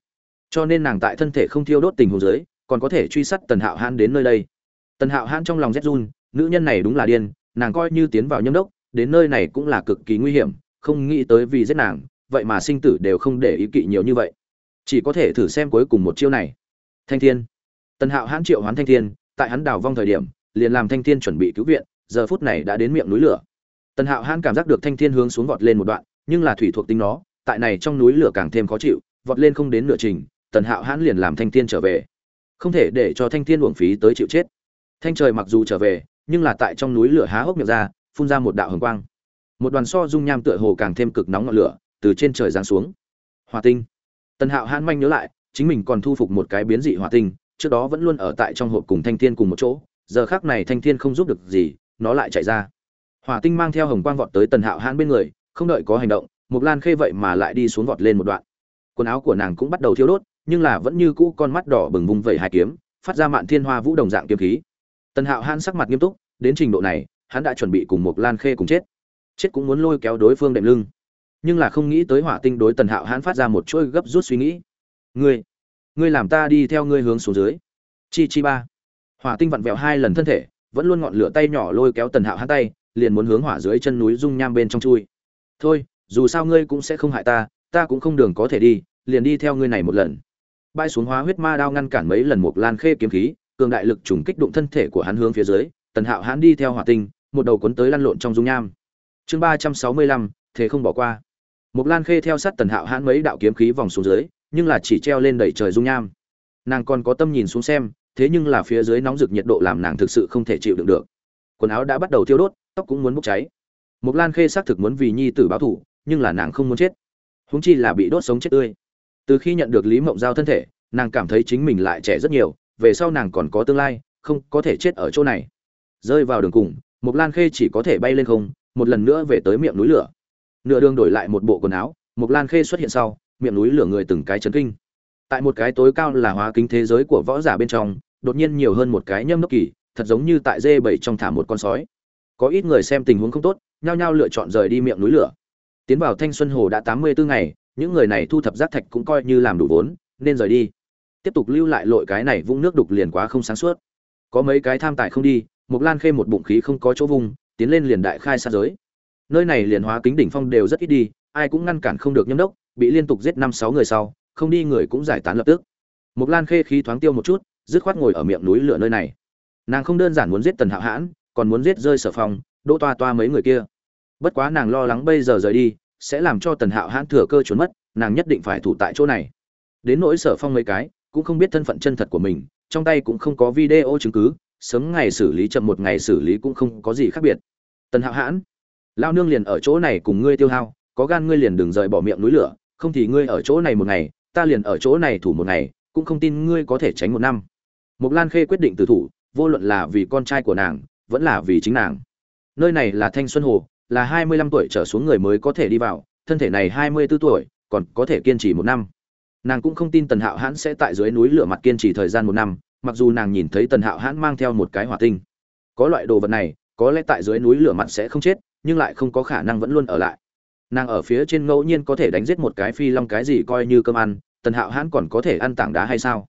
Cho nên nàng tại thân thể không thiêu đốt tình hồ dưới, còn có thể truy sát tần hạo hãn đến nơi đây. Tần hạo hãn trong lòng rét run, nữ nhân này đúng là điên, nàng coi như tiến vào nhâm đốc, đến nơi này cũng là cực kỳ nguy hiểm, không nghĩ tới vì giết nàng vậy mà sinh tử đều không để ý kỵ nhiều như vậy. Chỉ có thể thử xem cuối cùng một chiêu này. Thanh thiên. Tần hạo hãn triệu hoán thanh thiên, tại hắn đào vong thời điểm, liền làm thanh thiên chuẩn bị cứu viện, giờ phút này đã đến miệng núi lửa. Tần hạo hãn cảm giác được thanh thiên hướng xuống vọt lên một đoạn, nhưng là thủy thuộc tính nó, tại này trong núi lửa càng thêm khó chịu, vọt lên không đến nửa trình, tần hạo hãn liền làm thanh thiên trở về. Không thể để cho thanh thiên uổng phí tới chịu chết. Thanh trời mặc dù trở về, nhưng là tại trong núi lửa há hốc miệng ra, phun ra một đạo hồng quang. Một đoàn so dung nham tựa hồ càng thêm cực nóng ngọn lửa từ trên trời giáng xuống. Hỏa tinh. Tần hạo hãn manh nhớ lại, chính mình còn thu phục một cái biến dị hỏa tinh, trước đó vẫn luôn ở tại trong hộp cùng thanh thiên cùng một chỗ, giờ khác này thanh thiên không giúp được gì, nó lại chạy ra. Hỏa tinh mang theo hồng quang vọt tới tần hạo hãn bên người, không đợi có hành động Mục lan khê vậy mà lại đi xuống vọt lên một đoạn. Quần áo của nàng cũng bắt đầu thiêu đốt, nhưng là vẫn như cũ con mắt đỏ bừng vung vẩy hai kiếm, phát ra mạn thiên hoa vũ đồng dạng kiếm khí. Tần hạo hãn sắc mặt nghiêm túc, đến trình độ này, hắn đã chuẩn bị cùng Mục lan khê cùng chết. Chết cũng muốn lôi kéo đối phương đệm lưng nhưng là không nghĩ tới hỏa tinh đối tần hạo hãn phát ra một chuỗi gấp rút suy nghĩ. Ngươi ngươi làm ta đi theo ngươi hướng xuống dưới. Chi chi ba. Hỏa tinh vặn vẹo hai lần thân thể, vẫn luôn ngọn lửa tay nhỏ lôi kéo tần hạo hãn tay, liền muốn hướng hỏa dưới chân núi dung nham bên trong chui. Thôi, dù sao ngươi cũng sẽ không hại ta ta cũng không đường có thể đi, liền đi theo ngươi này một lần. Bay xuống hóa huyết ma đao ngăn cản mấy lần một lan khê kiếm khí, cường đại lực trùng kích đụng thân thể của hắn hướng phía dưới, tần hạo hãn đi theo hỏa tinh, một đầu cuốn tới lăn lộn trong dung nham. Chương ba trăm sáu mươi lăm, thế không bỏ qua. Mộc lan khê theo sát tần hạo hãn mấy đạo kiếm khí vòng xuống dưới, nhưng là chỉ treo lên đẩy trời dung nham. Nàng còn có tâm nhìn xuống xem, thế nhưng là phía dưới nóng rực nhiệt độ làm nàng thực sự không thể chịu đựng được. Quần áo đã bắt đầu thiêu đốt, tóc cũng muốn bốc cháy. Mộc lan khê xác thực muốn vì nhi tử báo thủ nhưng là nàng không muốn chết. Huống chi là bị đốt sống chết tươi. Từ khi nhận được lý mộng giao thân thể, nàng cảm thấy chính mình lại trẻ rất nhiều, về sau nàng còn có tương lai, không có thể chết ở chỗ này. Rơi vào đường cùng, Mộc lan khê chỉ có thể bay lên không, một lần nữa về tới miệng núi lửa nửa đường đổi lại một bộ quần áo một lan khê xuất hiện sau, miệng núi lửa người từng cái chấn kinh. Tại một cái tối cao là hóa kính thế giới của võ giả bên trong, đột nhiên nhiều hơn một cái nhâm đốc kỳ, thật giống như tại dê bảy trong thả một con sói. Có ít người xem tình huống không tốt, nhao nhao lựa chọn rời đi miệng núi lửa. Tiến vào thanh xuân hồ đã tám mươi bốn ngày, những người này thu thập rác thạch cũng coi như làm đủ vốn, nên rời đi. Tiếp tục lưu lại lội cái này vũng nước đục liền quá không sáng suốt. Có mấy cái tham tài không đi mục lan khê một bụng khí không có chỗ vùng, tiến lên liền đại khai xa giới nơi này liền hóa kính đỉnh phong đều rất ít đi, ai cũng ngăn cản không được nhâm đốc, bị liên tục giết năm sáu người sau, không đi người cũng giải tán lập tức. Mục lan khê khí thoáng tiêu một chút, dứt khoát ngồi ở miệng núi lửa nơi này. Nàng không đơn giản muốn giết tần hạo hãn, còn muốn giết rơi sở phòng đỗ toa toa mấy người kia. Bất quá nàng lo lắng bây giờ rời đi, sẽ làm cho tần hạo hãn thừa cơ trốn mất, nàng nhất định phải thủ tại chỗ này. Đến nỗi sở phong mấy cái, cũng không biết thân phận chân thật của mình, trong tay cũng không có video chứng cứ, sớm ngày xử lý chậm một ngày xử lý cũng không có gì khác biệt. Tần hạo hãn lao nương liền ở chỗ này cùng ngươi tiêu hao, có gan ngươi liền đừng rời bỏ miệng núi lửa, không thì ngươi ở chỗ này một ngày, ta liền ở chỗ này thủ một ngày, cũng không tin ngươi có thể tránh một năm. Mục lan khê quyết định từ thủ, vô luận là vì con trai của nàng, vẫn là vì chính nàng. Nơi này là thanh xuân hồ, là hai mươi lăm tuổi trở xuống người mới có thể đi vào, thân thể này hai mươi 24 tuổi, còn có thể kiên trì một năm. Nàng cũng không tin tần hạo hãn sẽ tại dưới núi lửa mặt kiên trì thời gian một năm, mặc dù nàng nhìn thấy tần hạo hãn mang theo một cái hỏa tinh. Có loại đồ vật này, có lẽ tại dưới núi lửa mặt sẽ không chết nhưng lại không có khả năng vẫn luôn ở lại. Nàng ở phía trên ngẫu nhiên có thể đánh giết một cái phi long cái gì coi như cơm ăn, tần hạo hãn còn có thể ăn tảng đá hay sao?